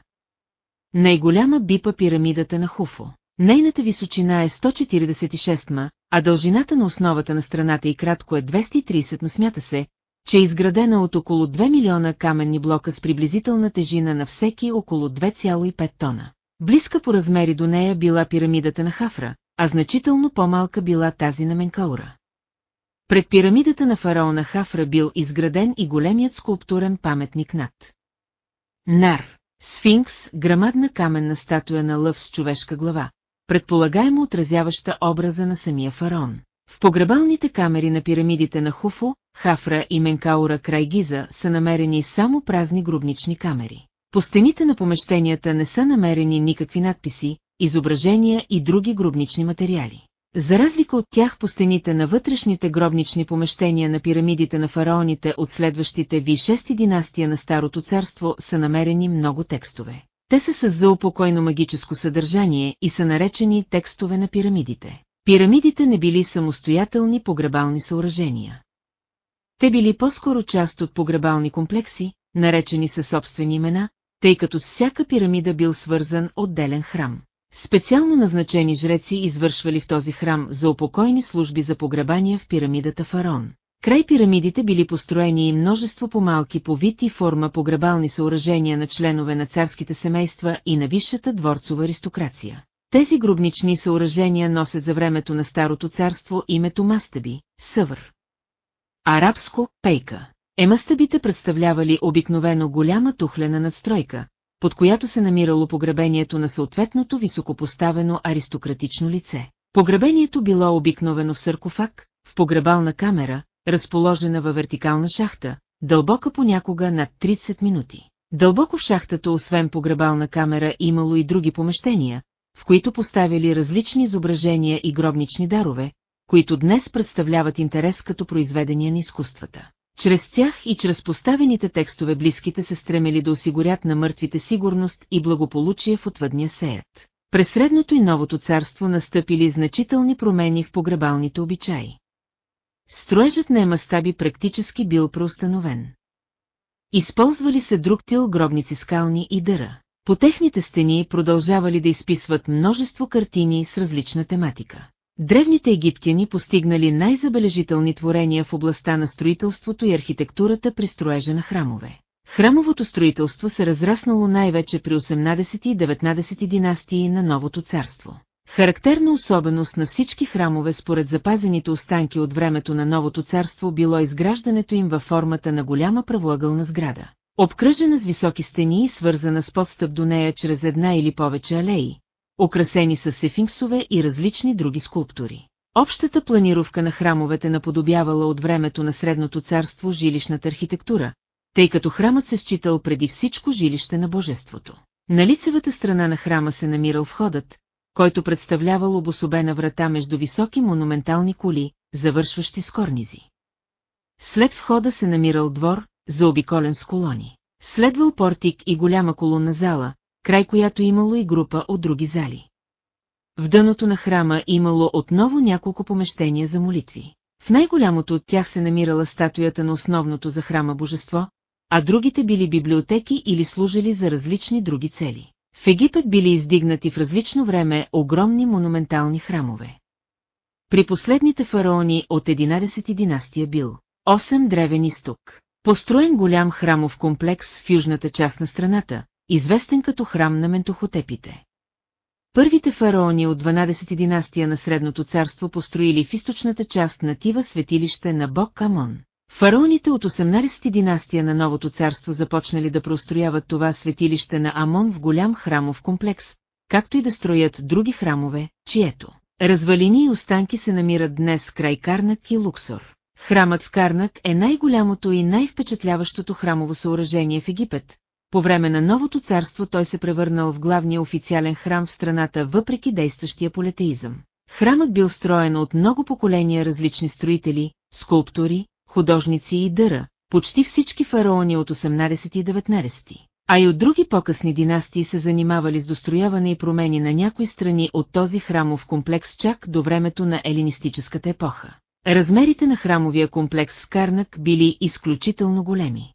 Най-голяма бипа пирамидата на Хуфо. Нейната височина е 146 ма, а дължината на основата на страната и кратко е 230 но смята се, че е изградена от около 2 милиона каменни блока с приблизителна тежина на всеки около 2,5 тона. Близка по размери до нея била пирамидата на Хафра, а значително по-малка била тази на Менкаура. Пред пирамидата на фараона Хафра бил изграден и големият скулптурен паметник над. Нар, сфинкс, грамадна каменна статуя на лъв с човешка глава, предполагаемо отразяваща образа на самия фараон. В погребалните камери на пирамидите на Хуфо, Хафра и Менкаура край Гиза са намерени само празни гробнични камери. По стените на помещенията не са намерени никакви надписи, изображения и други гробнични материали. За разлика от тях по стените на вътрешните гробнични помещения на пирамидите на фараоните от следващите ви шести династия на Старото царство са намерени много текстове. Те са с заупокойно магическо съдържание и са наречени текстове на пирамидите. Пирамидите не били самостоятелни погребални съоръжения. Те били по-скоро част от погребални комплекси, наречени със собствени имена, тъй като с всяка пирамида бил свързан отделен храм. Специално назначени жреци извършвали в този храм за упокойни служби за погребания в пирамидата Фарон. Край пирамидите били построени и множество по-малки по вид и форма погребални съоръжения на членове на царските семейства и на висшата дворцова аристокрация. Тези гробнични съоръжения носят за времето на Старото царство името Мастаби, Съвър. Арабско – пейка. Емастабите представлявали обикновено голяма тухлена надстройка, под която се намирало погребението на съответното високопоставено аристократично лице. Погребението било обикновено в саркофаг, в погребална камера, разположена във вертикална шахта, дълбока понякога над 30 минути. Дълбоко в шахтата, освен погребална камера, имало и други помещения, в които поставили различни изображения и гробнични дарове, които днес представляват интерес като произведения на изкуствата. Чрез тях и чрез поставените текстове близките се стремели да осигурят на мъртвите сигурност и благополучие в отвъдния сеят. През средното и новото царство настъпили значителни промени в погребалните обичаи. Строежът на емастаби практически бил преустановен. Използвали се друг тил гробници скални и дъра. По техните стени продължавали да изписват множество картини с различна тематика. Древните египтяни постигнали най-забележителни творения в областта на строителството и архитектурата при строежа на храмове. Храмовото строителство се разраснало най-вече при 18 и 19 династии на Новото царство. Характерна особеност на всички храмове според запазените останки от времето на Новото царство било изграждането им във формата на голяма правоъгълна сграда. Обкръжена с високи стени и свързана с подстъп до нея чрез една или повече алеи, украсени с сефинксове и различни други скулптури. Общата планировка на храмовете наподобявала от времето на Средното царство жилищната архитектура, тъй като храмът се считал преди всичко жилище на божеството. На лицевата страна на храма се намирал входът, който представлявал обособена врата между високи монументални коли, завършващи с корнизи. След входа се намирал двор, заобиколен с колони. Следвал портик и голяма колонна зала, край която имало и група от други зали. В дъното на храма имало отново няколко помещения за молитви. В най-голямото от тях се намирала статуята на основното за храма божество, а другите били библиотеки или служили за различни други цели. В Египет били издигнати в различно време огромни монументални храмове. При последните фараони от 11 династия бил 8 древен изток. Построен голям храмов комплекс в южната част на страната, известен като храм на ментохотепите. Първите фараони от 12 династия на Средното царство построили в източната част на Тива светилище на бог Камон. Фараоните от 18 династия на Новото царство започнали да прострояват това светилище на Амон в голям храмов комплекс, както и да строят други храмове, чието развалини и останки се намират днес край Карнак и Луксор. Храмът в Карнак е най-голямото и най-впечатляващото храмово съоръжение в Египет. По време на Новото царство той се превърнал в главния официален храм в страната въпреки действащия политеизъм. Храмът бил строен от много поколения различни строители, скулптори, художници и дъра, почти всички фараони от 18 и 19, а и от други по-късни династии се занимавали с дострояване и промени на някои страни от този храмов комплекс чак до времето на елинистическата епоха. Размерите на храмовия комплекс в Карнак били изключително големи.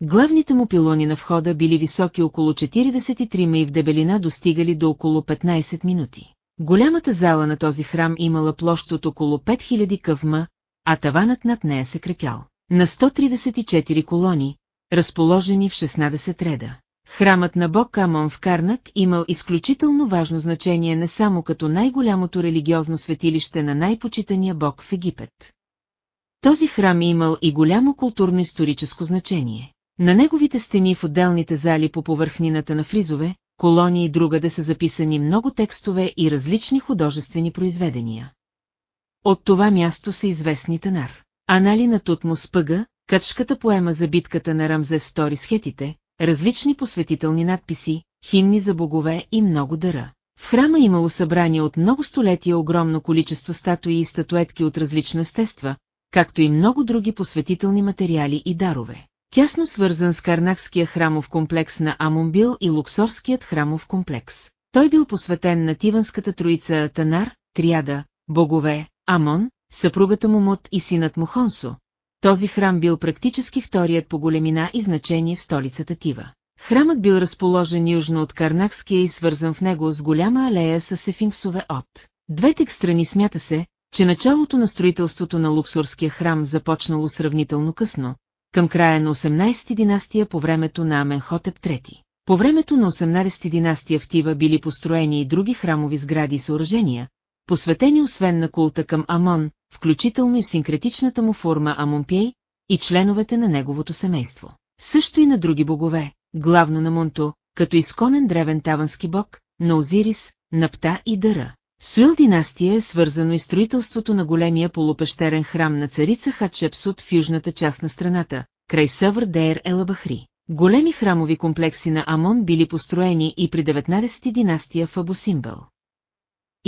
Главните му пилони на входа били високи около 43 и в дебелина достигали до около 15 минути. Голямата зала на този храм имала площ от около 5000 къвма, а таванът над нея се крепял. На 134 колони, разположени в 16 реда. Храмът на бог Камон в Карнак имал изключително важно значение не само като най-голямото религиозно светилище на най-почитания бог в Египет. Този храм имал и голямо културно-историческо значение. На неговите стени в отделните зали по повърхнината на фризове, колони и другаде са записани много текстове и различни художествени произведения. От това място са известни Танар. Анали на Тутмос Пъга, качката поема за битката на Рамзес Стори с хетите, различни посветителни надписи, химни за богове и много дъра. В храма имало събрание от много столетия огромно количество статуи и статуетки от различно естества, както и много други посветителни материали и дарове. Тясно свързан с Карнакския храмов комплекс на Амунбил и Луксорският храмов комплекс. Той бил посветен на Тиванската троица Танар, Триада, богове, Амон, съпругата му Мут и синът му Хонсо. Този храм бил практически вторият по големина и значение в столицата Тива. Храмът бил разположен южно от Карнакския и свързан в него с голяма алея с сефинксове от. Двете страни смята се, че началото на строителството на Луксорския храм започнало сравнително късно, към края на 18 династия по времето на Аменхотеп III. По времето на 18 династия в Тива били построени и други храмови сгради и съоръжения, посветени освен на култа към Амон, включително и в синкретичната му форма Амонпей и членовете на неговото семейство. Също и на други богове, главно на Монто, като изконен древен тавански бог, на Озирис, Напта и Дъра. Суил династия е свързано и строителството на големия полупещерен храм на царица Хатшепсут в южната част на страната, край Съвър Дейр Елабахри. Големи храмови комплекси на Амон били построени и при 19 династия в Абусимбъл.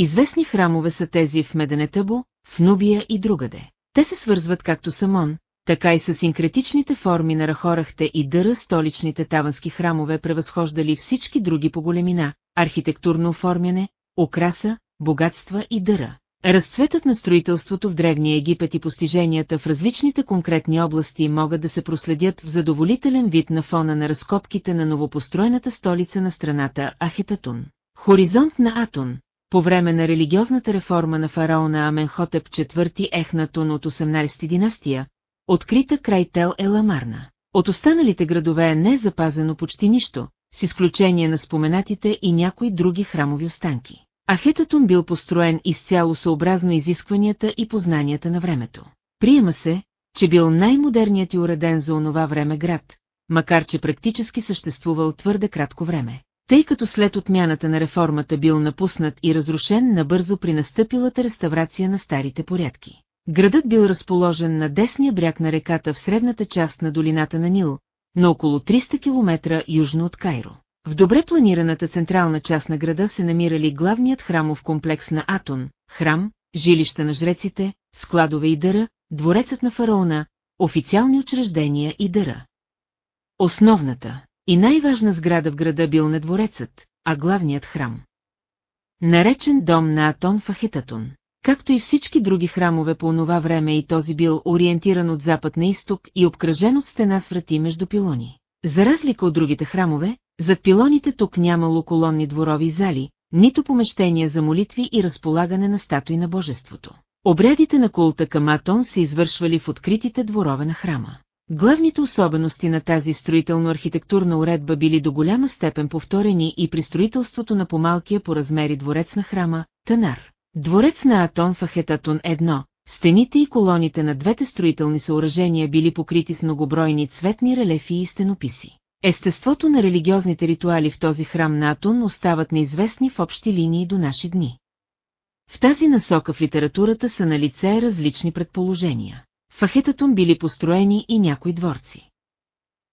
Известни храмове са тези в Меденетъбо, в Нубия и другаде. Те се свързват както с Амон, така и с синкретичните форми на Рахорахте и Дъра столичните тавански храмове превъзхождали всички други по големина, архитектурно оформяне, украса, богатства и дъра. Разцветът на строителството в Древния Египет и постиженията в различните конкретни области могат да се проследят в задоволителен вид на фона на разкопките на новопостроената столица на страната Ахетатун. Хоризонт на Атун, по време на религиозната реформа на фараона Аменхотеп IV Ехнатун от 18 династия, открита край Тел Еламарна. От останалите градове не е запазено почти нищо, с изключение на споменатите и някои други храмови останки. Ахетатун бил построен изцяло съобразно изискванията и познанията на времето. Приема се, че бил най-модерният и уреден за онова време град, макар че практически съществувал твърде кратко време. Тъй като след отмяната на реформата бил напуснат и разрушен набързо при настъпилата реставрация на старите порядки. Градът бил разположен на десния бряг на реката в средната част на долината на Нил, на около 300 км южно от Кайро. В добре планираната централна част на града се намирали главният храмов комплекс на Атон, храм, жилища на жреците, складове и дъра, дворецът на фараона, официални учреждения и дъра. Основната и най-важна сграда в града бил не дворецът, а главният храм. Наречен дом на Атон в Ахетатон. Както и всички други храмове по онова време и този бил ориентиран от запад на изток и обкръжен от стена с врати между пилони. За разлика от другите храмове, зад пилоните тук нямало колонни дворови зали, нито помещения за молитви и разполагане на статуи на божеството. Обрядите на култа към Атон се извършвали в откритите дворове на храма. Главните особености на тази строително-архитектурна уредба били до голяма степен повторени и при строителството на помалкия по размери дворец на храма, Танар. Дворец на Атон Ахетатун 1, стените и колоните на двете строителни съоръжения били покрити с многобройни цветни релефи и стенописи. Естеството на религиозните ритуали в този храм на Атун остават неизвестни в общи линии до наши дни. В тази насока в литературата са на лице различни предположения. В Ахетатун били построени и някои дворци.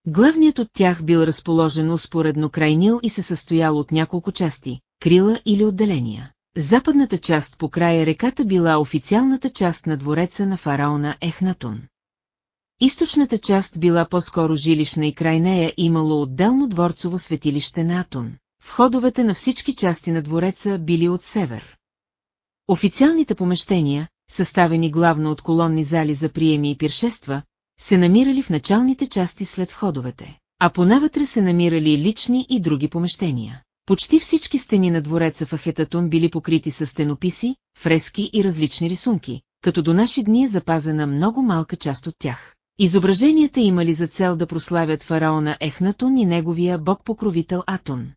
Главният от тях бил разположен успоредно край Нил и се състоял от няколко части, крила или отделения. Западната част по края реката била официалната част на двореца на фараона Ехнатун. Източната част била по-скоро жилищна и край нея имало отделно дворцово светилище на Атун. Входовете на всички части на двореца били от север. Официалните помещения, съставени главно от колонни зали за приеми и пиршества, се намирали в началните части след входовете, а понавътре се намирали лични и други помещения. Почти всички стени на двореца в Ахетатун били покрити с стенописи, фрески и различни рисунки, като до наши дни е запазена много малка част от тях. Изображенията имали за цел да прославят фараона Ехнатун и неговия бог-покровител Атун.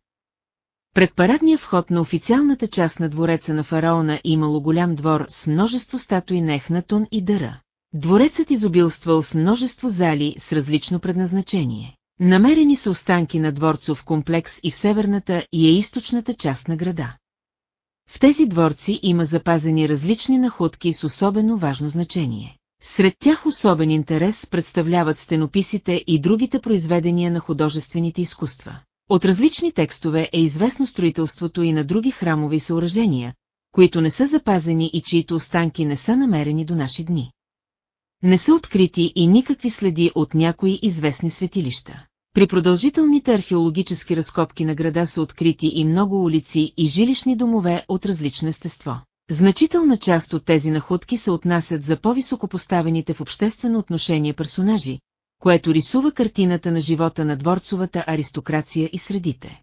Пред парадния вход на официалната част на двореца на фараона имало голям двор с множество статуи на Ехнатун и Дъра. Дворецът изобилствал с множество зали с различно предназначение. Намерени са останки на дворцов комплекс и в северната и е източната част на града. В тези дворци има запазени различни находки с особено важно значение. Сред тях особен интерес представляват стенописите и другите произведения на художествените изкуства. От различни текстове е известно строителството и на други храмови съоръжения, които не са запазени и чието останки не са намерени до наши дни. Не са открити и никакви следи от някои известни светилища. При продължителните археологически разкопки на града са открити и много улици и жилищни домове от различно естество. Значителна част от тези находки се отнасят за по-високо поставените в обществено отношение персонажи, което рисува картината на живота на дворцовата аристокрация и средите.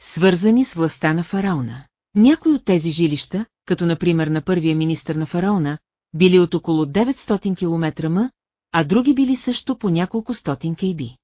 Свързани с властта на фараона. Някои от тези жилища, като например на първия министр на фараона, били от около 900 км м, а други били също по няколко стотин кейби.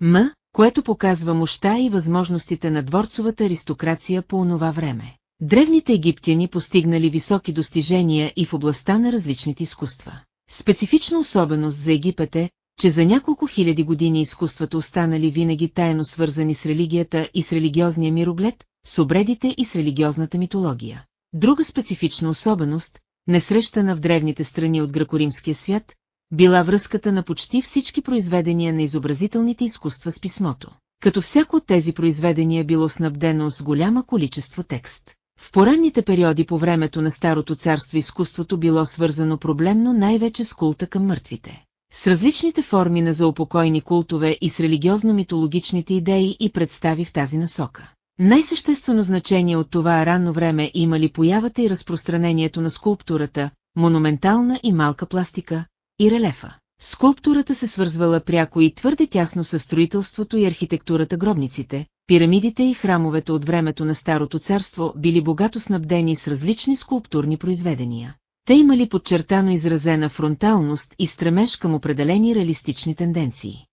М, което показва мощта и възможностите на дворцовата аристокрация по онова време. Древните египтяни постигнали високи достижения и в областта на различните изкуства. Специфична особеност за Египет е, че за няколко хиляди години изкуствата останали винаги тайно свързани с религията и с религиозния мироглед, с обредите и с религиозната митология. Друга специфична особеност, несрещана в древните страни от гракоримския свят, била връзката на почти всички произведения на изобразителните изкуства с писмото, като всяко от тези произведения било снабдено с голяма количество текст. В поранните периоди по времето на Старото царство изкуството било свързано проблемно най-вече с култа към мъртвите. С различните форми на заупокойни култове и с религиозно-митологичните идеи и представи в тази насока. Най-съществено значение от това ранно време имали появата и разпространението на скулптурата, монументална и малка пластика, и релефа. Скулптурата се свързвала пряко и твърде тясно с строителството и архитектурата гробниците, пирамидите и храмовете от времето на Старото царство били богато снабдени с различни скулптурни произведения. Те имали подчертано изразена фронталност и стремеж към определени реалистични тенденции.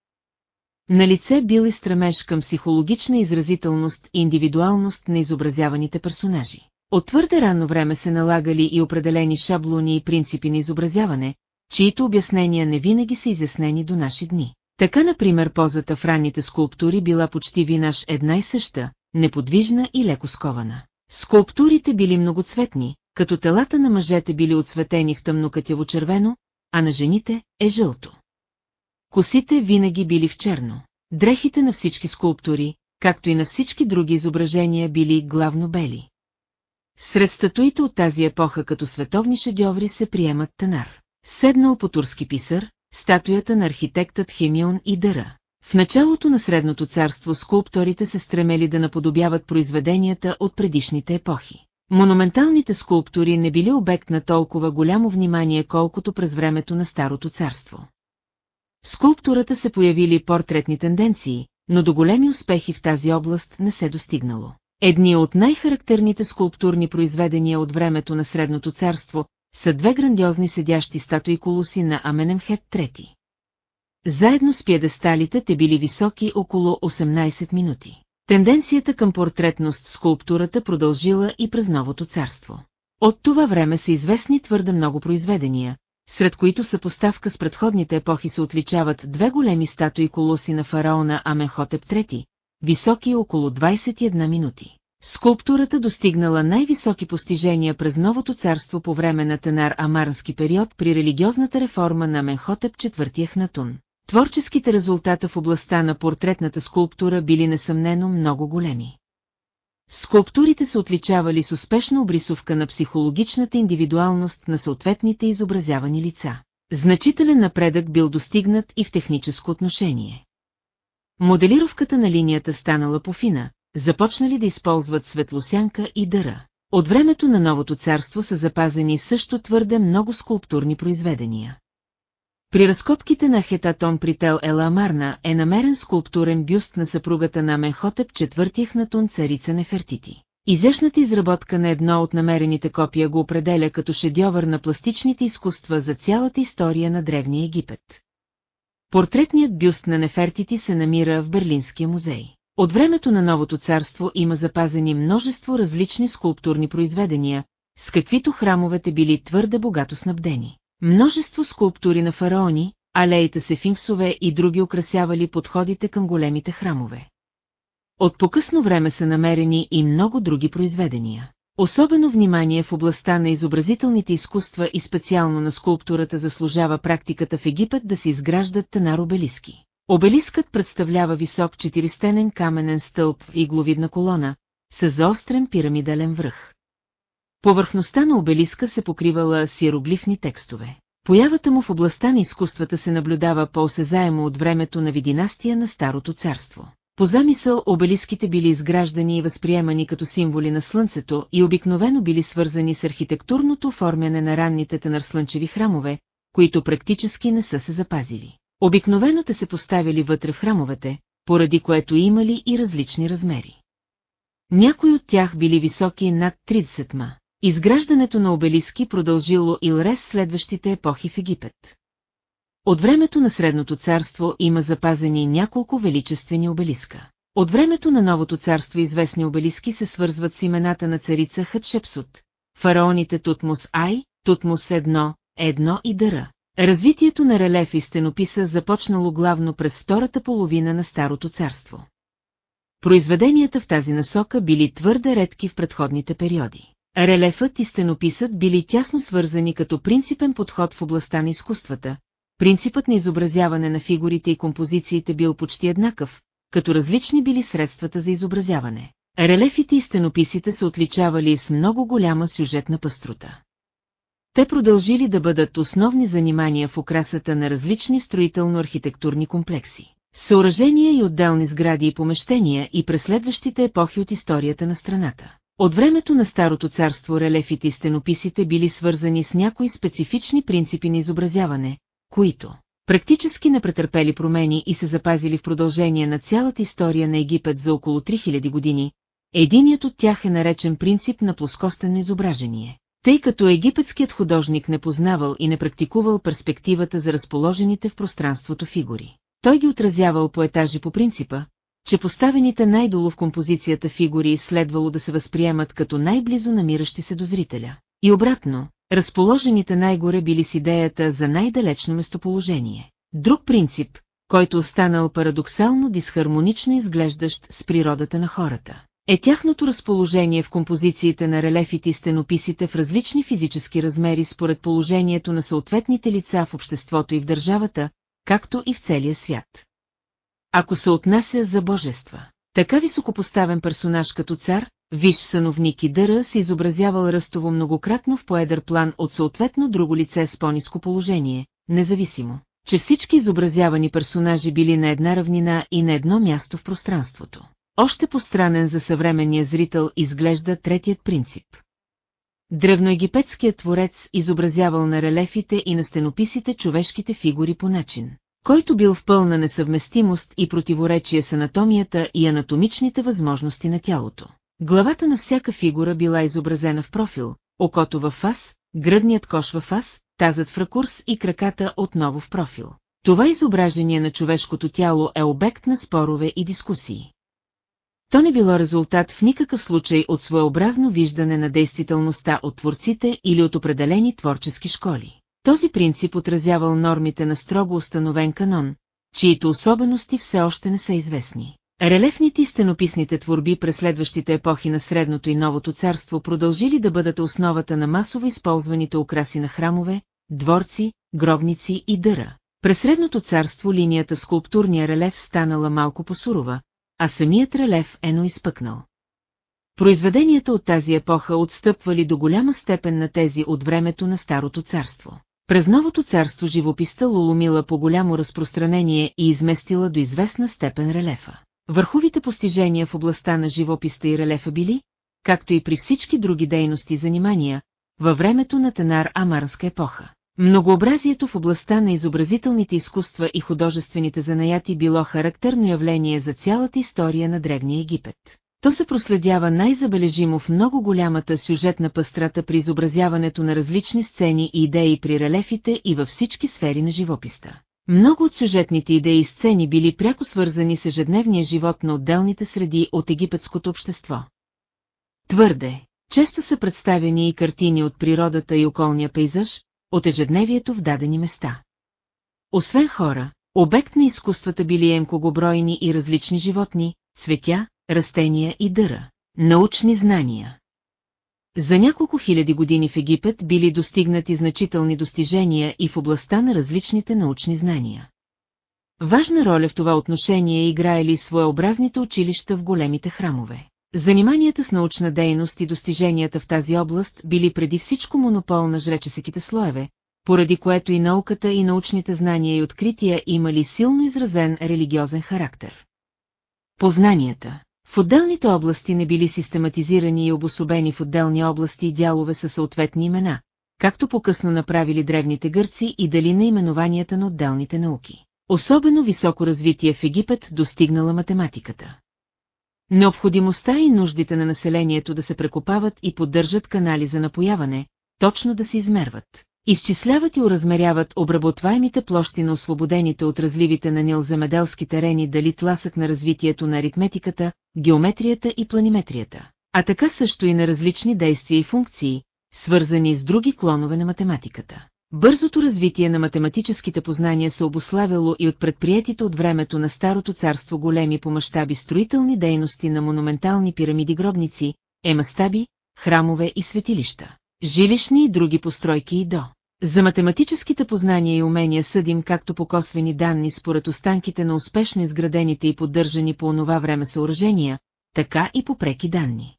На лице бил и стремеж към психологична изразителност и индивидуалност на изобразяваните персонажи. От твърде ранно време се налагали и определени шаблони и принципи на изобразяване, чието обяснения не винаги са изяснени до наши дни. Така, например, позата в ранните скулптури била почти винаш една и съща, неподвижна и леко скована. Скулптурите били многоцветни, като телата на мъжете били отсветени в тъмнокатяво червено, а на жените е жълто. Косите винаги били в черно. Дрехите на всички скулптури, както и на всички други изображения били главно бели. Сред статуите от тази епоха като световни шедьоври се приемат Танар. Седнал по турски писар, статуята на архитектът Хемион и Дъра. В началото на Средното царство скулпторите се стремели да наподобяват произведенията от предишните епохи. Монументалните скулптури не били обект на толкова голямо внимание, колкото през времето на Старото царство. Скулптурата се появили портретни тенденции, но до големи успехи в тази област не се достигнало. Едни от най-характерните скулптурни произведения от времето на Средното царство са две грандиозни седящи статуи колоси на Аменемхет III. Заедно с пиедесталите те били високи около 18 минути. Тенденцията към портретност скулптурата продължила и през новото царство. От това време са известни твърде много произведения, сред които съпоставка с предходните епохи се отличават две големи статуи колоси на фараона Аменхотеп III, високи около 21 минути. Скулптурата достигнала най-високи постижения през новото царство по време на Тенар Амарнски период при религиозната реформа на Менхотеп IV Хнатун. Творческите резултата в областта на портретната скулптура били несъмнено много големи. Скулптурите се отличавали с успешна обрисовка на психологичната индивидуалност на съответните изобразявани лица. Значителен напредък бил достигнат и в техническо отношение. Моделировката на линията станала пофина, започнали да използват светлосянка и дъра. От времето на новото царство са запазени също твърде много скулптурни произведения. При разкопките на Хетатон при Тел Еламарна е намерен скулптурен бюст на съпругата на Менхотеп четвъртия хнатун царица Нефертити. Изящната изработка на едно от намерените копия го определя като шедьовър на пластичните изкуства за цялата история на Древния Египет. Портретният бюст на Нефертити се намира в Берлинския музей. От времето на новото царство има запазени множество различни скулптурни произведения, с каквито храмовете били твърде богато снабдени. Множество скулптури на фараони, алеите сефинксове и други украсявали подходите към големите храмове. От покъсно време са намерени и много други произведения. Особено внимание в областта на изобразителните изкуства и специално на скулптурата заслужава практиката в Египет да се изграждат тенар обелиски. Обелискът представлява висок четиристенен каменен стълб в игловидна колона, с заострен пирамидален връх. Повърхността на обелиска се покривала с иероглифни текстове. Появата му в областта на изкуствата се наблюдава по-осезаемо от времето на видинастия на Старото царство. По замисъл обелиските били изграждани и възприемани като символи на слънцето и обикновено били свързани с архитектурното оформяне на ранните тенарслънчеви храмове, които практически не са се запазили. Обикновено те се поставили вътре в храмовете, поради което имали и различни размери. Някои от тях били високи над 30 ма. Изграждането на обелиски продължило Илрес следващите епохи в Египет. От времето на Средното царство има запазени няколко величествени обелиска. От времето на Новото царство известни обелиски се свързват с имената на царица Хатшепсут, фараоните Тутмос Ай, Тутмос Едно, Едно и Дъра. Развитието на релеф и стенописа започнало главно през втората половина на Старото царство. Произведенията в тази насока били твърде редки в предходните периоди. Релефът и стенописът били тясно свързани като принципен подход в областта на изкуствата. Принципът на изобразяване на фигурите и композициите бил почти еднакъв, като различни били средствата за изобразяване. Релефите и стенописите се отличавали с много голяма сюжетна пъстрота. Те продължили да бъдат основни занимания в украсата на различни строително-архитектурни комплекси, съоръжения и отделни сгради и помещения и през следващите епохи от историята на страната. От времето на Старото царство релефите и стенописите били свързани с някои специфични принципи на изобразяване, които практически не претърпели промени и се запазили в продължение на цялата история на Египет за около 3000 години, единият от тях е наречен принцип на плоскостено изображение. Тъй като египетският художник не познавал и не практикувал перспективата за разположените в пространството фигури. Той ги отразявал по етажи по принципа, че поставените най-долу в композицията фигури следвало да се възприемат като най-близо намиращи се до зрителя. И обратно, разположените най-горе били с идеята за най-далечно местоположение. Друг принцип, който останал парадоксално дисхармонично изглеждащ с природата на хората, е тяхното разположение в композициите на релефите и стенописите в различни физически размери според положението на съответните лица в обществото и в държавата, както и в целия свят ако се отнася за божества. Така високопоставен персонаж като цар, виж съновник и дъра се изобразявал ръстово многократно в поедър план от съответно друго лице с по-низко положение, независимо, че всички изобразявани персонажи били на една равнина и на едно място в пространството. Още постранен за съвременния зрител изглежда третият принцип. Древноегипетският творец изобразявал на релефите и на стенописите човешките фигури по начин, който бил в пълна несъвместимост и противоречие с анатомията и анатомичните възможности на тялото. Главата на всяка фигура била изобразена в профил, окото във фас, гръдният кош във фас, тазът в ракурс и краката отново в профил. Това изображение на човешкото тяло е обект на спорове и дискусии. То не било резултат в никакъв случай от своеобразно виждане на действителността от творците или от определени творчески школи. Този принцип отразявал нормите на строго установен канон, чието особености все още не са известни. Релефните и стенописните творби през следващите епохи на Средното и Новото царство продължили да бъдат основата на масово използваните украси на храмове, дворци, гробници и дъра. През Средното царство линията в скулптурния релеф станала малко посурова, а самият релеф ено изпъкнал. Произведенията от тази епоха отстъпвали до голяма степен на тези от времето на Старото царство. През новото царство живописта луломила по голямо разпространение и изместила до известна степен релефа. Върховите постижения в областта на живописта и релефа били, както и при всички други дейности и занимания, във времето на Тенар Амарнска епоха. Многообразието в областта на изобразителните изкуства и художествените занаяти било характерно явление за цялата история на Древния Египет. То се проследява най-забележимо в много голямата сюжетна пъстрата при изобразяването на различни сцени и идеи при релефите и във всички сфери на живописта. Много от сюжетните идеи и сцени били пряко свързани с ежедневния живот на отделните среди от египетското общество. Твърде, често са представени и картини от природата и околния пейзаж, от ежедневието в дадени места. Освен хора, обект на изкуствата били емкогобройни и различни животни, цветя, растения и дъра, научни знания. За няколко хиляди години в Египет били достигнати значителни достижения и в областта на различните научни знания. Важна роля в това отношение играели своеобразните училища в големите храмове. Заниманията с научна дейност и достиженията в тази област били преди всичко монопол на жречесеките слоеве, поради което и науката и научните знания и открития имали силно изразен религиозен характер. Познанията в отделните области не били систематизирани и обособени в отделни области и дялове със съответни имена, както по-късно направили древните гърци и дали наименованията на отделните науки. Особено високо развитие в Египет достигнала математиката. Необходимостта и нуждите на населението да се прекопават и поддържат канали за напояване, точно да се измерват. Изчисляват и уразмеряват обработваемите площи на освободените от разливите на Нил земеделски терени дали тласък на развитието на аритметиката, геометрията и планиметрията, а така също и на различни действия и функции, свързани с други клонове на математиката. Бързото развитие на математическите познания се обославяло и от предприятите от времето на Старото царство големи по мащаби строителни дейности на монументални пирамиди гробници, емастаби, храмове и светилища, жилищни и други постройки и до. За математическите познания и умения съдим както по косвени данни според останките на успешно изградените и поддържани по онова време съоръжения, така и по преки данни.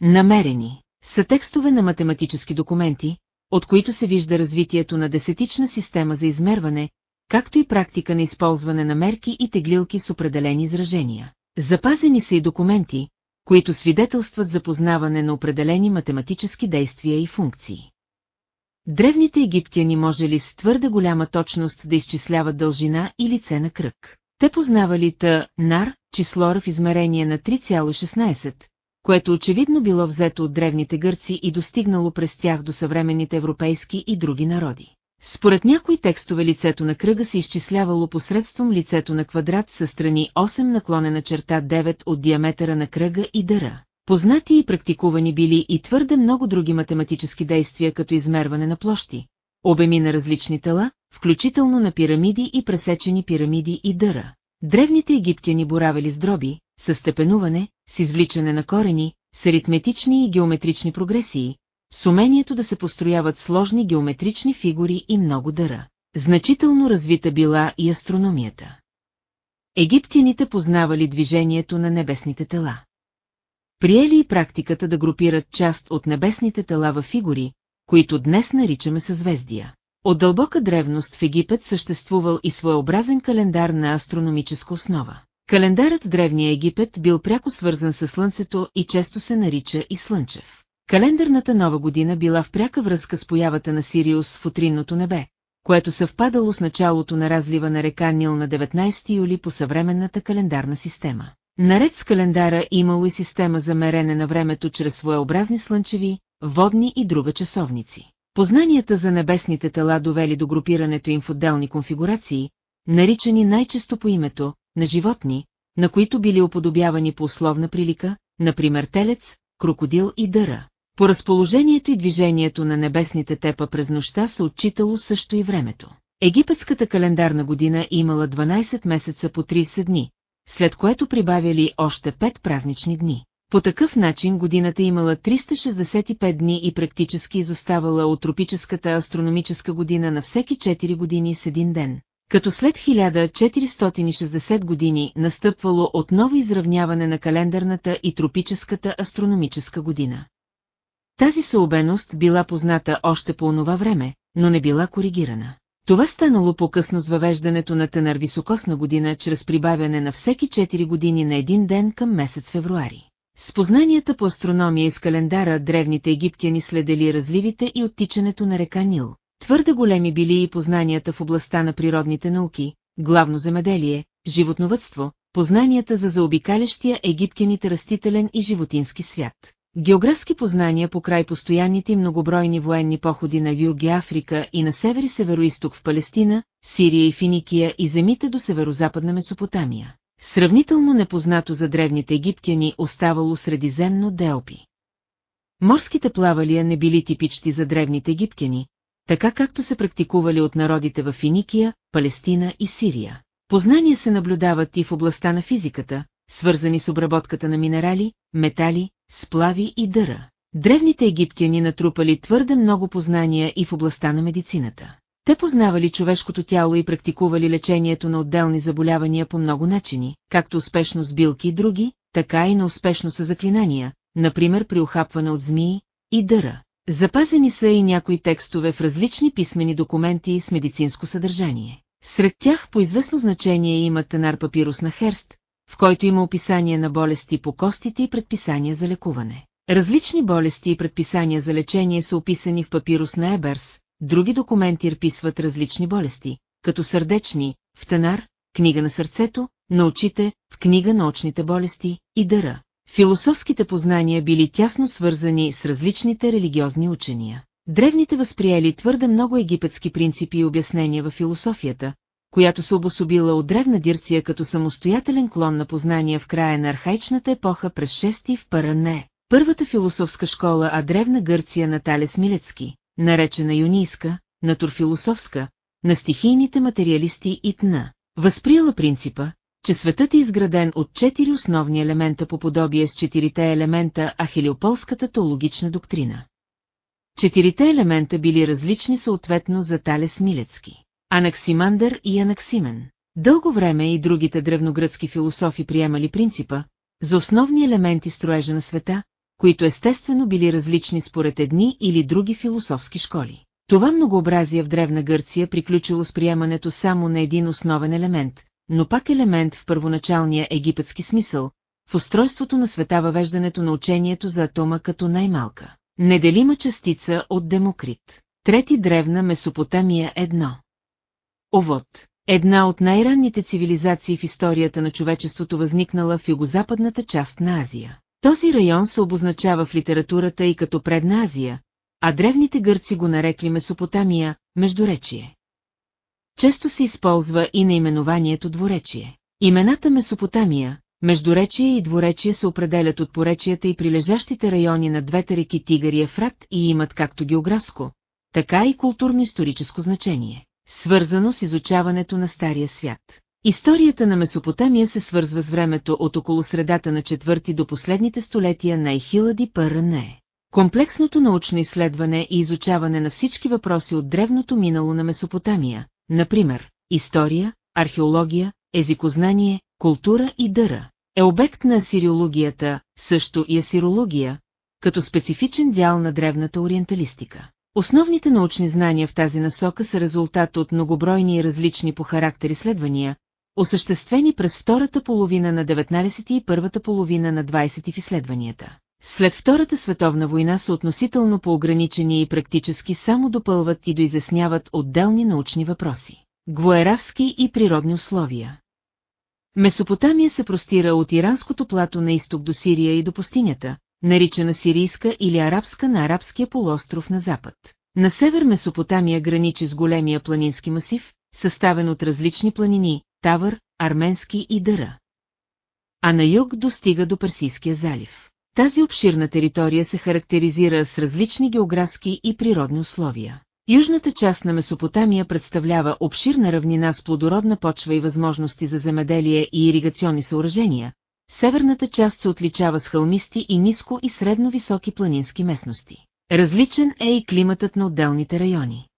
Намерени са текстове на математически документи, от които се вижда развитието на десетична система за измерване, както и практика на използване на мерки и теглилки с определени изражения. Запазени са и документи, които свидетелстват за познаване на определени математически действия и функции. Древните египтяни можели с твърде голяма точност да изчисляват дължина и лице на кръг. Те познавали та нар, числора в измерение на 3,16, което очевидно било взето от древните гърци и достигнало през тях до съвременните европейски и други народи. Според някои текстове лицето на кръга се изчислявало посредством лицето на квадрат със страни 8 наклонена черта 9 от диаметъра на кръга и дъра. Познати и практикувани били и твърде много други математически действия като измерване на площи, обеми на различни тела, включително на пирамиди и пресечени пирамиди и дъра. Древните египтяни боравели с дроби, с степенуване, с извличане на корени, с аритметични и геометрични прогресии, с умението да се построяват сложни геометрични фигури и много дъра. Значително развита била и астрономията. Египтяните познавали движението на небесните тела. Приели и практиката да групират част от небесните тела в фигури, които днес наричаме съзвездия. От дълбока древност в Египет съществувал и своеобразен календар на астрономическа основа. Календарът Древния Египет бил пряко свързан с Слънцето и често се нарича и Слънчев. Календарната нова година била в пряка връзка с появата на Сириус в утринното небе, което съвпадало с началото на разлива на река Нил на 19 юли по съвременната календарна система. Наред с календара имало и система за мерене на времето чрез своеобразни слънчеви, водни и друга часовници. Познанията за небесните тела довели до групирането им в отделни конфигурации, наричани най-често по името на животни, на които били уподобявани по условна прилика, например телец, крокодил и дъра. По разположението и движението на небесните тепа през нощта се отчитало също и времето. Египетската календарна година имала 12 месеца по 30 дни, след което прибавяли още 5 празнични дни. По такъв начин годината имала 365 дни и практически изоставала от тропическата астрономическа година на всеки 4 години с един ден, като след 1460 години настъпвало отново изравняване на календарната и тропическата астрономическа година. Тази съобеност била позната още по онова време, но не била коригирана. Това станало по-късно с въвеждането на тенар високосна година чрез прибавяне на всеки 4 години на един ден към месец февруари. С познанията по астрономия и с календара древните египтяни следели разливите и оттичането на река Нил. Твърде големи били и познанията в областта на природните науки, главно земеделие, животновътство, познанията за заобикалящия египтяните растителен и животински свят. Географски познания по край постоянните и многобройни военни походи на Юги Африка и на север и североисток в Палестина, Сирия и Финикия и земите до северозападна Месопотамия. Сравнително непознато за древните египтяни оставало средиземно Деопи. Морските плавалия не били типични за древните египтяни, така както се практикували от народите в Финикия, Палестина и Сирия. Познания се наблюдават и в областта на физиката, свързани с обработката на минерали, метали, сплави и дъра. Древните египтяни натрупали твърде много познания и в областта на медицината. Те познавали човешкото тяло и практикували лечението на отделни заболявания по много начини, както успешно с билки и други, така и на успешно с заклинания, например при охапване от змии и дъра. Запазени са и някои текстове в различни писмени документи с медицинско съдържание. Сред тях по известно значение има тенар папирус на Херст, в който има описание на болести по костите и предписания за лекуване. Различни болести и предписания за лечение са описани в папирус на Еберс, други документи рписват различни болести, като сърдечни, в тенар, книга на сърцето, на очите, в книга на очните болести и дъра. Философските познания били тясно свързани с различните религиозни учения. Древните възприели твърде много египетски принципи и обяснения в философията, която се обособила от древна Дирция като самостоятелен клон на познания в края на архаичната епоха през 6 в Паране. Първата философска школа, а древна Гърция на Талес Милецки, наречена юнийска, натурфилософска, на стихийните материалисти и тна, възприела принципа, че светът е изграден от четири основни елемента по подобие с четирите елемента, а хелиополската теологична доктрина. Четирите елемента били различни съответно за Талес Милецки. Анаксимандър и Анаксимен. Дълго време и другите древногръцки философи приемали принципа за основни елементи строежа на света, които естествено били различни според едни или други философски школи. Това многообразие в Древна Гърция приключило с приемането само на един основен елемент, но пак елемент в първоначалния египетски смисъл, в устройството на света въвеждането на учението за атома като най-малка, неделима частица от Демокрит. Трети древна Месопотамия едно. Овод. Една от най-ранните цивилизации в историята на човечеството възникнала в югозападната част на Азия. Този район се обозначава в литературата и като Предна Азия, а древните гърци го нарекли Месопотамия, Междуречие. Често се използва и наименованието Дворечие. Имената Месопотамия, Междуречие и Дворечие се определят от поречията и прилежащите райони на двете реки Тигър и Ефрат и имат както географско, така и културно-историческо значение свързано с изучаването на Стария свят. Историята на Месопотамия се свързва с времето от около средата на четвърти до последните столетия на Ехилади Пърне. Комплексното научно изследване и изучаване на всички въпроси от древното минало на Месопотамия, например, история, археология, езикознание, култура и дъра, е обект на асириологията, също и асирология, като специфичен дял на древната ориенталистика. Основните научни знания в тази насока са резултат от многобройни и различни по характер изследвания, осъществени през втората половина на 19 и първата половина на 20 в изследванията. След Втората световна война са относително поограничени и практически само допълват и доизясняват отделни научни въпроси. Гвоеравски и природни условия. Месопотамия се простира от иранското плато на изток до Сирия и до пустинята, наричана сирийска или арабска на арабския полуостров на запад. На север Месопотамия граничи с големия планински масив, съставен от различни планини – Тавър, Арменски и Дъра. А на юг достига до Персийския залив. Тази обширна територия се характеризира с различни географски и природни условия. Южната част на Месопотамия представлява обширна равнина с плодородна почва и възможности за земеделие и иригационни съоръжения. Северната част се отличава с хълмисти и ниско и средно високи планински местности. Различен е и климатът на отделните райони.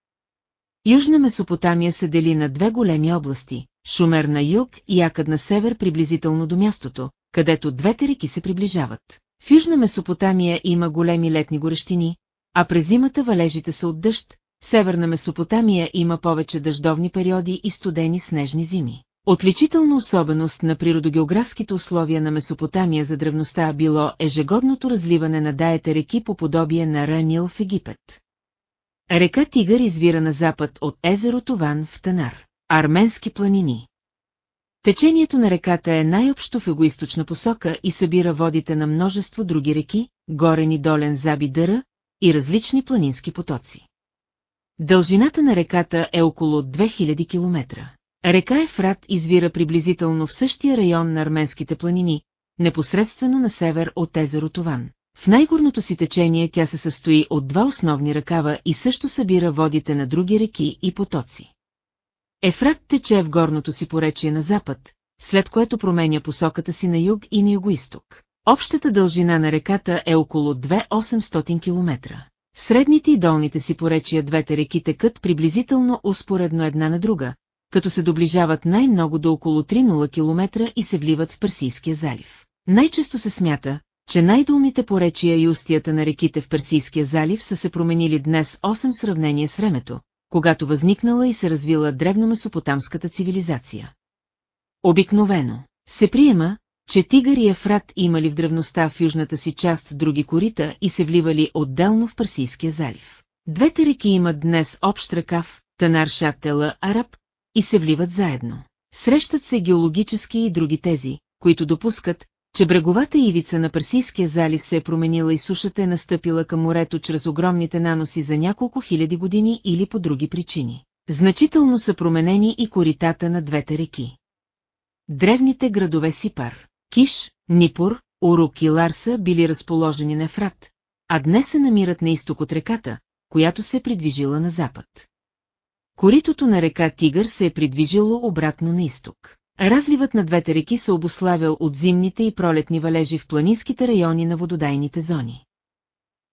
Южна Месопотамия се дели на две големи области – Шумер на юг и Акъд на север приблизително до мястото, където двете реки се приближават. В Южна Месопотамия има големи летни горещини, а през зимата валежите са от дъжд, Северна Месопотамия има повече дъждовни периоди и студени снежни зими. Отличителна особеност на природогеографските условия на Месопотамия за древността било ежегодното разливане на даете реки по подобие на Ранил в Египет. Река Тигър извира на запад от езерото Ван в Танар, арменски планини. Течението на реката е най-общо в егоисточна посока и събира водите на множество други реки, горен и долен Заби Дъра и различни планински потоци. Дължината на реката е около 2000 км. Река Ефрат извира приблизително в същия район на арменските планини, непосредствено на север от езерото Ван. В най-горното си течение тя се състои от два основни ръкава и също събира водите на други реки и потоци. Ефрат тече в горното си поречие на запад, след което променя посоката си на юг и на югоисток. Общата дължина на реката е около 2800 км. Средните и долните си поречия двете реки текат приблизително успоредно една на друга, като се доближават най-много до около 3-0 км и се вливат в Персийския залив. Най-често се смята, че най-долните поречия и устията на реките в Персийския залив са се променили днес 8 сравнение с времето, когато възникнала и се развила древномесопотамската цивилизация. Обикновено се приема, че Тигър и Ефрат имали в древността в южната си част други корита и се вливали отделно в Персийския залив. Двете реки имат днес общ ръкав, Танар Шаттела Араб, и се вливат заедно. Срещат се геологически и други тези, които допускат, че бреговата ивица на Персийския залив се е променила и сушата е настъпила към морето чрез огромните наноси за няколко хиляди години или по други причини. Значително са променени и коритата на двете реки. Древните градове Сипар, Киш, Нипур, Урук и Ларса били разположени на Ефрат, а днес се намират на изток от реката, която се придвижила на запад. Коритото на река Тигър се е придвижило обратно на изток. Разливът на двете реки се обославял от зимните и пролетни валежи в планинските райони на вододайните зони.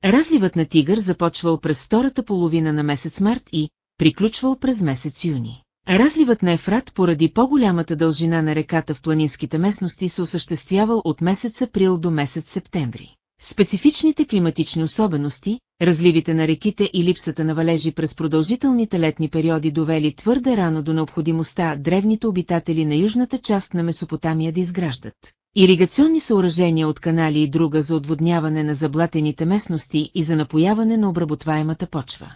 Разливът на Тигър започвал през втората половина на месец март и приключвал през месец юни. Разливът на Ефрат поради по-голямата дължина на реката в планинските местности се осъществявал от месец април до месец септември. Специфичните климатични особености, разливите на реките и липсата на валежи през продължителните летни периоди довели твърде рано до необходимостта древните обитатели на южната част на Месопотамия да изграждат. Иригационни съоръжения от канали и друга за отводняване на заблатените местности и за напояване на обработваемата почва.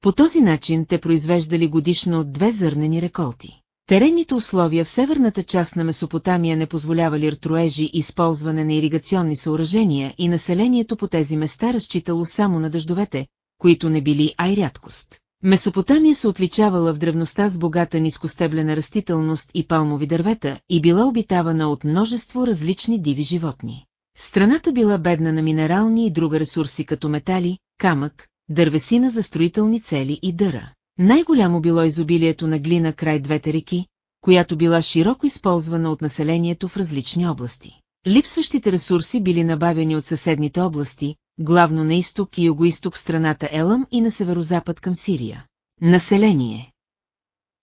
По този начин те произвеждали годишно две зърнени реколти. Теренните условия в северната част на Месопотамия не позволявали ртроежи и използване на иригационни съоръжения и населението по тези места разчитало само на дъждовете, които не били ай рядкост. Месопотамия се отличавала в древността с богата нискостеблена растителност и палмови дървета и била обитавана от множество различни диви животни. Страната била бедна на минерални и друга ресурси като метали, камък, дървесина за строителни цели и дъра. Най-голямо било изобилието на глина край двете реки, която била широко използвана от населението в различни области. Липсващите ресурси били набавени от съседните области, главно на изток и югоисток страната Елъм и на северозапад към Сирия. Население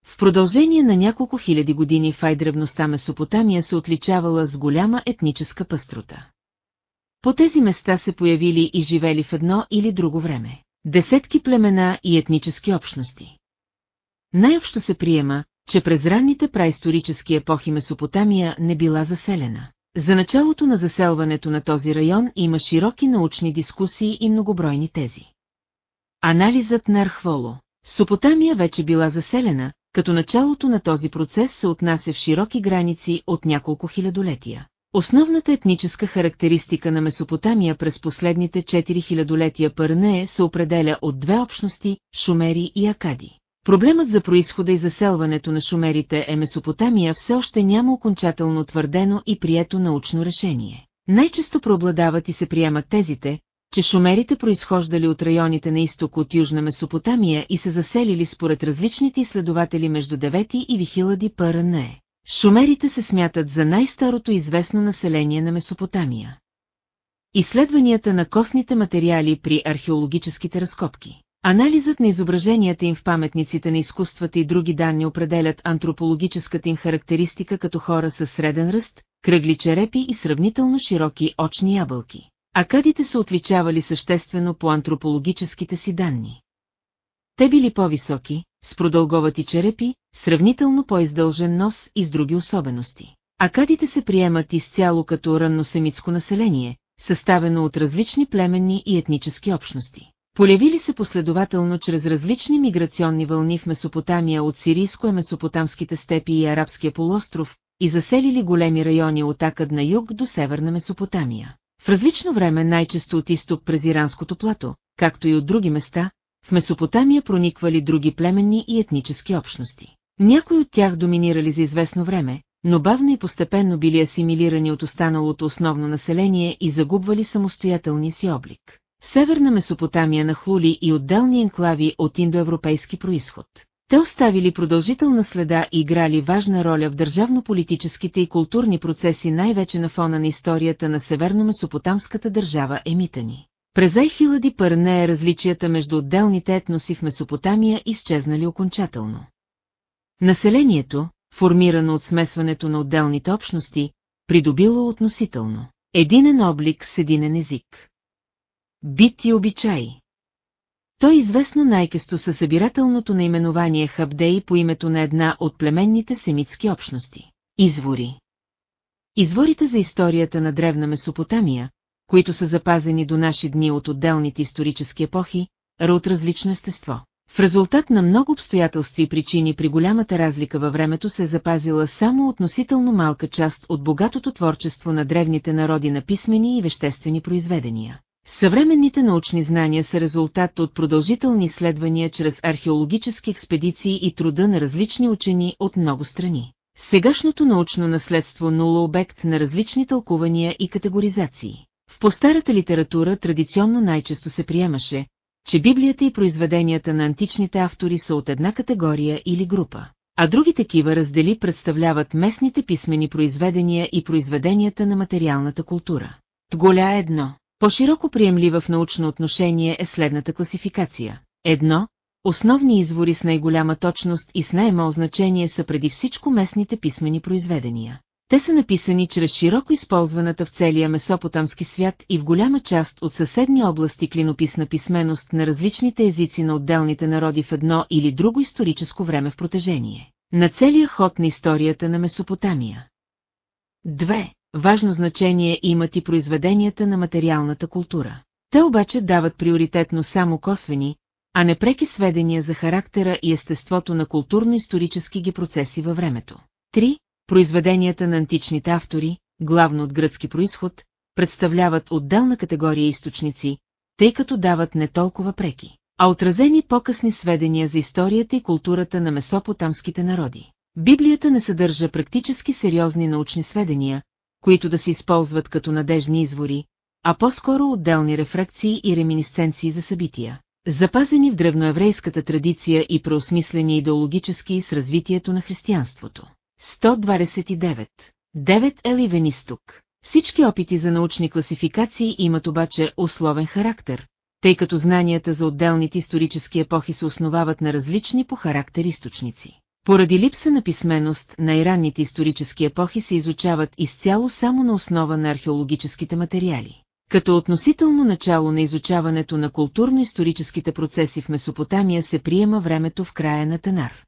В продължение на няколко хиляди години фай древността Месопотамия се отличавала с голяма етническа пъстрота. По тези места се появили и живели в едно или друго време. Десетки племена и етнически общности. Най-общо се приема, че през ранните праисторически епохи Месопотамия не била заселена. За началото на заселването на този район има широки научни дискусии и многобройни тези. Анализът на Архволо. Сопотамия вече била заселена, като началото на този процес се отнася в широки граници от няколко хилядолетия. Основната етническа характеристика на Месопотамия през последните 4000 летия Пърнее се определя от две общности – шумери и акади. Проблемът за происхода и заселването на шумерите е Месопотамия все още няма окончателно утвърдено и прието научно решение. Най-често преобладават и се приемат тезите, че шумерите произхождали от районите на изток от Южна Месопотамия и се заселили според различните изследователи между 9 и Вихилади Пърне. Шумерите се смятат за най-старото известно население на Месопотамия. Изследванията на костните материали при археологическите разкопки. Анализът на изображенията им в паметниците на изкуствата и други данни определят антропологическата им характеристика като хора с среден ръст, кръгли черепи и сравнително широки очни ябълки. Акадите са отличавали съществено по антропологическите си данни. Те били по-високи, с продълговати черепи, сравнително по-издължен нос и с други особености. Акадите се приемат изцяло като ранносемитско население, съставено от различни племенни и етнически общности. Полявили се последователно чрез различни миграционни вълни в Месопотамия от сирийско-месопотамските степи и арабския полуостров и заселили големи райони от Акад на юг до северна Месопотамия. В различно време най-често от изток през Иранското плато, както и от други места, в Месопотамия прониквали други племенни и етнически общности. Някои от тях доминирали за известно време, но бавно и постепенно били асимилирани от останалото основно население и загубвали самостоятелния си облик. Северна Месопотамия нахлули и отделни енклави от индоевропейски происход. Те оставили продължителна следа и играли важна роля в държавно-политическите и културни процеси най-вече на фона на историята на северно-месопотамската държава Емитани. През Айхилади Пърне различията между отделните етноси в Месопотамия изчезнали окончателно. Населението, формирано от смесването на отделните общности, придобило относително единен облик с единен език. Бит и обичаи той е известно най-кесто със събирателното наименование Хабдей по името на една от племенните семитски общности. Извори Изворите за историята на древна Месопотамия, които са запазени до наши дни от отделните исторически епохи, ра от различно естество. В резултат на много обстоятелства и причини при голямата разлика във времето се е запазила само относително малка част от богатото творчество на древните народи на писмени и веществени произведения. Съвременните научни знания са резултат от продължителни изследвания чрез археологически експедиции и труда на различни учени от много страни. Сегашното научно наследство нула обект на различни тълкувания и категоризации. В постарата литература традиционно най-често се приемаше, че Библията и произведенията на античните автори са от една категория или група, а други такива раздели представляват местните писмени произведения и произведенията на материалната култура. Тголя едно. По-широко приемлива в научно отношение е следната класификация. Едно, основни извори с най-голяма точност и с най-мал значение са преди всичко местните писмени произведения. Те са написани чрез широко използваната в целия месопотамски свят и в голяма част от съседни области клинописна писменост на различните езици на отделните народи в едно или друго историческо време в протежение. На целия ход на историята на Месопотамия. 2. Важно значение имат и произведенията на материалната култура. Те обаче дават приоритетно само косвени, а не преки сведения за характера и естеството на културно-исторически ги процеси във времето. 3. Произведенията на античните автори, главно от гръцки происход, представляват отделна категория източници, тъй като дават не толкова преки, а отразени по-късни сведения за историята и културата на месопотамските народи. Библията не съдържа практически сериозни научни сведения, които да се използват като надежни извори, а по-скоро отделни рефракции и реминисценции за събития, запазени в древноеврейската традиция и преосмислени идеологически с развитието на християнството. 129. 9 Еливен изток. Всички опити за научни класификации имат обаче условен характер, тъй като знанията за отделните исторически епохи се основават на различни по характер източници. Поради липса на писменост, най-ранните исторически епохи се изучават изцяло само на основа на археологическите материали. Като относително начало на изучаването на културно-историческите процеси в Месопотамия се приема времето в края на Танар.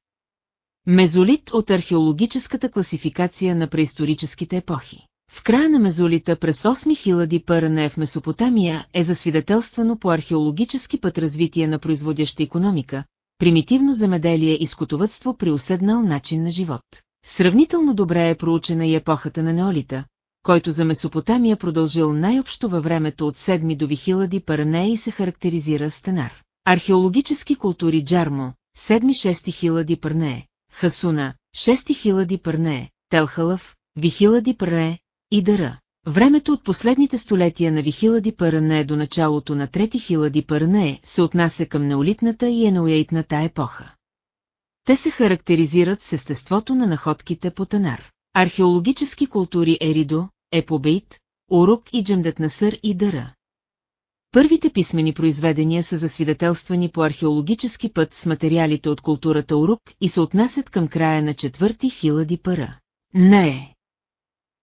Мезолит от археологическата класификация на преисторическите епохи. В края на мезолита през 8000 ПРН в Месопотамия е засвидетелствано по археологически път развитие на производяща економика, примитивно земеделие и скотовътство при уседнал начин на живот. Сравнително добре е проучена и епохата на неолита, който за Месопотамия продължил най-общо във времето от 7 до Вихилади Паранея и се характеризира с тенар. Археологически култури Джармо, 7-6 хиляди Парнее, Хасуна, 6 хиляди Парнее, Телхалъв, Вихилади Парне и Дъра. Времето от последните столетия на Вихилади Паране до началото на Трети Хилади Паране се отнася към неолитната и енуейтната епоха. Те се характеризират с естеството на находките по Танар. Археологически култури Еридо, Епобейт, Урук и Джамдетнасър и Дъра. Първите писмени произведения са засвидетелствани по археологически път с материалите от културата Урук и се отнасят към края на четвърти хилади пара. Не е.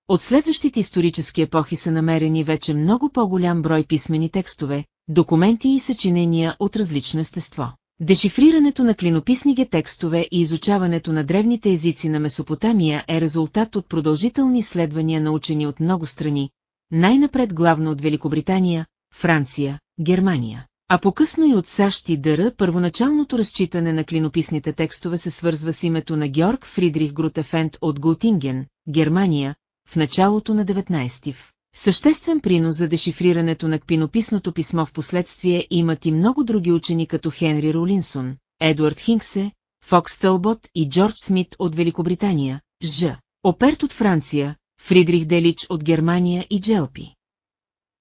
От следващите исторически епохи са намерени вече много по-голям брой писмени текстове, документи и съчинения от различно естество. Дешифрирането на клинописните текстове и изучаването на древните езици на Месопотамия е резултат от продължителни изследвания на учени от много страни, най-напред главно от Великобритания, Франция, Германия. А по-късно и от САЩ и ДР първоначалното разчитане на клинописните текстове се свързва с името на Георг Фридрих Грутефент от Гултинген, Германия, в началото на 19 в. Съществен принос за дешифрирането на кпинописното писмо в последствие имат и много други учени като Хенри Ролинсон, Едуард Хинксе, Фокс Тълбот и Джордж Смит от Великобритания, Ж. Оперт от Франция, Фридрих Делич от Германия и Джелпи.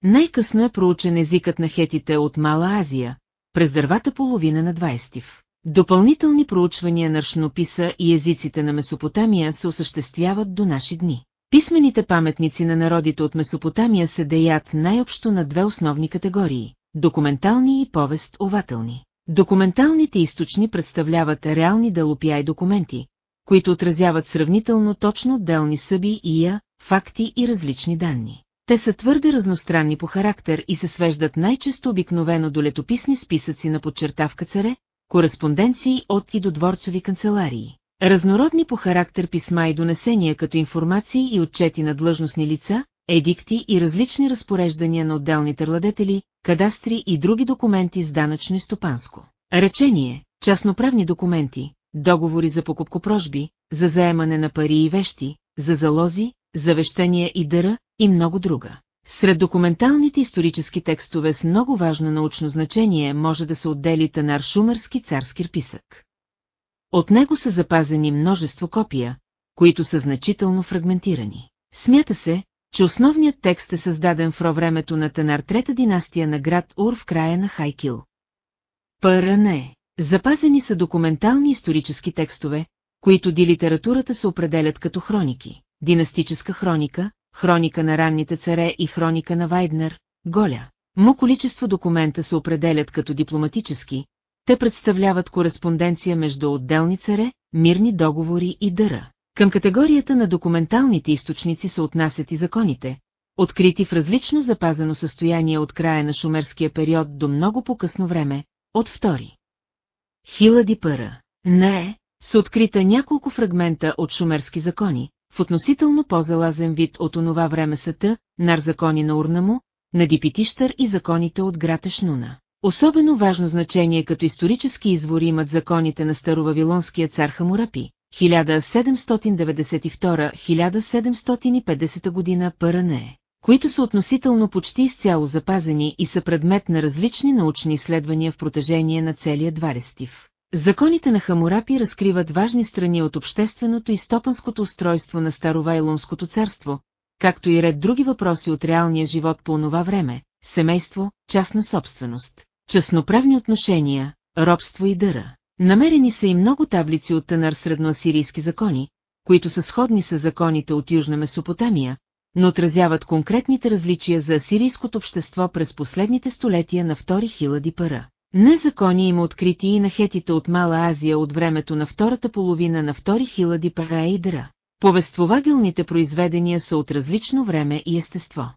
Най-късно е проучен езикът на хетите от Мала Азия, през дървата половина на 20 в. Допълнителни проучвания на ршнописа и езиците на Месопотамия се осъществяват до наши дни. Писмените паметници на народите от Месопотамия се деят най-общо на две основни категории – документални и повест-ователни. Документалните източни представляват реални делопия и документи, които отразяват сравнително точно отделни съби и я, факти и различни данни. Те са твърде разностранни по характер и се свеждат най-често обикновено до летописни списъци на подчертавка царе, кореспонденции от и до дворцови канцеларии. Разнородни по характер писма и донесения като информации и отчети на длъжностни лица, едикти и различни разпореждания на отделни търладетели, кадастри и други документи с данъчно и стопанско. Речение, частноправни документи, договори за покупкопрожби, за заемане на пари и вещи, за залози, завещания и дъра и много друга. Сред документалните исторически текстове с много важно научно значение може да се отдели Танар Шумерски царски писък. От него са запазени множество копия, които са значително фрагментирани. Смята се, че основният текст е създаден в времето на Танар трета династия на град Ур в края на Хайкил. Пърне. Запазени са документални исторически текстове, които ди литературата се определят като хроники. Династическа хроника, хроника на ранните царе и хроника на Вайднер, Голя. Му количество документа се определят като дипломатически, те представляват кореспонденция между отделни царе, мирни договори и дъра. Към категорията на документалните източници се отнасят и законите, открити в различно запазено състояние от края на шумерския период до много по-късно време, от втори. Хилади пъра. Не, са открита няколко фрагмента от шумерски закони, в относително по-залазен вид от онова време сата, нар закони на Урнамо, на Дипитищър и законите от град Ешнуна. Особено важно значение като исторически извори имат законите на старовавилонския цар Хамурапи, 1792-1750 година Паране, които са относително почти изцяло запазени и са предмет на различни научни изследвания в протежение на целия 20 Законите на Хамурапи разкриват важни страни от общественото и стопанското устройство на Старовайлонското царство, както и ред други въпроси от реалния живот по онова време, семейство, частна собственост частноправни отношения, робство и дъра. Намерени са и много таблици от тънър средноасирийски закони, които са сходни с законите от Южна Месопотамия, но отразяват конкретните различия за асирийското общество през последните столетия на втори хилади пара. Незакони има открити и на хетите от Мала Азия от времето на втората половина на втори хилади пара и дъра. Повествователните произведения са от различно време и естество.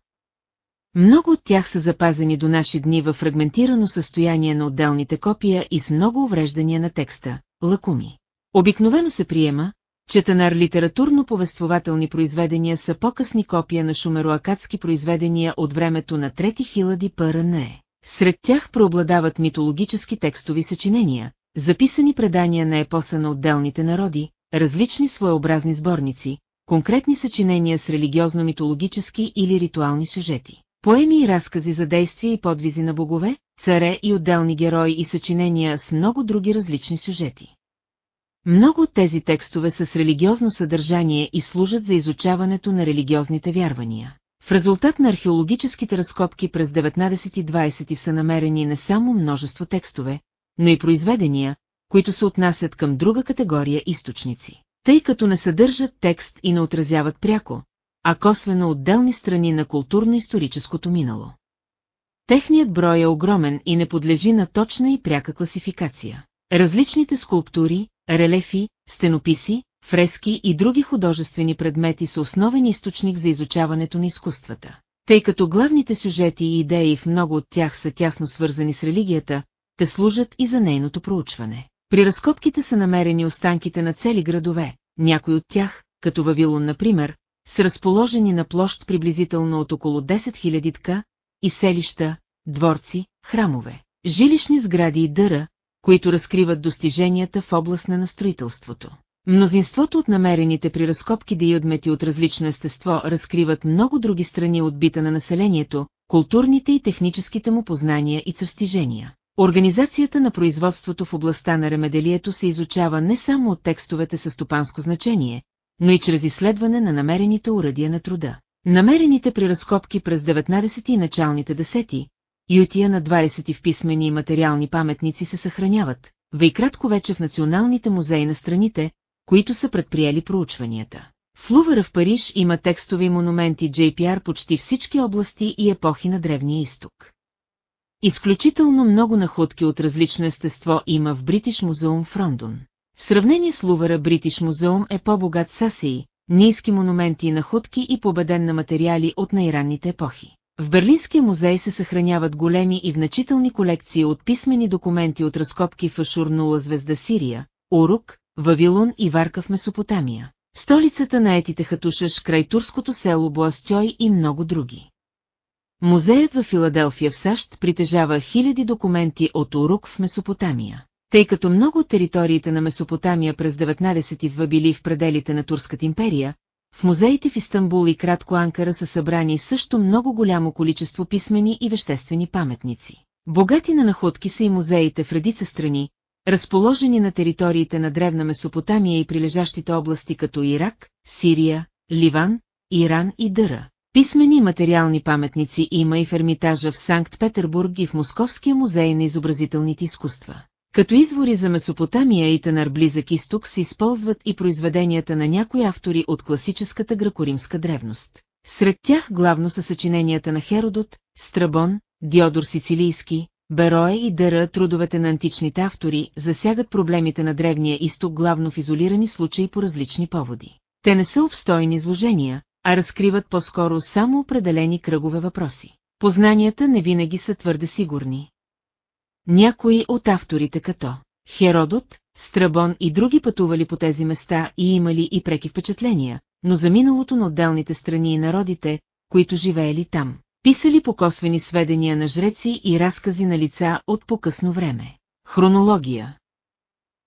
Много от тях са запазени до наши дни в фрагментирано състояние на отделните копия и с много увреждания на текста, лакуми. Обикновено се приема, че танар литературно-повествователни произведения са по-късни копия на шумероакадски произведения от времето на трети хилади ПРН. Сред тях преобладават митологически текстови съчинения, записани предания на епоса на отделните народи, различни своеобразни сборници, конкретни съчинения с религиозно-митологически или ритуални сюжети. Поеми и разкази за действия и подвизи на богове, царе и отделни герои и съчинения с много други различни сюжети. Много от тези текстове са с религиозно съдържание и служат за изучаването на религиозните вярвания. В резултат на археологическите разкопки през 19 и 20 са намерени не само множество текстове, но и произведения, които се отнасят към друга категория източници, тъй като не съдържат текст и не отразяват пряко, а косвено отделни страни на културно-историческото минало. Техният брой е огромен и не подлежи на точна и пряка класификация. Различните скулптури, релефи, стенописи, фрески и други художествени предмети са основен източник за изучаването на изкуствата. Тъй като главните сюжети и идеи в много от тях са тясно свързани с религията, те служат и за нейното проучване. При разкопките са намерени останките на цели градове, някои от тях, като Вавилон например, са разположени на площ приблизително от около 10 000 тка, и селища, дворци, храмове, жилищни сгради и дъра, които разкриват достиженията в област на настроителството. Мнозинството от намерените при разкопки диадмети от различно естество разкриват много други страни от бита на населението, културните и техническите му познания и цъстижения. Организацията на производството в областта на ремеделието се изучава не само от текстовете със стопанско значение, но и чрез изследване на намерените уръдия на труда. Намерените при разкопки през 19 и началните 10 ютия на 20 в писмени и материални паметници се съхраняват, ве и кратко вече в националните музеи на страните, които са предприели проучванията. В Лувъра в Париж има текстови монументи JPR почти всички области и епохи на Древния изток. Изключително много находки от различно естество има в Бритиш музеум в Рондон. В сравнение с Лувъра Бритиш музеум е по-богат с ниски монументи и находки и победен на материали от най-ранните епохи. В Берлинския музей се съхраняват големи и вначителни колекции от писмени документи от разкопки в Ашурнула звезда Сирия, Урук, Вавилон и Варка в Месопотамия. Столицата на етите Хатушаш край турското село Боастьой и много други. Музеят в Филаделфия в САЩ притежава хиляди документи от Урук в Месопотамия. Тъй като много от териториите на Месопотамия през 19 в били в пределите на Турската империя, в музеите в Истанбул и кратко Анкара са събрани също много голямо количество писмени и веществени паметници. Богати на находки са и музеите в редица страни, разположени на териториите на Древна Месопотамия и прилежащите области като Ирак, Сирия, Ливан, Иран и Дъра. Писмени материални паметници има и в Ермитажа в Санкт-Петербург и в Московския музей на изобразителните изкуства. Като извори за Месопотамия и Танар близък изток се използват и произведенията на някои автори от класическата гракоримска древност. Сред тях главно са съчиненията на Херодот, Страбон, Диодор Сицилийски, Берое и Дъра трудовете на античните автори засягат проблемите на Древния изток главно в изолирани случаи по различни поводи. Те не са обстойни изложения, а разкриват по-скоро само определени кръгове въпроси. Познанията не винаги са твърде сигурни. Някои от авторите като Херодот, Страбон и други пътували по тези места и имали и преки впечатления, но за миналото на отделните страни и народите, които живеели там, писали покосвени сведения на жреци и разкази на лица от по-късно време. Хронология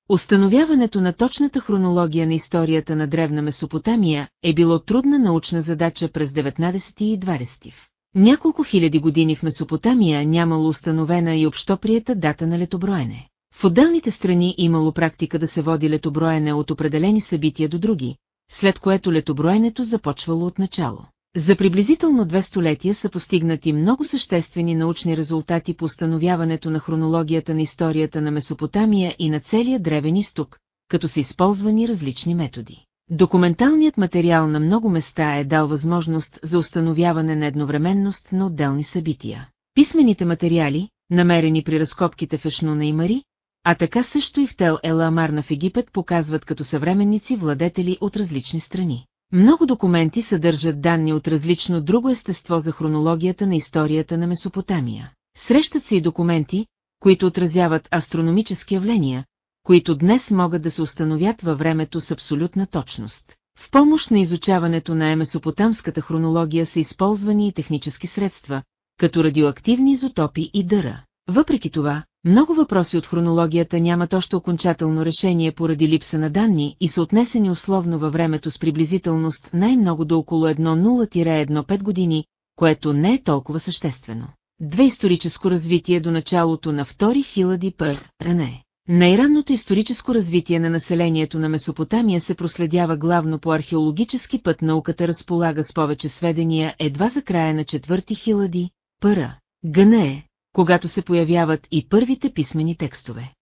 Установяването на точната хронология на историята на Древна Месопотамия е било трудна научна задача през 19 и 20. Няколко хиляди години в Месопотамия нямало установена и общоприета дата на летоброене. В отделните страни имало практика да се води летоброене от определени събития до други, след което летоброенето започвало от начало. За приблизително две столетия са постигнати много съществени научни резултати по установяването на хронологията на историята на Месопотамия и на целия древен изток, като са използвани различни методи. Документалният материал на много места е дал възможност за установяване на едновременност на отделни събития. Писмените материали, намерени при разкопките в Ешнуна и Мари, а така също и в Тел Еламарна в Египет показват като съвременници владетели от различни страни. Много документи съдържат данни от различно друго естество за хронологията на историята на Месопотамия. Срещат се и документи, които отразяват астрономически явления, които днес могат да се установят във времето с абсолютна точност. В помощ на изучаването на месопотамската хронология са използвани и технически средства, като радиоактивни изотопи и дъра. Въпреки това, Много въпроси от хронологията нямат още окончателно решение поради липса на данни и са отнесени условно във времето с приблизителност най-много до около 1.0-1.5 години, което не е толкова съществено. Две историческо развитие до началото на втори хиляди п.р.н. Най-ранното историческо развитие на населението на Месопотамия се проследява главно по археологически път науката разполага с повече сведения едва за края на четвърти хиляди, пъра, ГНЕ, когато се появяват и първите писмени текстове.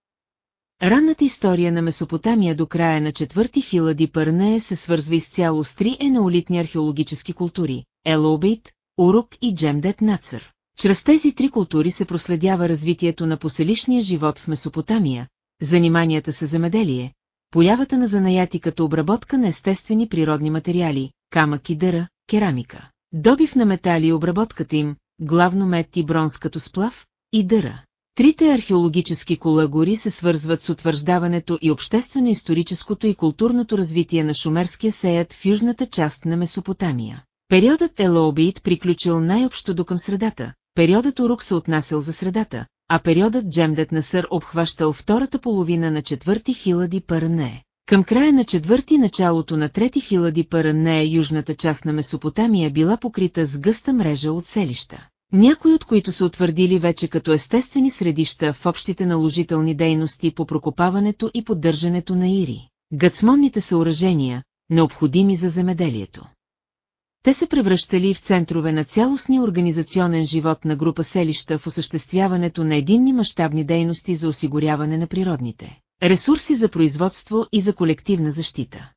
Ранната история на Месопотамия до края на четвърти хиляди пърнее се свързва изцяло с три енеолитни археологически култури – Елоубит, Урук и Джемдет Нацър. Чрез тези три култури се проследява развитието на поселишния живот в Месопотамия, заниманията с земеделие, появата на занаяти като обработка на естествени природни материали, камък и дъра, керамика, добив на метали и обработката им, главно мед и бронз като сплав, и дъра. Трите археологически колагори се свързват с утвърждаването и обществено-историческото и културното развитие на шумерския сеят в южната част на Месопотамия. Периодът Елообит приключил най-общо до към средата, периодът Урук се отнасял за средата, а периодът Джемдет Насър обхващал втората половина на четвърти хиляди пърне. Към края на четвърти началото на трети хиляди пърне южната част на Месопотамия била покрита с гъста мрежа от селища, някои от които са утвърдили вече като естествени средища в общите наложителни дейности по прокопаването и поддържането на ири, гъцмонните съоръжения, необходими за земеделието. Те се превръщали в центрове на цялостния организационен живот на група селища в осъществяването на единни мащабни дейности за осигуряване на природните ресурси за производство и за колективна защита.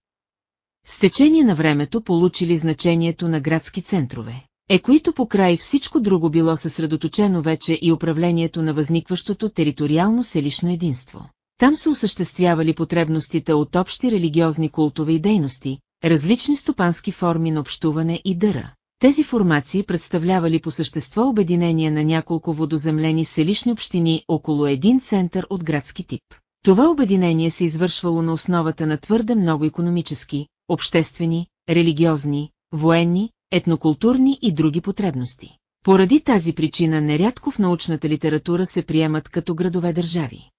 С течение на времето получили значението на градски центрове, е които покрай всичко друго било съсредоточено вече и управлението на възникващото териториално селищно единство. Там се осъществявали потребностите от общи религиозни култове и дейности, различни стопански форми на общуване и дъра. Тези формации представлявали по същество обединение на няколко водоземлени селищни общини около един център от градски тип. Това обединение се извършвало на основата на твърде много економически, обществени, религиозни, военни, етнокултурни и други потребности. Поради тази причина нерядко в научната литература се приемат като градове-държави.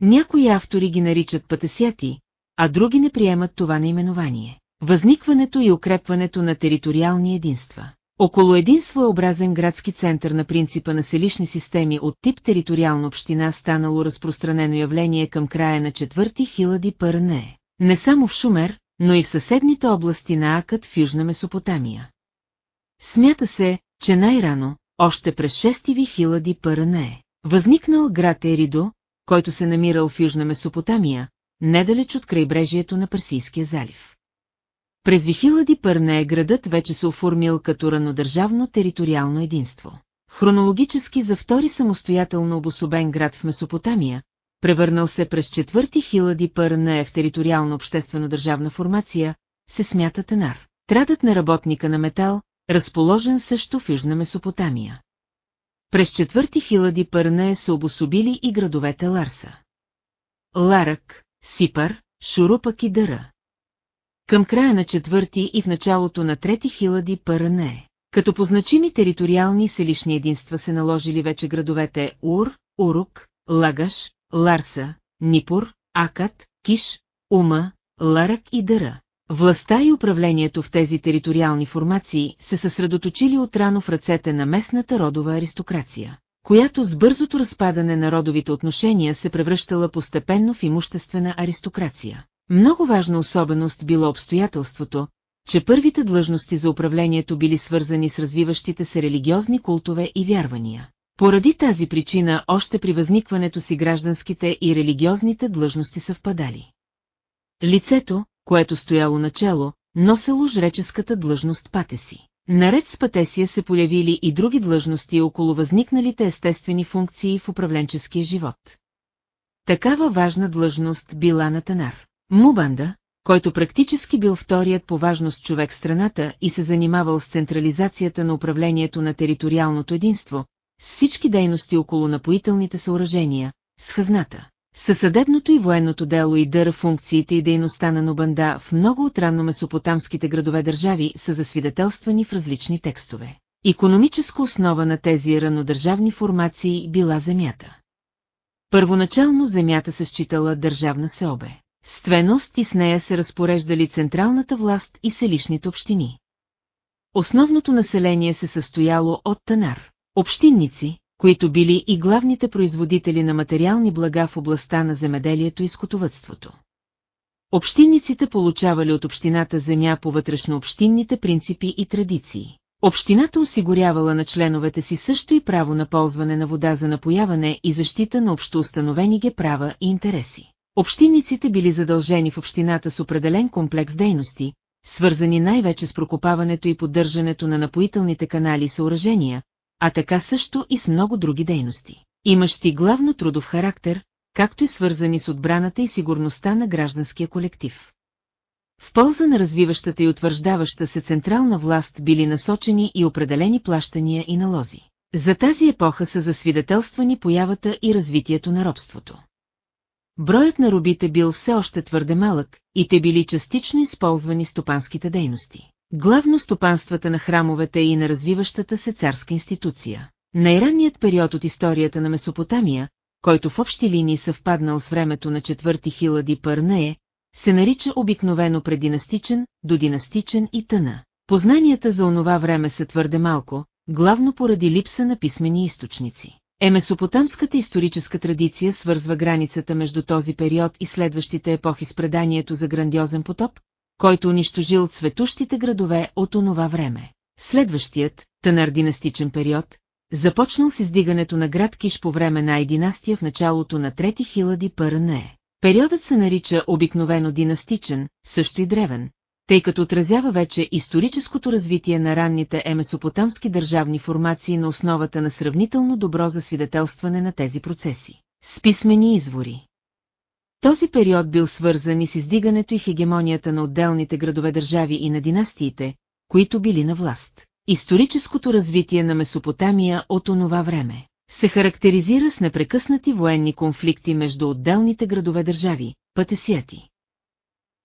Някои автори ги наричат пътесяти, а други не приемат това наименование. Възникването и укрепването на териториални единства. Около един своеобразен градски център на принципа на селищни системи от тип териториална община станало разпространено явление към края на четвърти хиляди пърне. Не само в Шумер, но и в съседните области на Акът в Южна Месопотамия. Смята се, че най-рано, още през 6 хиляди пърне, възникнал град Еридо, който се намирал в Южна Месопотамия, недалеч от крайбрежието на Персийския залив. През Вихилади Пърне градът вече се оформил като ранодържавно териториално единство. Хронологически за втори самостоятелно обособен град в Месопотамия, превърнал се през четвърти хилади Пърне в териториална обществено-държавна формация, се смята Тенар. Тратът на работника на метал, разположен също в Южна Месопотамия. През четвърти хилади Пърне са обособили и градовете Ларса. Ларък, Сипар, Шурупак и Дъра. Към края на четвърти и в началото на трети хилади Паране, като по значими териториални селищни единства се наложили вече градовете Ур, Урук, Лагаш, Ларса, Нипур, Акат, Киш, Ума, Ларак и Дъра. Властта и управлението в тези териториални формации се съсредоточили отрано в ръцете на местната родова аристокрация която с бързото разпадане на родовите отношения се превръщала постепенно в имуществена аристокрация. Много важна особеност било обстоятелството, че първите длъжности за управлението били свързани с развиващите се религиозни култове и вярвания. Поради тази причина още при възникването си гражданските и религиозните длъжности съвпадали. Лицето, което стояло начало, носело жреческата длъжност патеси. Наред с пътесия се появили и други длъжности около възникналите естествени функции в управленческия живот. Такава важна длъжност била на Танар. Мубанда, който практически бил вторият по важност човек в страната и се занимавал с централизацията на управлението на териториалното единство, с всички дейности около напоителните съоръжения, с хазната. Със съдебното и военното дело и дър функциите и дейността на Нобанда в много от ранно месопотамските градове държави са засвидетелствани в различни текстове. Икономическа основа на тези ранодържавни формации била земята. Първоначално земята се считала държавна сеобе. Ственост и с нея се разпореждали централната власт и селищните общини. Основното население се състояло от танар, общинници, които били и главните производители на материални блага в областта на земеделието и скотовътството. Общинниците получавали от общината земя по вътрешно-общинните принципи и традиции. Общината осигурявала на членовете си също и право на ползване на вода за напояване и защита на общоустановени ге права и интереси. Общинниците били задължени в общината с определен комплекс дейности, свързани най-вече с прокопаването и поддържането на напоителните канали и съоръжения, а така също и с много други дейности, имащи главно трудов характер, както и свързани с отбраната и сигурността на гражданския колектив. В полза на развиващата и утвърждаваща се централна власт били насочени и определени плащания и налози. За тази епоха са засвидетелствани появата и развитието на робството. Броят на робите бил все още твърде малък и те били частично използвани стопанските дейности. Главно стопанствата на храмовете и на развиващата се царска институция. Най-ранният период от историята на Месопотамия, който в общи линии съвпаднал с времето на четвърти хиляди пърнее, се нарича обикновено прединастичен, додинастичен и тъна. Познанията за онова време са твърде малко, главно поради липса на писмени източници. Е месопотамската историческа традиция свързва границата между този период и следващите епохи с преданието за грандиозен потоп, който унищожил цветущите градове от онова време. Следващият, тънар династичен период, започнал с издигането на град Киш по време на Ай-династия в началото на 3000 ПРНЕ. Периодът се нарича обикновено династичен, също и древен, тъй като отразява вече историческото развитие на ранните емесопотамски държавни формации на основата на сравнително добро засвидетелстване на тези процеси. С писмени извори. Този период бил свързан и с издигането и хегемонията на отделните градове-държави и на династиите, които били на власт. Историческото развитие на Месопотамия от онова време се характеризира с непрекъснати военни конфликти между отделните градове-държави, пътесияти.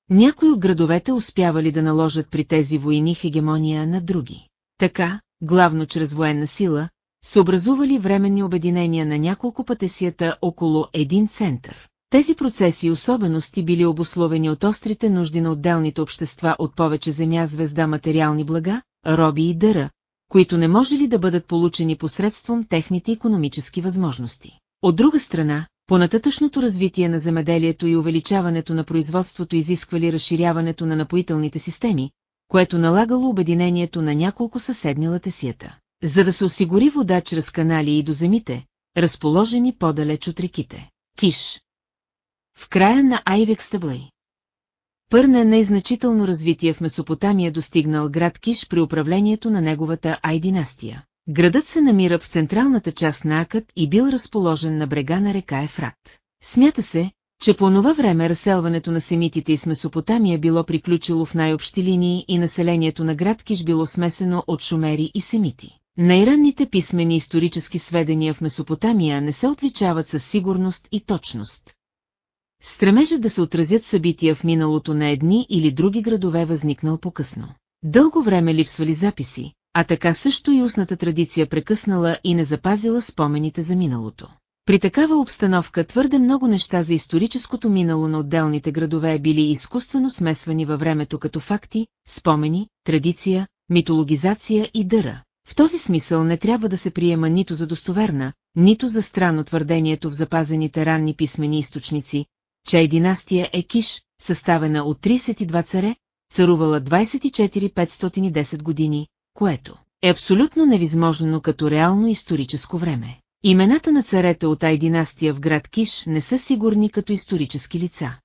Някои от градовете успявали да наложат при тези войни хегемония на други. Така, главно чрез военна сила, се образували временни обединения на няколко пътесията около един център. Тези процеси и особености били обословени от острите нужди на отделните общества от повече земя, звезда, материални блага, роби и дъра, които не може ли да бъдат получени посредством техните економически възможности. От друга страна, понататъчното развитие на земеделието и увеличаването на производството изисквали разширяването на напоителните системи, което налагало обединението на няколко съседни латесията, за да се осигури вода чрез канали и до земите, разположени по-далеч от реките. Киш, в края на Айвек Стъблей. Пърна най-значително развитие в Месопотамия достигнал град Киш при управлението на неговата Ай-династия. Градът се намира в централната част на Акът и бил разположен на брега на река Ефрат. Смята се, че по това време разселването на семитите из Месопотамия било приключило в най-общи линии и населението на град Киш било смесено от шумери и семити. Най-ранните писмени исторически сведения в Месопотамия не се отличават със сигурност и точност. Стремежът да се отразят събития в миналото на едни или други градове възникнал по-късно. Дълго време липсвали записи, а така също и устната традиция прекъснала и не запазила спомените за миналото. При такава обстановка твърде много неща за историческото минало на отделните градове били изкуствено смесвани във времето като факти, спомени, традиция, митологизация и дъра. В този смисъл не трябва да се приема нито за достоверна, нито за странно твърдението в запазените ранни писмени източници, че династия е Киш, съставена от 32 царе, царувала 24-510 години, което е абсолютно невъзможно като реално историческо време. Имената на царете от Ай династия в град Киш не са сигурни като исторически лица.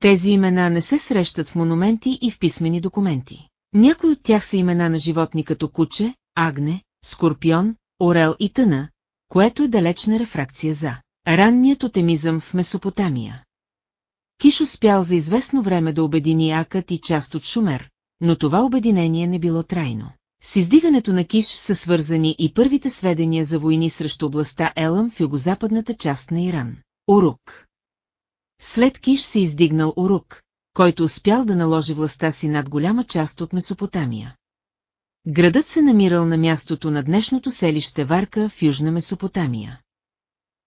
Тези имена не се срещат в монументи и в писмени документи. Някои от тях са имена на животни като куче, агне, скорпион, орел и тъна, което е далечна рефракция за ранният отемизъм в Месопотамия. Киш успял за известно време да обедини Акът и част от Шумер, но това обединение не било трайно. С издигането на Киш са свързани и първите сведения за войни срещу областта Елъм в югозападната част на Иран. Урук. След Киш се издигнал Урук, който успял да наложи властта си над голяма част от Месопотамия. Градът се намирал на мястото на днешното селище Варка в Южна Месопотамия.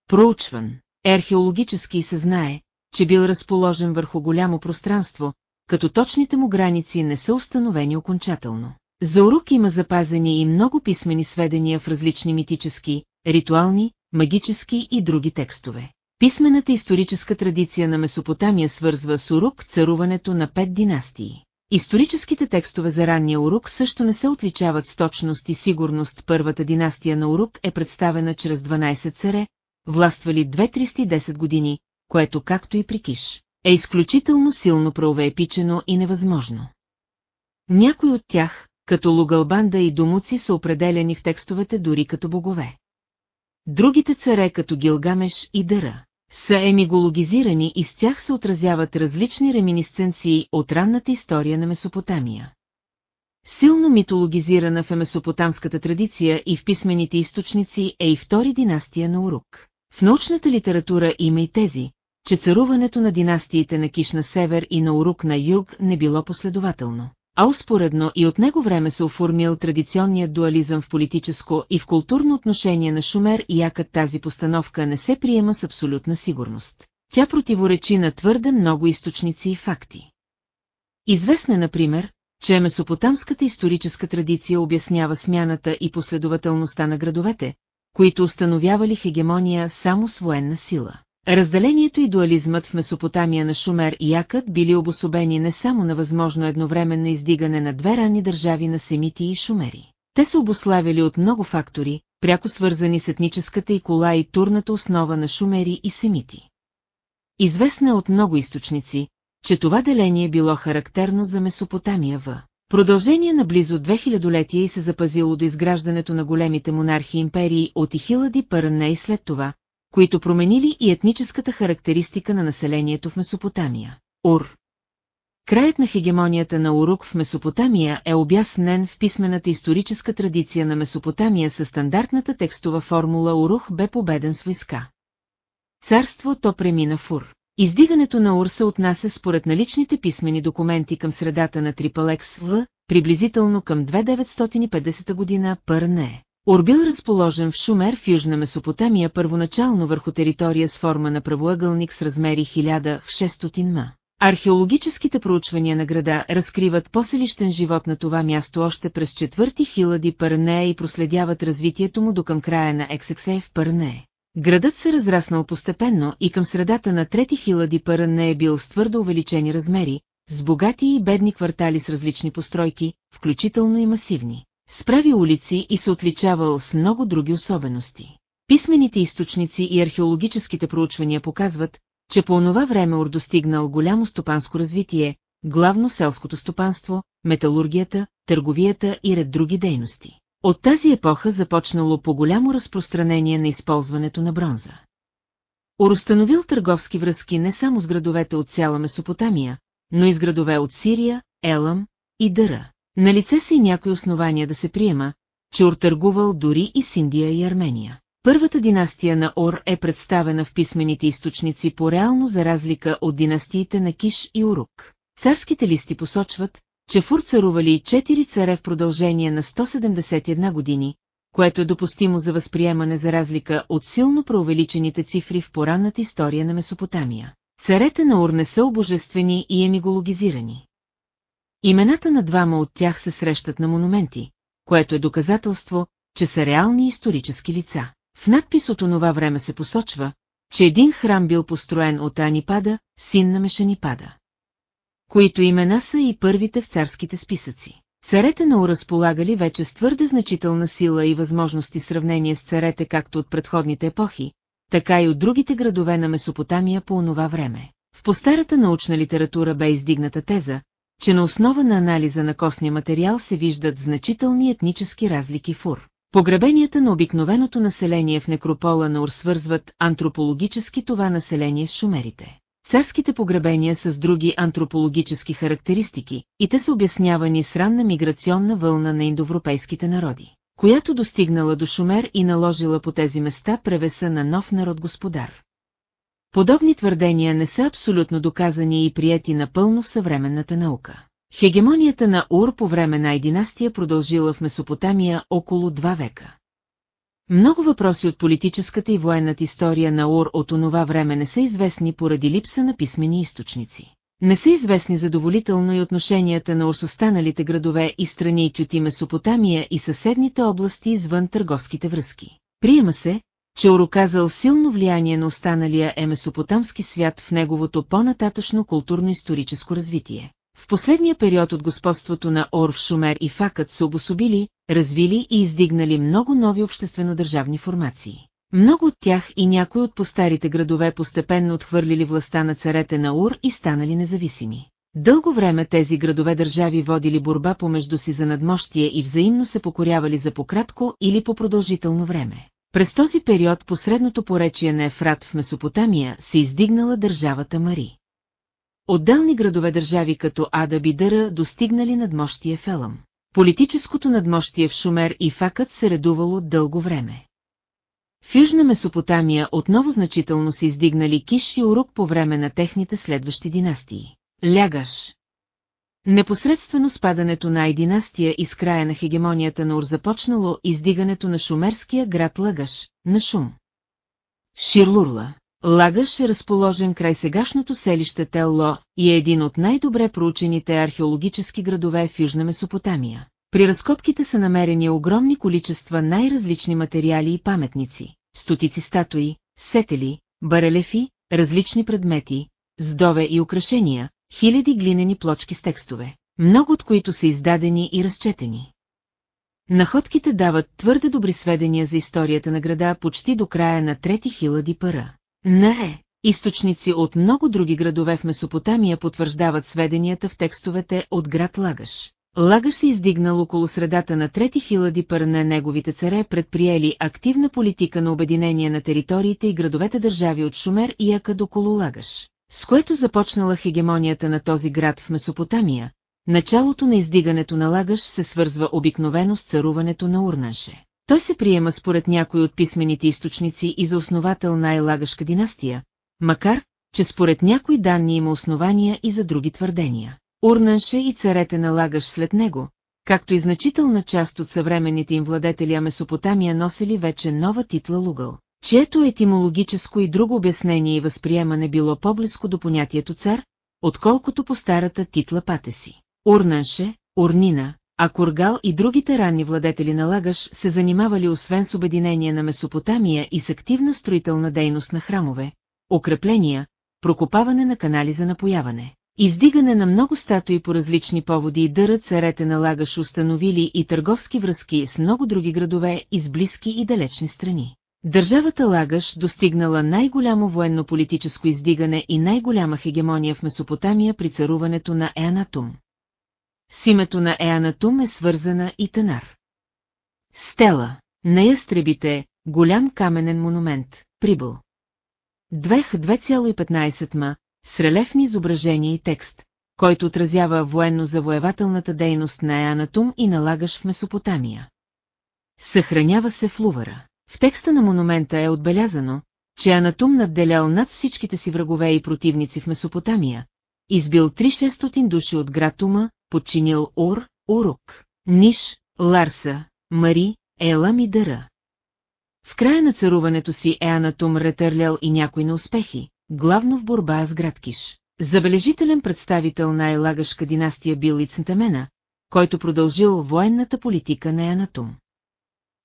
Проучван археологически се знае, че бил разположен върху голямо пространство, като точните му граници не са установени окончателно. За Урук има запазени и много писмени сведения в различни митически, ритуални, магически и други текстове. Писмената историческа традиция на Месопотамия свързва с Урук царуването на пет династии. Историческите текстове за ранния Урук също не се отличават с точност и сигурност. Първата династия на Урук е представена чрез 12 царе, властвали 2-310 години, което както и при Киш, е изключително силно правоепичено и невъзможно. Някои от тях, като Лугалбанда и Домуци са определени в текстовете дори като богове. Другите царе като Гилгамеш и Дъра са емигологизирани и с тях се отразяват различни реминисценции от ранната история на Месопотамия. Силно митологизирана в месопотамската традиция и в писмените източници е и втори династия на Урук. В научната литература има и тези, че царуването на династиите на Киш на север и на Урук на юг не било последователно а успоредно и от него време се оформил традиционният дуализъм в политическо и в културно отношение на Шумер и якът тази постановка не се приема с абсолютна сигурност. Тя противоречи на твърде много източници и факти. Известно е, например, че месопотамската историческа традиция обяснява смяната и последователността на градовете, които установявали хегемония само с военна сила. Разделението и дуализмът в Месопотамия на Шумер и Якът били обособени не само на възможно едновременно издигане на две ранни държави на семити и шумери. Те са обославили от много фактори, пряко свързани с етническата и кола и турната основа на шумери и семити. Известна е от много източници, че това деление било характерно за Месопотамия в продължение на близо 2000-летия и се запазило до изграждането на големите монархи империи от Ихилади Паране и след това, които променили и етническата характеристика на населението в Месопотамия. Ур. Краят на хегемонията на Урук в Месопотамия е обяснен в писмената историческа традиция на Месопотамия със стандартната текстова формула Урух бе победен с войска. Царство то премина в Ур. Издигането на Ур се отнася според наличните писмени документи към средата на Трипалекс В, приблизително към 2950 година Пърне. Орбил разположен в Шумер в Южна Месопотамия първоначално върху територия с форма на правоъгълник с размери 1600 м. Археологическите проучвания на града разкриват поселищен живот на това място още през четвърти хилади Парнея и проследяват развитието му до към края на XXE в Парнея. Градът се разраснал постепенно и към средата на трети хилади Парне е бил с твърдо увеличени размери, с богати и бедни квартали с различни постройки, включително и масивни справи улици и се отличавал с много други особености. Писмените източници и археологическите проучвания показват, че по онова време Ур достигнал голямо стопанско развитие, главно селското стопанство, металургията, търговията и ред други дейности. От тази епоха започнало по голямо разпространение на използването на бронза. Ур установил търговски връзки не само с градовете от цяла Месопотамия, но и с градове от Сирия, Елам и Дъра. На лице са и някои основания да се приема, че Ор търгувал дори и с Индия и Армения. Първата династия на Ор е представена в писмените източници по-реално за разлика от династиите на Киш и Урук. Царските листи посочват, че Фур царували четири царе в продължение на 171 години, което е допустимо за възприемане за разлика от силно преувеличените цифри в поранната история на Месопотамия. Царете на Ур не са обожествени и емигологизирани. Имената на двама от тях се срещат на монументи, което е доказателство, че са реални исторически лица. В надпис от онова време се посочва, че един храм бил построен от Анипада, син на Мешанипада. Които имена са и първите в царските списъци. Царете на разполагали вече с твърде значителна сила и възможности в сравнение с царете както от предходните епохи, така и от другите градове на Месопотамия по онова време. В постарата научна литература бе издигната теза, че на основа на анализа на костния материал се виждат значителни етнически разлики в Ур. Погребенията на обикновеното население в некропола на Ур свързват антропологически това население с шумерите. Царските погребения с други антропологически характеристики, и те са обяснявани с ранна миграционна вълна на индоевропейските народи, която достигнала до Шумер и наложила по тези места превеса на нов народ господар. Подобни твърдения не са абсолютно доказани и прияти напълно в съвременната наука. Хегемонията на Ур по време на династия продължила в Месопотамия около два века. Много въпроси от политическата и военната история на Ур от онова време не са известни поради липса на писмени източници. Не са известни задоволително и отношенията на Ур с останалите градове и страни и Кюти Месопотамия и съседните области извън търговските връзки. Приема се, че оказал силно влияние на останалия е месопотамски свят в неговото по-нататъчно културно-историческо развитие. В последния период от господството на Ор в Шумер и Факът са обособили, развили и издигнали много нови обществено-държавни формации. Много от тях и някои от постарите градове постепенно отхвърлили властта на царете на Ур и станали независими. Дълго време тези градове-държави водили борба помежду си за надмощие и взаимно се покорявали за пократко или по продължително време. През този период по средното поречие на Ефрат в Месопотамия се издигнала държавата Мари. Отделни градове-държави като Ада Бидъра достигнали надмощие Фелъм. Политическото надмощие в Шумер и Факът се редувало дълго време. В Южна Месопотамия отново значително се издигнали Киш и Урук по време на техните следващи династии. Лягаш Непосредствено спадането на Ай-династия и с края на хегемонията на Ур започнало издигането на шумерския град Лагаш, на Шум. Ширлурла Лагаш е разположен край сегашното селище Телло и е един от най-добре проучените археологически градове в Южна Месопотамия. При разкопките са намерени огромни количества най-различни материали и паметници, стотици статуи, сетели, барелефи, различни предмети, сдове и украшения, хиляди глинени плочки с текстове, много от които са издадени и разчетени. Находките дават твърде добри сведения за историята на града почти до края на трети хиляди пара. Не, източници от много други градове в Месопотамия потвърждават сведенията в текстовете от град Лагаш. Лагаш се издигнал около средата на трети хиляди пърне неговите царе предприели активна политика на обединение на териториите и градовете държави от Шумер и Акад около Лагаш, с което започнала хегемонията на този град в Месопотамия. Началото на издигането на Лагаш се свързва обикновено с царуването на Урнанше. Той се приема според някои от писмените източници и за основател на Елагашка династия, макар, че според някои данни има основания и за други твърдения. Урнанше и царете на Лагаш след него, както и значителна част от съвременните им владетели Месопотамия носили вече нова титла Лугъл, чието етимологическо и друго обяснение и възприемане било по-близко до понятието цар, отколкото по старата титла Патеси. Урнанше, Урнина, а Кургал и другите ранни владетели на Лагаш се занимавали освен с обединение на Месопотамия и с активна строителна дейност на храмове, укрепления, прокопаване на канали за напояване. Издигане на много статуи по различни поводи и дърът царете на Лагаш установили и търговски връзки с много други градове и с близки и далечни страни. Държавата Лагаш достигнала най-голямо военно-политическо издигане и най-голяма хегемония в Месопотамия при царуването на Еанатум. С името на Еанатум е свързана и Танар. Стела, на ястребите, голям каменен монумент, прибъл. Двех 2,15 ма, с релефни изображения и текст, който отразява военно-завоевателната дейност на Еанатум и налагаш в Месопотамия. Съхранява се в Лувара. В текста на монумента е отбелязано, че Анатум надделял над всичките си врагове и противници в Месопотамия, избил 3600 души от град Тума, подчинил Ур, Урук, Ниш, Ларса, Мари, Елам и Дъра. В края на царуването си Еанатум ретърлял и някои неуспехи, главно в борба с Градкиш. Забележителен представител на Елагашка династия бил и който продължил военната политика на Еанатум.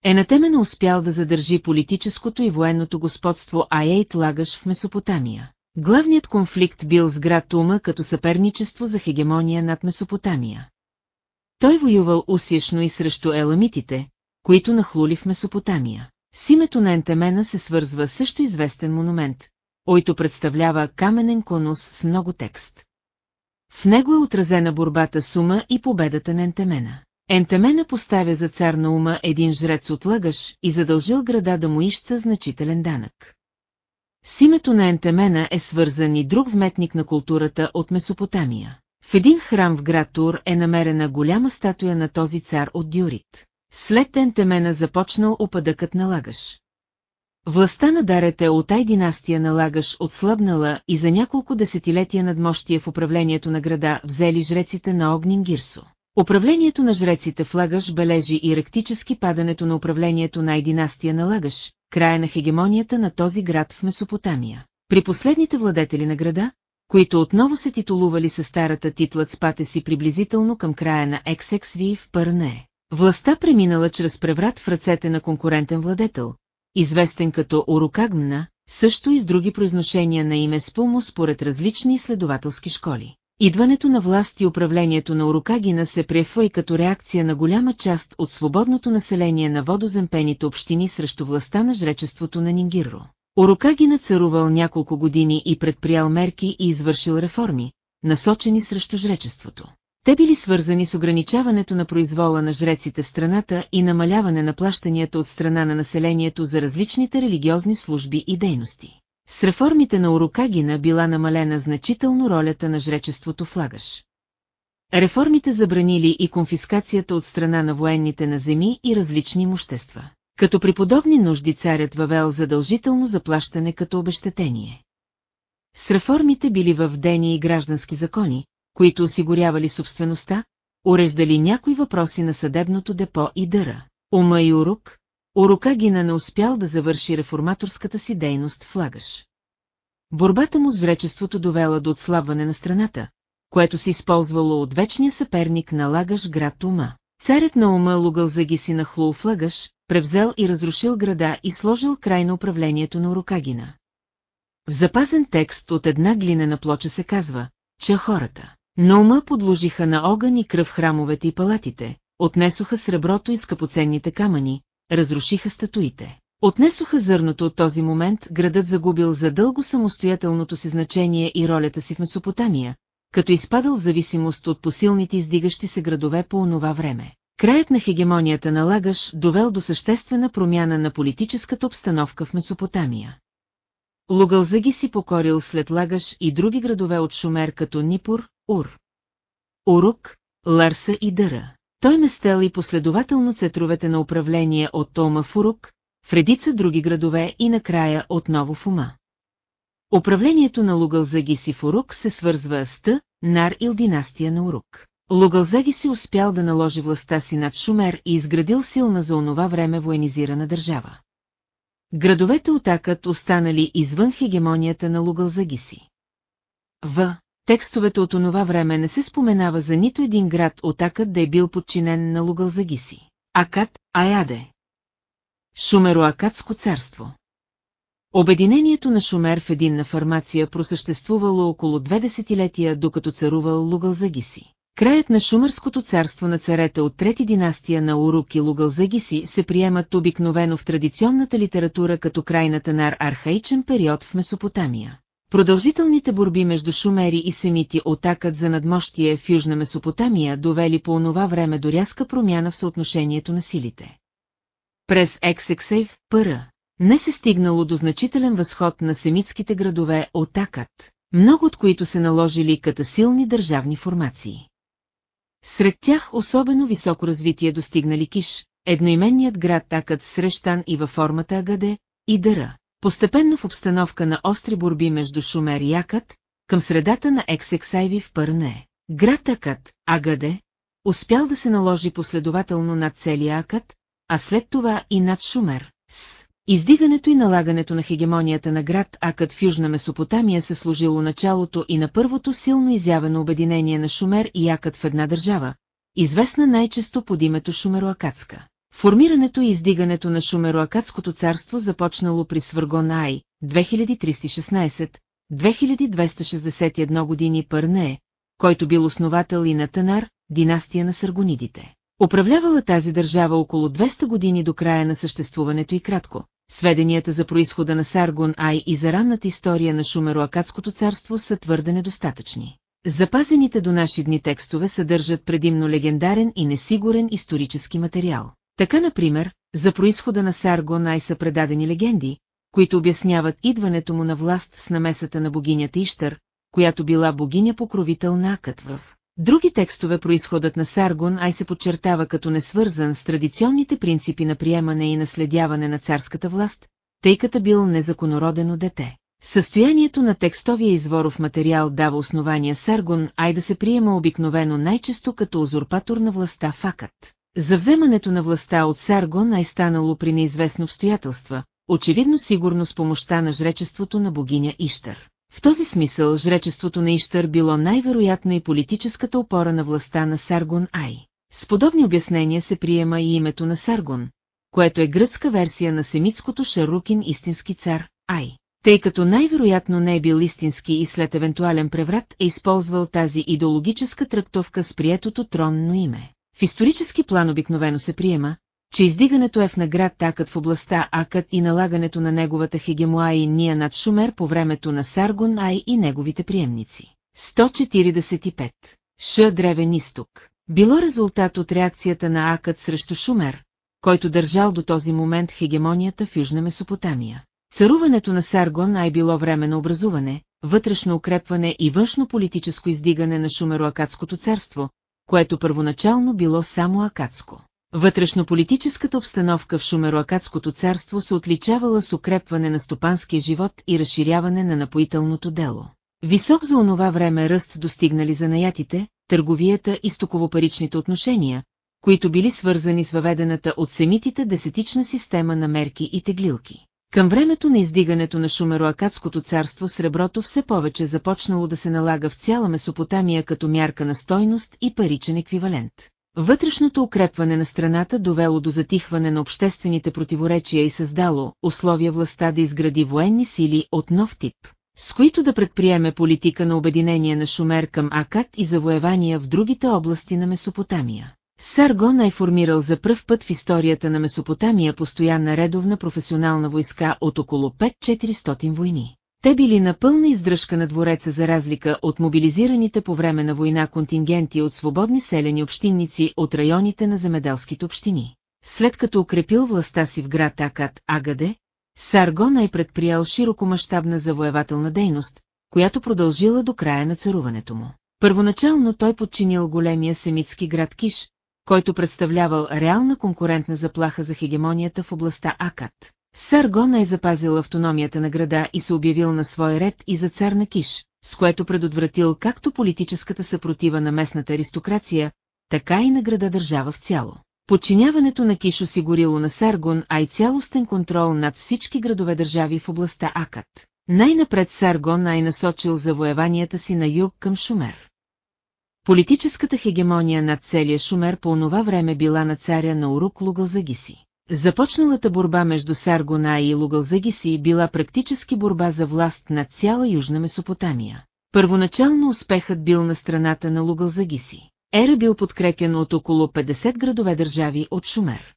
Енатемена успял да задържи политическото и военното господство Айейт Лагаш в Месопотамия. Главният конфликт бил с град Тума като съперничество за хегемония над Месопотамия. Той воювал усишно и срещу еламитите, които нахлули в Месопотамия. С името на Ентемена се свързва също известен монумент, който представлява каменен конус с много текст. В него е отразена борбата с Ума и победата на Ентемена. Ентемена поставя за цар на Ума един жрец от Лъгаш и задължил града да му ища значителен данък. С името на Ентемена е свързан и друг вметник на културата от Месопотамия. В един храм в град Тур е намерена голяма статуя на този цар от Дюрит. След Ентемена започнал опадъкът на Лагаш. Властта на Дарете от Ай династия на Лагаш отслабнала и за няколко десетилетия надмощие в управлението на града взели жреците на Огнин Гирсо. Управлението на жреците в Лагаш бележи и ректически падането на управлението на династия на Лагаш, края на хегемонията на този град в Месопотамия. При последните владетели на града, които отново се титулували със старата титлът спате си приблизително към края на XXV в Пърне. Властта преминала чрез преврат в ръцете на конкурентен владетел, известен като Орукагмна, също и с други произношения на име Спулмо според различни изследователски школи. Идването на власт и управлението на Орукагина се приева и като реакция на голяма част от свободното население на водоземпените общини срещу властта на жречеството на Нингирро. Орукагина царувал няколко години и предприял мерки и извършил реформи, насочени срещу жречеството. Те били свързани с ограничаването на произвола на жреците в страната и намаляване на плащанията от страна на населението за различните религиозни служби и дейности. С реформите на Урукагина била намалена значително ролята на жречеството в Лагаш. Реформите забранили и конфискацията от страна на военните на земи и различни имущества. Като при подобни нужди царят въвел задължително заплащане като обещетение. С реформите били въвдени и граждански закони, които осигурявали собствеността, уреждали някои въпроси на съдебното депо и дъра. Ума и Урук, Урукагина не успял да завърши реформаторската си дейност в Лагаш. Борбата му с жречеството довела до отслабване на страната, което се използвало от вечния съперник на Лагаш град Ума. Царят на ума Лугълзаги си нахлул в Лагаш, превзел и разрушил града и сложил край на управлението на Урукагина. В запазен текст от една глинена плоча се казва, че хората на ума подложиха на огън и кръв храмовете и палатите, отнесоха среброто и скъпоценните камъни, разрушиха статуите. Отнесоха зърното от този момент, градът загубил за дълго самостоятелното си значение и ролята си в Месопотамия, като изпадал в зависимост от посилните издигащи се градове по онова време. Краят на хегемонията на Лагаш довел до съществена промяна на политическата обстановка в Месопотамия. Лугалзаги си покорил след Лагаш и други градове от Шумер като Нипур, Ур. Урук, Ларса и Дъра. Той местел и последователно центровете на управление от Тома в Урук, в редица други градове и накрая отново в Ума. Управлението на Лугалзаги си в Урук се свързва с Т, Нар ил династия на Урук. Лугалзаги си успял да наложи властта си над Шумер и изградил силна за онова време военизирана държава. Градовете Отакът останали извън хегемонията на Лугалзагиси. В. Текстовете от онова време не се споменава за нито един град Отакът да е бил подчинен на Лугалзагиси. Акат, Аяде. Шумероакатско царство. Обединението на Шумер в единна фармация просъществувало около две десетилетия, докато царувал Лугалзагиси. Краят на Шумърското царство на царете от трети династия на Урук и Лугалзагиси се приемат обикновено в традиционната литература като крайната на архаичен период в Месопотамия. Продължителните борби между шумери и семити отакът за надмощие в Южна Месопотамия довели по онова време до рязка промяна в съотношението на силите. През Ексексейв, Пъра, не се стигнало до значителен възход на семитските градове Отакът, много от които се наложили като силни държавни формации. Сред тях особено високо развитие достигнали Киш, едноименният град Такът срещан и във формата Агаде, и Дъра. Постепенно в обстановка на остри борби между Шумер и Акът, към средата на Ексексайви в Пърне. Град Акът, Агаде, успял да се наложи последователно над целия Акът, а след това и над Шумер, с Издигането и налагането на хегемонията на град Акът в Южна Месопотамия се служило началото и на първото силно изявено обединение на Шумер и Акът в една държава, известна най-често под името Шумероакатска. Формирането и издигането на Шумероакатското царство започнало при Свъргон Ай, 2316-2261 години Пърне, който бил основател и на Танар, династия на Саргонидите. Управлявала тази държава около 200 години до края на съществуването и кратко. Сведенията за происхода на Саргон Ай и за ранната история на Шумероакатското царство са твърде недостатъчни. Запазените до наши дни текстове съдържат предимно легендарен и несигурен исторически материал. Така, например, за происхода на Сарго най са предадени легенди, които обясняват идването му на власт с намесата на богинята Иштър, която била богиня-покровител на Акът в. Други текстове происходът на Саргон ай се подчертава като несвързан с традиционните принципи на приемане и наследяване на царската власт, тъй като бил незаконородено дете. Състоянието на текстовия изворов материал дава основания Саргон Ай да се приема обикновено най-често като узурпатор на властта факът. За вземането на властта от Саргон Ай станало при неизвестно обстоятелства, очевидно сигурно с помощта на жречеството на богиня Иштър. В този смисъл жречеството на Иштър било най-вероятно и политическата опора на властта на Саргон Ай. С подобни обяснения се приема и името на Саргон, което е гръцка версия на семитското Шарукин истински цар Ай. Тъй като най-вероятно не е бил истински и след евентуален преврат е използвал тази идеологическа трактовка с приетото тронно име. В исторически план обикновено се приема, че издигането е в наград такът в областта Акът и налагането на неговата хегемоа ния над Шумер по времето на Саргон Ай и неговите приемници. 145. Ш. Древен изток. Било резултат от реакцията на Акът срещу Шумер, който държал до този момент хегемонията в Южна Месопотамия. Царуването на Саргон най било време на образуване, вътрешно укрепване и външно политическо издигане на Шумеро-Акадското царство, което първоначално било само Акадско. Вътрешно-политическата обстановка в Шумеро-Акадското царство се отличавала с укрепване на стопанския живот и разширяване на напоителното дело. Висок за онова време ръст достигнали за наятите, търговията и стоково-паричните отношения, които били свързани с въведената от семитите десетична система на мерки и теглилки. Към времето на издигането на Шумероакадското царство среброто все повече започнало да се налага в цяла Месопотамия като мярка на стойност и паричен еквивалент. Вътрешното укрепване на страната довело до затихване на обществените противоречия и създало условия властта да изгради военни сили от нов тип, с които да предприеме политика на обединение на Шумер към Акад и завоевания в другите области на Месопотамия. Саргон е формирал за пръв път в историята на Месопотамия постоянна редовна професионална войска от около 5-400 войни. Те били на пълна издръжка на двореца за разлика от мобилизираните по време на война контингенти от свободни селени общинници от районите на земеделските общини. След като укрепил властта си в град Акат, Агаде, Саргон е предприял широкомащабна завоевателна дейност, която продължила до края на царуването му. Първоначално той подчинил големия семитски град Киш, който представлявал реална конкурентна заплаха за хегемонията в областта Акат. Саргон е запазил автономията на града и се обявил на свой ред и за цар на Киш, с което предотвратил както политическата съпротива на местната аристокрация, така и на града държава в цяло. Подчиняването на Киш осигурило на Саргон, а и цялостен контрол над всички градове държави в областта Акат. Най-напред Саргон най-насочил завоеванията си на юг към Шумер. Политическата хегемония над целия Шумер по онова време била на царя на Урук Лугалзагиси. Започналата борба между Саргона и Лугалзагиси била практически борба за власт над цяла Южна Месопотамия. Първоначално успехът бил на страната на Лугалзагиси. Ера бил подкрепен от около 50 градове държави от Шумер.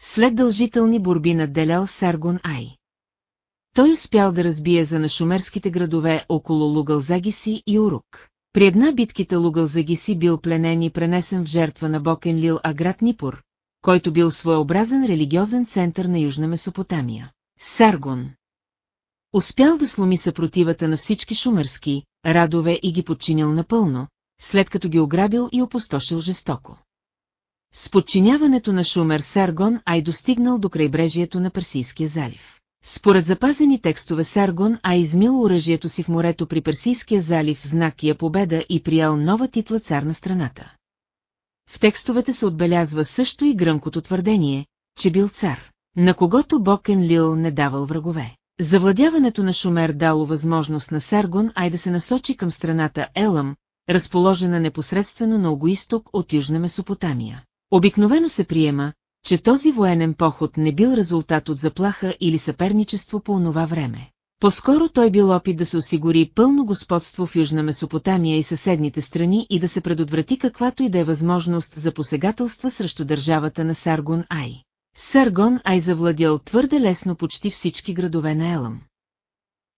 След дължителни борби надделял Саргон Ай. Той успял да разбие за на шумерските градове около Лугалзагиси и Урук. При една битките Лугалзагиси бил пленен и пренесен в жертва на Бокенлил Аград Нипур, който бил своеобразен религиозен център на Южна Месопотамия. Саргон. Успял да сломи съпротивата на всички шумерски, радове и ги подчинил напълно, след като ги ограбил и опустошил жестоко. С подчиняването на Шумер Саргон Ай достигнал до крайбрежието на Персийския залив. Според запазени текстове Саргон а измил оръжието си в морето при Персийския залив в знак я победа и приял нова титла цар на страната. В текстовете се отбелязва също и гръмкото твърдение, че бил цар, на когото Бокен Лил не давал врагове. Завладяването на Шумер дало възможност на Саргон Ай да се насочи към страната Елъм, разположена непосредствено на огоисток от Южна Месопотамия. Обикновено се приема, че този военен поход не бил резултат от заплаха или съперничество по онова време. По-скоро той бил опит да се осигури пълно господство в Южна Месопотамия и съседните страни и да се предотврати каквато и да е възможност за посегателства срещу държавата на Саргон Ай. Саргон Ай завладял твърде лесно почти всички градове на Елъм.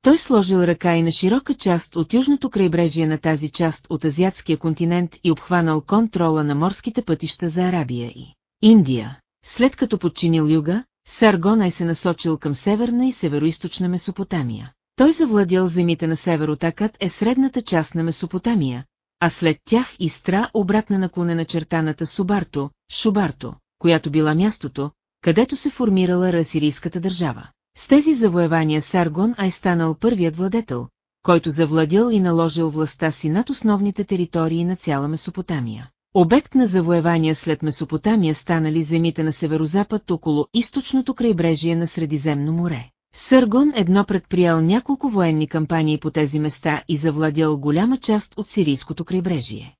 Той сложил ръка и на широка част от южното крайбрежие на тази част от азиатския континент и обхванал контрола на морските пътища за Арабия и Индия. След като подчинил юга, Саргонай се насочил към северна и североизточна Месопотамия. Той завладял земите на северотакът е средната част на Месопотамия, а след тях изтра обратна наклонена чертаната Субарто, Шубарто, която била мястото, където се формирала расирийската държава. С тези завоевания Саргон Ай станал първият владетел, който завладял и наложил властта си над основните територии на цяла Месопотамия. Обект на завоевания след Месопотамия станали земите на северозапад около източното крайбрежие на Средиземно море. Съргон едно предприял няколко военни кампании по тези места и завладял голяма част от сирийското крайбрежие.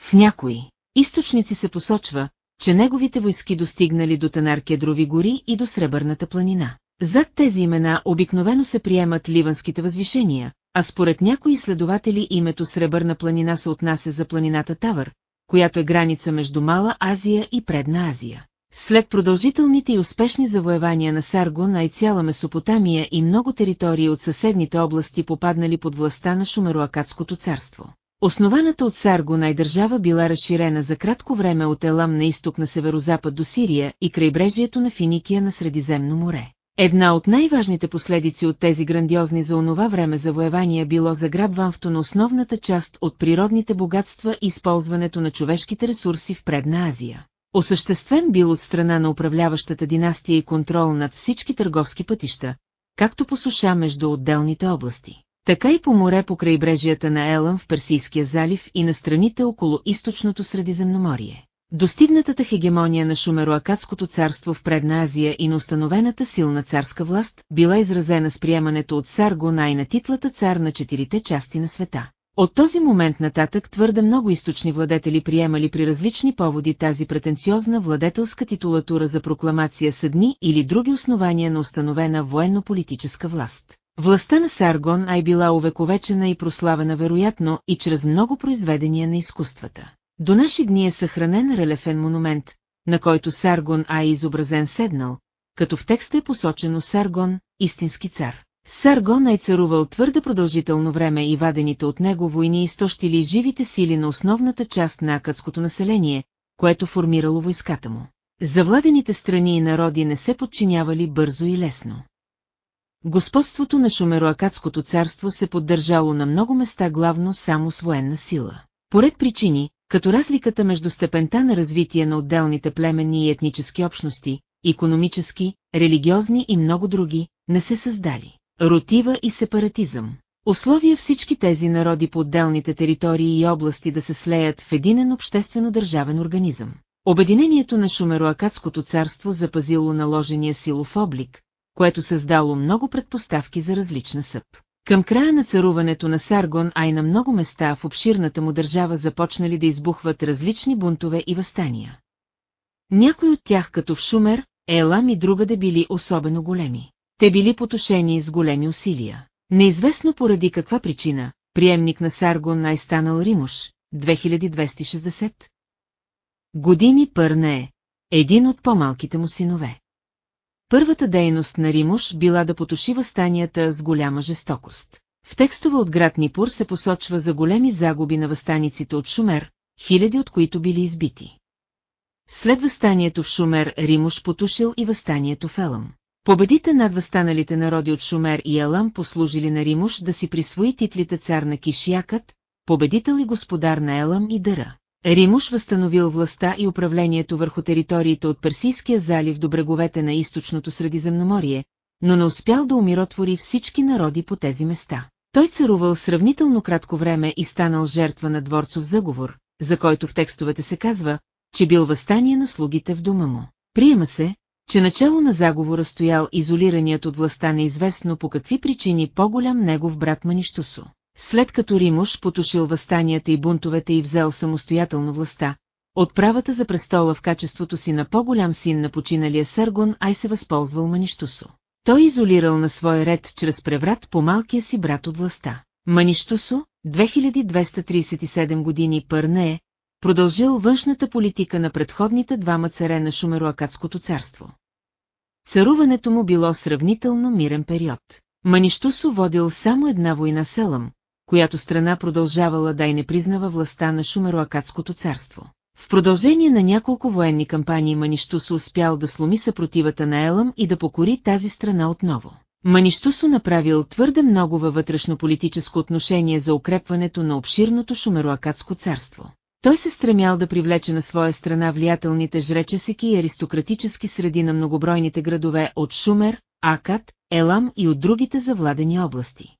В някои източници се посочва, че неговите войски достигнали до Танар-Кедрови гори и до Сребърната планина. Зад тези имена обикновено се приемат ливанските възвишения, а според някои изследователи името Сребърна планина се отнася за планината Тавър, която е граница между Мала Азия и Предна Азия. След продължителните и успешни завоевания на Саргон, а и цяла Месопотамия и много територии от съседните области попаднали под властта на Шумероакатското царство. Основаната от Сарго най-държава била разширена за кратко време от Елам на изток на северозапад до Сирия и крайбрежието на Финикия на Средиземно море. Една от най-важните последици от тези грандиозни за онова време завоевания било заграбването на основната част от природните богатства и използването на човешките ресурси в Предна Азия. Осъществен бил от страна на управляващата династия и контрол над всички търговски пътища, както по суша между отделните области така и по море по крайбрежията на Елъм в Персийския залив и на страните около източното Средиземноморие. Достигнатата хегемония на Шумероакадското царство в Предна Азия и на установената силна царска власт била изразена с приемането от Сарго най на титлата цар на четирите части на света. От този момент нататък твърде много източни владетели приемали при различни поводи тази претенциозна владетелска титулатура за прокламация съдни или други основания на установена военно-политическа власт. Властта на Саргон ай била увековечена и прославена вероятно и чрез много произведения на изкуствата. До наши дни е съхранен релефен монумент, на който Саргон ай е изобразен седнал, като в текста е посочено Саргон, истински цар. Саргон ай царувал твърде продължително време и вадените от него войни изтощили живите сили на основната част на акадското население, което формирало войската му. Завладените страни и народи не се подчинявали бързо и лесно. Господството на Шумероакадското царство се поддържало на много места главно само с военна сила. Поред причини, като разликата между степента на развитие на отделните племенни и етнически общности, економически, религиозни и много други, не се създали. Ротива и сепаратизъм. Условия всички тези народи по отделните територии и области да се слеят в единен обществено-държавен организъм. Обединението на Шумероакадското царство запазило наложения силов облик, което създало много предпоставки за различна съп. Към края на царуването на Саргон, а и на много места в обширната му държава започнали да избухват различни бунтове и възстания. Някои от тях като в Шумер, Елам и другаде били особено големи. Те били потушени с големи усилия. Неизвестно поради каква причина, приемник на Саргон най-станал Римуш, 2260 години пърне е, един от по-малките му синове. Първата дейност на Римуш била да потуши възстанията с голяма жестокост. В текстове от град Нипур се посочва за големи загуби на възстаниците от Шумер, хиляди от които били избити. След възстанието в Шумер Римуш потушил и възстанието в Елъм. Победите над възстаналите народи от Шумер и Елъм послужили на Римуш да си присвои титлите цар на Кишиякът, победител и господар на Елъм и Дъра. Римуш възстановил властта и управлението върху териториите от Персийския залив до бреговете на източното Средиземноморие, но не успял да умиротвори всички народи по тези места. Той царувал сравнително кратко време и станал жертва на дворцов заговор, за който в текстовете се казва, че бил възстание на слугите в дома му. Приема се, че начало на заговора стоял изолираният от властта неизвестно по какви причини по-голям негов брат Маништусо. След като Римуш потушил възстанията и бунтовете и взел самостоятелно властта, от правата за престола в качеството си на по-голям син на починалия Съргон Ай се възползвал Маништусо. Той изолирал на свой ред чрез преврат по малкия си брат от властта. Маништусо, 2237 години пърне е, продължил външната политика на предходните двама царе на Шумероакадското царство. Царуването му било сравнително мирен период. Маништусо водил само една война селъм, която страна продължавала да й не признава властта на Шумероакадското царство. В продължение на няколко военни кампании Маништусо успял да сломи съпротивата на Елъм и да покори тази страна отново. Маништусо направил твърде много във вътрешно-политическо отношение за укрепването на обширното Шумероакадско царство. Той се стремял да привлече на своя страна влиятелните жречесики и аристократически среди на многобройните градове от Шумер, Акат, Елам и от другите завладени области.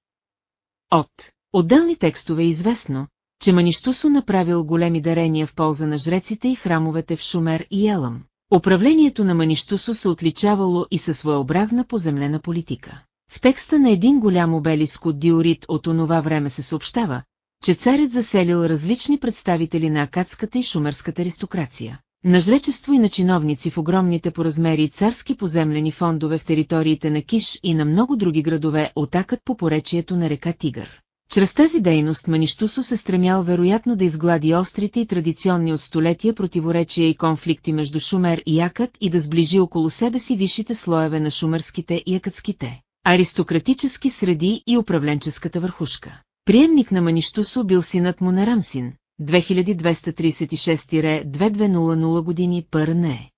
От отделни текстове е известно, че Маништусо направил големи дарения в полза на жреците и храмовете в Шумер и Елам. Управлението на Маништусо се отличавало и със своеобразна поземлена политика. В текста на един голям обелиск от Диорит от онова време се съобщава, че царят заселил различни представители на акадската и шумерската аристокрация. На жречество и на чиновници в огромните по размери царски поземлени фондове в териториите на Киш и на много други градове отакат по поречието на река Тигър. Чрез тази дейност Маништусо се стремял вероятно да изглади острите и традиционни от столетия противоречия и конфликти между Шумер и Акът и да сближи около себе си висшите слоеве на шумерските и акътските, аристократически среди и управленческата върхушка. Приемник на Маништусо бил синът му на Рамсин, 2236-2200 години ПРНЕ.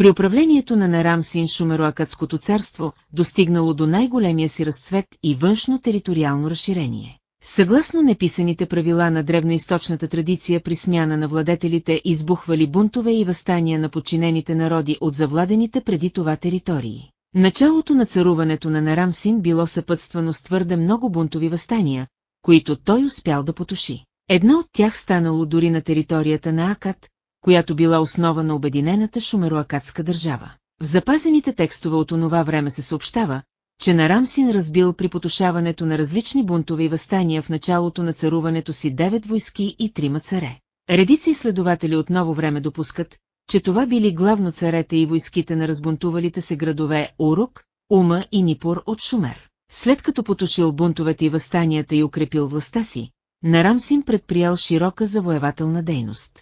При управлението на Нарамсин Шумероакатското царство достигнало до най-големия си разцвет и външно-териториално разширение. Съгласно неписаните правила на древноисточната традиция при смяна на владетелите избухвали бунтове и възстания на подчинените народи от завладените преди това територии. Началото на царуването на Нарамсин било съпътствано с твърде много бунтови възстания, които той успял да потуши. Едно от тях станало дори на територията на Акат, която била основа на обединената шумероакатска държава. В запазените текстове от онова време се съобщава, че Нарамсин разбил при потушаването на различни бунтове и възстания в началото на царуването си девет войски и трима царе. Редици изследователи от ново време допускат, че това били главно царете и войските на разбунтувалите се градове Урук, Ума и Нипор от Шумер. След като потушил бунтовете и възстанията и укрепил властта си, Нарамсин предприял широка завоевателна дейност.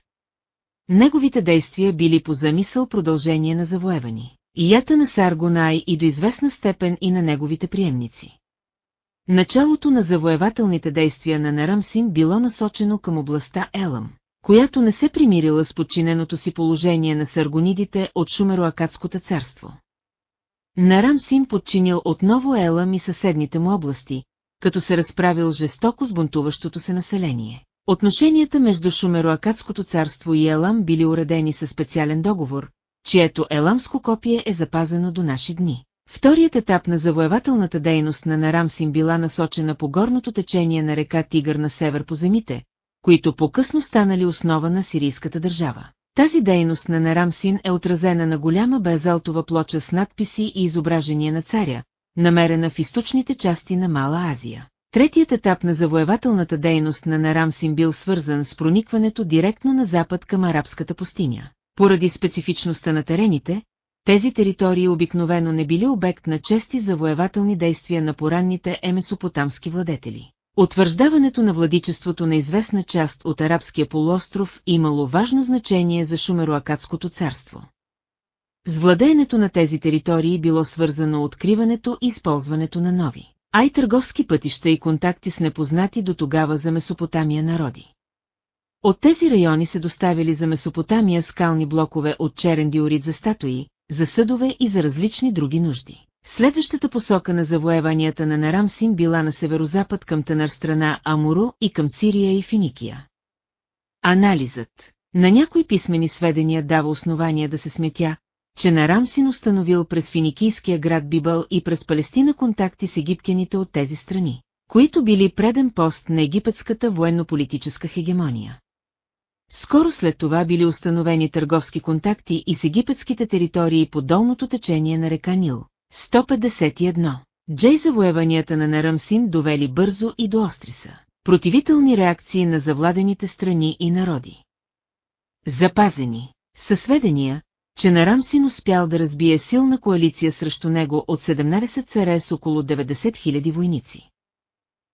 Неговите действия били по замисъл продължение на завоевани. Ията на Саргонай и до известна степен и на неговите приемници. Началото на завоевателните действия на Нарамсин било насочено към областта Елам, която не се примирила с подчиненото си положение на саргонидите от Шумероакадското царство. Нарамсин подчинил отново Елам и съседните му области, като се разправил жестоко с бунтуващото се население. Отношенията между Шумероакадското царство и Елам били уредени със специален договор, чието еламско копие е запазено до наши дни. Вторият етап на завоевателната дейност на Нарамсин била насочена по горното течение на река Тигър на север по земите, които по-късно станали основа на сирийската държава. Тази дейност на Нарамсин е отразена на голяма безалтова плоча с надписи и изображения на царя, намерена в източните части на Мала Азия. Третият етап на завоевателната дейност на Нарамсин бил свързан с проникването директно на запад към арабската пустиня. Поради специфичността на терените, тези територии обикновено не били обект на чести завоевателни действия на поранните емесопотамски владетели. Утвърждаването на владичеството на известна част от арабския полуостров имало важно значение за Шумероакадското царство. С владеенето на тези територии било свързано откриването и използването на нови, а и търговски пътища и контакти с непознати до тогава за Месопотамия народи. От тези райони се доставили за Месопотамия скални блокове от черен диорит за статуи, за съдове и за различни други нужди. Следващата посока на завоеванията на Нарамсин била на северозапад към тънър страна Амуру и към Сирия и Финикия. Анализът на някои писмени сведения дава основания да се сметя, че Нарамсин установил през финикийския град Бибъл и през Палестина контакти с египтяните от тези страни, които били преден пост на египетската военно-политическа хегемония. Скоро след това били установени търговски контакти и с египетските територии по долното течение на река Нил. 151. Джей завоеванията на Нарамсин довели бързо и до Остриса. Противителни реакции на завладените страни и народи. Запазени. Със сведения, че Нарамсин успял да разбие силна коалиция срещу него от 17 царе с около 90 000 войници.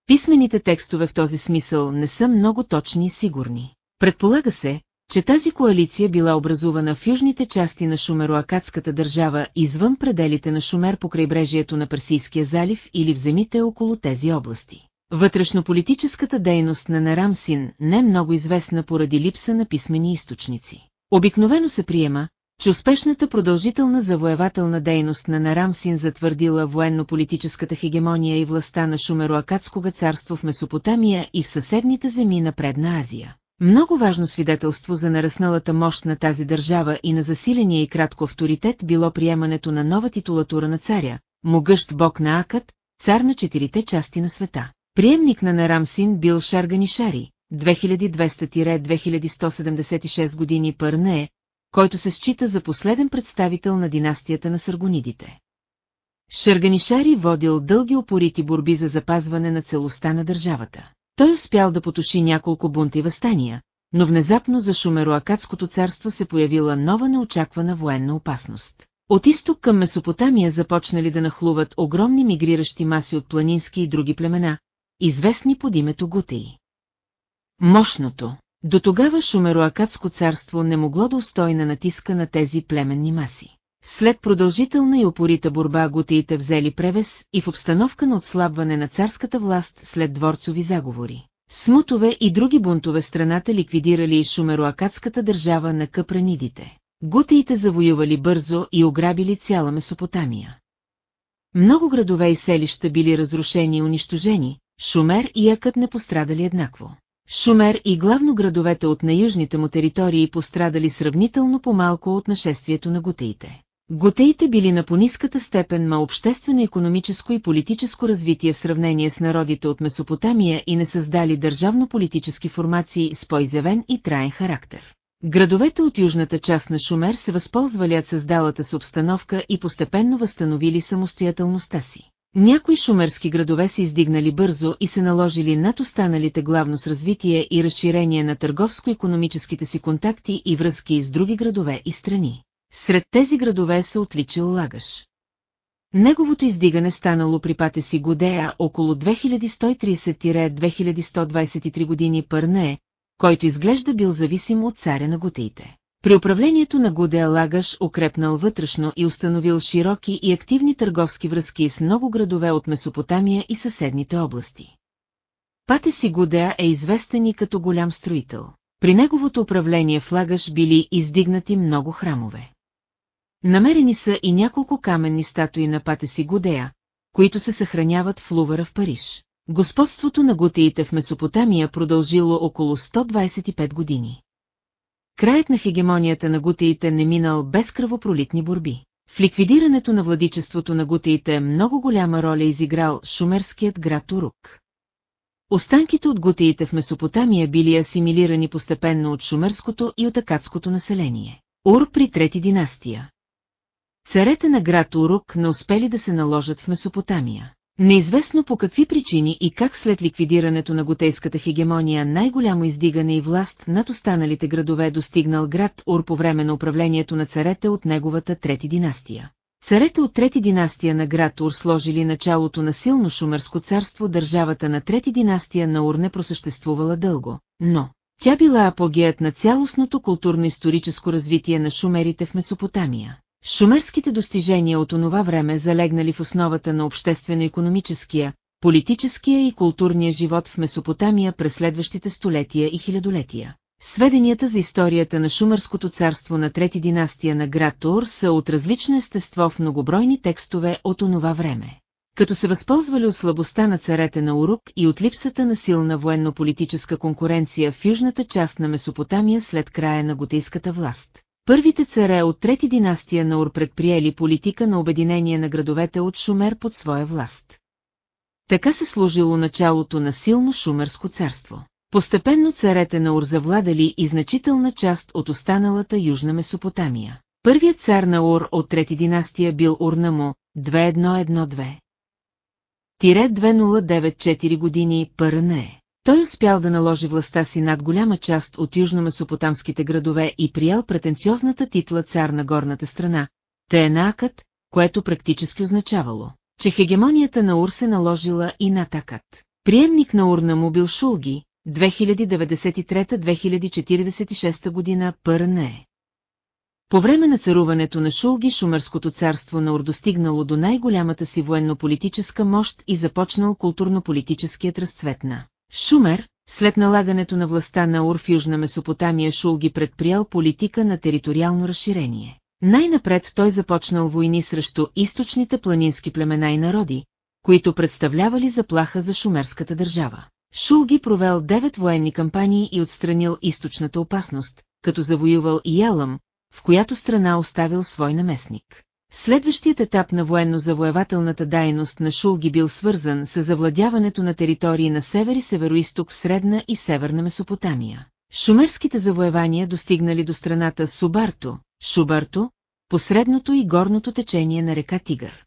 Писмените текстове в този смисъл не са много точни и сигурни. Предполага се, че тази коалиция била образувана в южните части на Шумероакадската държава извън пределите на Шумер по крайбрежието на Персийския залив или в земите около тези области. Вътрешнополитическата дейност на Нарамсин не е много известна поради липса на писмени източници. Обикновено се приема, че успешната продължителна завоевателна дейност на Нарамсин затвърдила военно-политическата хегемония и властта на Шумероакадского царство в Месопотамия и в съседните земи на Предна Азия. Много важно свидетелство за нарасналата мощ на тази държава и на засиления и кратко авторитет било приемането на нова титулатура на царя, могъщ бог на Акът, цар на четирите части на света. Приемник на Нарамсин бил Шарганишари, 2200-2176 години Пърнее, който се счита за последен представител на династията на Саргонидите. Шарганишари водил дълги опорити борби за запазване на целостта на държавата. Той успял да потуши няколко бунти и възстания, но внезапно за Шумероакадското царство се появила нова неочаквана военна опасност. От изток към Месопотамия започнали да нахлуват огромни мигриращи маси от планински и други племена, известни под името Гутеи. Мощното. До тогава Шумероакадско царство не могло да устои на натиска на тези племенни маси. След продължителна и опорита борба гутеите взели превес и в обстановка на отслабване на царската власт след дворцови заговори. Смутове и други бунтове страната ликвидирали шумероакадската държава на Къпранидите. Гутеите завоювали бързо и ограбили цяла Месопотамия. Много градове и селища били разрушени и унищожени, Шумер и Якът не пострадали еднакво. Шумер и главно градовете от наюжните му територии пострадали сравнително по-малко от нашествието на гутеите. Готеите били на пониската степен ма обществено-економическо и политическо развитие в сравнение с народите от Месопотамия и не създали държавно-политически формации с по-изявен и траен характер. Градовете от южната част на Шумер се възползвали от създалата с обстановка и постепенно възстановили самостоятелността си. Някои шумерски градове се издигнали бързо и се наложили над останалите главно с развитие и разширение на търговско-економическите си контакти и връзки с други градове и страни. Сред тези градове се отличил Лагаш. Неговото издигане станало при Патеси Годея около 2130-2123 години Пърнее, който изглежда бил зависим от царя на Готеите. При управлението на Гудея Лагаш укрепнал вътрешно и установил широки и активни търговски връзки с много градове от Месопотамия и съседните области. Патеси Гудея е известен и като голям строител. При неговото управление в Лагаш били издигнати много храмове. Намерени са и няколко каменни статуи на Патеси Гудея, които се съхраняват в Лувъра в Париж. Господството на гутеите в Месопотамия продължило около 125 години. Краят на хегемонията на гутеите не минал без кръвопролитни борби. В ликвидирането на владичеството на гутеите много голяма роля изиграл шумерският град Урук. Останките от гутеите в Месопотамия били асимилирани постепенно от шумерското и от акадското население. Ур при трети династия. Царете на град Урук не успели да се наложат в Месопотамия. Неизвестно по какви причини и как след ликвидирането на готейската хегемония най-голямо издигане и власт над останалите градове достигнал град Ур по време на управлението на царете от неговата трети династия. Царете от трети династия на град Ур сложили началото на силно шумерско царство, държавата на трети династия на Ур не просъществувала дълго, но тя била апогеят на цялостното културно-историческо развитие на шумерите в Месопотамия. Шумерските достижения от онова време залегнали в основата на обществено-економическия, политическия и културния живот в Месопотамия през следващите столетия и хилядолетия. Сведенията за историята на Шумерското царство на трети династия на град Тур са от различно естество в многобройни текстове от онова време. Като се възползвали от слабостта на царете на Урук и от липсата на силна военно-политическа конкуренция в южната част на Месопотамия след края на готийската власт. Първите царе от трети династия на Ур предприели политика на обединение на градовете от Шумер под своя власт. Така се служило началото на силно шумерско царство. Постепенно царете на Ур завладали и значителна част от останалата Южна Месопотамия. Първият цар на Ур от трети династия бил Урнамо, 2112. Тире 2094 години Пърне. Той успял да наложи властта си над голяма част от южно-месопотамските градове и приял претенциозната титла цар на горната страна, Тeenаакът, което практически означавало, че хегемонията на Ур се наложила и на Такът. Приемник на Урна му бил Шулги, 2093-2046 година Пърне. По време на царуването на Шулги Шумерското царство на Ур достигнало до най-голямата си военно-политическа мощ и започнал културно-политическият разцвет на Шумер, след налагането на властта на Ур Южна Месопотамия Шулги предприял политика на териториално разширение. Най-напред той започнал войни срещу източните планински племена и народи, които представлявали заплаха за шумерската държава. Шулги провел девет военни кампании и отстранил източната опасност, като завоювал и Ялъм, в която страна оставил свой наместник. Следващият етап на военно-завоевателната дайност на Шулги бил свързан с завладяването на територии на север и североисток Средна и Северна Месопотамия. Шумерските завоевания достигнали до страната Субарто, Шубарто, посредното и горното течение на река Тигър.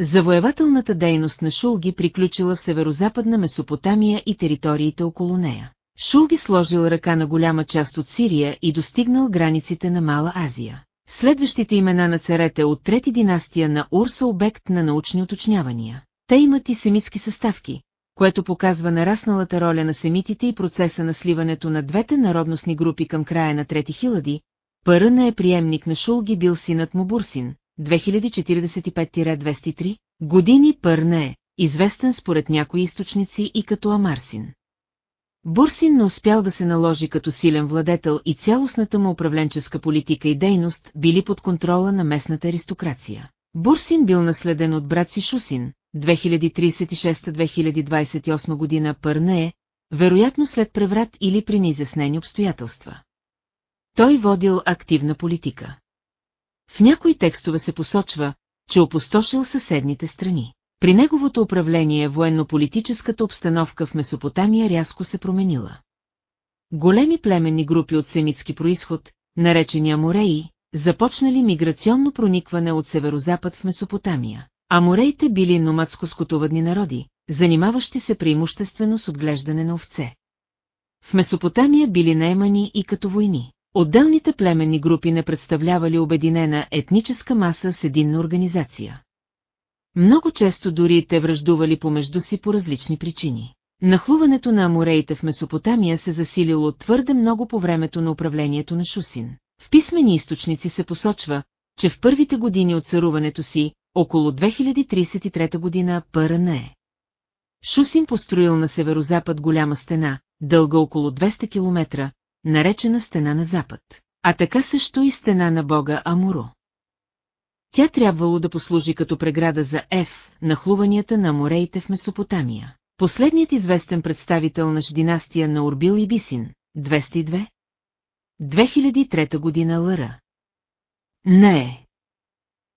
Завоевателната дейност на Шулги приключила в северозападна Месопотамия и териториите около нея. Шулги сложил ръка на голяма част от Сирия и достигнал границите на Мала Азия. Следващите имена на царете от трети династия на Ур са обект на научни уточнявания. Те имат и семитски съставки, което показва нарасналата роля на семитите и процеса на сливането на двете народностни групи към края на трети хиляди. Пърна е приемник на Шулги бил синът му Бурсин, 2045-203 години Пърна е, известен според някои източници и като Амарсин. Бурсин не успял да се наложи като силен владетел и цялостната му управленческа политика и дейност били под контрола на местната аристокрация. Бурсин бил наследен от брат си Шусин, 2036-2028 година Пърне вероятно след преврат или при неизяснени обстоятелства. Той водил активна политика. В някои текстове се посочва, че опустошил съседните страни. При неговото управление военно-политическата обстановка в Месопотамия рязко се променила. Големи племенни групи от семитски происход, наречени Амореи, започнали миграционно проникване от северозапад в Месопотамия. Амореите били номадско-скотовъдни народи, занимаващи се преимуществено с отглеждане на овце. В Месопотамия били наемани и като войни. Отделните племенни групи не представлявали обединена етническа маса с единна организация. Много често дори те връждували помежду си по различни причини. Нахлуването на амореите в Месопотамия се засилило твърде много по времето на управлението на Шусин. В писмени източници се посочва, че в първите години от царуването си, около 2033 година ПРНЕ. Шусин построил на северозапад голяма стена, дълга около 200 км, наречена стена на запад, а така също и стена на бога Амуро. Тя трябвало да послужи като преграда за Еф, нахлуванията на мореите в Месопотамия. Последният известен представител на династия на Орбил и Бисин, 202? 2003 година Лъра. Не е.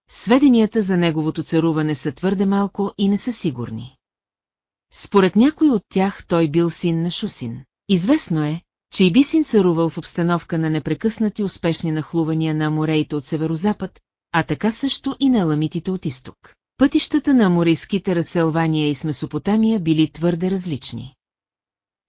Сведенията за неговото царуване са твърде малко и не са сигурни. Според някой от тях той бил син на Шусин. Известно е, че и Бисин царувал в обстановка на непрекъснати успешни нахлувания на мореите от северозапад, а така също и на аламитите от изток. Пътищата на аморейските разселвания и с Месопотамия били твърде различни.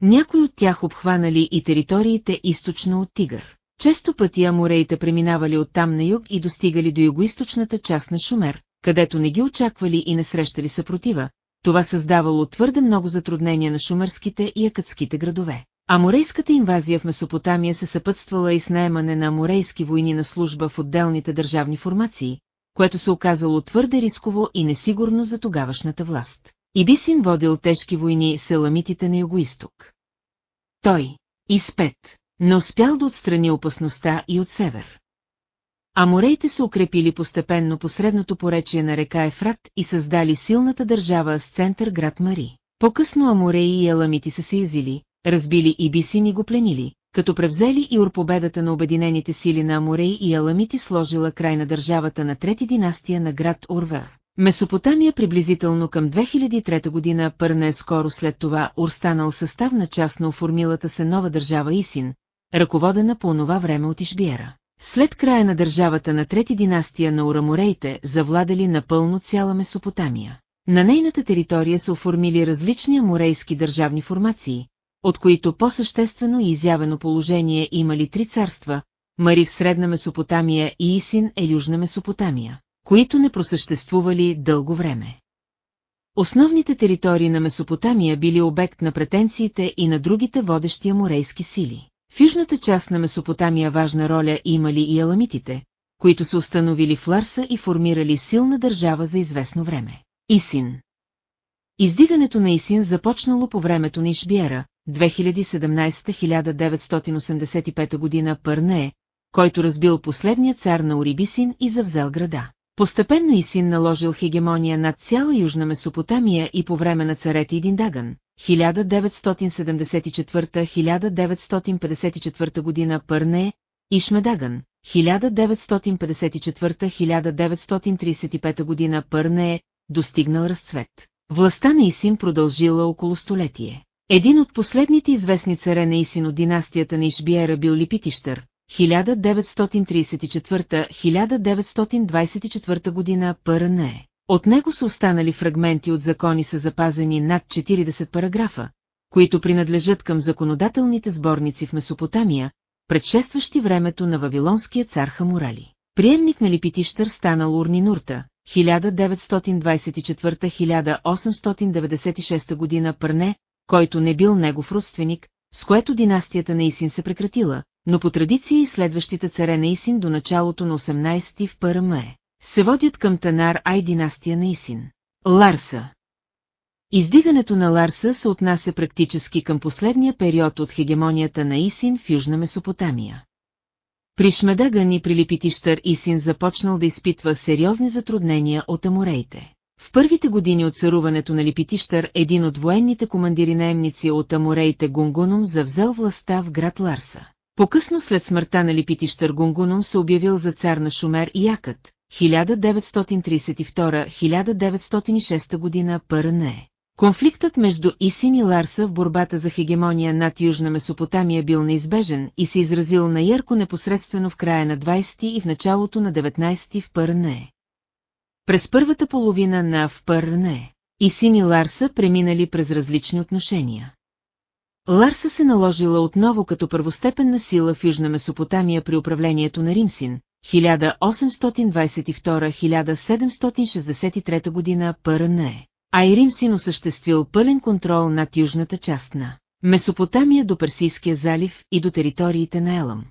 Някои от тях обхванали и териториите източно от Тигър. Често пъти амореите преминавали оттам на юг и достигали до югоисточната част на Шумер, където не ги очаквали и не срещали съпротива, това създавало твърде много затруднения на шумерските и акътските градове. Аморейската инвазия в Месопотамия се съпътствала и с наемане на аморейски войни на служба в отделните държавни формации, което се оказало твърде рисково и несигурно за тогавашната власт. Ибисин водил тежки войни с еламитите на югоисток. Той, изпет, не успял да отстрани опасността и от север. Амореите се укрепили постепенно по средното поречие на река Ефрат и създали силната държава с център град Мари. По-късно Амореи и Еламити се съюзили, разбили Ибисин и го пленили, като превзели и урпобедата на обединените сили на Аморей и Аламити сложила край на държавата на трети династия на град Урва. Месопотамия приблизително към 2003 година пърне скоро след това Ур станал съставна част на оформилата се нова държава Исин, ръководена по онова време от Ишбиера. След края на държавата на трети династия на Урамореите завладели напълно цяла Месопотамия. На нейната територия се оформили различни аморейски държавни формации, от които по-съществено и изявено положение имали три царства, Мари в Средна Месопотамия и Исин е Южна Месопотамия, които не просъществували дълго време. Основните територии на Месопотамия били обект на претенциите и на другите водещи аморейски сили. В южната част на Месопотамия важна роля имали и аламитите, които се установили в Ларса и формирали силна държава за известно време. Исин Издигането на Исин започнало по времето на Ишбиера, 2017-1985 година Пърне, който разбил последния цар на Орибисин и завзел града. Постепенно Исин наложил хегемония над цяла Южна Месопотамия и по време на царете и Диндаган, 1974-1954 година Пърне, Ишмедаган, 1954-1935 година Пърне е достигнал разцвет. Властта на Исин продължила около столетие. Един от последните известни царе на от династията на Ишбиера бил Липитищър, 1934-1924 година ПРНЕ. От него са останали фрагменти от закони са запазени над 40 параграфа, които принадлежат към законодателните сборници в Месопотамия, предшестващи времето на вавилонския цар Хамурали. Приемник на Липитищър станал Урнинурта, 1924-1896 година Пърне, който не бил негов родственик, с което династията на Исин се прекратила, но по традиция и следващите царе на Исин до началото на 18 в ПРМЕ се водят към Танар Ай династия на Исин. Ларса Издигането на Ларса се отнася практически към последния период от хегемонията на Исин в Южна Месопотамия. При Шмедаган и при Липитищър Исин започнал да изпитва сериозни затруднения от амореите. В първите години от царуването на Липитищър един от военните командири наемници от амореите Гунгунум завзел властта в град Ларса. По-късно след смъртта на Липитищър Гунгунум се обявил за цар на Шумер и Якът, 1932-1906 година ПРНЕ. Конфликтът между Исин и Ларса в борбата за хегемония над Южна Месопотамия бил неизбежен и се изразил на ярко непосредствено в края на 20 и в началото на 19 в ПРНЕ. През първата половина на в ПРНЕ, Исин и Ларса преминали през различни отношения. Ларса се наложила отново като първостепенна сила в Южна Месопотамия при управлението на Римсин, 1822-1763 година ПРНЕ а Иримсин осъществил пълен контрол над южната част на Месопотамия до Персийския залив и до териториите на Елам.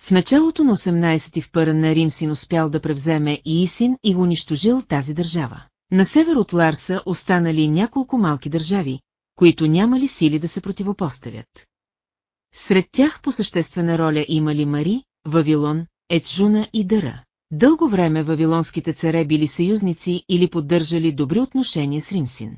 В началото на 18 в пърън на Римсин успял да превземе и Исин и го унищожил тази държава. На север от Ларса останали няколко малки държави, които нямали сили да се противопоставят. Сред тях по съществена роля имали Мари, Вавилон, Ечжуна и Дъра. Дълго време вавилонските царе били съюзници или поддържали добри отношения с Римсин.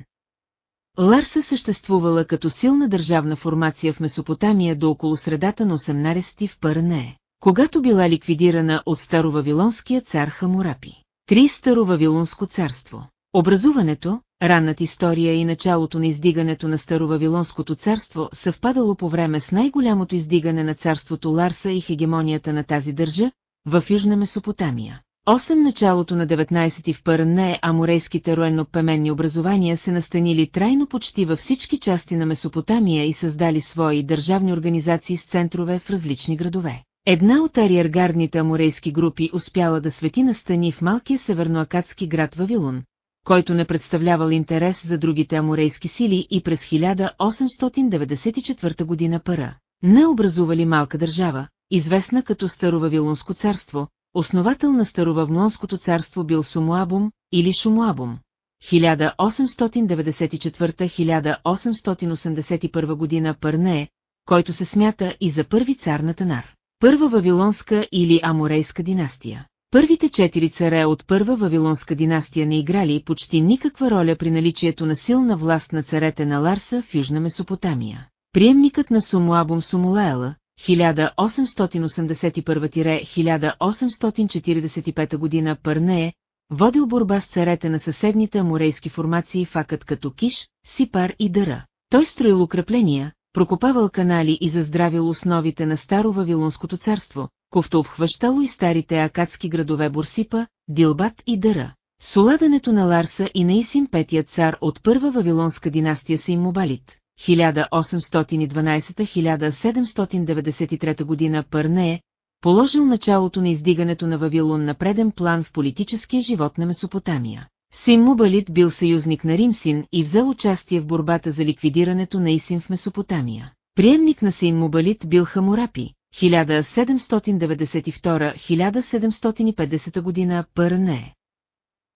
Ларса съществувала като силна държавна формация в Месопотамия до около средата на 18 в Парне, когато била ликвидирана от старовавилонския цар Хамурапи. Три старовавилонско царство. Образуването, ранната история и началото на издигането на Старовавилонското царство съвпадало по време с най-голямото издигане на царството Ларса и хегемонията на тази държа, в Южна Месопотамия. Осем началото на 19 в Парне аморейските руенно-пеменни образования се настанили трайно почти във всички части на Месопотамия и създали свои държавни организации с центрове в различни градове. Една от ариергардните аморейски групи успяла да свети настани в малкия северноакадски град Вавилон, който не представлявал интерес за другите аморейски сили и през 1894 година пара. Не образували малка държава, известна като Старовавилонско царство, основател на Старовавилонското царство бил Сумуабум или Шумуабум. 1894-1881 година Пърне, който се смята и за първи цар на Танар. Първа Вавилонска или Аморейска династия. Първите четири царе от първа Вавилонска династия не играли почти никаква роля при наличието на силна власт на царете на Ларса в Южна Месопотамия. Приемникът на Сумуабум Сумулаела, 1881-1845 година Пърнее, водил борба с царете на съседните аморейски формации факът като Киш, Сипар и Дъра. Той строил укрепления, прокопавал канали и заздравил основите на старо Вавилонското царство, ковто обхващало и старите акадски градове Бурсипа, Дилбат и Дъра. С уладането на Ларса и наисим петият цар от първа Вавилонска династия са им мобалит, 1812-1793 година Пърне, положил началото на издигането на Вавилон на преден план в политическия живот на Месопотамия. Син Мубалит бил съюзник на Римсин и взел участие в борбата за ликвидирането на Исин в Месопотамия. Приемник на Син Мубалит бил Хамурапи, 1792-1750 година Пърне.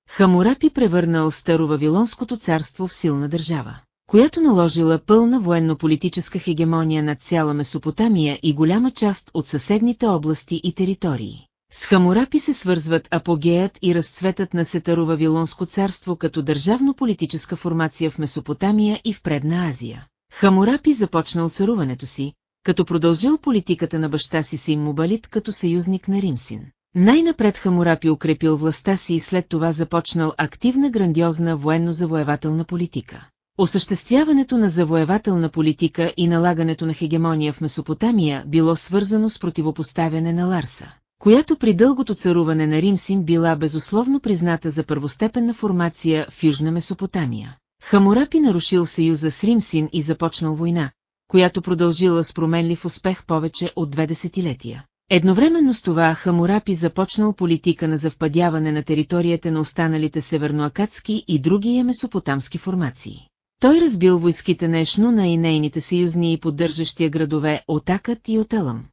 Хамурапи превърнал Старовавилонското царство в силна държава която наложила пълна военно-политическа хегемония над цяла Месопотамия и голяма част от съседните области и територии. С Хамурапи се свързват апогеят и разцветът на Сетаро-Вавилонско царство като държавно-политическа формация в Месопотамия и в Предна Азия. Хамурапи започнал царуването си, като продължил политиката на баща си Сим Мубалит като съюзник на Римсин. Най-напред Хамурапи укрепил властта си и след това започнал активна грандиозна военно-завоевателна политика. Осъществяването на завоевателна политика и налагането на хегемония в Месопотамия било свързано с противопоставяне на Ларса, която при дългото царуване на Римсин била безусловно призната за първостепенна формация в Южна Месопотамия. Хамурапи нарушил съюза с Римсин и започнал война, която продължила с променлив успех повече от две десетилетия. Едновременно с това Хамурапи започнал политика на завпадяване на територията на останалите северноакадски и други месопотамски формации. Той разбил войските на Ешнуна и нейните съюзни и поддържащия градове Отакът и Отелъм.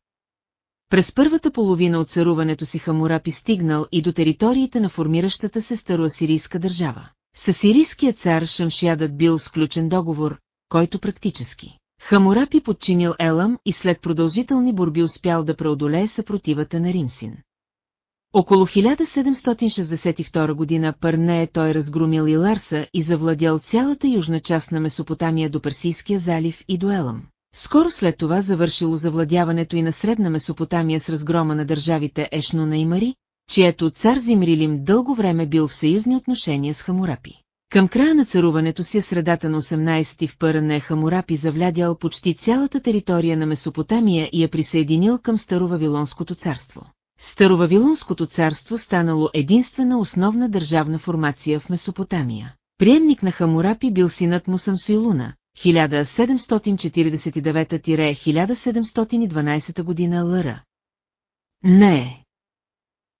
През първата половина от царуването си Хамурапи стигнал и до териториите на формиращата се староасирийска държава. С асирийския цар Шамшиадът бил сключен договор, който практически Хамурапи подчинил Елам и след продължителни борби успял да преодолее съпротивата на Римсин. Около 1762 година Пърнее той разгромил и Ларса и завладял цялата южна част на Месопотамия до Персийския залив и до Елам. Скоро след това завършило завладяването и на Средна Месопотамия с разгрома на държавите Ешнуна и Мари, чието цар Зимрилим дълго време бил в съюзни отношения с Хамурапи. Към края на царуването си средата на 18 в Пърне Хамурапи завлядял почти цялата територия на Месопотамия и я присъединил към Старовавилонското царство. Старовавилонското царство станало единствена основна държавна формация в Месопотамия. Приемник на Хамурапи бил синът му Самсуилуна, 1749-1712 година Лъра. Не.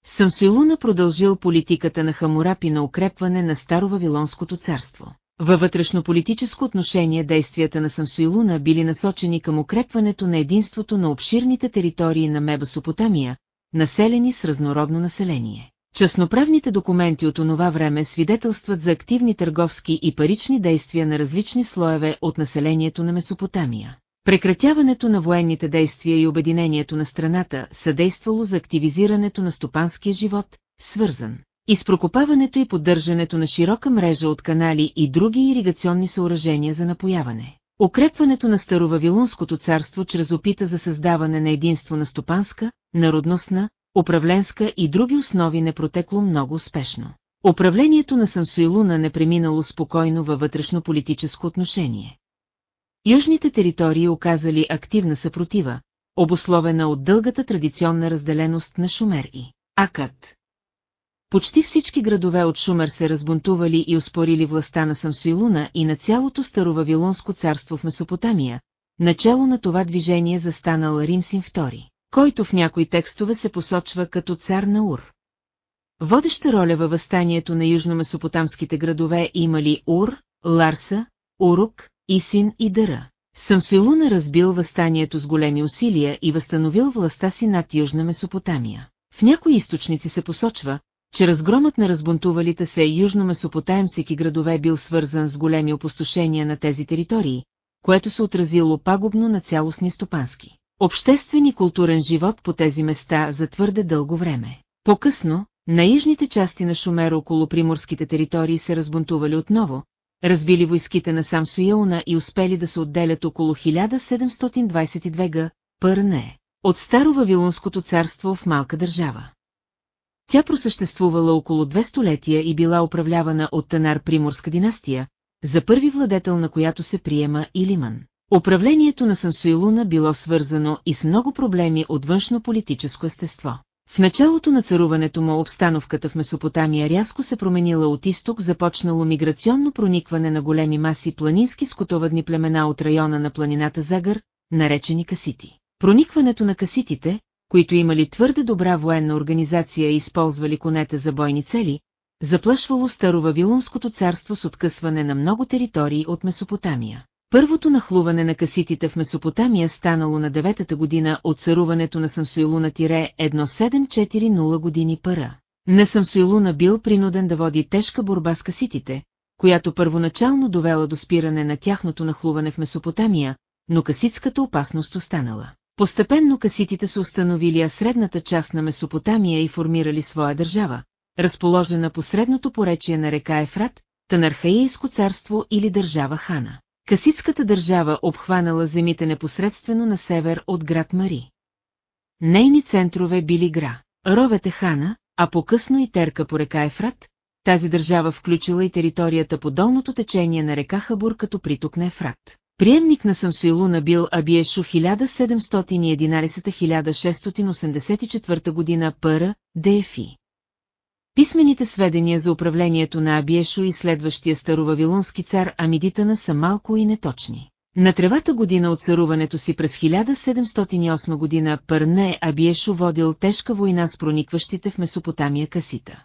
Самсуилуна продължил политиката на Хамурапи на укрепване на Старовавилонското царство. Във вътрешно-политическо отношение действията на Самсуилуна били насочени към укрепването на единството на обширните територии на Мебасопотамия, населени с разнородно население. Частноправните документи от онова време свидетелстват за активни търговски и парични действия на различни слоеве от населението на Месопотамия. Прекратяването на военните действия и обединението на страната съдействало за активизирането на стопанския живот, свързан и с прокопаването и поддържането на широка мрежа от канали и други иригационни съоръжения за напояване. Укрепването на Старовавилонското царство чрез опита за създаване на единство на стопанска, народностна, управленска и други основи не протекло много успешно. Управлението на Самсуилуна не преминало спокойно във вътрешно-политическо отношение. Южните територии оказали активна съпротива, обословена от дългата традиционна разделеност на Шумер и Акът. Почти всички градове от Шумер се разбунтували и успорили властта на Самсуилуна и на цялото старовавилонско царство в Месопотамия, начало на това движение застанал Римсин II, който в някои текстове се посочва като цар на Ур. Водеща роля във възстанието на южно-месопотамските градове имали Ур, Ларса, Урук, Исин и Дъра. Самсуилуна разбил възстанието с големи усилия и възстановил властта си над Южна Месопотамия. В някои източници се посочва, че разгромът на разбунтувалите се южно-месопотаемски градове бил свързан с големи опустошения на тези територии, което се отразило пагубно на цялостни стопански. Обществен и културен живот по тези места за твърде дълго време. По-късно, на южните части на Шумер около приморските територии се разбунтували отново, разбили войските на сам Суяуна и успели да се отделят около 1722 г. Пърне, от старо Вавилонското царство в малка държава. Тя просъществувала около две столетия и била управлявана от Танар Приморска династия, за първи владетел на която се приема Илиман. Управлението на Самсуилуна било свързано и с много проблеми от външно-политическо естество. В началото на царуването му обстановката в Месопотамия рязко се променила от изток, започнало миграционно проникване на големи маси планински скотовъдни племена от района на планината Загър, наречени касити. Проникването на каситите, които имали твърде добра военна организация и използвали конете за бойни цели, заплашвало Старовавилонското царство с откъсване на много територии от Месопотамия. Първото нахлуване на каситите в Месопотамия станало на деветата година от царуването на Самсуилуна-1740 години пара. На Самсуилуна бил принуден да води тежка борба с каситите, която първоначално довела до спиране на тяхното нахлуване в Месопотамия, но каситската опасност останала. Постепенно каситите се установили а средната част на Месопотамия и формирали своя държава, разположена по средното поречие на река Ефрат, Танархаийско царство или държава Хана. Каситската държава обхванала земите непосредствено на север от град Мари. Нейни центрове били гра, ровете Хана, а по-късно и терка по река Ефрат, тази държава включила и територията по долното течение на река Хабур като приток на Ефрат. Приемник на Самсуилуна бил Абиешо 1711-1684 година Пъра, ДФИ. Писмените сведения за управлението на Абиешо и следващия старовавилонски цар Амидитана са малко и неточни. На тревата година от царуването си през 1708 година Пърне Абиешо водил тежка война с проникващите в Месопотамия касита.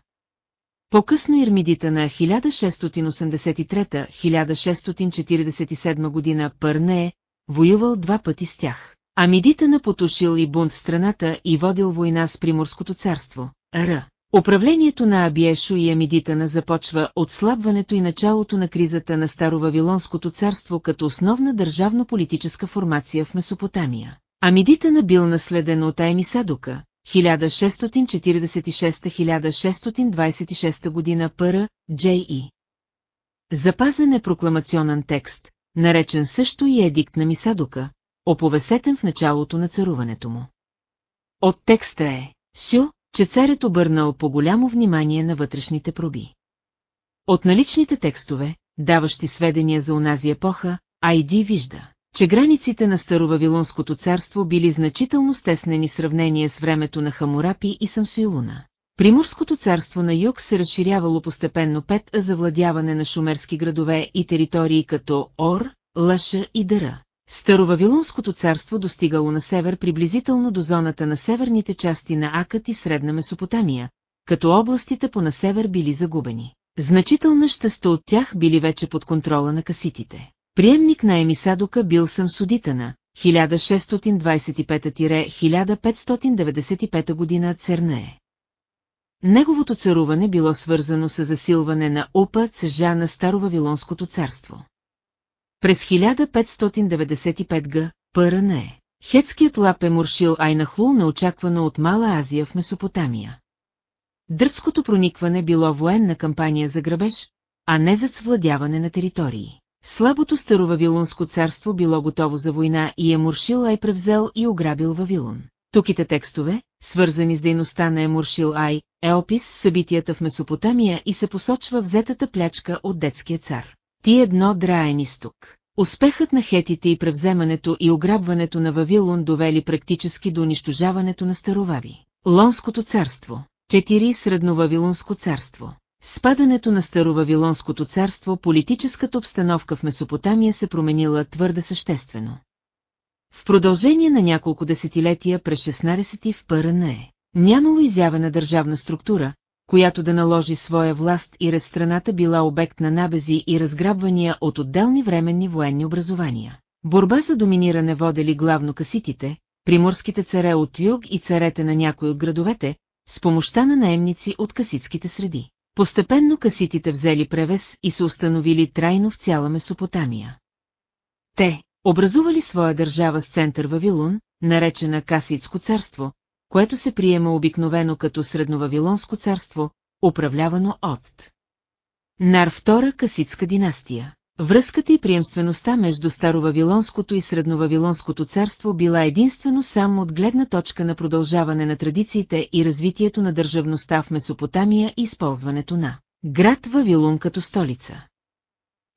По-късно Ирмидита на 1643-1647 година Пърне воювал два пъти с тях. Амидита потушил и бунт страната и водил война с Приморското царство, Р. Управлението на Абиешо и Амидитана започва от слабването и началото на кризата на Старовавилонското царство като основна държавно-политическа формация в Месопотамия. Амидитана бил наследен от Айми Садука, 1646-1626 година Пъра, Джей Запазен е прокламационен текст, наречен също и едикт на Мисадука, оповесетен в началото на царуването му. От текста е Сю, че царят обърнал по голямо внимание на вътрешните проби. От наличните текстове, даващи сведения за онази епоха, Айди вижда, че границите на Старовавилонското царство били значително стеснени сравнение с времето на Хамурапи и Самсуилуна. Приморското царство на юг се разширявало постепенно пет за владяване на шумерски градове и територии като Ор, Лаша и Дъра. Старовавилонското царство достигало на север приблизително до зоната на северните части на Акът и Средна Месопотамия, като областите по на север били загубени. Значителна щеста от тях били вече под контрола на каситите. Приемник на Емисадока бил Самсудитана, 1625-1595 година Цернее. Неговото царуване било свързано с засилване на Упа цежа на Старовавилонското царство. През 1595 г. Пърне. Хетският лап е Муршил Айнахлул неочаквано от Мала Азия в Месопотамия. Дръцкото проникване било военна кампания за грабеж, а не за свладяване на територии. Слабото старовавилонско царство било готово за война и Емуршил Ай превзел и ограбил Вавилон. Туките текстове, свързани с дейността на Емуршил Ай, е опис събитията в Месопотамия и се посочва взетата плячка от детския цар. Ти едно драен изток. Успехът на хетите и превземането и ограбването на Вавилон довели практически до унищожаването на Старовави. Лонското царство. Четири Средновавилонско царство. Спадането на Старовавилонското царство политическата обстановка в Месопотамия се променила твърде съществено. В продължение на няколко десетилетия през 16 в ПРНЕ нямало изявена държавна структура, която да наложи своя власт и ред страната била обект на набези и разграбвания от отделни временни военни образования. Борба за доминиране водели главно каситите, приморските царе от юг и царете на някои от градовете, с помощта на наемници от каситските среди. Постепенно каситите взели превес и се установили трайно в цяла Месопотамия. Те образували своя държава с център Вавилон, наречена Каситско царство, което се приема обикновено като Средновавилонско царство, управлявано от Нар втора Каситска династия. Връзката и приемствеността между Старовавилонското и Средновавилонското царство била единствено само от гледна точка на продължаване на традициите и развитието на държавността в Месопотамия и използването на град Вавилон като столица.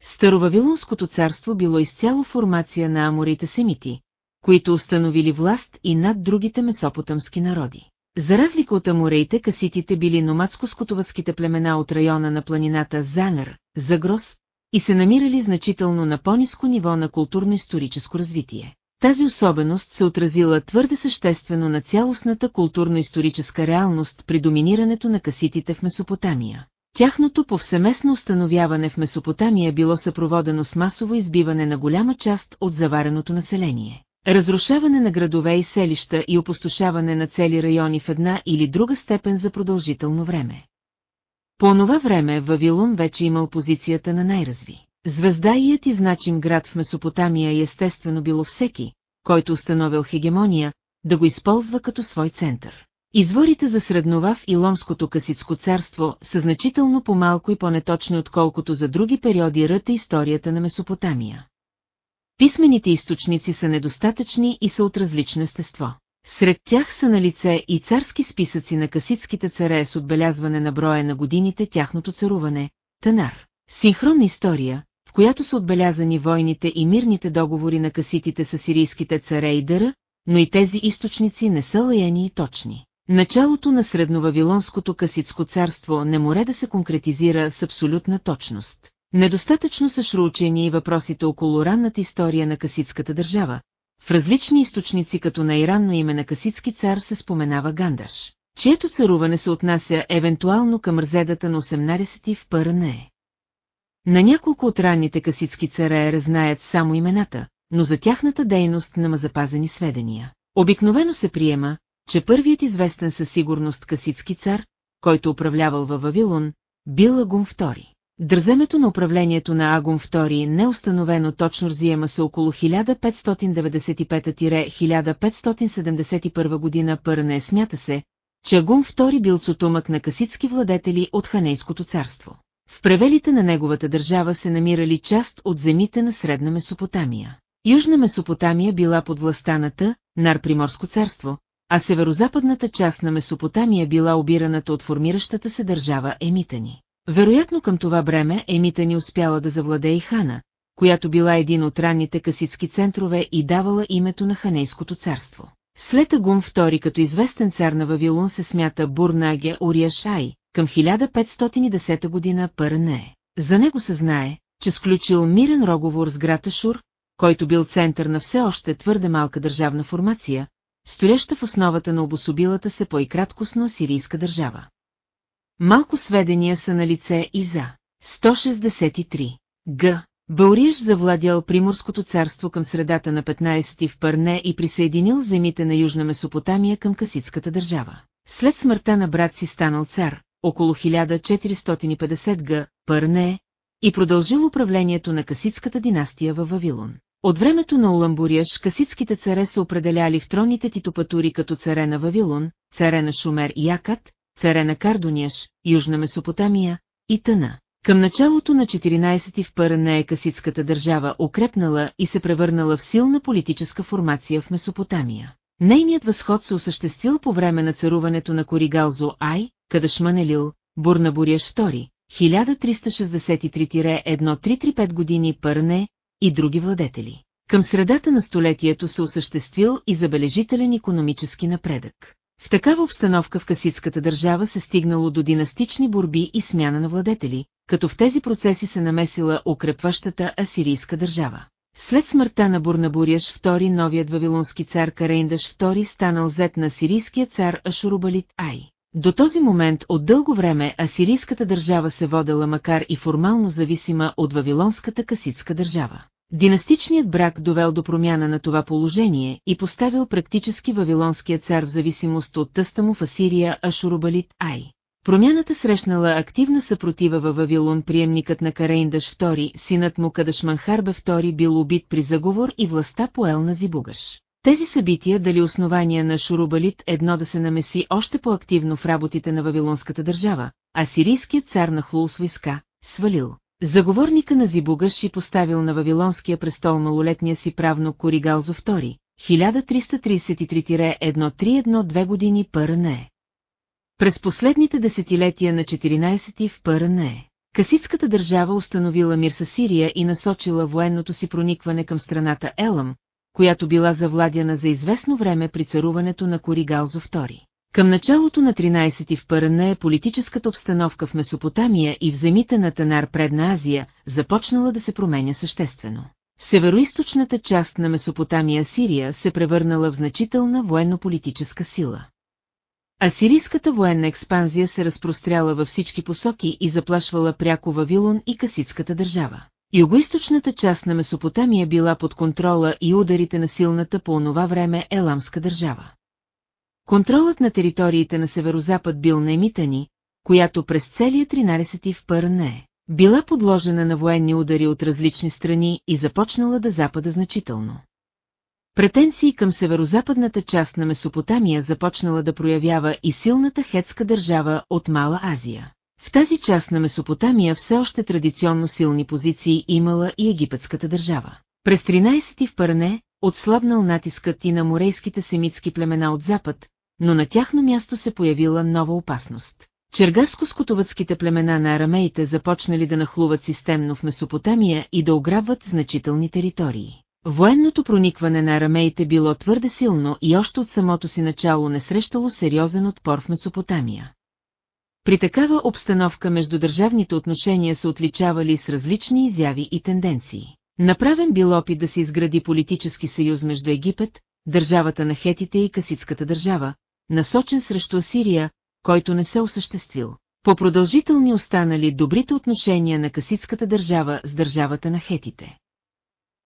Старовавилонското царство било изцяло формация на аморите семити, които установили власт и над другите месопотамски народи. За разлика от амореите, каситите били номадско-скотовътските племена от района на планината Занър, Загрос, и се намирали значително на по-низко ниво на културно-историческо развитие. Тази особеност се отразила твърде съществено на цялостната културно-историческа реалност при доминирането на каситите в Месопотамия. Тяхното повсеместно установяване в Месопотамия било съпроводено с масово избиване на голяма част от завареното население. Разрушаване на градове и селища и опустошаване на цели райони в една или друга степен за продължително време. По онова време Вавилон вече имал позицията на най-разви. Звездайият и значим град в Месопотамия и естествено било всеки, който установил хегемония, да го използва като свой център. Изворите за Средновав и Ломското касицко царство са значително по-малко и по-неточни отколкото за други периоди ръта историята на Месопотамия. Писмените източници са недостатъчни и са от различно естество. Сред тях са на лице и царски списъци на каситските царе с отбелязване на броя на годините тяхното царуване, Танар. Синхронна история, в която са отбелязани войните и мирните договори на каситите с сирийските царе и дъра, но и тези източници не са лаяни и точни. Началото на средновавилонското каситско царство не море да се конкретизира с абсолютна точност. Недостатъчно са шроучени и въпросите около ранната история на каситската държава. В различни източници като на иранно име на каситски цар се споменава Гандаш, чието царуване се отнася евентуално към рзедата на 18 в ПРНЕ. На няколко от ранните каситски царе знаят само имената, но за тяхната дейност нема запазени сведения. Обикновено се приема, че първият известен със сигурност каситски цар, който управлявал във Вавилон, бил Агум II. Дърземето на управлението на Агум II не е установено точно разиема се около 1595-1571 година пърне смята се, че Агум II бил цотумък на каситски владетели от Ханейското царство. В превелите на неговата държава се намирали част от земите на Средна Месопотамия. Южна Месопотамия била под властта на Та, Нар-Приморско царство, а северозападната част на Месопотамия била обираната от формиращата се държава Емитани. Вероятно към това време Емитани успяла да завладее хана, която била един от ранните каситски центрове и давала името на Ханейското царство. След Агум II като известен цар на Вавилон се смята Бурнаге Уриашай, към 1510 година Пърне. За него се знае, че сключил мирен роговор с град Ашур, който бил център на все още твърде малка държавна формация, стояща в основата на обособилата се по и краткосно сирийска държава. Малко сведения са на лице и за 163. Г. Бауриш завладял Приморското царство към средата на 15 в Парне и присъединил земите на Южна Месопотамия към Каситската държава. След смъртта на брат си станал цар, около 1450 г. Парне, и продължил управлението на Каситската династия във Вавилон. От времето на Уламбурияш каситските царе са определяли в тронните титупатури като царе на Вавилон, царе на Шумер и Якат, царе на Кардоняш, Южна Месопотамия и Тъна. Към началото на 14 в Пърне е каситската държава укрепнала и се превърнала в силна политическа формация в Месопотамия. Нейният възход се осъществил по време на царуването на Коригалзо Ай, Кадашманелил, Бурнабуряш II, 1363-1335 години Пърне и други владетели. Към средата на столетието се осъществил и забележителен економически напредък. В такава обстановка в каситската държава се стигнало до династични борби и смяна на владетели, като в тези процеси се намесила укрепващата асирийска държава. След смъртта на Бурнабуряш II новият вавилонски цар Карейндаш II станал зет на сирийския цар Ашурубалит Ай. До този момент от дълго време асирийската държава се водела макар и формално зависима от вавилонската каситска държава. Династичният брак довел до промяна на това положение и поставил практически вавилонския цар в зависимост от тъста му в Асирия Ашурубалит Ай. Промяната срещнала активна съпротива във Вавилон приемникът на Карейндаш II, синът му Кадашманхарбе II бил убит при заговор и властта поел на Зибугаш. Тези събития дали основания на Шурубалит едно да се намеси още по-активно в работите на Вавилонската държава, а сирийският цар на Хлул с войска, свалил. Заговорника на Зибугаш и поставил на Вавилонския престол малолетния си правно Коригалзо II, 1333-1312 години ПРНЕ. През последните десетилетия на 14 в ПРНЕ, Каситската държава установила мир с Сирия и насочила военното си проникване към страната Елам, която била завладяна за известно време при царуването на Коригалзо II. Към началото на 13 в Парана е политическата обстановка в Месопотамия и в земите на Танар предна Азия започнала да се променя съществено. Североизточната част на Месопотамия Сирия се превърнала в значителна военно-политическа сила. Асирийската военна експанзия се разпростряла във всички посоки и заплашвала пряко Вавилон и Каситската държава. Югоизточната част на Месопотамия била под контрола и ударите на силната по онова време еламска държава. Контролът на териториите на северозапад бил на Емитани, която през целия 13 в Пърне била подложена на военни удари от различни страни и започнала да запада значително. Претенции към северозападната част на Месопотамия започнала да проявява и силната хетска държава от Мала Азия. В тази част на Месопотамия все още традиционно силни позиции имала и египетската държава. През 13 в Паране, отслабнал натискът и на морейските семитски племена от запад, но на тяхно място се появила нова опасност. Чергарско-скотовътските племена на арамеите започнали да нахлуват системно в Месопотамия и да ограбват значителни територии. Военното проникване на арамеите било твърде силно и още от самото си начало не срещало сериозен отпор в Месопотамия. При такава обстановка между държавните отношения се отличавали с различни изяви и тенденции. Направен бил опит да се изгради политически съюз между Египет, държавата на хетите и каситската държава, насочен срещу Асирия, който не се осъществил. По продължителни останали добрите отношения на каситската държава с държавата на хетите.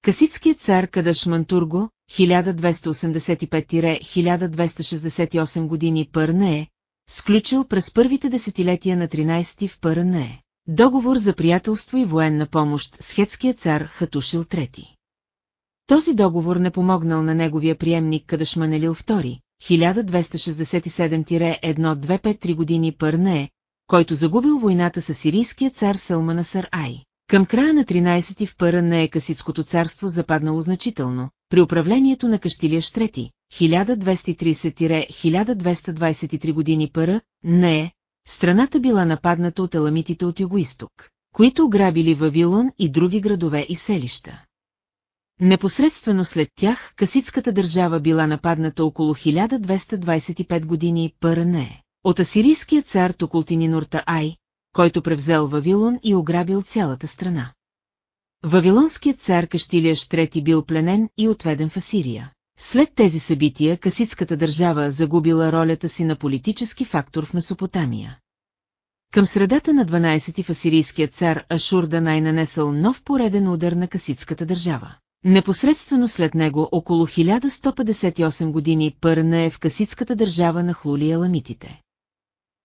Каситският цар Кадашмантурго, 1285-1268 години Пърне, сключил през първите десетилетия на 13 в Пърне. Договор за приятелство и военна помощ с хетския цар Хатушил III. Този договор не помогнал на неговия приемник Кадашманелил II, 1267-1253 години Пърне, който загубил войната с сирийския цар Сълмана Сар Ай. Към края на 13 в Пъра на Екаситското царство западнало значително, при управлението на Кащилия Штрети, 1230-1223 години Пъра, не е, страната била нападната от еламитите от югоисток, които ограбили Вавилон и други градове и селища. Непосредствено след тях Каситската държава била нападната около 1225 години Пъра не от асирийския цар Токултининурта Ай, който превзел Вавилон и ограбил цялата страна. Вавилонският цар Кащилия Штрети бил пленен и отведен в Асирия. След тези събития Каситската държава загубила ролята си на политически фактор в Месопотамия. Към средата на 12 в асирийският цар Ашурда най-нанесъл нов пореден удар на Каситската държава. Непосредствено след него около 1158 години Пърна е в Каситската държава на Хлули Аламитите.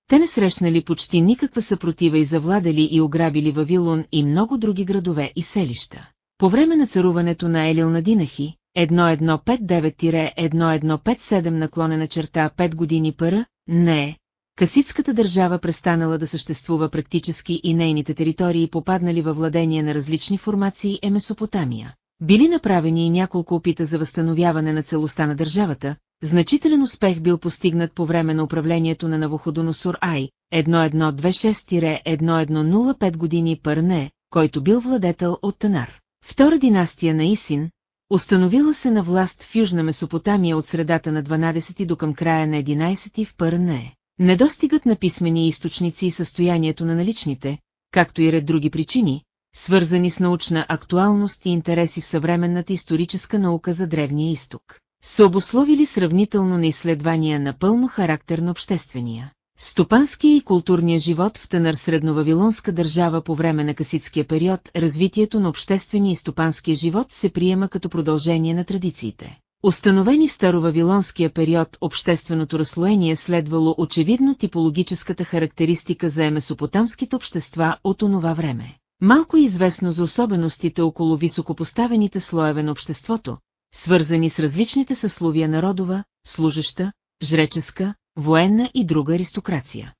Те не срещнали почти никаква съпротива и завладели и ограбили Вавилон и много други градове и селища. По време на царуването на Елил на Динахи, 1159-1157 наклонена черта 5 години пара, не е, Каситската държава престанала да съществува практически и нейните територии попаднали във владение на различни формации е Месопотамия. Били направени и няколко опита за възстановяване на целостта на държавата, Значителен успех бил постигнат по време на управлението на Навуходоносор Ай, 1126-1105 години Пърне, който бил владетел от Танар. Втора династия на Исин, установила се на власт в Южна Месопотамия от средата на 12 до към края на 11 в Пърне. Недостигът на писмени източници и състоянието на наличните, както и ред други причини, свързани с научна актуалност и интереси в съвременната историческа наука за Древния изток са обусловили сравнително на изследвания на пълно характер на обществения. Стопанския и културния живот в тънър средновавилонска държава по време на каситския период, развитието на обществения и стопанския живот се приема като продължение на традициите. Установени в старовавилонския период общественото разслоение следвало очевидно типологическата характеристика за месопотамските общества от онова време. Малко е известно за особеностите около високопоставените слоеве на обществото, свързани с различните съсловия народова, служеща, жреческа, военна и друга аристокрация.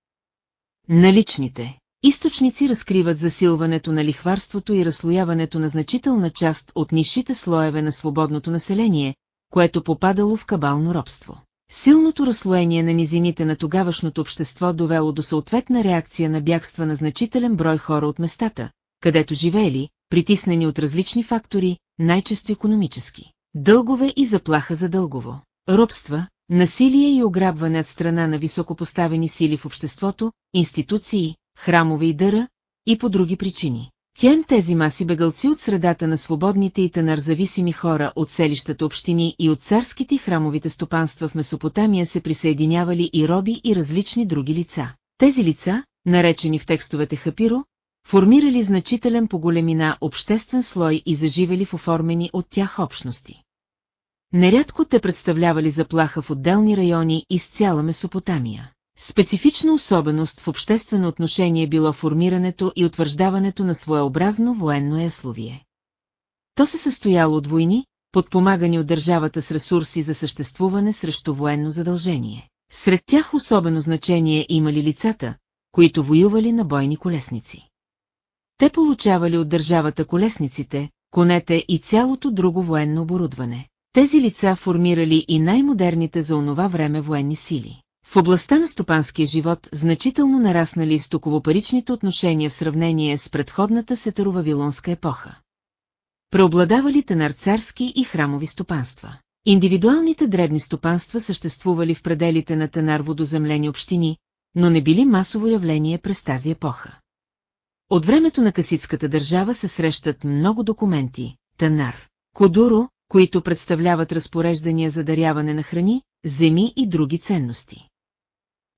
Наличните източници разкриват засилването на лихварството и разслояването на значителна част от нишите слоеве на свободното население, което попадало в кабално робство. Силното разслоение на низините на тогавашното общество довело до съответна реакция на бягства на значителен брой хора от местата, където живеели, притиснени от различни фактори, най-често економически дългове и заплаха за дългово, робства, насилие и ограбване от страна на високопоставени сили в обществото, институции, храмове и дъра, и по други причини. Тем тези маси бегалци от средата на свободните и тенар зависими хора от селищата общини и от царските храмовите стопанства в Месопотамия се присъединявали и роби и различни други лица. Тези лица, наречени в текстовете хапиро, формирали значителен по големина обществен слой и заживели в оформени от тях общности. Нерядко те представлявали заплаха в отделни райони из цяла Месопотамия. Специфична особеност в обществено отношение било формирането и утвърждаването на своеобразно военно ясловие. То се състояло от войни, подпомагани от държавата с ресурси за съществуване срещу военно задължение. Сред тях особено значение имали лицата, които воювали на бойни колесници. Те получавали от държавата колесниците, конете и цялото друго военно оборудване. Тези лица формирали и най-модерните за онова време военни сили. В областта на стопанския живот значително нараснали стоково-паричните отношения в сравнение с предходната сетеровавилонска епоха. Преобладавали тенар-царски и храмови стопанства. Индивидуалните дребни стопанства съществували в пределите на тенар-водоземлени общини, но не били масово явление през тази епоха. От времето на каситската държава се срещат много документи, танар, кодуро, които представляват разпореждания за даряване на храни, земи и други ценности.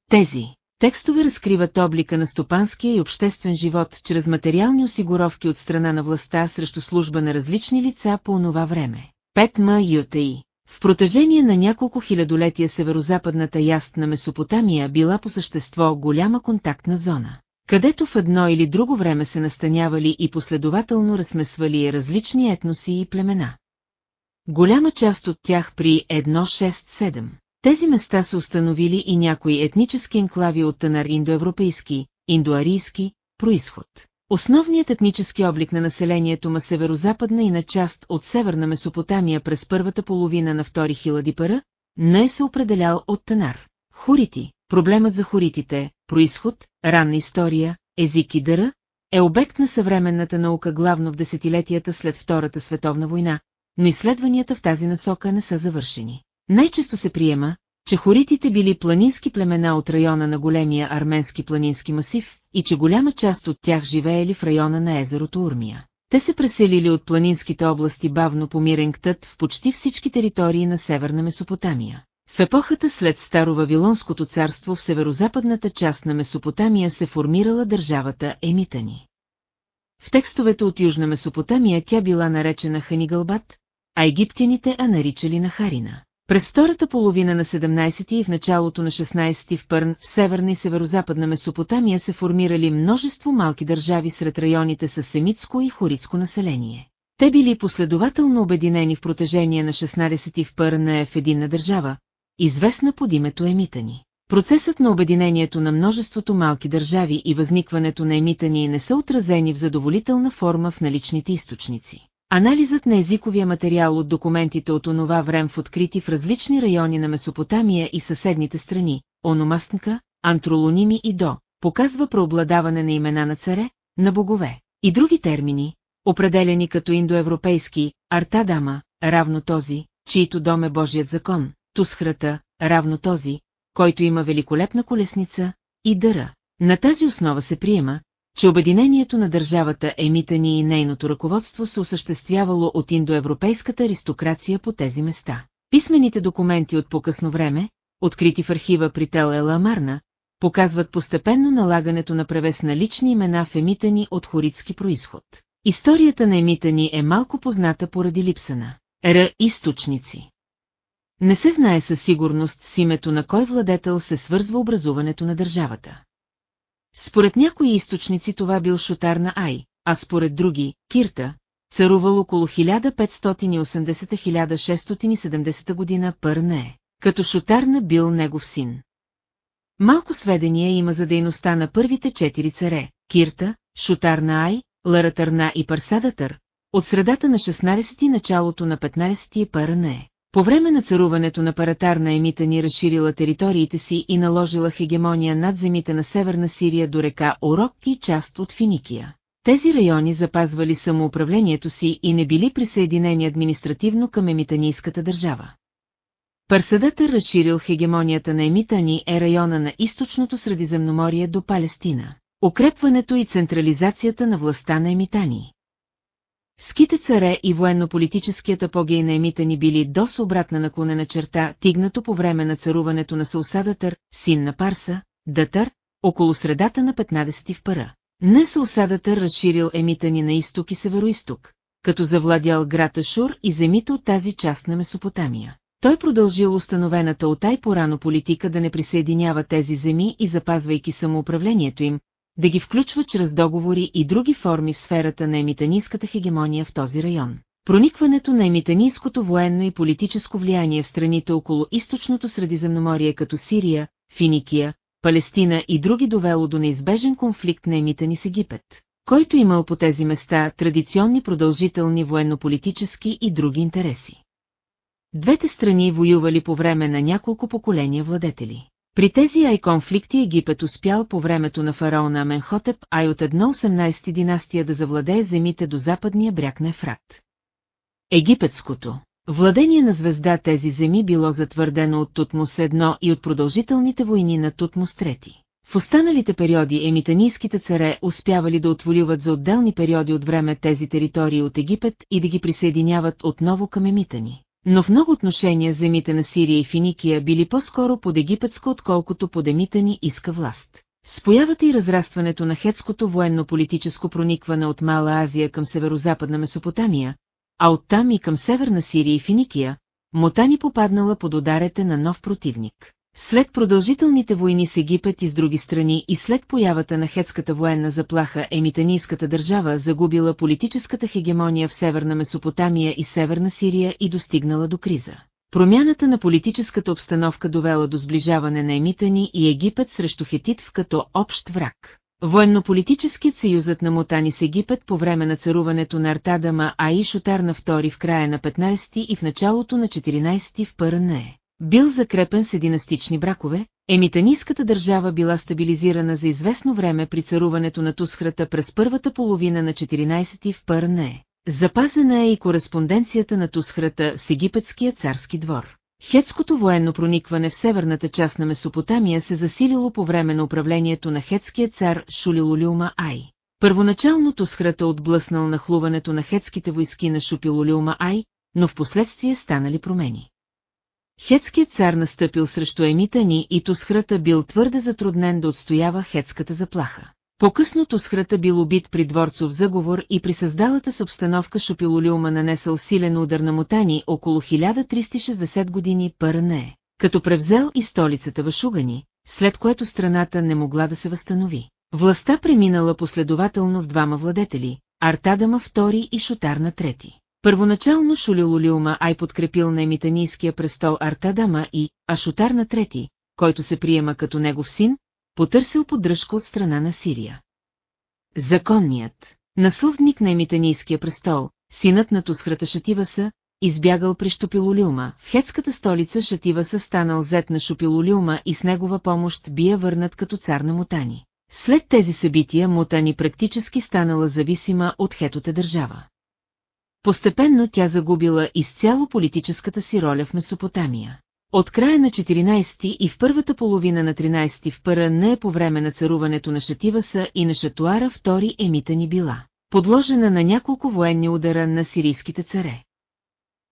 Тези текстове разкриват облика на стопанския и обществен живот чрез материални осигуровки от страна на властта срещу служба на различни лица по онова време. 5 м. ЮТИ В протежение на няколко хилядолетия северозападната яст на Месопотамия била по същество голяма контактна зона, където в едно или друго време се настанявали и последователно размесвали различни етноси и племена. Голяма част от тях при 1-6-7. Тези места са установили и някои етнически енклави от тънар индоевропейски, индоарийски, происход. Основният етнически облик на населението ма северозападна и на част от северна Месопотамия през първата половина на втори хилади пара, не е се определял от тънар. Хорити, проблемът за хоритите, происход, ранна история, език и дъра, е обект на съвременната наука главно в десетилетията след Втората световна война, но изследванията в тази насока не са завършени. Най-често се приема, че хоритите били планински племена от района на големия арменски планински масив и че голяма част от тях живеели в района на езерото Урмия. Те се преселили от планинските области бавно по Миренктът в почти всички територии на Северна Месопотамия. В епохата след Старо-Вавилонското царство в северозападната част на Месопотамия се формирала държавата Емитани. В текстовете от Южна Месопотамия тя била наречена Ханигалбат, а египтяните а наричали на Харина. През втората половина на 17 и в началото на 16 в Пърн, в северна и северозападна Месопотамия се формирали множество малки държави сред районите с семитско и хоритско население. Те били последователно обединени в протежение на 16 в Пърна е в единна държава, известна под името Емитани. Процесът на обединението на множеството малки държави и възникването на емитани не са отразени в задоволителна форма в наличните източници. Анализът на езиковия материал от документите от онова време в открити в различни райони на Месопотамия и съседните страни, ономастнка, антролоними и до, показва преобладаване на имена на царе, на богове и други термини, определени като индоевропейски, артадама, равно този, чието дом е Божият закон, тусхрата, равно този, който има великолепна колесница, и дъра. На тази основа се приема, че обединението на държавата Емитани и нейното ръководство се осъществявало от индоевропейската аристокрация по тези места. Писмените документи от по-късно време, открити в архива при Тел Ела Марна, показват постепенно налагането на превес на лични имена в Емитани от хоритски происход. Историята на Емитани е малко позната поради липса на Р. източници. Не се знае със сигурност с името на кой владетел се свързва образуването на държавата. Според някои източници това бил шутар на Ай, а според други – Кирта, царувал около 1580-1670 година Пърне, като шутар на бил негов син. Малко сведения има за дейността на първите четири царе – Кирта, шутар на Ай, Ларатърна и Парсадатър, от средата на 16 и началото на 15 Пърне. По време на царуването на паратарна емита ни разширила териториите си и наложила хегемония над земите на Северна Сирия до река Орок и част от Финикия. Тези райони запазвали самоуправлението си и не били присъединени административно към емитанийската държава. Парсадата разширил хегемонията на Емитани е района на източното Средиземноморие до Палестина. Укрепването и централизацията на властта на Емитани. Ските царе и военно-политическият апогей на емита ни били до обратна наклонена черта, тигнато по време на царуването на Саусадатър, син на Парса, Датър, около средата на 15 в пара. Не Саусадатър разширил емита ни на изток и североисток, като завладял град Ашур и земите от тази част на Месопотамия. Той продължил установената от ай порано политика да не присъединява тези земи и запазвайки самоуправлението им, да ги включва чрез договори и други форми в сферата на емитанийската хегемония в този район. Проникването на емитанийското военно и политическо влияние в страните около източното Средиземноморие като Сирия, Финикия, Палестина и други довело до неизбежен конфликт на емитани с Египет, който имал по тези места традиционни продължителни военно-политически и други интереси. Двете страни воювали по време на няколко поколения владетели. При тези ай конфликти Египет успял по времето на фараона Аменхотеп ай от 1-18 династия да завладее земите до западния бряг на Ефрат. Египетското владение на звезда тези земи било затвърдено от Тутмос I и от продължителните войни на Тутмос III. В останалите периоди емитанийските царе успявали да отвоюват за отделни периоди от време тези територии от Египет и да ги присъединяват отново към емитани. Но в много отношения земите на Сирия и Финикия били по-скоро под египетска, отколкото под емитани иска власт. С появата и разрастването на хетското военно-политическо проникване от Мала Азия към северо-западна Месопотамия, а оттам и към северна Сирия и Финикия, Мотани попаднала под ударете на нов противник. След продължителните войни с Египет и с други страни и след появата на хетската военна заплаха емитанийската държава загубила политическата хегемония в Северна Месопотамия и Северна Сирия и достигнала до криза. Промяната на политическата обстановка довела до сближаване на емитани и Египет срещу Хетитв като общ враг. Военно-политическият съюзът на Мотани с Египет по време на царуването на Артадама Аи Шотар на втори в края на 15 и в началото на 14 в Пърне бил закрепен с династични бракове, емитанийската държава била стабилизирана за известно време при царуването на Тусхрата през първата половина на 14 в Пърне. Запазена е и кореспонденцията на Тусхрата с египетския царски двор. Хетското военно проникване в северната част на Месопотамия се засилило по време на управлението на хетския цар Шулилулюма Ай. Първоначално Тусхрата отблъснал нахлуването на хетските войски на Шупилулюма Ай, но в последствие станали промени. Хетският цар настъпил срещу емитани и Тусхрата бил твърде затруднен да отстоява хетската заплаха. По-късно Тусхрата бил убит при дворцов заговор и при създалата с обстановка Шопилолюма нанесъл силен удар на Мотани около 1360 години Пърне, като превзел и столицата Вашугани, след което страната не могла да се възстанови. Властта преминала последователно в двама владетели, Артадама II и Шотарна III. Първоначално Шулилулиума Ай подкрепил на емитанийския престол Артадама и Ашотар на трети, който се приема като негов син, потърсил поддръжка от страна на Сирия. Законният, насловник на емитанийския престол, синът на Тусхрата Шативаса, избягал при Штопилолюма, в хетската столица Шативаса станал зет на Шопилолюма и с негова помощ бия върнат като цар на Мутани. След тези събития Мутани практически станала зависима от хетоте държава. Постепенно тя загубила изцяло политическата си роля в Месопотамия. От края на 14 и в първата половина на 13 в пъра не е по време на царуването на Шативаса и на Шатуара втори емита ни била, подложена на няколко военни удара на сирийските царе.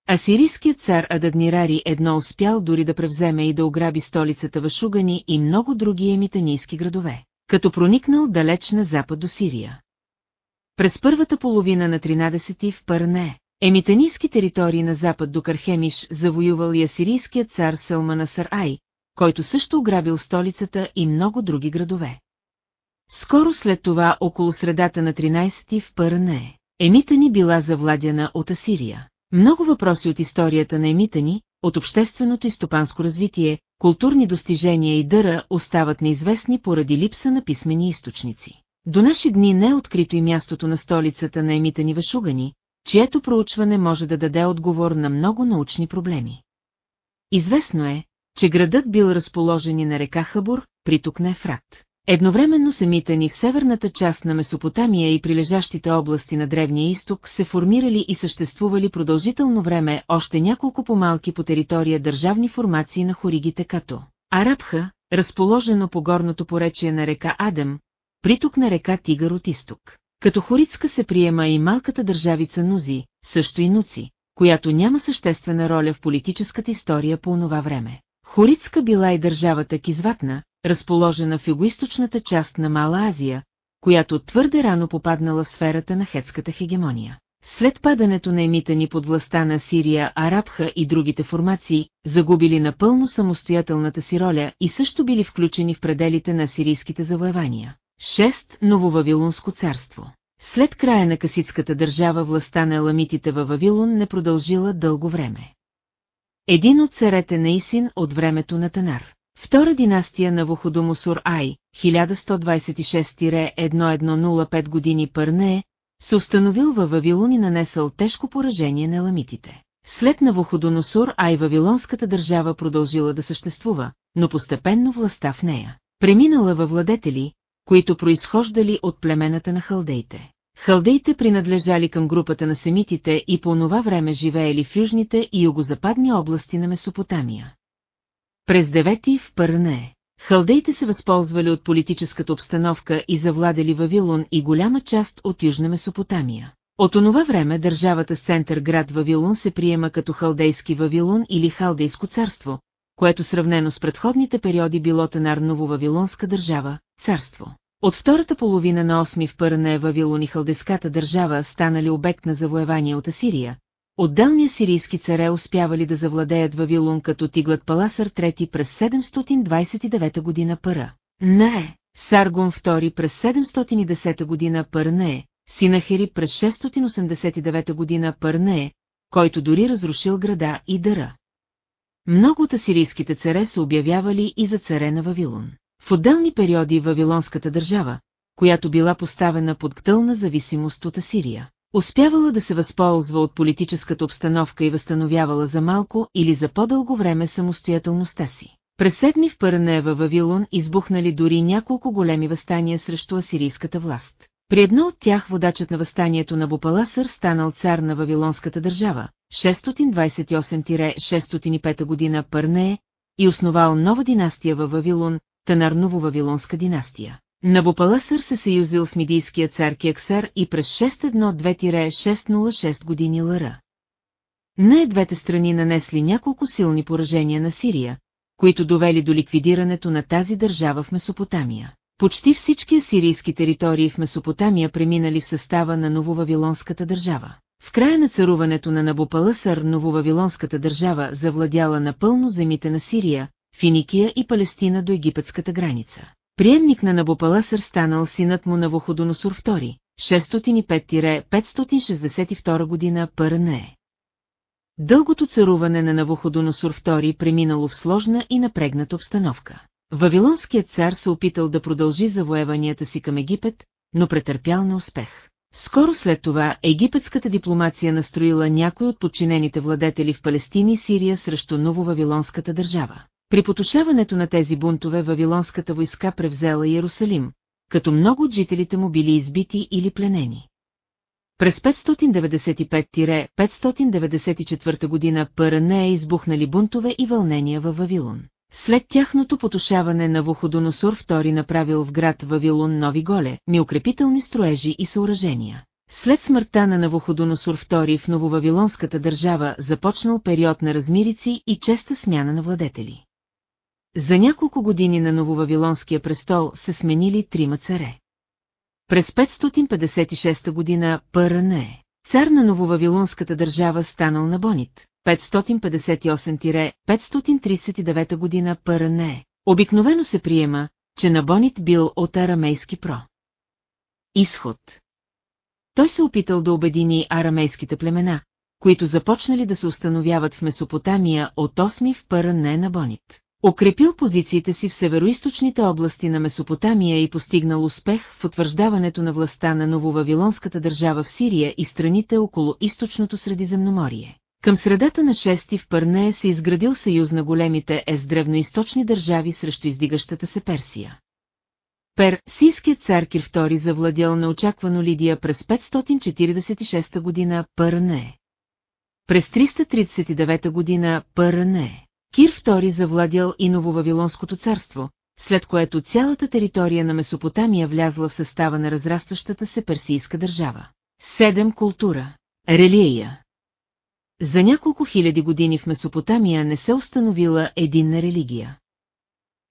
Асирийският цар Ададнирари едно успял дори да превземе и да ограби столицата Вашугани и много други емитанийски градове, като проникнал далеч на запад до Сирия. През първата половина на 13 в Парне, емитанийски територии на запад до Кархемиш завоювал и асирийският цар Селмана Сарай, който също ограбил столицата и много други градове. Скоро след това, около средата на 13 в Парне, Емитани била завладяна от Асирия. Много въпроси от историята на Емитани, от общественото и стопанско развитие, културни достижения и дъра остават неизвестни поради липса на писмени източници. До наши дни не е открито и мястото на столицата на Емитани Вашугани, чието проучване може да даде отговор на много научни проблеми. Известно е, че градът бил разположен и на река Хабур, приток на Ефрат. Едновременно самите ни в северната част на Месопотамия и прилежащите области на Древния изток се формирали и съществували продължително време още няколко по-малки по територия държавни формации на хоригите като Арабха, разположено по горното поречие на река Адем, приток на река Тигър от изток. Като Хорицка се приема и малката държавица Нузи, също и Нуци, която няма съществена роля в политическата история по онова време. Хорицка била и държавата Кизватна, разположена в югоисточната част на Мала Азия, която твърде рано попаднала в сферата на хетската хегемония. След падането на емитани под властта на Сирия, Арабха и другите формации, загубили напълно самостоятелната си роля и също били включени в пределите на сирийските завоевания. 6. Нововавилонско царство След края на каситската държава властта на еламитите във Вавилон не продължила дълго време. Един от царете на Исин от времето на Танар. Втора династия на Вуходомусур Ай, 1126-1105 години Пърнее, се установил във Вавилон и нанесъл тежко поражение на еламитите. След Навуходоносур Ай Вавилонската държава продължила да съществува, но постепенно властта в нея. Преминала във владетели, които произхождали от племената на халдеите. Халдеите принадлежали към групата на семитите и по това време живеели в южните и югозападни области на Месопотамия. През девети в Пърне, халдеите се възползвали от политическата обстановка и завладели Вавилон и голяма част от Южна Месопотамия. От онова време държавата с център град Вавилон се приема като халдейски Вавилон или халдейско царство, което сравнено с предходните периоди било Танар-Ново-Вавилонска държава, царство. От втората половина на 8 в Пърне Вавилон и халдейската държава станали обект на завоевание от Асирия. Отделни сирийски царе успявали да завладеят Вавилон като Тиглът Паласър III през 729 година пара. Не, Саргон II през 710 година Пърне, Синахери през 689 година Пърне, който дори разрушил града и дъра. Много от асирийските царе са обявявали и за царе на Вавилон. В отделни периоди Вавилонската държава, която била поставена под тълна зависимост от Асирия, успявала да се възползва от политическата обстановка и възстановявала за малко или за по-дълго време самостоятелността си. През седми в Пърне във Вавилон избухнали дори няколко големи възстания срещу асирийската власт. При едно от тях водачът на възстанието на Бопаласър станал цар на Вавилонската държава, 628-605 година Пърнее, и основал нова династия във Вавилон, Танарново-Вавилонска династия. Набопаласър се съюзил с мидийския цар Кексар и през 612-606 години Лъра. Не двете страни нанесли няколко силни поражения на Сирия, които довели до ликвидирането на тази държава в Месопотамия. Почти всички асирийски територии в Месопотамия преминали в състава на Нововавилонската държава. В края на царуването на Набопаласър Нововавилонската държава завладяла напълно земите на Сирия, Финикия и Палестина до египетската граница. Приемник на Набопаласър станал синът му на Вуходоносур II, 605-562 година ПРНЕ. Дългото царуване на Навуходоносур II преминало в сложна и напрегната обстановка. Вавилонският цар се опитал да продължи завоеванията си към Египет, но претърпял на успех. Скоро след това египетската дипломация настроила някой от подчинените владетели в Палестина и Сирия срещу ново-вавилонската държава. При потушаването на тези бунтове вавилонската войска превзела Иерусалим, като много от жителите му били избити или пленени. През 595-594 година Пърне е избухнали бунтове и вълнения във Вавилон. След тяхното потушаване на Вуходоносур II направил в град Вавилон нови голе, ми укрепителни строежи и съоръжения. След смъртта на Навуходоносур II в нововавилонската държава започнал период на размирици и честа смяна на владетели. За няколко години на нововавилонския престол се сменили трима царе. През 556 година Пърне, цар на нововавилонската държава станал на Бонит, 558-539 година Пърне. Обикновено се приема, че Набонит бил от арамейски про. Изход Той се опитал да обедини арамейските племена, които започнали да се установяват в Месопотамия от 8 в Пърне на Бонит. Укрепил позициите си в североисточните области на Месопотамия и постигнал успех в утвърждаването на властта на нововавилонската държава в Сирия и страните около източното Средиземноморие. Към средата на шести в Пърнея се изградил съюз на големите ес древноисточни държави срещу издигащата се Персия. Персийският цар Кир II завладял неочаквано Лидия през 546 година Пърне. През 339 година Пърне. Кир II завладял и Нововавилонското царство, след което цялата територия на Месопотамия влязла в състава на разрастващата се персийска държава. Седем култура. Релия. За няколко хиляди години в Месопотамия не се установила единна религия.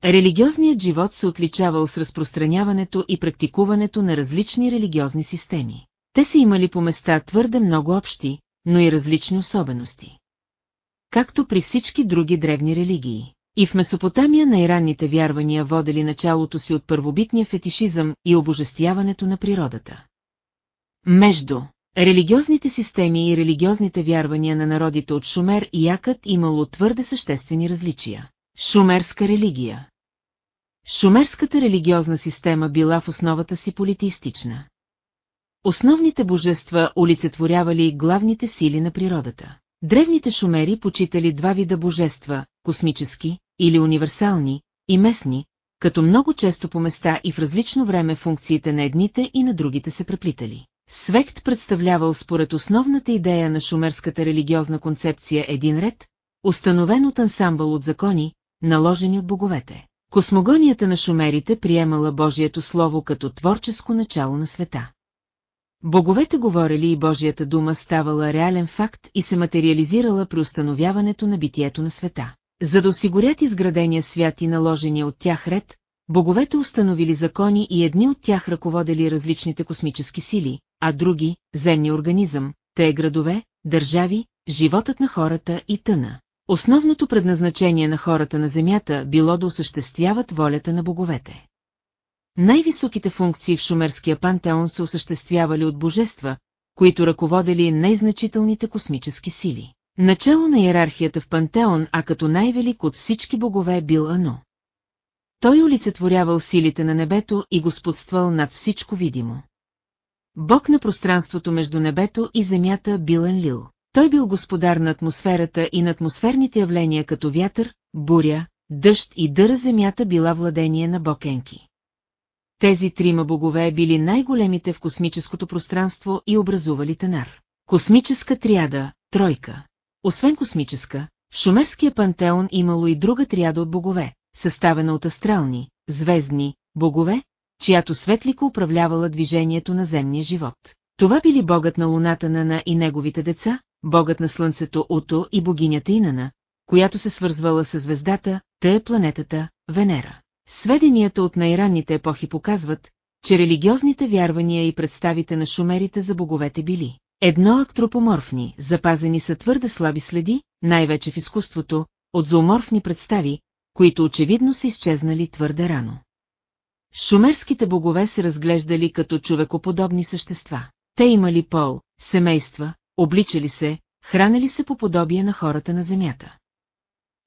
Религиозният живот се отличавал с разпространяването и практикуването на различни религиозни системи. Те са имали по места твърде много общи, но и различни особености както при всички други древни религии. И в Месопотамия най-ранните вярвания водели началото си от първобитния фетишизъм и обожествяването на природата. Между религиозните системи и религиозните вярвания на народите от Шумер и Якът имало твърде съществени различия. Шумерска религия Шумерската религиозна система била в основата си политеистична. Основните божества олицетворявали главните сили на природата. Древните шумери почитали два вида божества – космически или универсални и местни, като много често по места и в различно време функциите на едните и на другите се преплитали. Свект представлявал според основната идея на шумерската религиозна концепция един ред, установен от ансамбъл от закони, наложени от боговете. Космогонията на шумерите приемала Божието Слово като творческо начало на света. Боговете говорили и Божията дума ставала реален факт и се материализирала при установяването на битието на света. За да осигурят изградения свят и наложения от тях ред, боговете установили закони и едни от тях ръководели различните космически сили, а други – земния организъм, те градове, държави, животът на хората и тъна. Основното предназначение на хората на Земята било да осъществяват волята на боговете. Най-високите функции в шумерския пантеон се осъществявали от божества, които ръководели най-значителните космически сили. Начало на иерархията в пантеон, а като най-велик от всички богове бил Ано. Той олицетворявал силите на небето и господствал над всичко видимо. Бог на пространството между небето и земята бил Енлил. Той бил господар на атмосферата и на атмосферните явления като вятър, буря, дъжд и дъра земята била владение на Бокенки. Тези трима богове били най-големите в космическото пространство и образували тенар. Космическа триада, тройка. Освен космическа, в шумерския пантеон имало и друга триада от богове, съставена от астрални, звездни, богове, чиято светлика управлявала движението на земния живот. Това били богът на луната Нана и неговите деца, богът на слънцето Ото и богинята Инана, която се свързвала с звездата, тъй е планетата Венера. Сведенията от най-ранните епохи показват, че религиозните вярвания и представите на шумерите за боговете били едно актропоморфни, запазени са твърде слаби следи, най-вече в изкуството, от зооморфни представи, които очевидно са изчезнали твърде рано. Шумерските богове се разглеждали като човекоподобни същества. Те имали пол, семейства, обличали се, хранили се по подобие на хората на земята.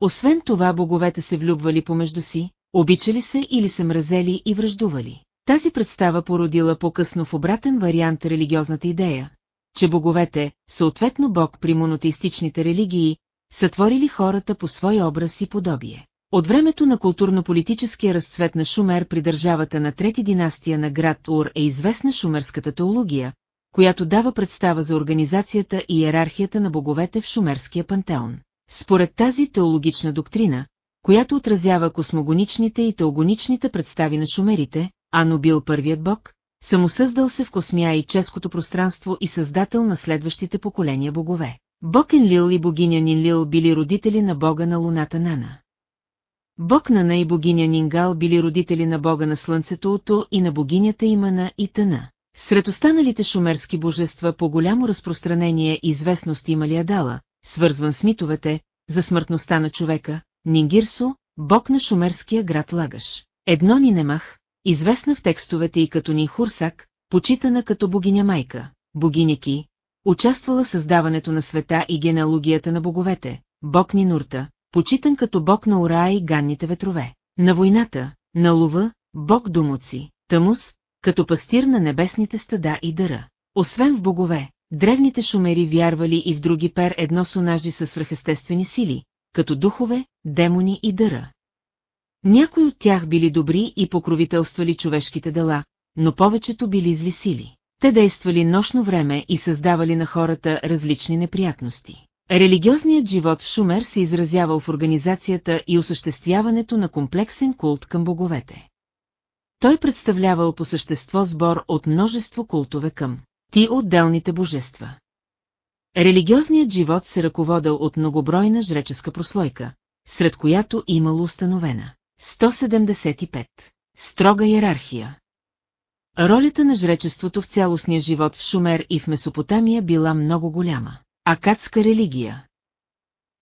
Освен това боговете се влюбвали помежду си, обичали се или се мразели и връждували. Тази представа породила по-късно в обратен вариант религиозната идея, че боговете, съответно бог при монотеистичните религии, сътворили хората по свой образ и подобие. От времето на културно-политическия разцвет на Шумер при държавата на трети династия на град Ур е известна шумерската теология, която дава представа за организацията и иерархията на боговете в шумерския пантеон. Според тази теологична доктрина, която отразява космогоничните и теогоничните представи на шумерите, Ано бил първият бог, самосъздал се в космия и ческото пространство и създател на следващите поколения богове. Бог Енлил и богиня Нинлил били родители на бога на луната Нана. Бог Нана и богиня Нингал били родители на бога на слънцето Ото и на богинята Имана и Тана. Сред останалите шумерски божества по голямо разпространение и известност имали Адала, свързван с митовете, за смъртността на човека, Нингирсо, бог на шумерския град Лагаш. Едно Нинемах, известна в текстовете и като Нинхурсак, почитана като богиня майка, богиня Ки, участвала в създаването на света и генеалогията на боговете, бог Нинурта, почитан като бог на Ура и ганните ветрове, на войната, на лова, бог Думоци, Тамус, като пастир на небесните стада и дъра. Освен в богове, древните шумери вярвали и в други пер едно сонажи със свръхестествени сили, като духове, демони и дъра. Някои от тях били добри и покровителствали човешките дела, но повечето били зли сили. Те действали нощно време и създавали на хората различни неприятности. Религиозният живот в Шумер се изразявал в организацията и осъществяването на комплексен култ към боговете. Той представлявал по същество сбор от множество култове към ти отделните божества. Религиозният живот се ръководил от многобройна жреческа прослойка, сред която имало установена 175. Строга иерархия. Ролята на жречеството в цялостния живот в Шумер и в Месопотамия била много голяма. Акадска религия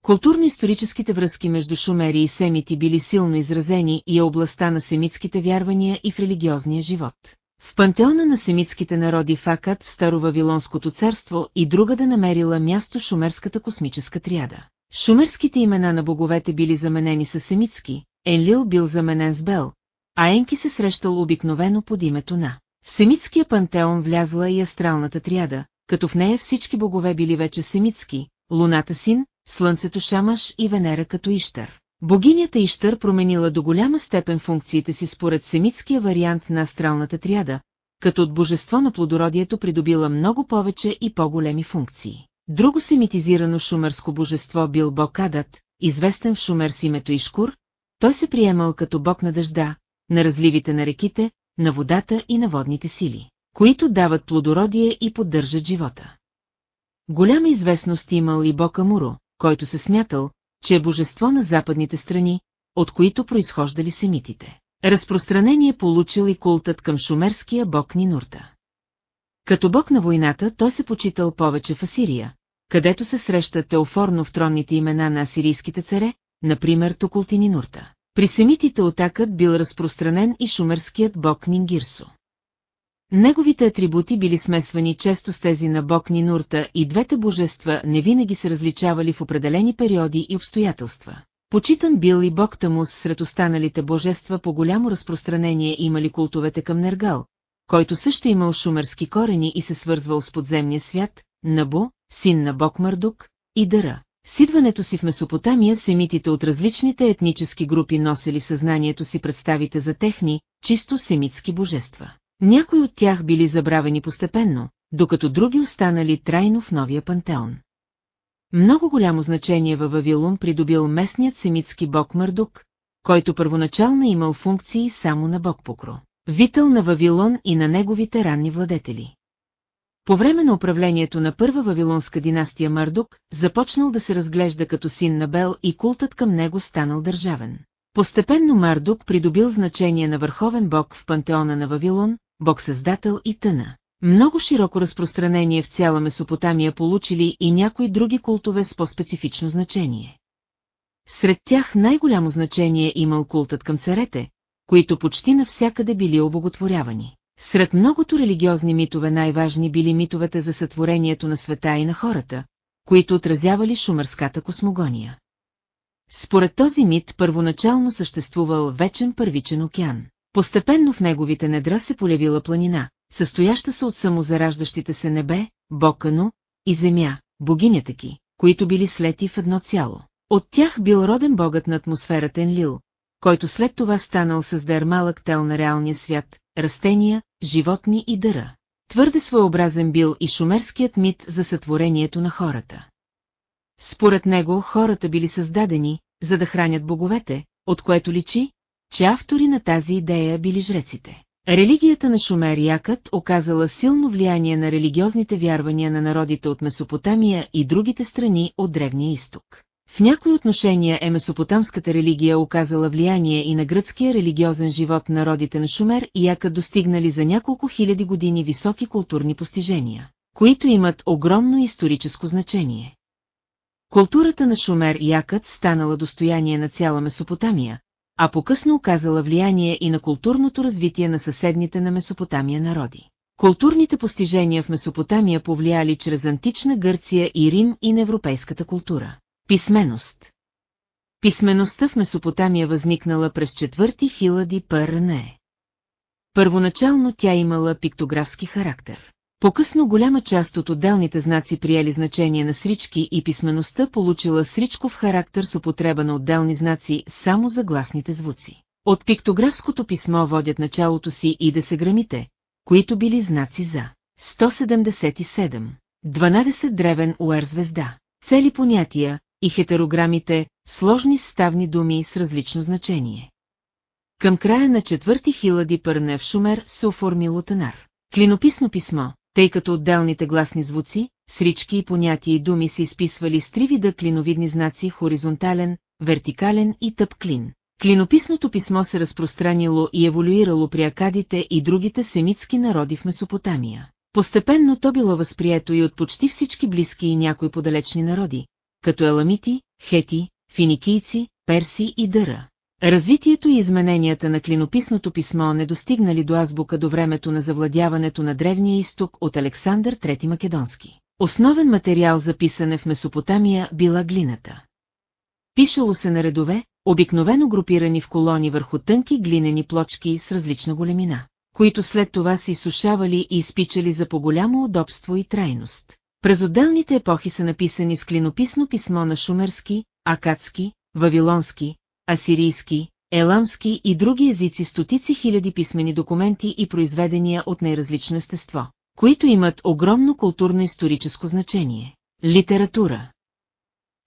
Културно-историческите връзки между шумери и семити били силно изразени и е областта на семитските вярвания и в религиозния живот. В пантеона на семитските народи в Акад в Старовавилонското царство и друга да намерила място шумерската космическа триада. Шумерските имена на боговете били заменени с семитски, Енлил бил заменен с Бел, а Енки се срещал обикновено под името на. В семитския пантеон влязла и астралната триада, като в нея всички богове били вече семитски, луната син, слънцето Шамаш и Венера като Иштър. Богинята Иштър променила до голяма степен функциите си според семитския вариант на астралната триада, като от божество на плодородието придобила много повече и по-големи функции. Друго семитизирано шумерско божество бил бог Адат, известен в шумер с името Ишкур, той се приемал като бог на дъжда, на разливите на реките, на водата и на водните сили, които дават плодородие и поддържат живота. Голяма известност имал и бог Амуро, който се смятал, че е божество на западните страни, от които произхождали семитите. Разпространение получил и култът към шумерския бог Нинурта. Като бог на войната той се почитал повече в Асирия, където се среща теофорно в тронните имена на асирийските царе, например Токулти Нинурта. При семитите отакът бил разпространен и шумерският бог Нингирсо. Неговите атрибути били смесвани често с тези на бог Нинурта и двете божества не винаги се различавали в определени периоди и обстоятелства. Почитан бил и бог Тамус сред останалите божества по голямо разпространение имали култовете към Нергал, който също имал шумерски корени и се свързвал с подземния свят, Набо, син на бог Мардук, и Дъра. С идването си в Месопотамия семитите от различните етнически групи носили в съзнанието си представите за техни, чисто семитски божества. Някои от тях били забравени постепенно, докато други останали трайно в новия пантеон. Много голямо значение във Вавилон придобил местният семитски бог Мърдук, който първоначално имал функции само на бог Покро, вител на Вавилон и на неговите ранни владетели. По време на управлението на първа вавилонска династия Мардук, започнал да се разглежда като син на Бел и култът към него станал държавен. Постепенно Мардук придобил значение на върховен бог в пантеона на Вавилон, бог-създател и тъна. Много широко разпространение в цяла Месопотамия получили и някои други култове с по-специфично значение. Сред тях най-голямо значение имал култът към царете, които почти навсякъде били обоготворявани. Сред многото религиозни митове най-важни били митовете за сътворението на света и на хората, които отразявали шумърската космогония. Според този мит първоначално съществувал вечен първичен океан. Постепенно в неговите недра се полявила планина, състояща се от самозараждащите се небе, Бокано и земя, богинята ки, които били слети в едно цяло. От тях бил роден богът на атмосферата Енлил, който след това станал създер малък тел на реалния свят, растения, животни и дъра. Твърде своеобразен бил и шумерският мит за сътворението на хората. Според него хората били създадени, за да хранят боговете, от което личи, че автори на тази идея били жреците. Религията на Шумер Якът оказала силно влияние на религиозните вярвания на народите от Месопотамия и другите страни от Древния изток. В някои отношения е месопотамската религия оказала влияние и на гръцкия религиозен живот на народите на Шумер и Якът достигнали за няколко хиляди години високи културни постижения, които имат огромно историческо значение. Културата на Шумер и Якът станала достояние на цяла Месопотамия, а по-късно оказала влияние и на културното развитие на съседните на Месопотамия народи. Културните постижения в Месопотамия повлияли чрез антична Гърция и Рим и на европейската култура. Писменост Писмеността в Месопотамия възникнала през четвърти хиляди ПРН. Първоначално тя имала пиктографски характер. По-късно голяма част от отделните знаци приели значение на срички и писмеността получила сричков характер с употреба на отделни знаци само за гласните звуци. От пиктографското писмо водят началото си и десеграмите, които били знаци за 177. 12 древен уер звезда. Цели понятия и хетерограмите, сложни ставни думи с различно значение. Към края на четвърти хиляди пърне в Шумер се оформило тенар. Клинописно писмо, тъй като отделните гласни звуци, срички и понятия и думи се изписвали с три вида клиновидни знаци хоризонтален, вертикален и тъп клин. Клинописното писмо се разпространило и еволюирало при акадите и другите семитски народи в Месопотамия. Постепенно то било възприето и от почти всички близки и някои подалечни народи, като еламити, хети, финикийци, перси и дъра. Развитието и измененията на клинописното писмо не достигнали до азбука до времето на завладяването на Древния изток от Александър III Македонски. Основен материал за писане в Месопотамия била глината. Пишало се на редове, обикновено групирани в колони върху тънки глинени плочки с различна големина, които след това се изсушавали и изпичали за по-голямо удобство и трайност. През отделните епохи са написани с клинописно писмо на шумерски, акадски, вавилонски, асирийски, еламски и други езици стотици хиляди писмени документи и произведения от най-различно естество, които имат огромно културно-историческо значение. Литература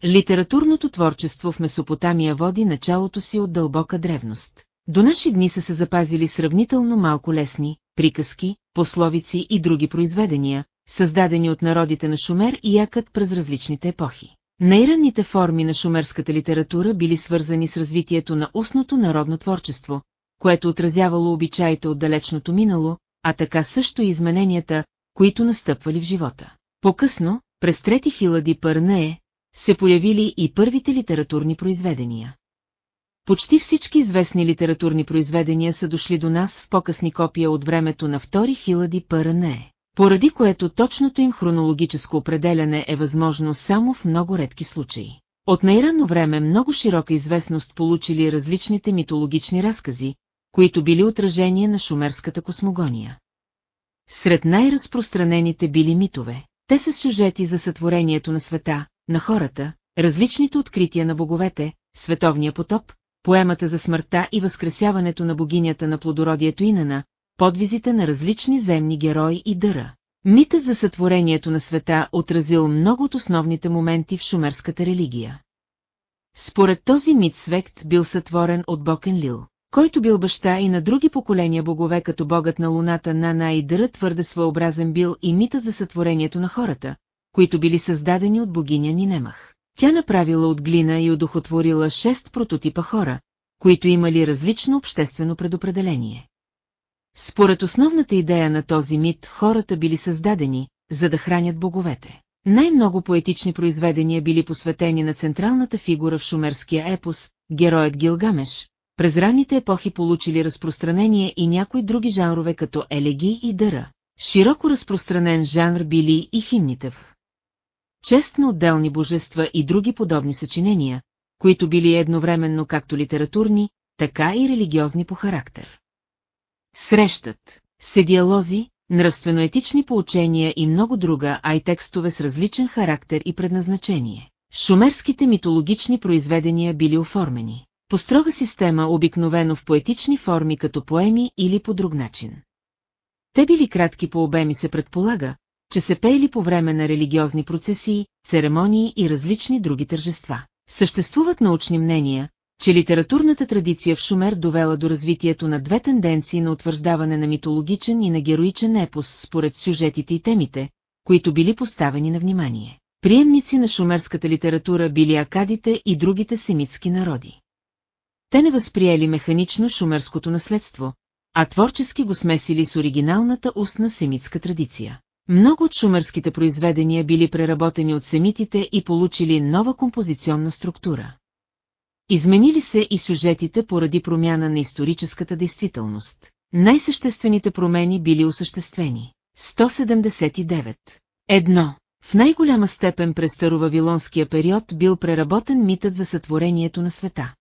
Литературното творчество в Месопотамия води началото си от дълбока древност. До наши дни са се запазили сравнително малко лесни, приказки, пословици и други произведения, създадени от народите на Шумер и якът през различните епохи. Най-ранните форми на шумерската литература били свързани с развитието на устното народно творчество, което отразявало обичаите от далечното минало, а така също и измененията, които настъпвали в живота. По-късно, през трети хилади Пърнее, се появили и първите литературни произведения. Почти всички известни литературни произведения са дошли до нас в по-късни копия от времето на втори хилади Пърнее поради което точното им хронологическо определяне е възможно само в много редки случаи. От най-ранно време много широка известност получили различните митологични разкази, които били отражение на шумерската космогония. Сред най-разпространените били митове. Те са сюжети за сътворението на света, на хората, различните открития на боговете, световния потоп, поемата за смъртта и възкресяването на богинята на плодородието Инана, подвизите на различни земни герои и дъра. Митът за сътворението на света отразил много от основните моменти в шумерската религия. Според този мит Свект бил сътворен от бог Енлил, който бил баща и на други поколения богове като богът на луната Нана и Дъра твърде своеобразен бил и митът за сътворението на хората, които били създадени от богиня Нинемах. Тя направила от глина и удохотворила шест прототипа хора, които имали различно обществено предопределение. Според основната идея на този мит, хората били създадени, за да хранят боговете. Най-много поетични произведения били посветени на централната фигура в шумерския епос, героят Гилгамеш, през ранните епохи получили разпространение и някои други жанрове като елеги и дъра. Широко разпространен жанр били и химните в. Чест на отделни божества и други подобни съчинения, които били едновременно както литературни, така и религиозни по характер. Срещат се диалози, нравствено-етични поучения и много друга, а и текстове с различен характер и предназначение. Шумерските митологични произведения били оформени по строга система, обикновено в поетични форми като поеми или по друг начин. Те били кратки по обеми се предполага, че се пеели по време на религиозни процесии, церемонии и различни други тържества. Съществуват научни мнения, че литературната традиция в Шумер довела до развитието на две тенденции на утвърждаване на митологичен и на героичен епос според сюжетите и темите, които били поставени на внимание. Приемници на шумерската литература били акадите и другите семитски народи. Те не възприели механично шумерското наследство, а творчески го смесили с оригиналната устна семитска традиция. Много от шумерските произведения били преработени от семитите и получили нова композиционна структура. Изменили се и сюжетите поради промяна на историческата действителност. Най-съществените промени били осъществени. 179. Едно. В най-голяма степен през старовавилонския период бил преработен митът за сътворението на света.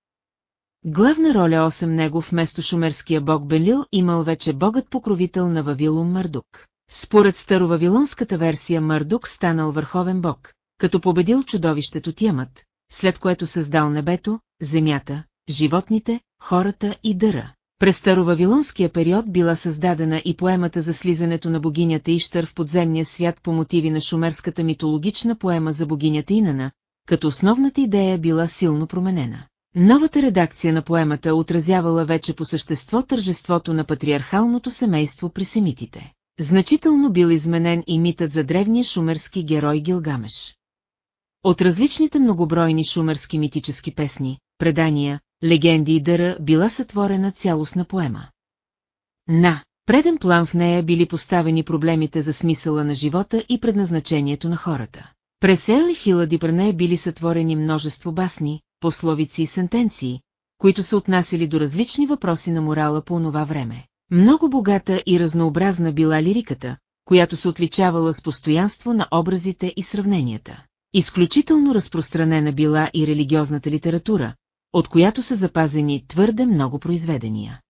Главна роля 8 него вместо шумерския бог Белил имал вече богът покровител на Вавилон Мардук. Според старовавилонската версия Мардук станал върховен бог, като победил чудовището Тиамат, след което създал небето, земята, животните, хората и дъра. През старовавилонския период била създадена и поемата за слизането на богинята Иштър в подземния свят по мотиви на шумерската митологична поема за богинята Инана, като основната идея била силно променена. Новата редакция на поемата отразявала вече по същество тържеството на патриархалното семейство при семитите. Значително бил изменен и митът за древния шумерски герой Гилгамеш. От различните многобройни шумерски митически песни, предания, легенди и дъра била сътворена цялостна поема. На преден план в нея били поставени проблемите за смисъла на живота и предназначението на хората. През Ел и Хилади били сътворени множество басни, пословици и сентенции, които се отнасяли до различни въпроси на морала по онова време. Много богата и разнообразна била лириката, която се отличавала с постоянство на образите и сравненията. Изключително разпространена била и религиозната литература, от която са запазени твърде много произведения.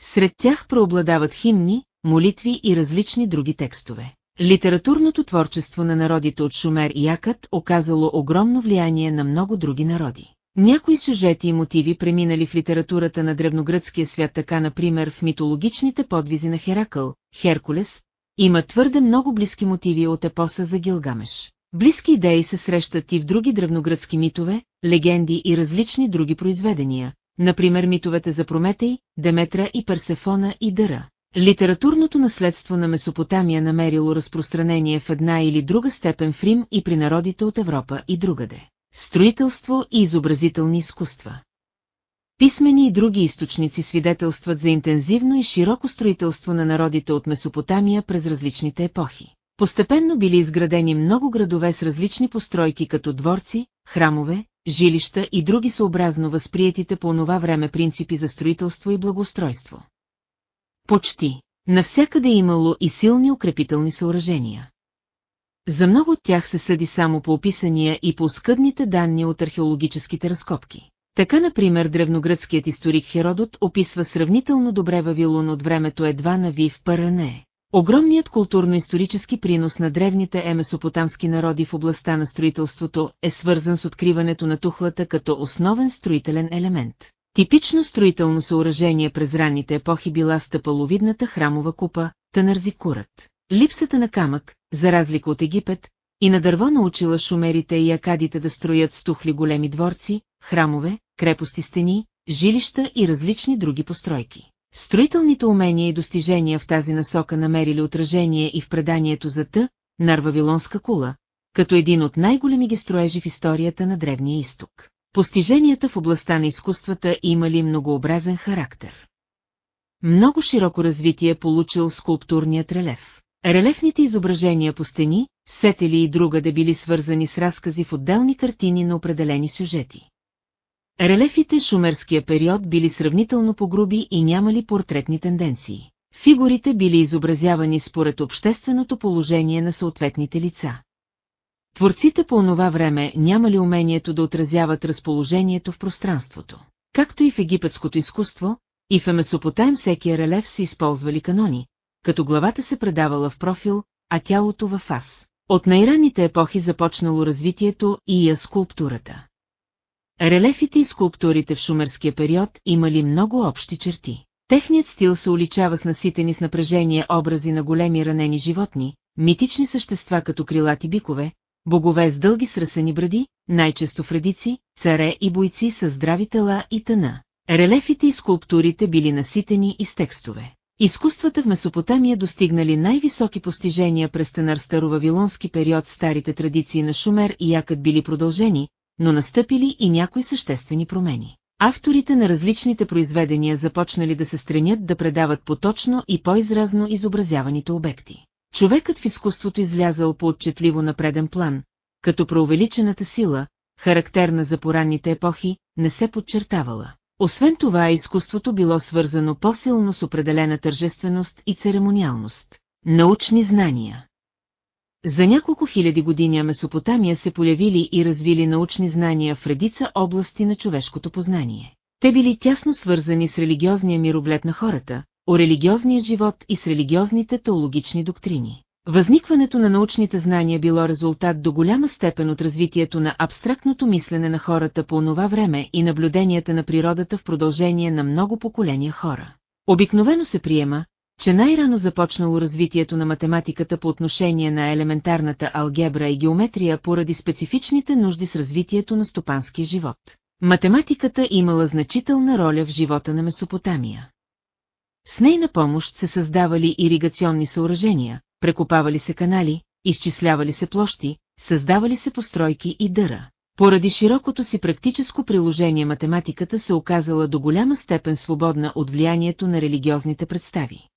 Сред тях преобладават химни, молитви и различни други текстове. Литературното творчество на народите от Шумер и Акът оказало огромно влияние на много други народи. Някои сюжети и мотиви преминали в литературата на древногръцкия свят така например в митологичните подвизи на Херакъл, Херкулес, има твърде много близки мотиви от епоса за Гилгамеш. Близки идеи се срещат и в други древногръцки митове, легенди и различни други произведения, например митовете за Прометей, Деметра и Персефона и Дъра. Литературното наследство на Месопотамия намерило разпространение в една или друга степен в Рим и при народите от Европа и другаде. Строителство и изобразителни изкуства. Писмени и други източници свидетелстват за интензивно и широко строителство на народите от Месопотамия през различните епохи. Постепенно били изградени много градове с различни постройки като дворци, храмове, жилища и други съобразно възприятите по онова време принципи за строителство и благоустройство. Почти. Навсякъде е имало и силни укрепителни съоръжения. За много от тях се съди само по описания и по скъдните данни от археологическите разкопки. Така, например, древногръцкият историк Херодот описва сравнително добре Вавилон от времето едва на Вив Паране. Огромният културно-исторически принос на древните емесопотамски народи в областта на строителството е свързан с откриването на тухлата като основен строителен елемент. Типично строително съоръжение през ранните епохи била стъпаловидната храмова купа, Танързикурът. Липсата на камък, за разлика от Египет, и на дърво научила шумерите и акадите да строят стухли големи дворци, храмове, крепости стени, жилища и различни други постройки. Строителните умения и достижения в тази насока намерили отражение и в преданието за Т, на Вавилонска кула, като един от най-големи строежи в историята на Древния изток. Постиженията в областта на изкуствата имали многообразен характер. Много широко развитие получил скулптурният релеф. Релефните изображения по стени, сетели и друга да били свързани с разкази в отделни картини на определени сюжети. Релефите шумерския период били сравнително погруби и нямали портретни тенденции. Фигурите били изобразявани според общественото положение на съответните лица. Творците по онова време нямали умението да отразяват разположението в пространството. Както и в египетското изкуство, и в Месопотайм всекия релеф се използвали канони, като главата се предавала в профил, а тялото във фас. От най-ранните епохи започнало развитието и я скулптурата. Релефите и скулптурите в шумерския период имали много общи черти. Техният стил се уличава с наситени с напрежение образи на големи ранени животни, митични същества като крилати бикове, богове с дълги сръсени бради, най-често вредици, царе и бойци с здрави тела и тъна. Релефите и скулптурите били наситени и с текстове. Изкуствата в Месопотамия достигнали най-високи постижения през тенар старовавилонски период старите традиции на Шумер и Якът били продължени, но настъпили и някои съществени промени. Авторите на различните произведения започнали да се стремят да предават поточно и по-изразно изобразяваните обекти. Човекът в изкуството излязал по отчетливо на преден план, като преувеличената сила, характерна за поранните епохи, не се подчертавала. Освен това, изкуството било свързано по-силно с определена тържественост и церемониалност. Научни знания За няколко хиляди години Месопотамия се появили и развили научни знания в редица области на човешкото познание. Те били тясно свързани с религиозния мироглед на хората, о религиозния живот и с религиозните теологични доктрини. Възникването на научните знания било резултат до голяма степен от развитието на абстрактното мислене на хората по онова време и наблюденията на природата в продължение на много поколения хора. Обикновено се приема, че най-рано започнало развитието на математиката по отношение на елементарната алгебра и геометрия поради специфичните нужди с развитието на стопанския живот. Математиката имала значителна роля в живота на Месопотамия. С нейна помощ се създавали иригационни съоръжения, прекопавали се канали, изчислявали се площи, създавали се постройки и дъра. Поради широкото си практическо приложение математиката се оказала до голяма степен свободна от влиянието на религиозните представи.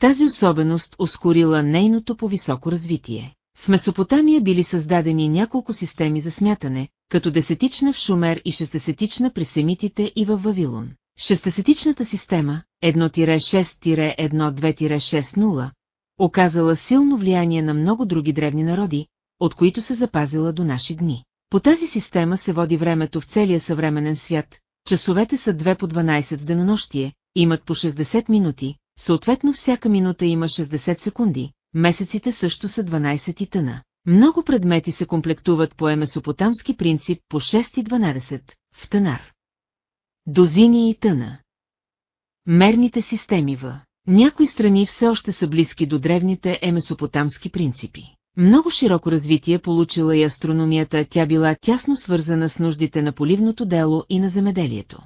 Тази особеност ускорила нейното по-високо развитие. В Месопотамия били създадени няколко системи за смятане, като десетична в Шумер и шестдесетична при семитите и в Вавилон. Шестдесетичната система, 1-6-1-2-6-0, оказала силно влияние на много други древни народи, от които се запазила до наши дни. По тази система се води времето в целия съвременен свят, часовете са 2 по 12 в денонощие, имат по 60 минути, съответно всяка минута има 60 секунди, месеците също са 12 и тъна. Много предмети се комплектуват по емесопотамски принцип по 6 и 12, в тънар. Дозини и тъна. Мерните системи в някои страни все още са близки до древните емесопотамски принципи. Много широко развитие получила и астрономията, тя била тясно свързана с нуждите на поливното дело и на земеделието.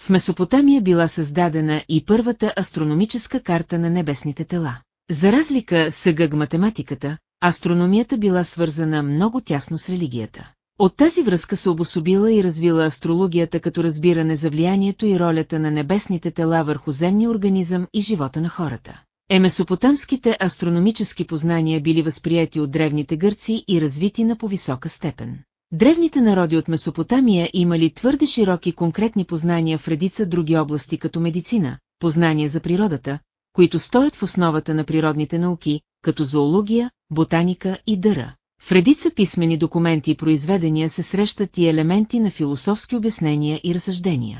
В Месопотамия била създадена и първата астрономическа карта на небесните тела. За разлика с ЕГъг математиката, астрономията била свързана много тясно с религията. От тази връзка се обособила и развила астрологията като разбиране за влиянието и ролята на небесните тела върху земния организъм и живота на хората. Емесопотамските астрономически познания били възприяти от древните гърци и развити на по-висока степен. Древните народи от Месопотамия имали твърде широки конкретни познания в редица други области като медицина, познания за природата, които стоят в основата на природните науки, като зоология, ботаника и дъра. В редица писмени документи и произведения се срещат и елементи на философски обяснения и разсъждения.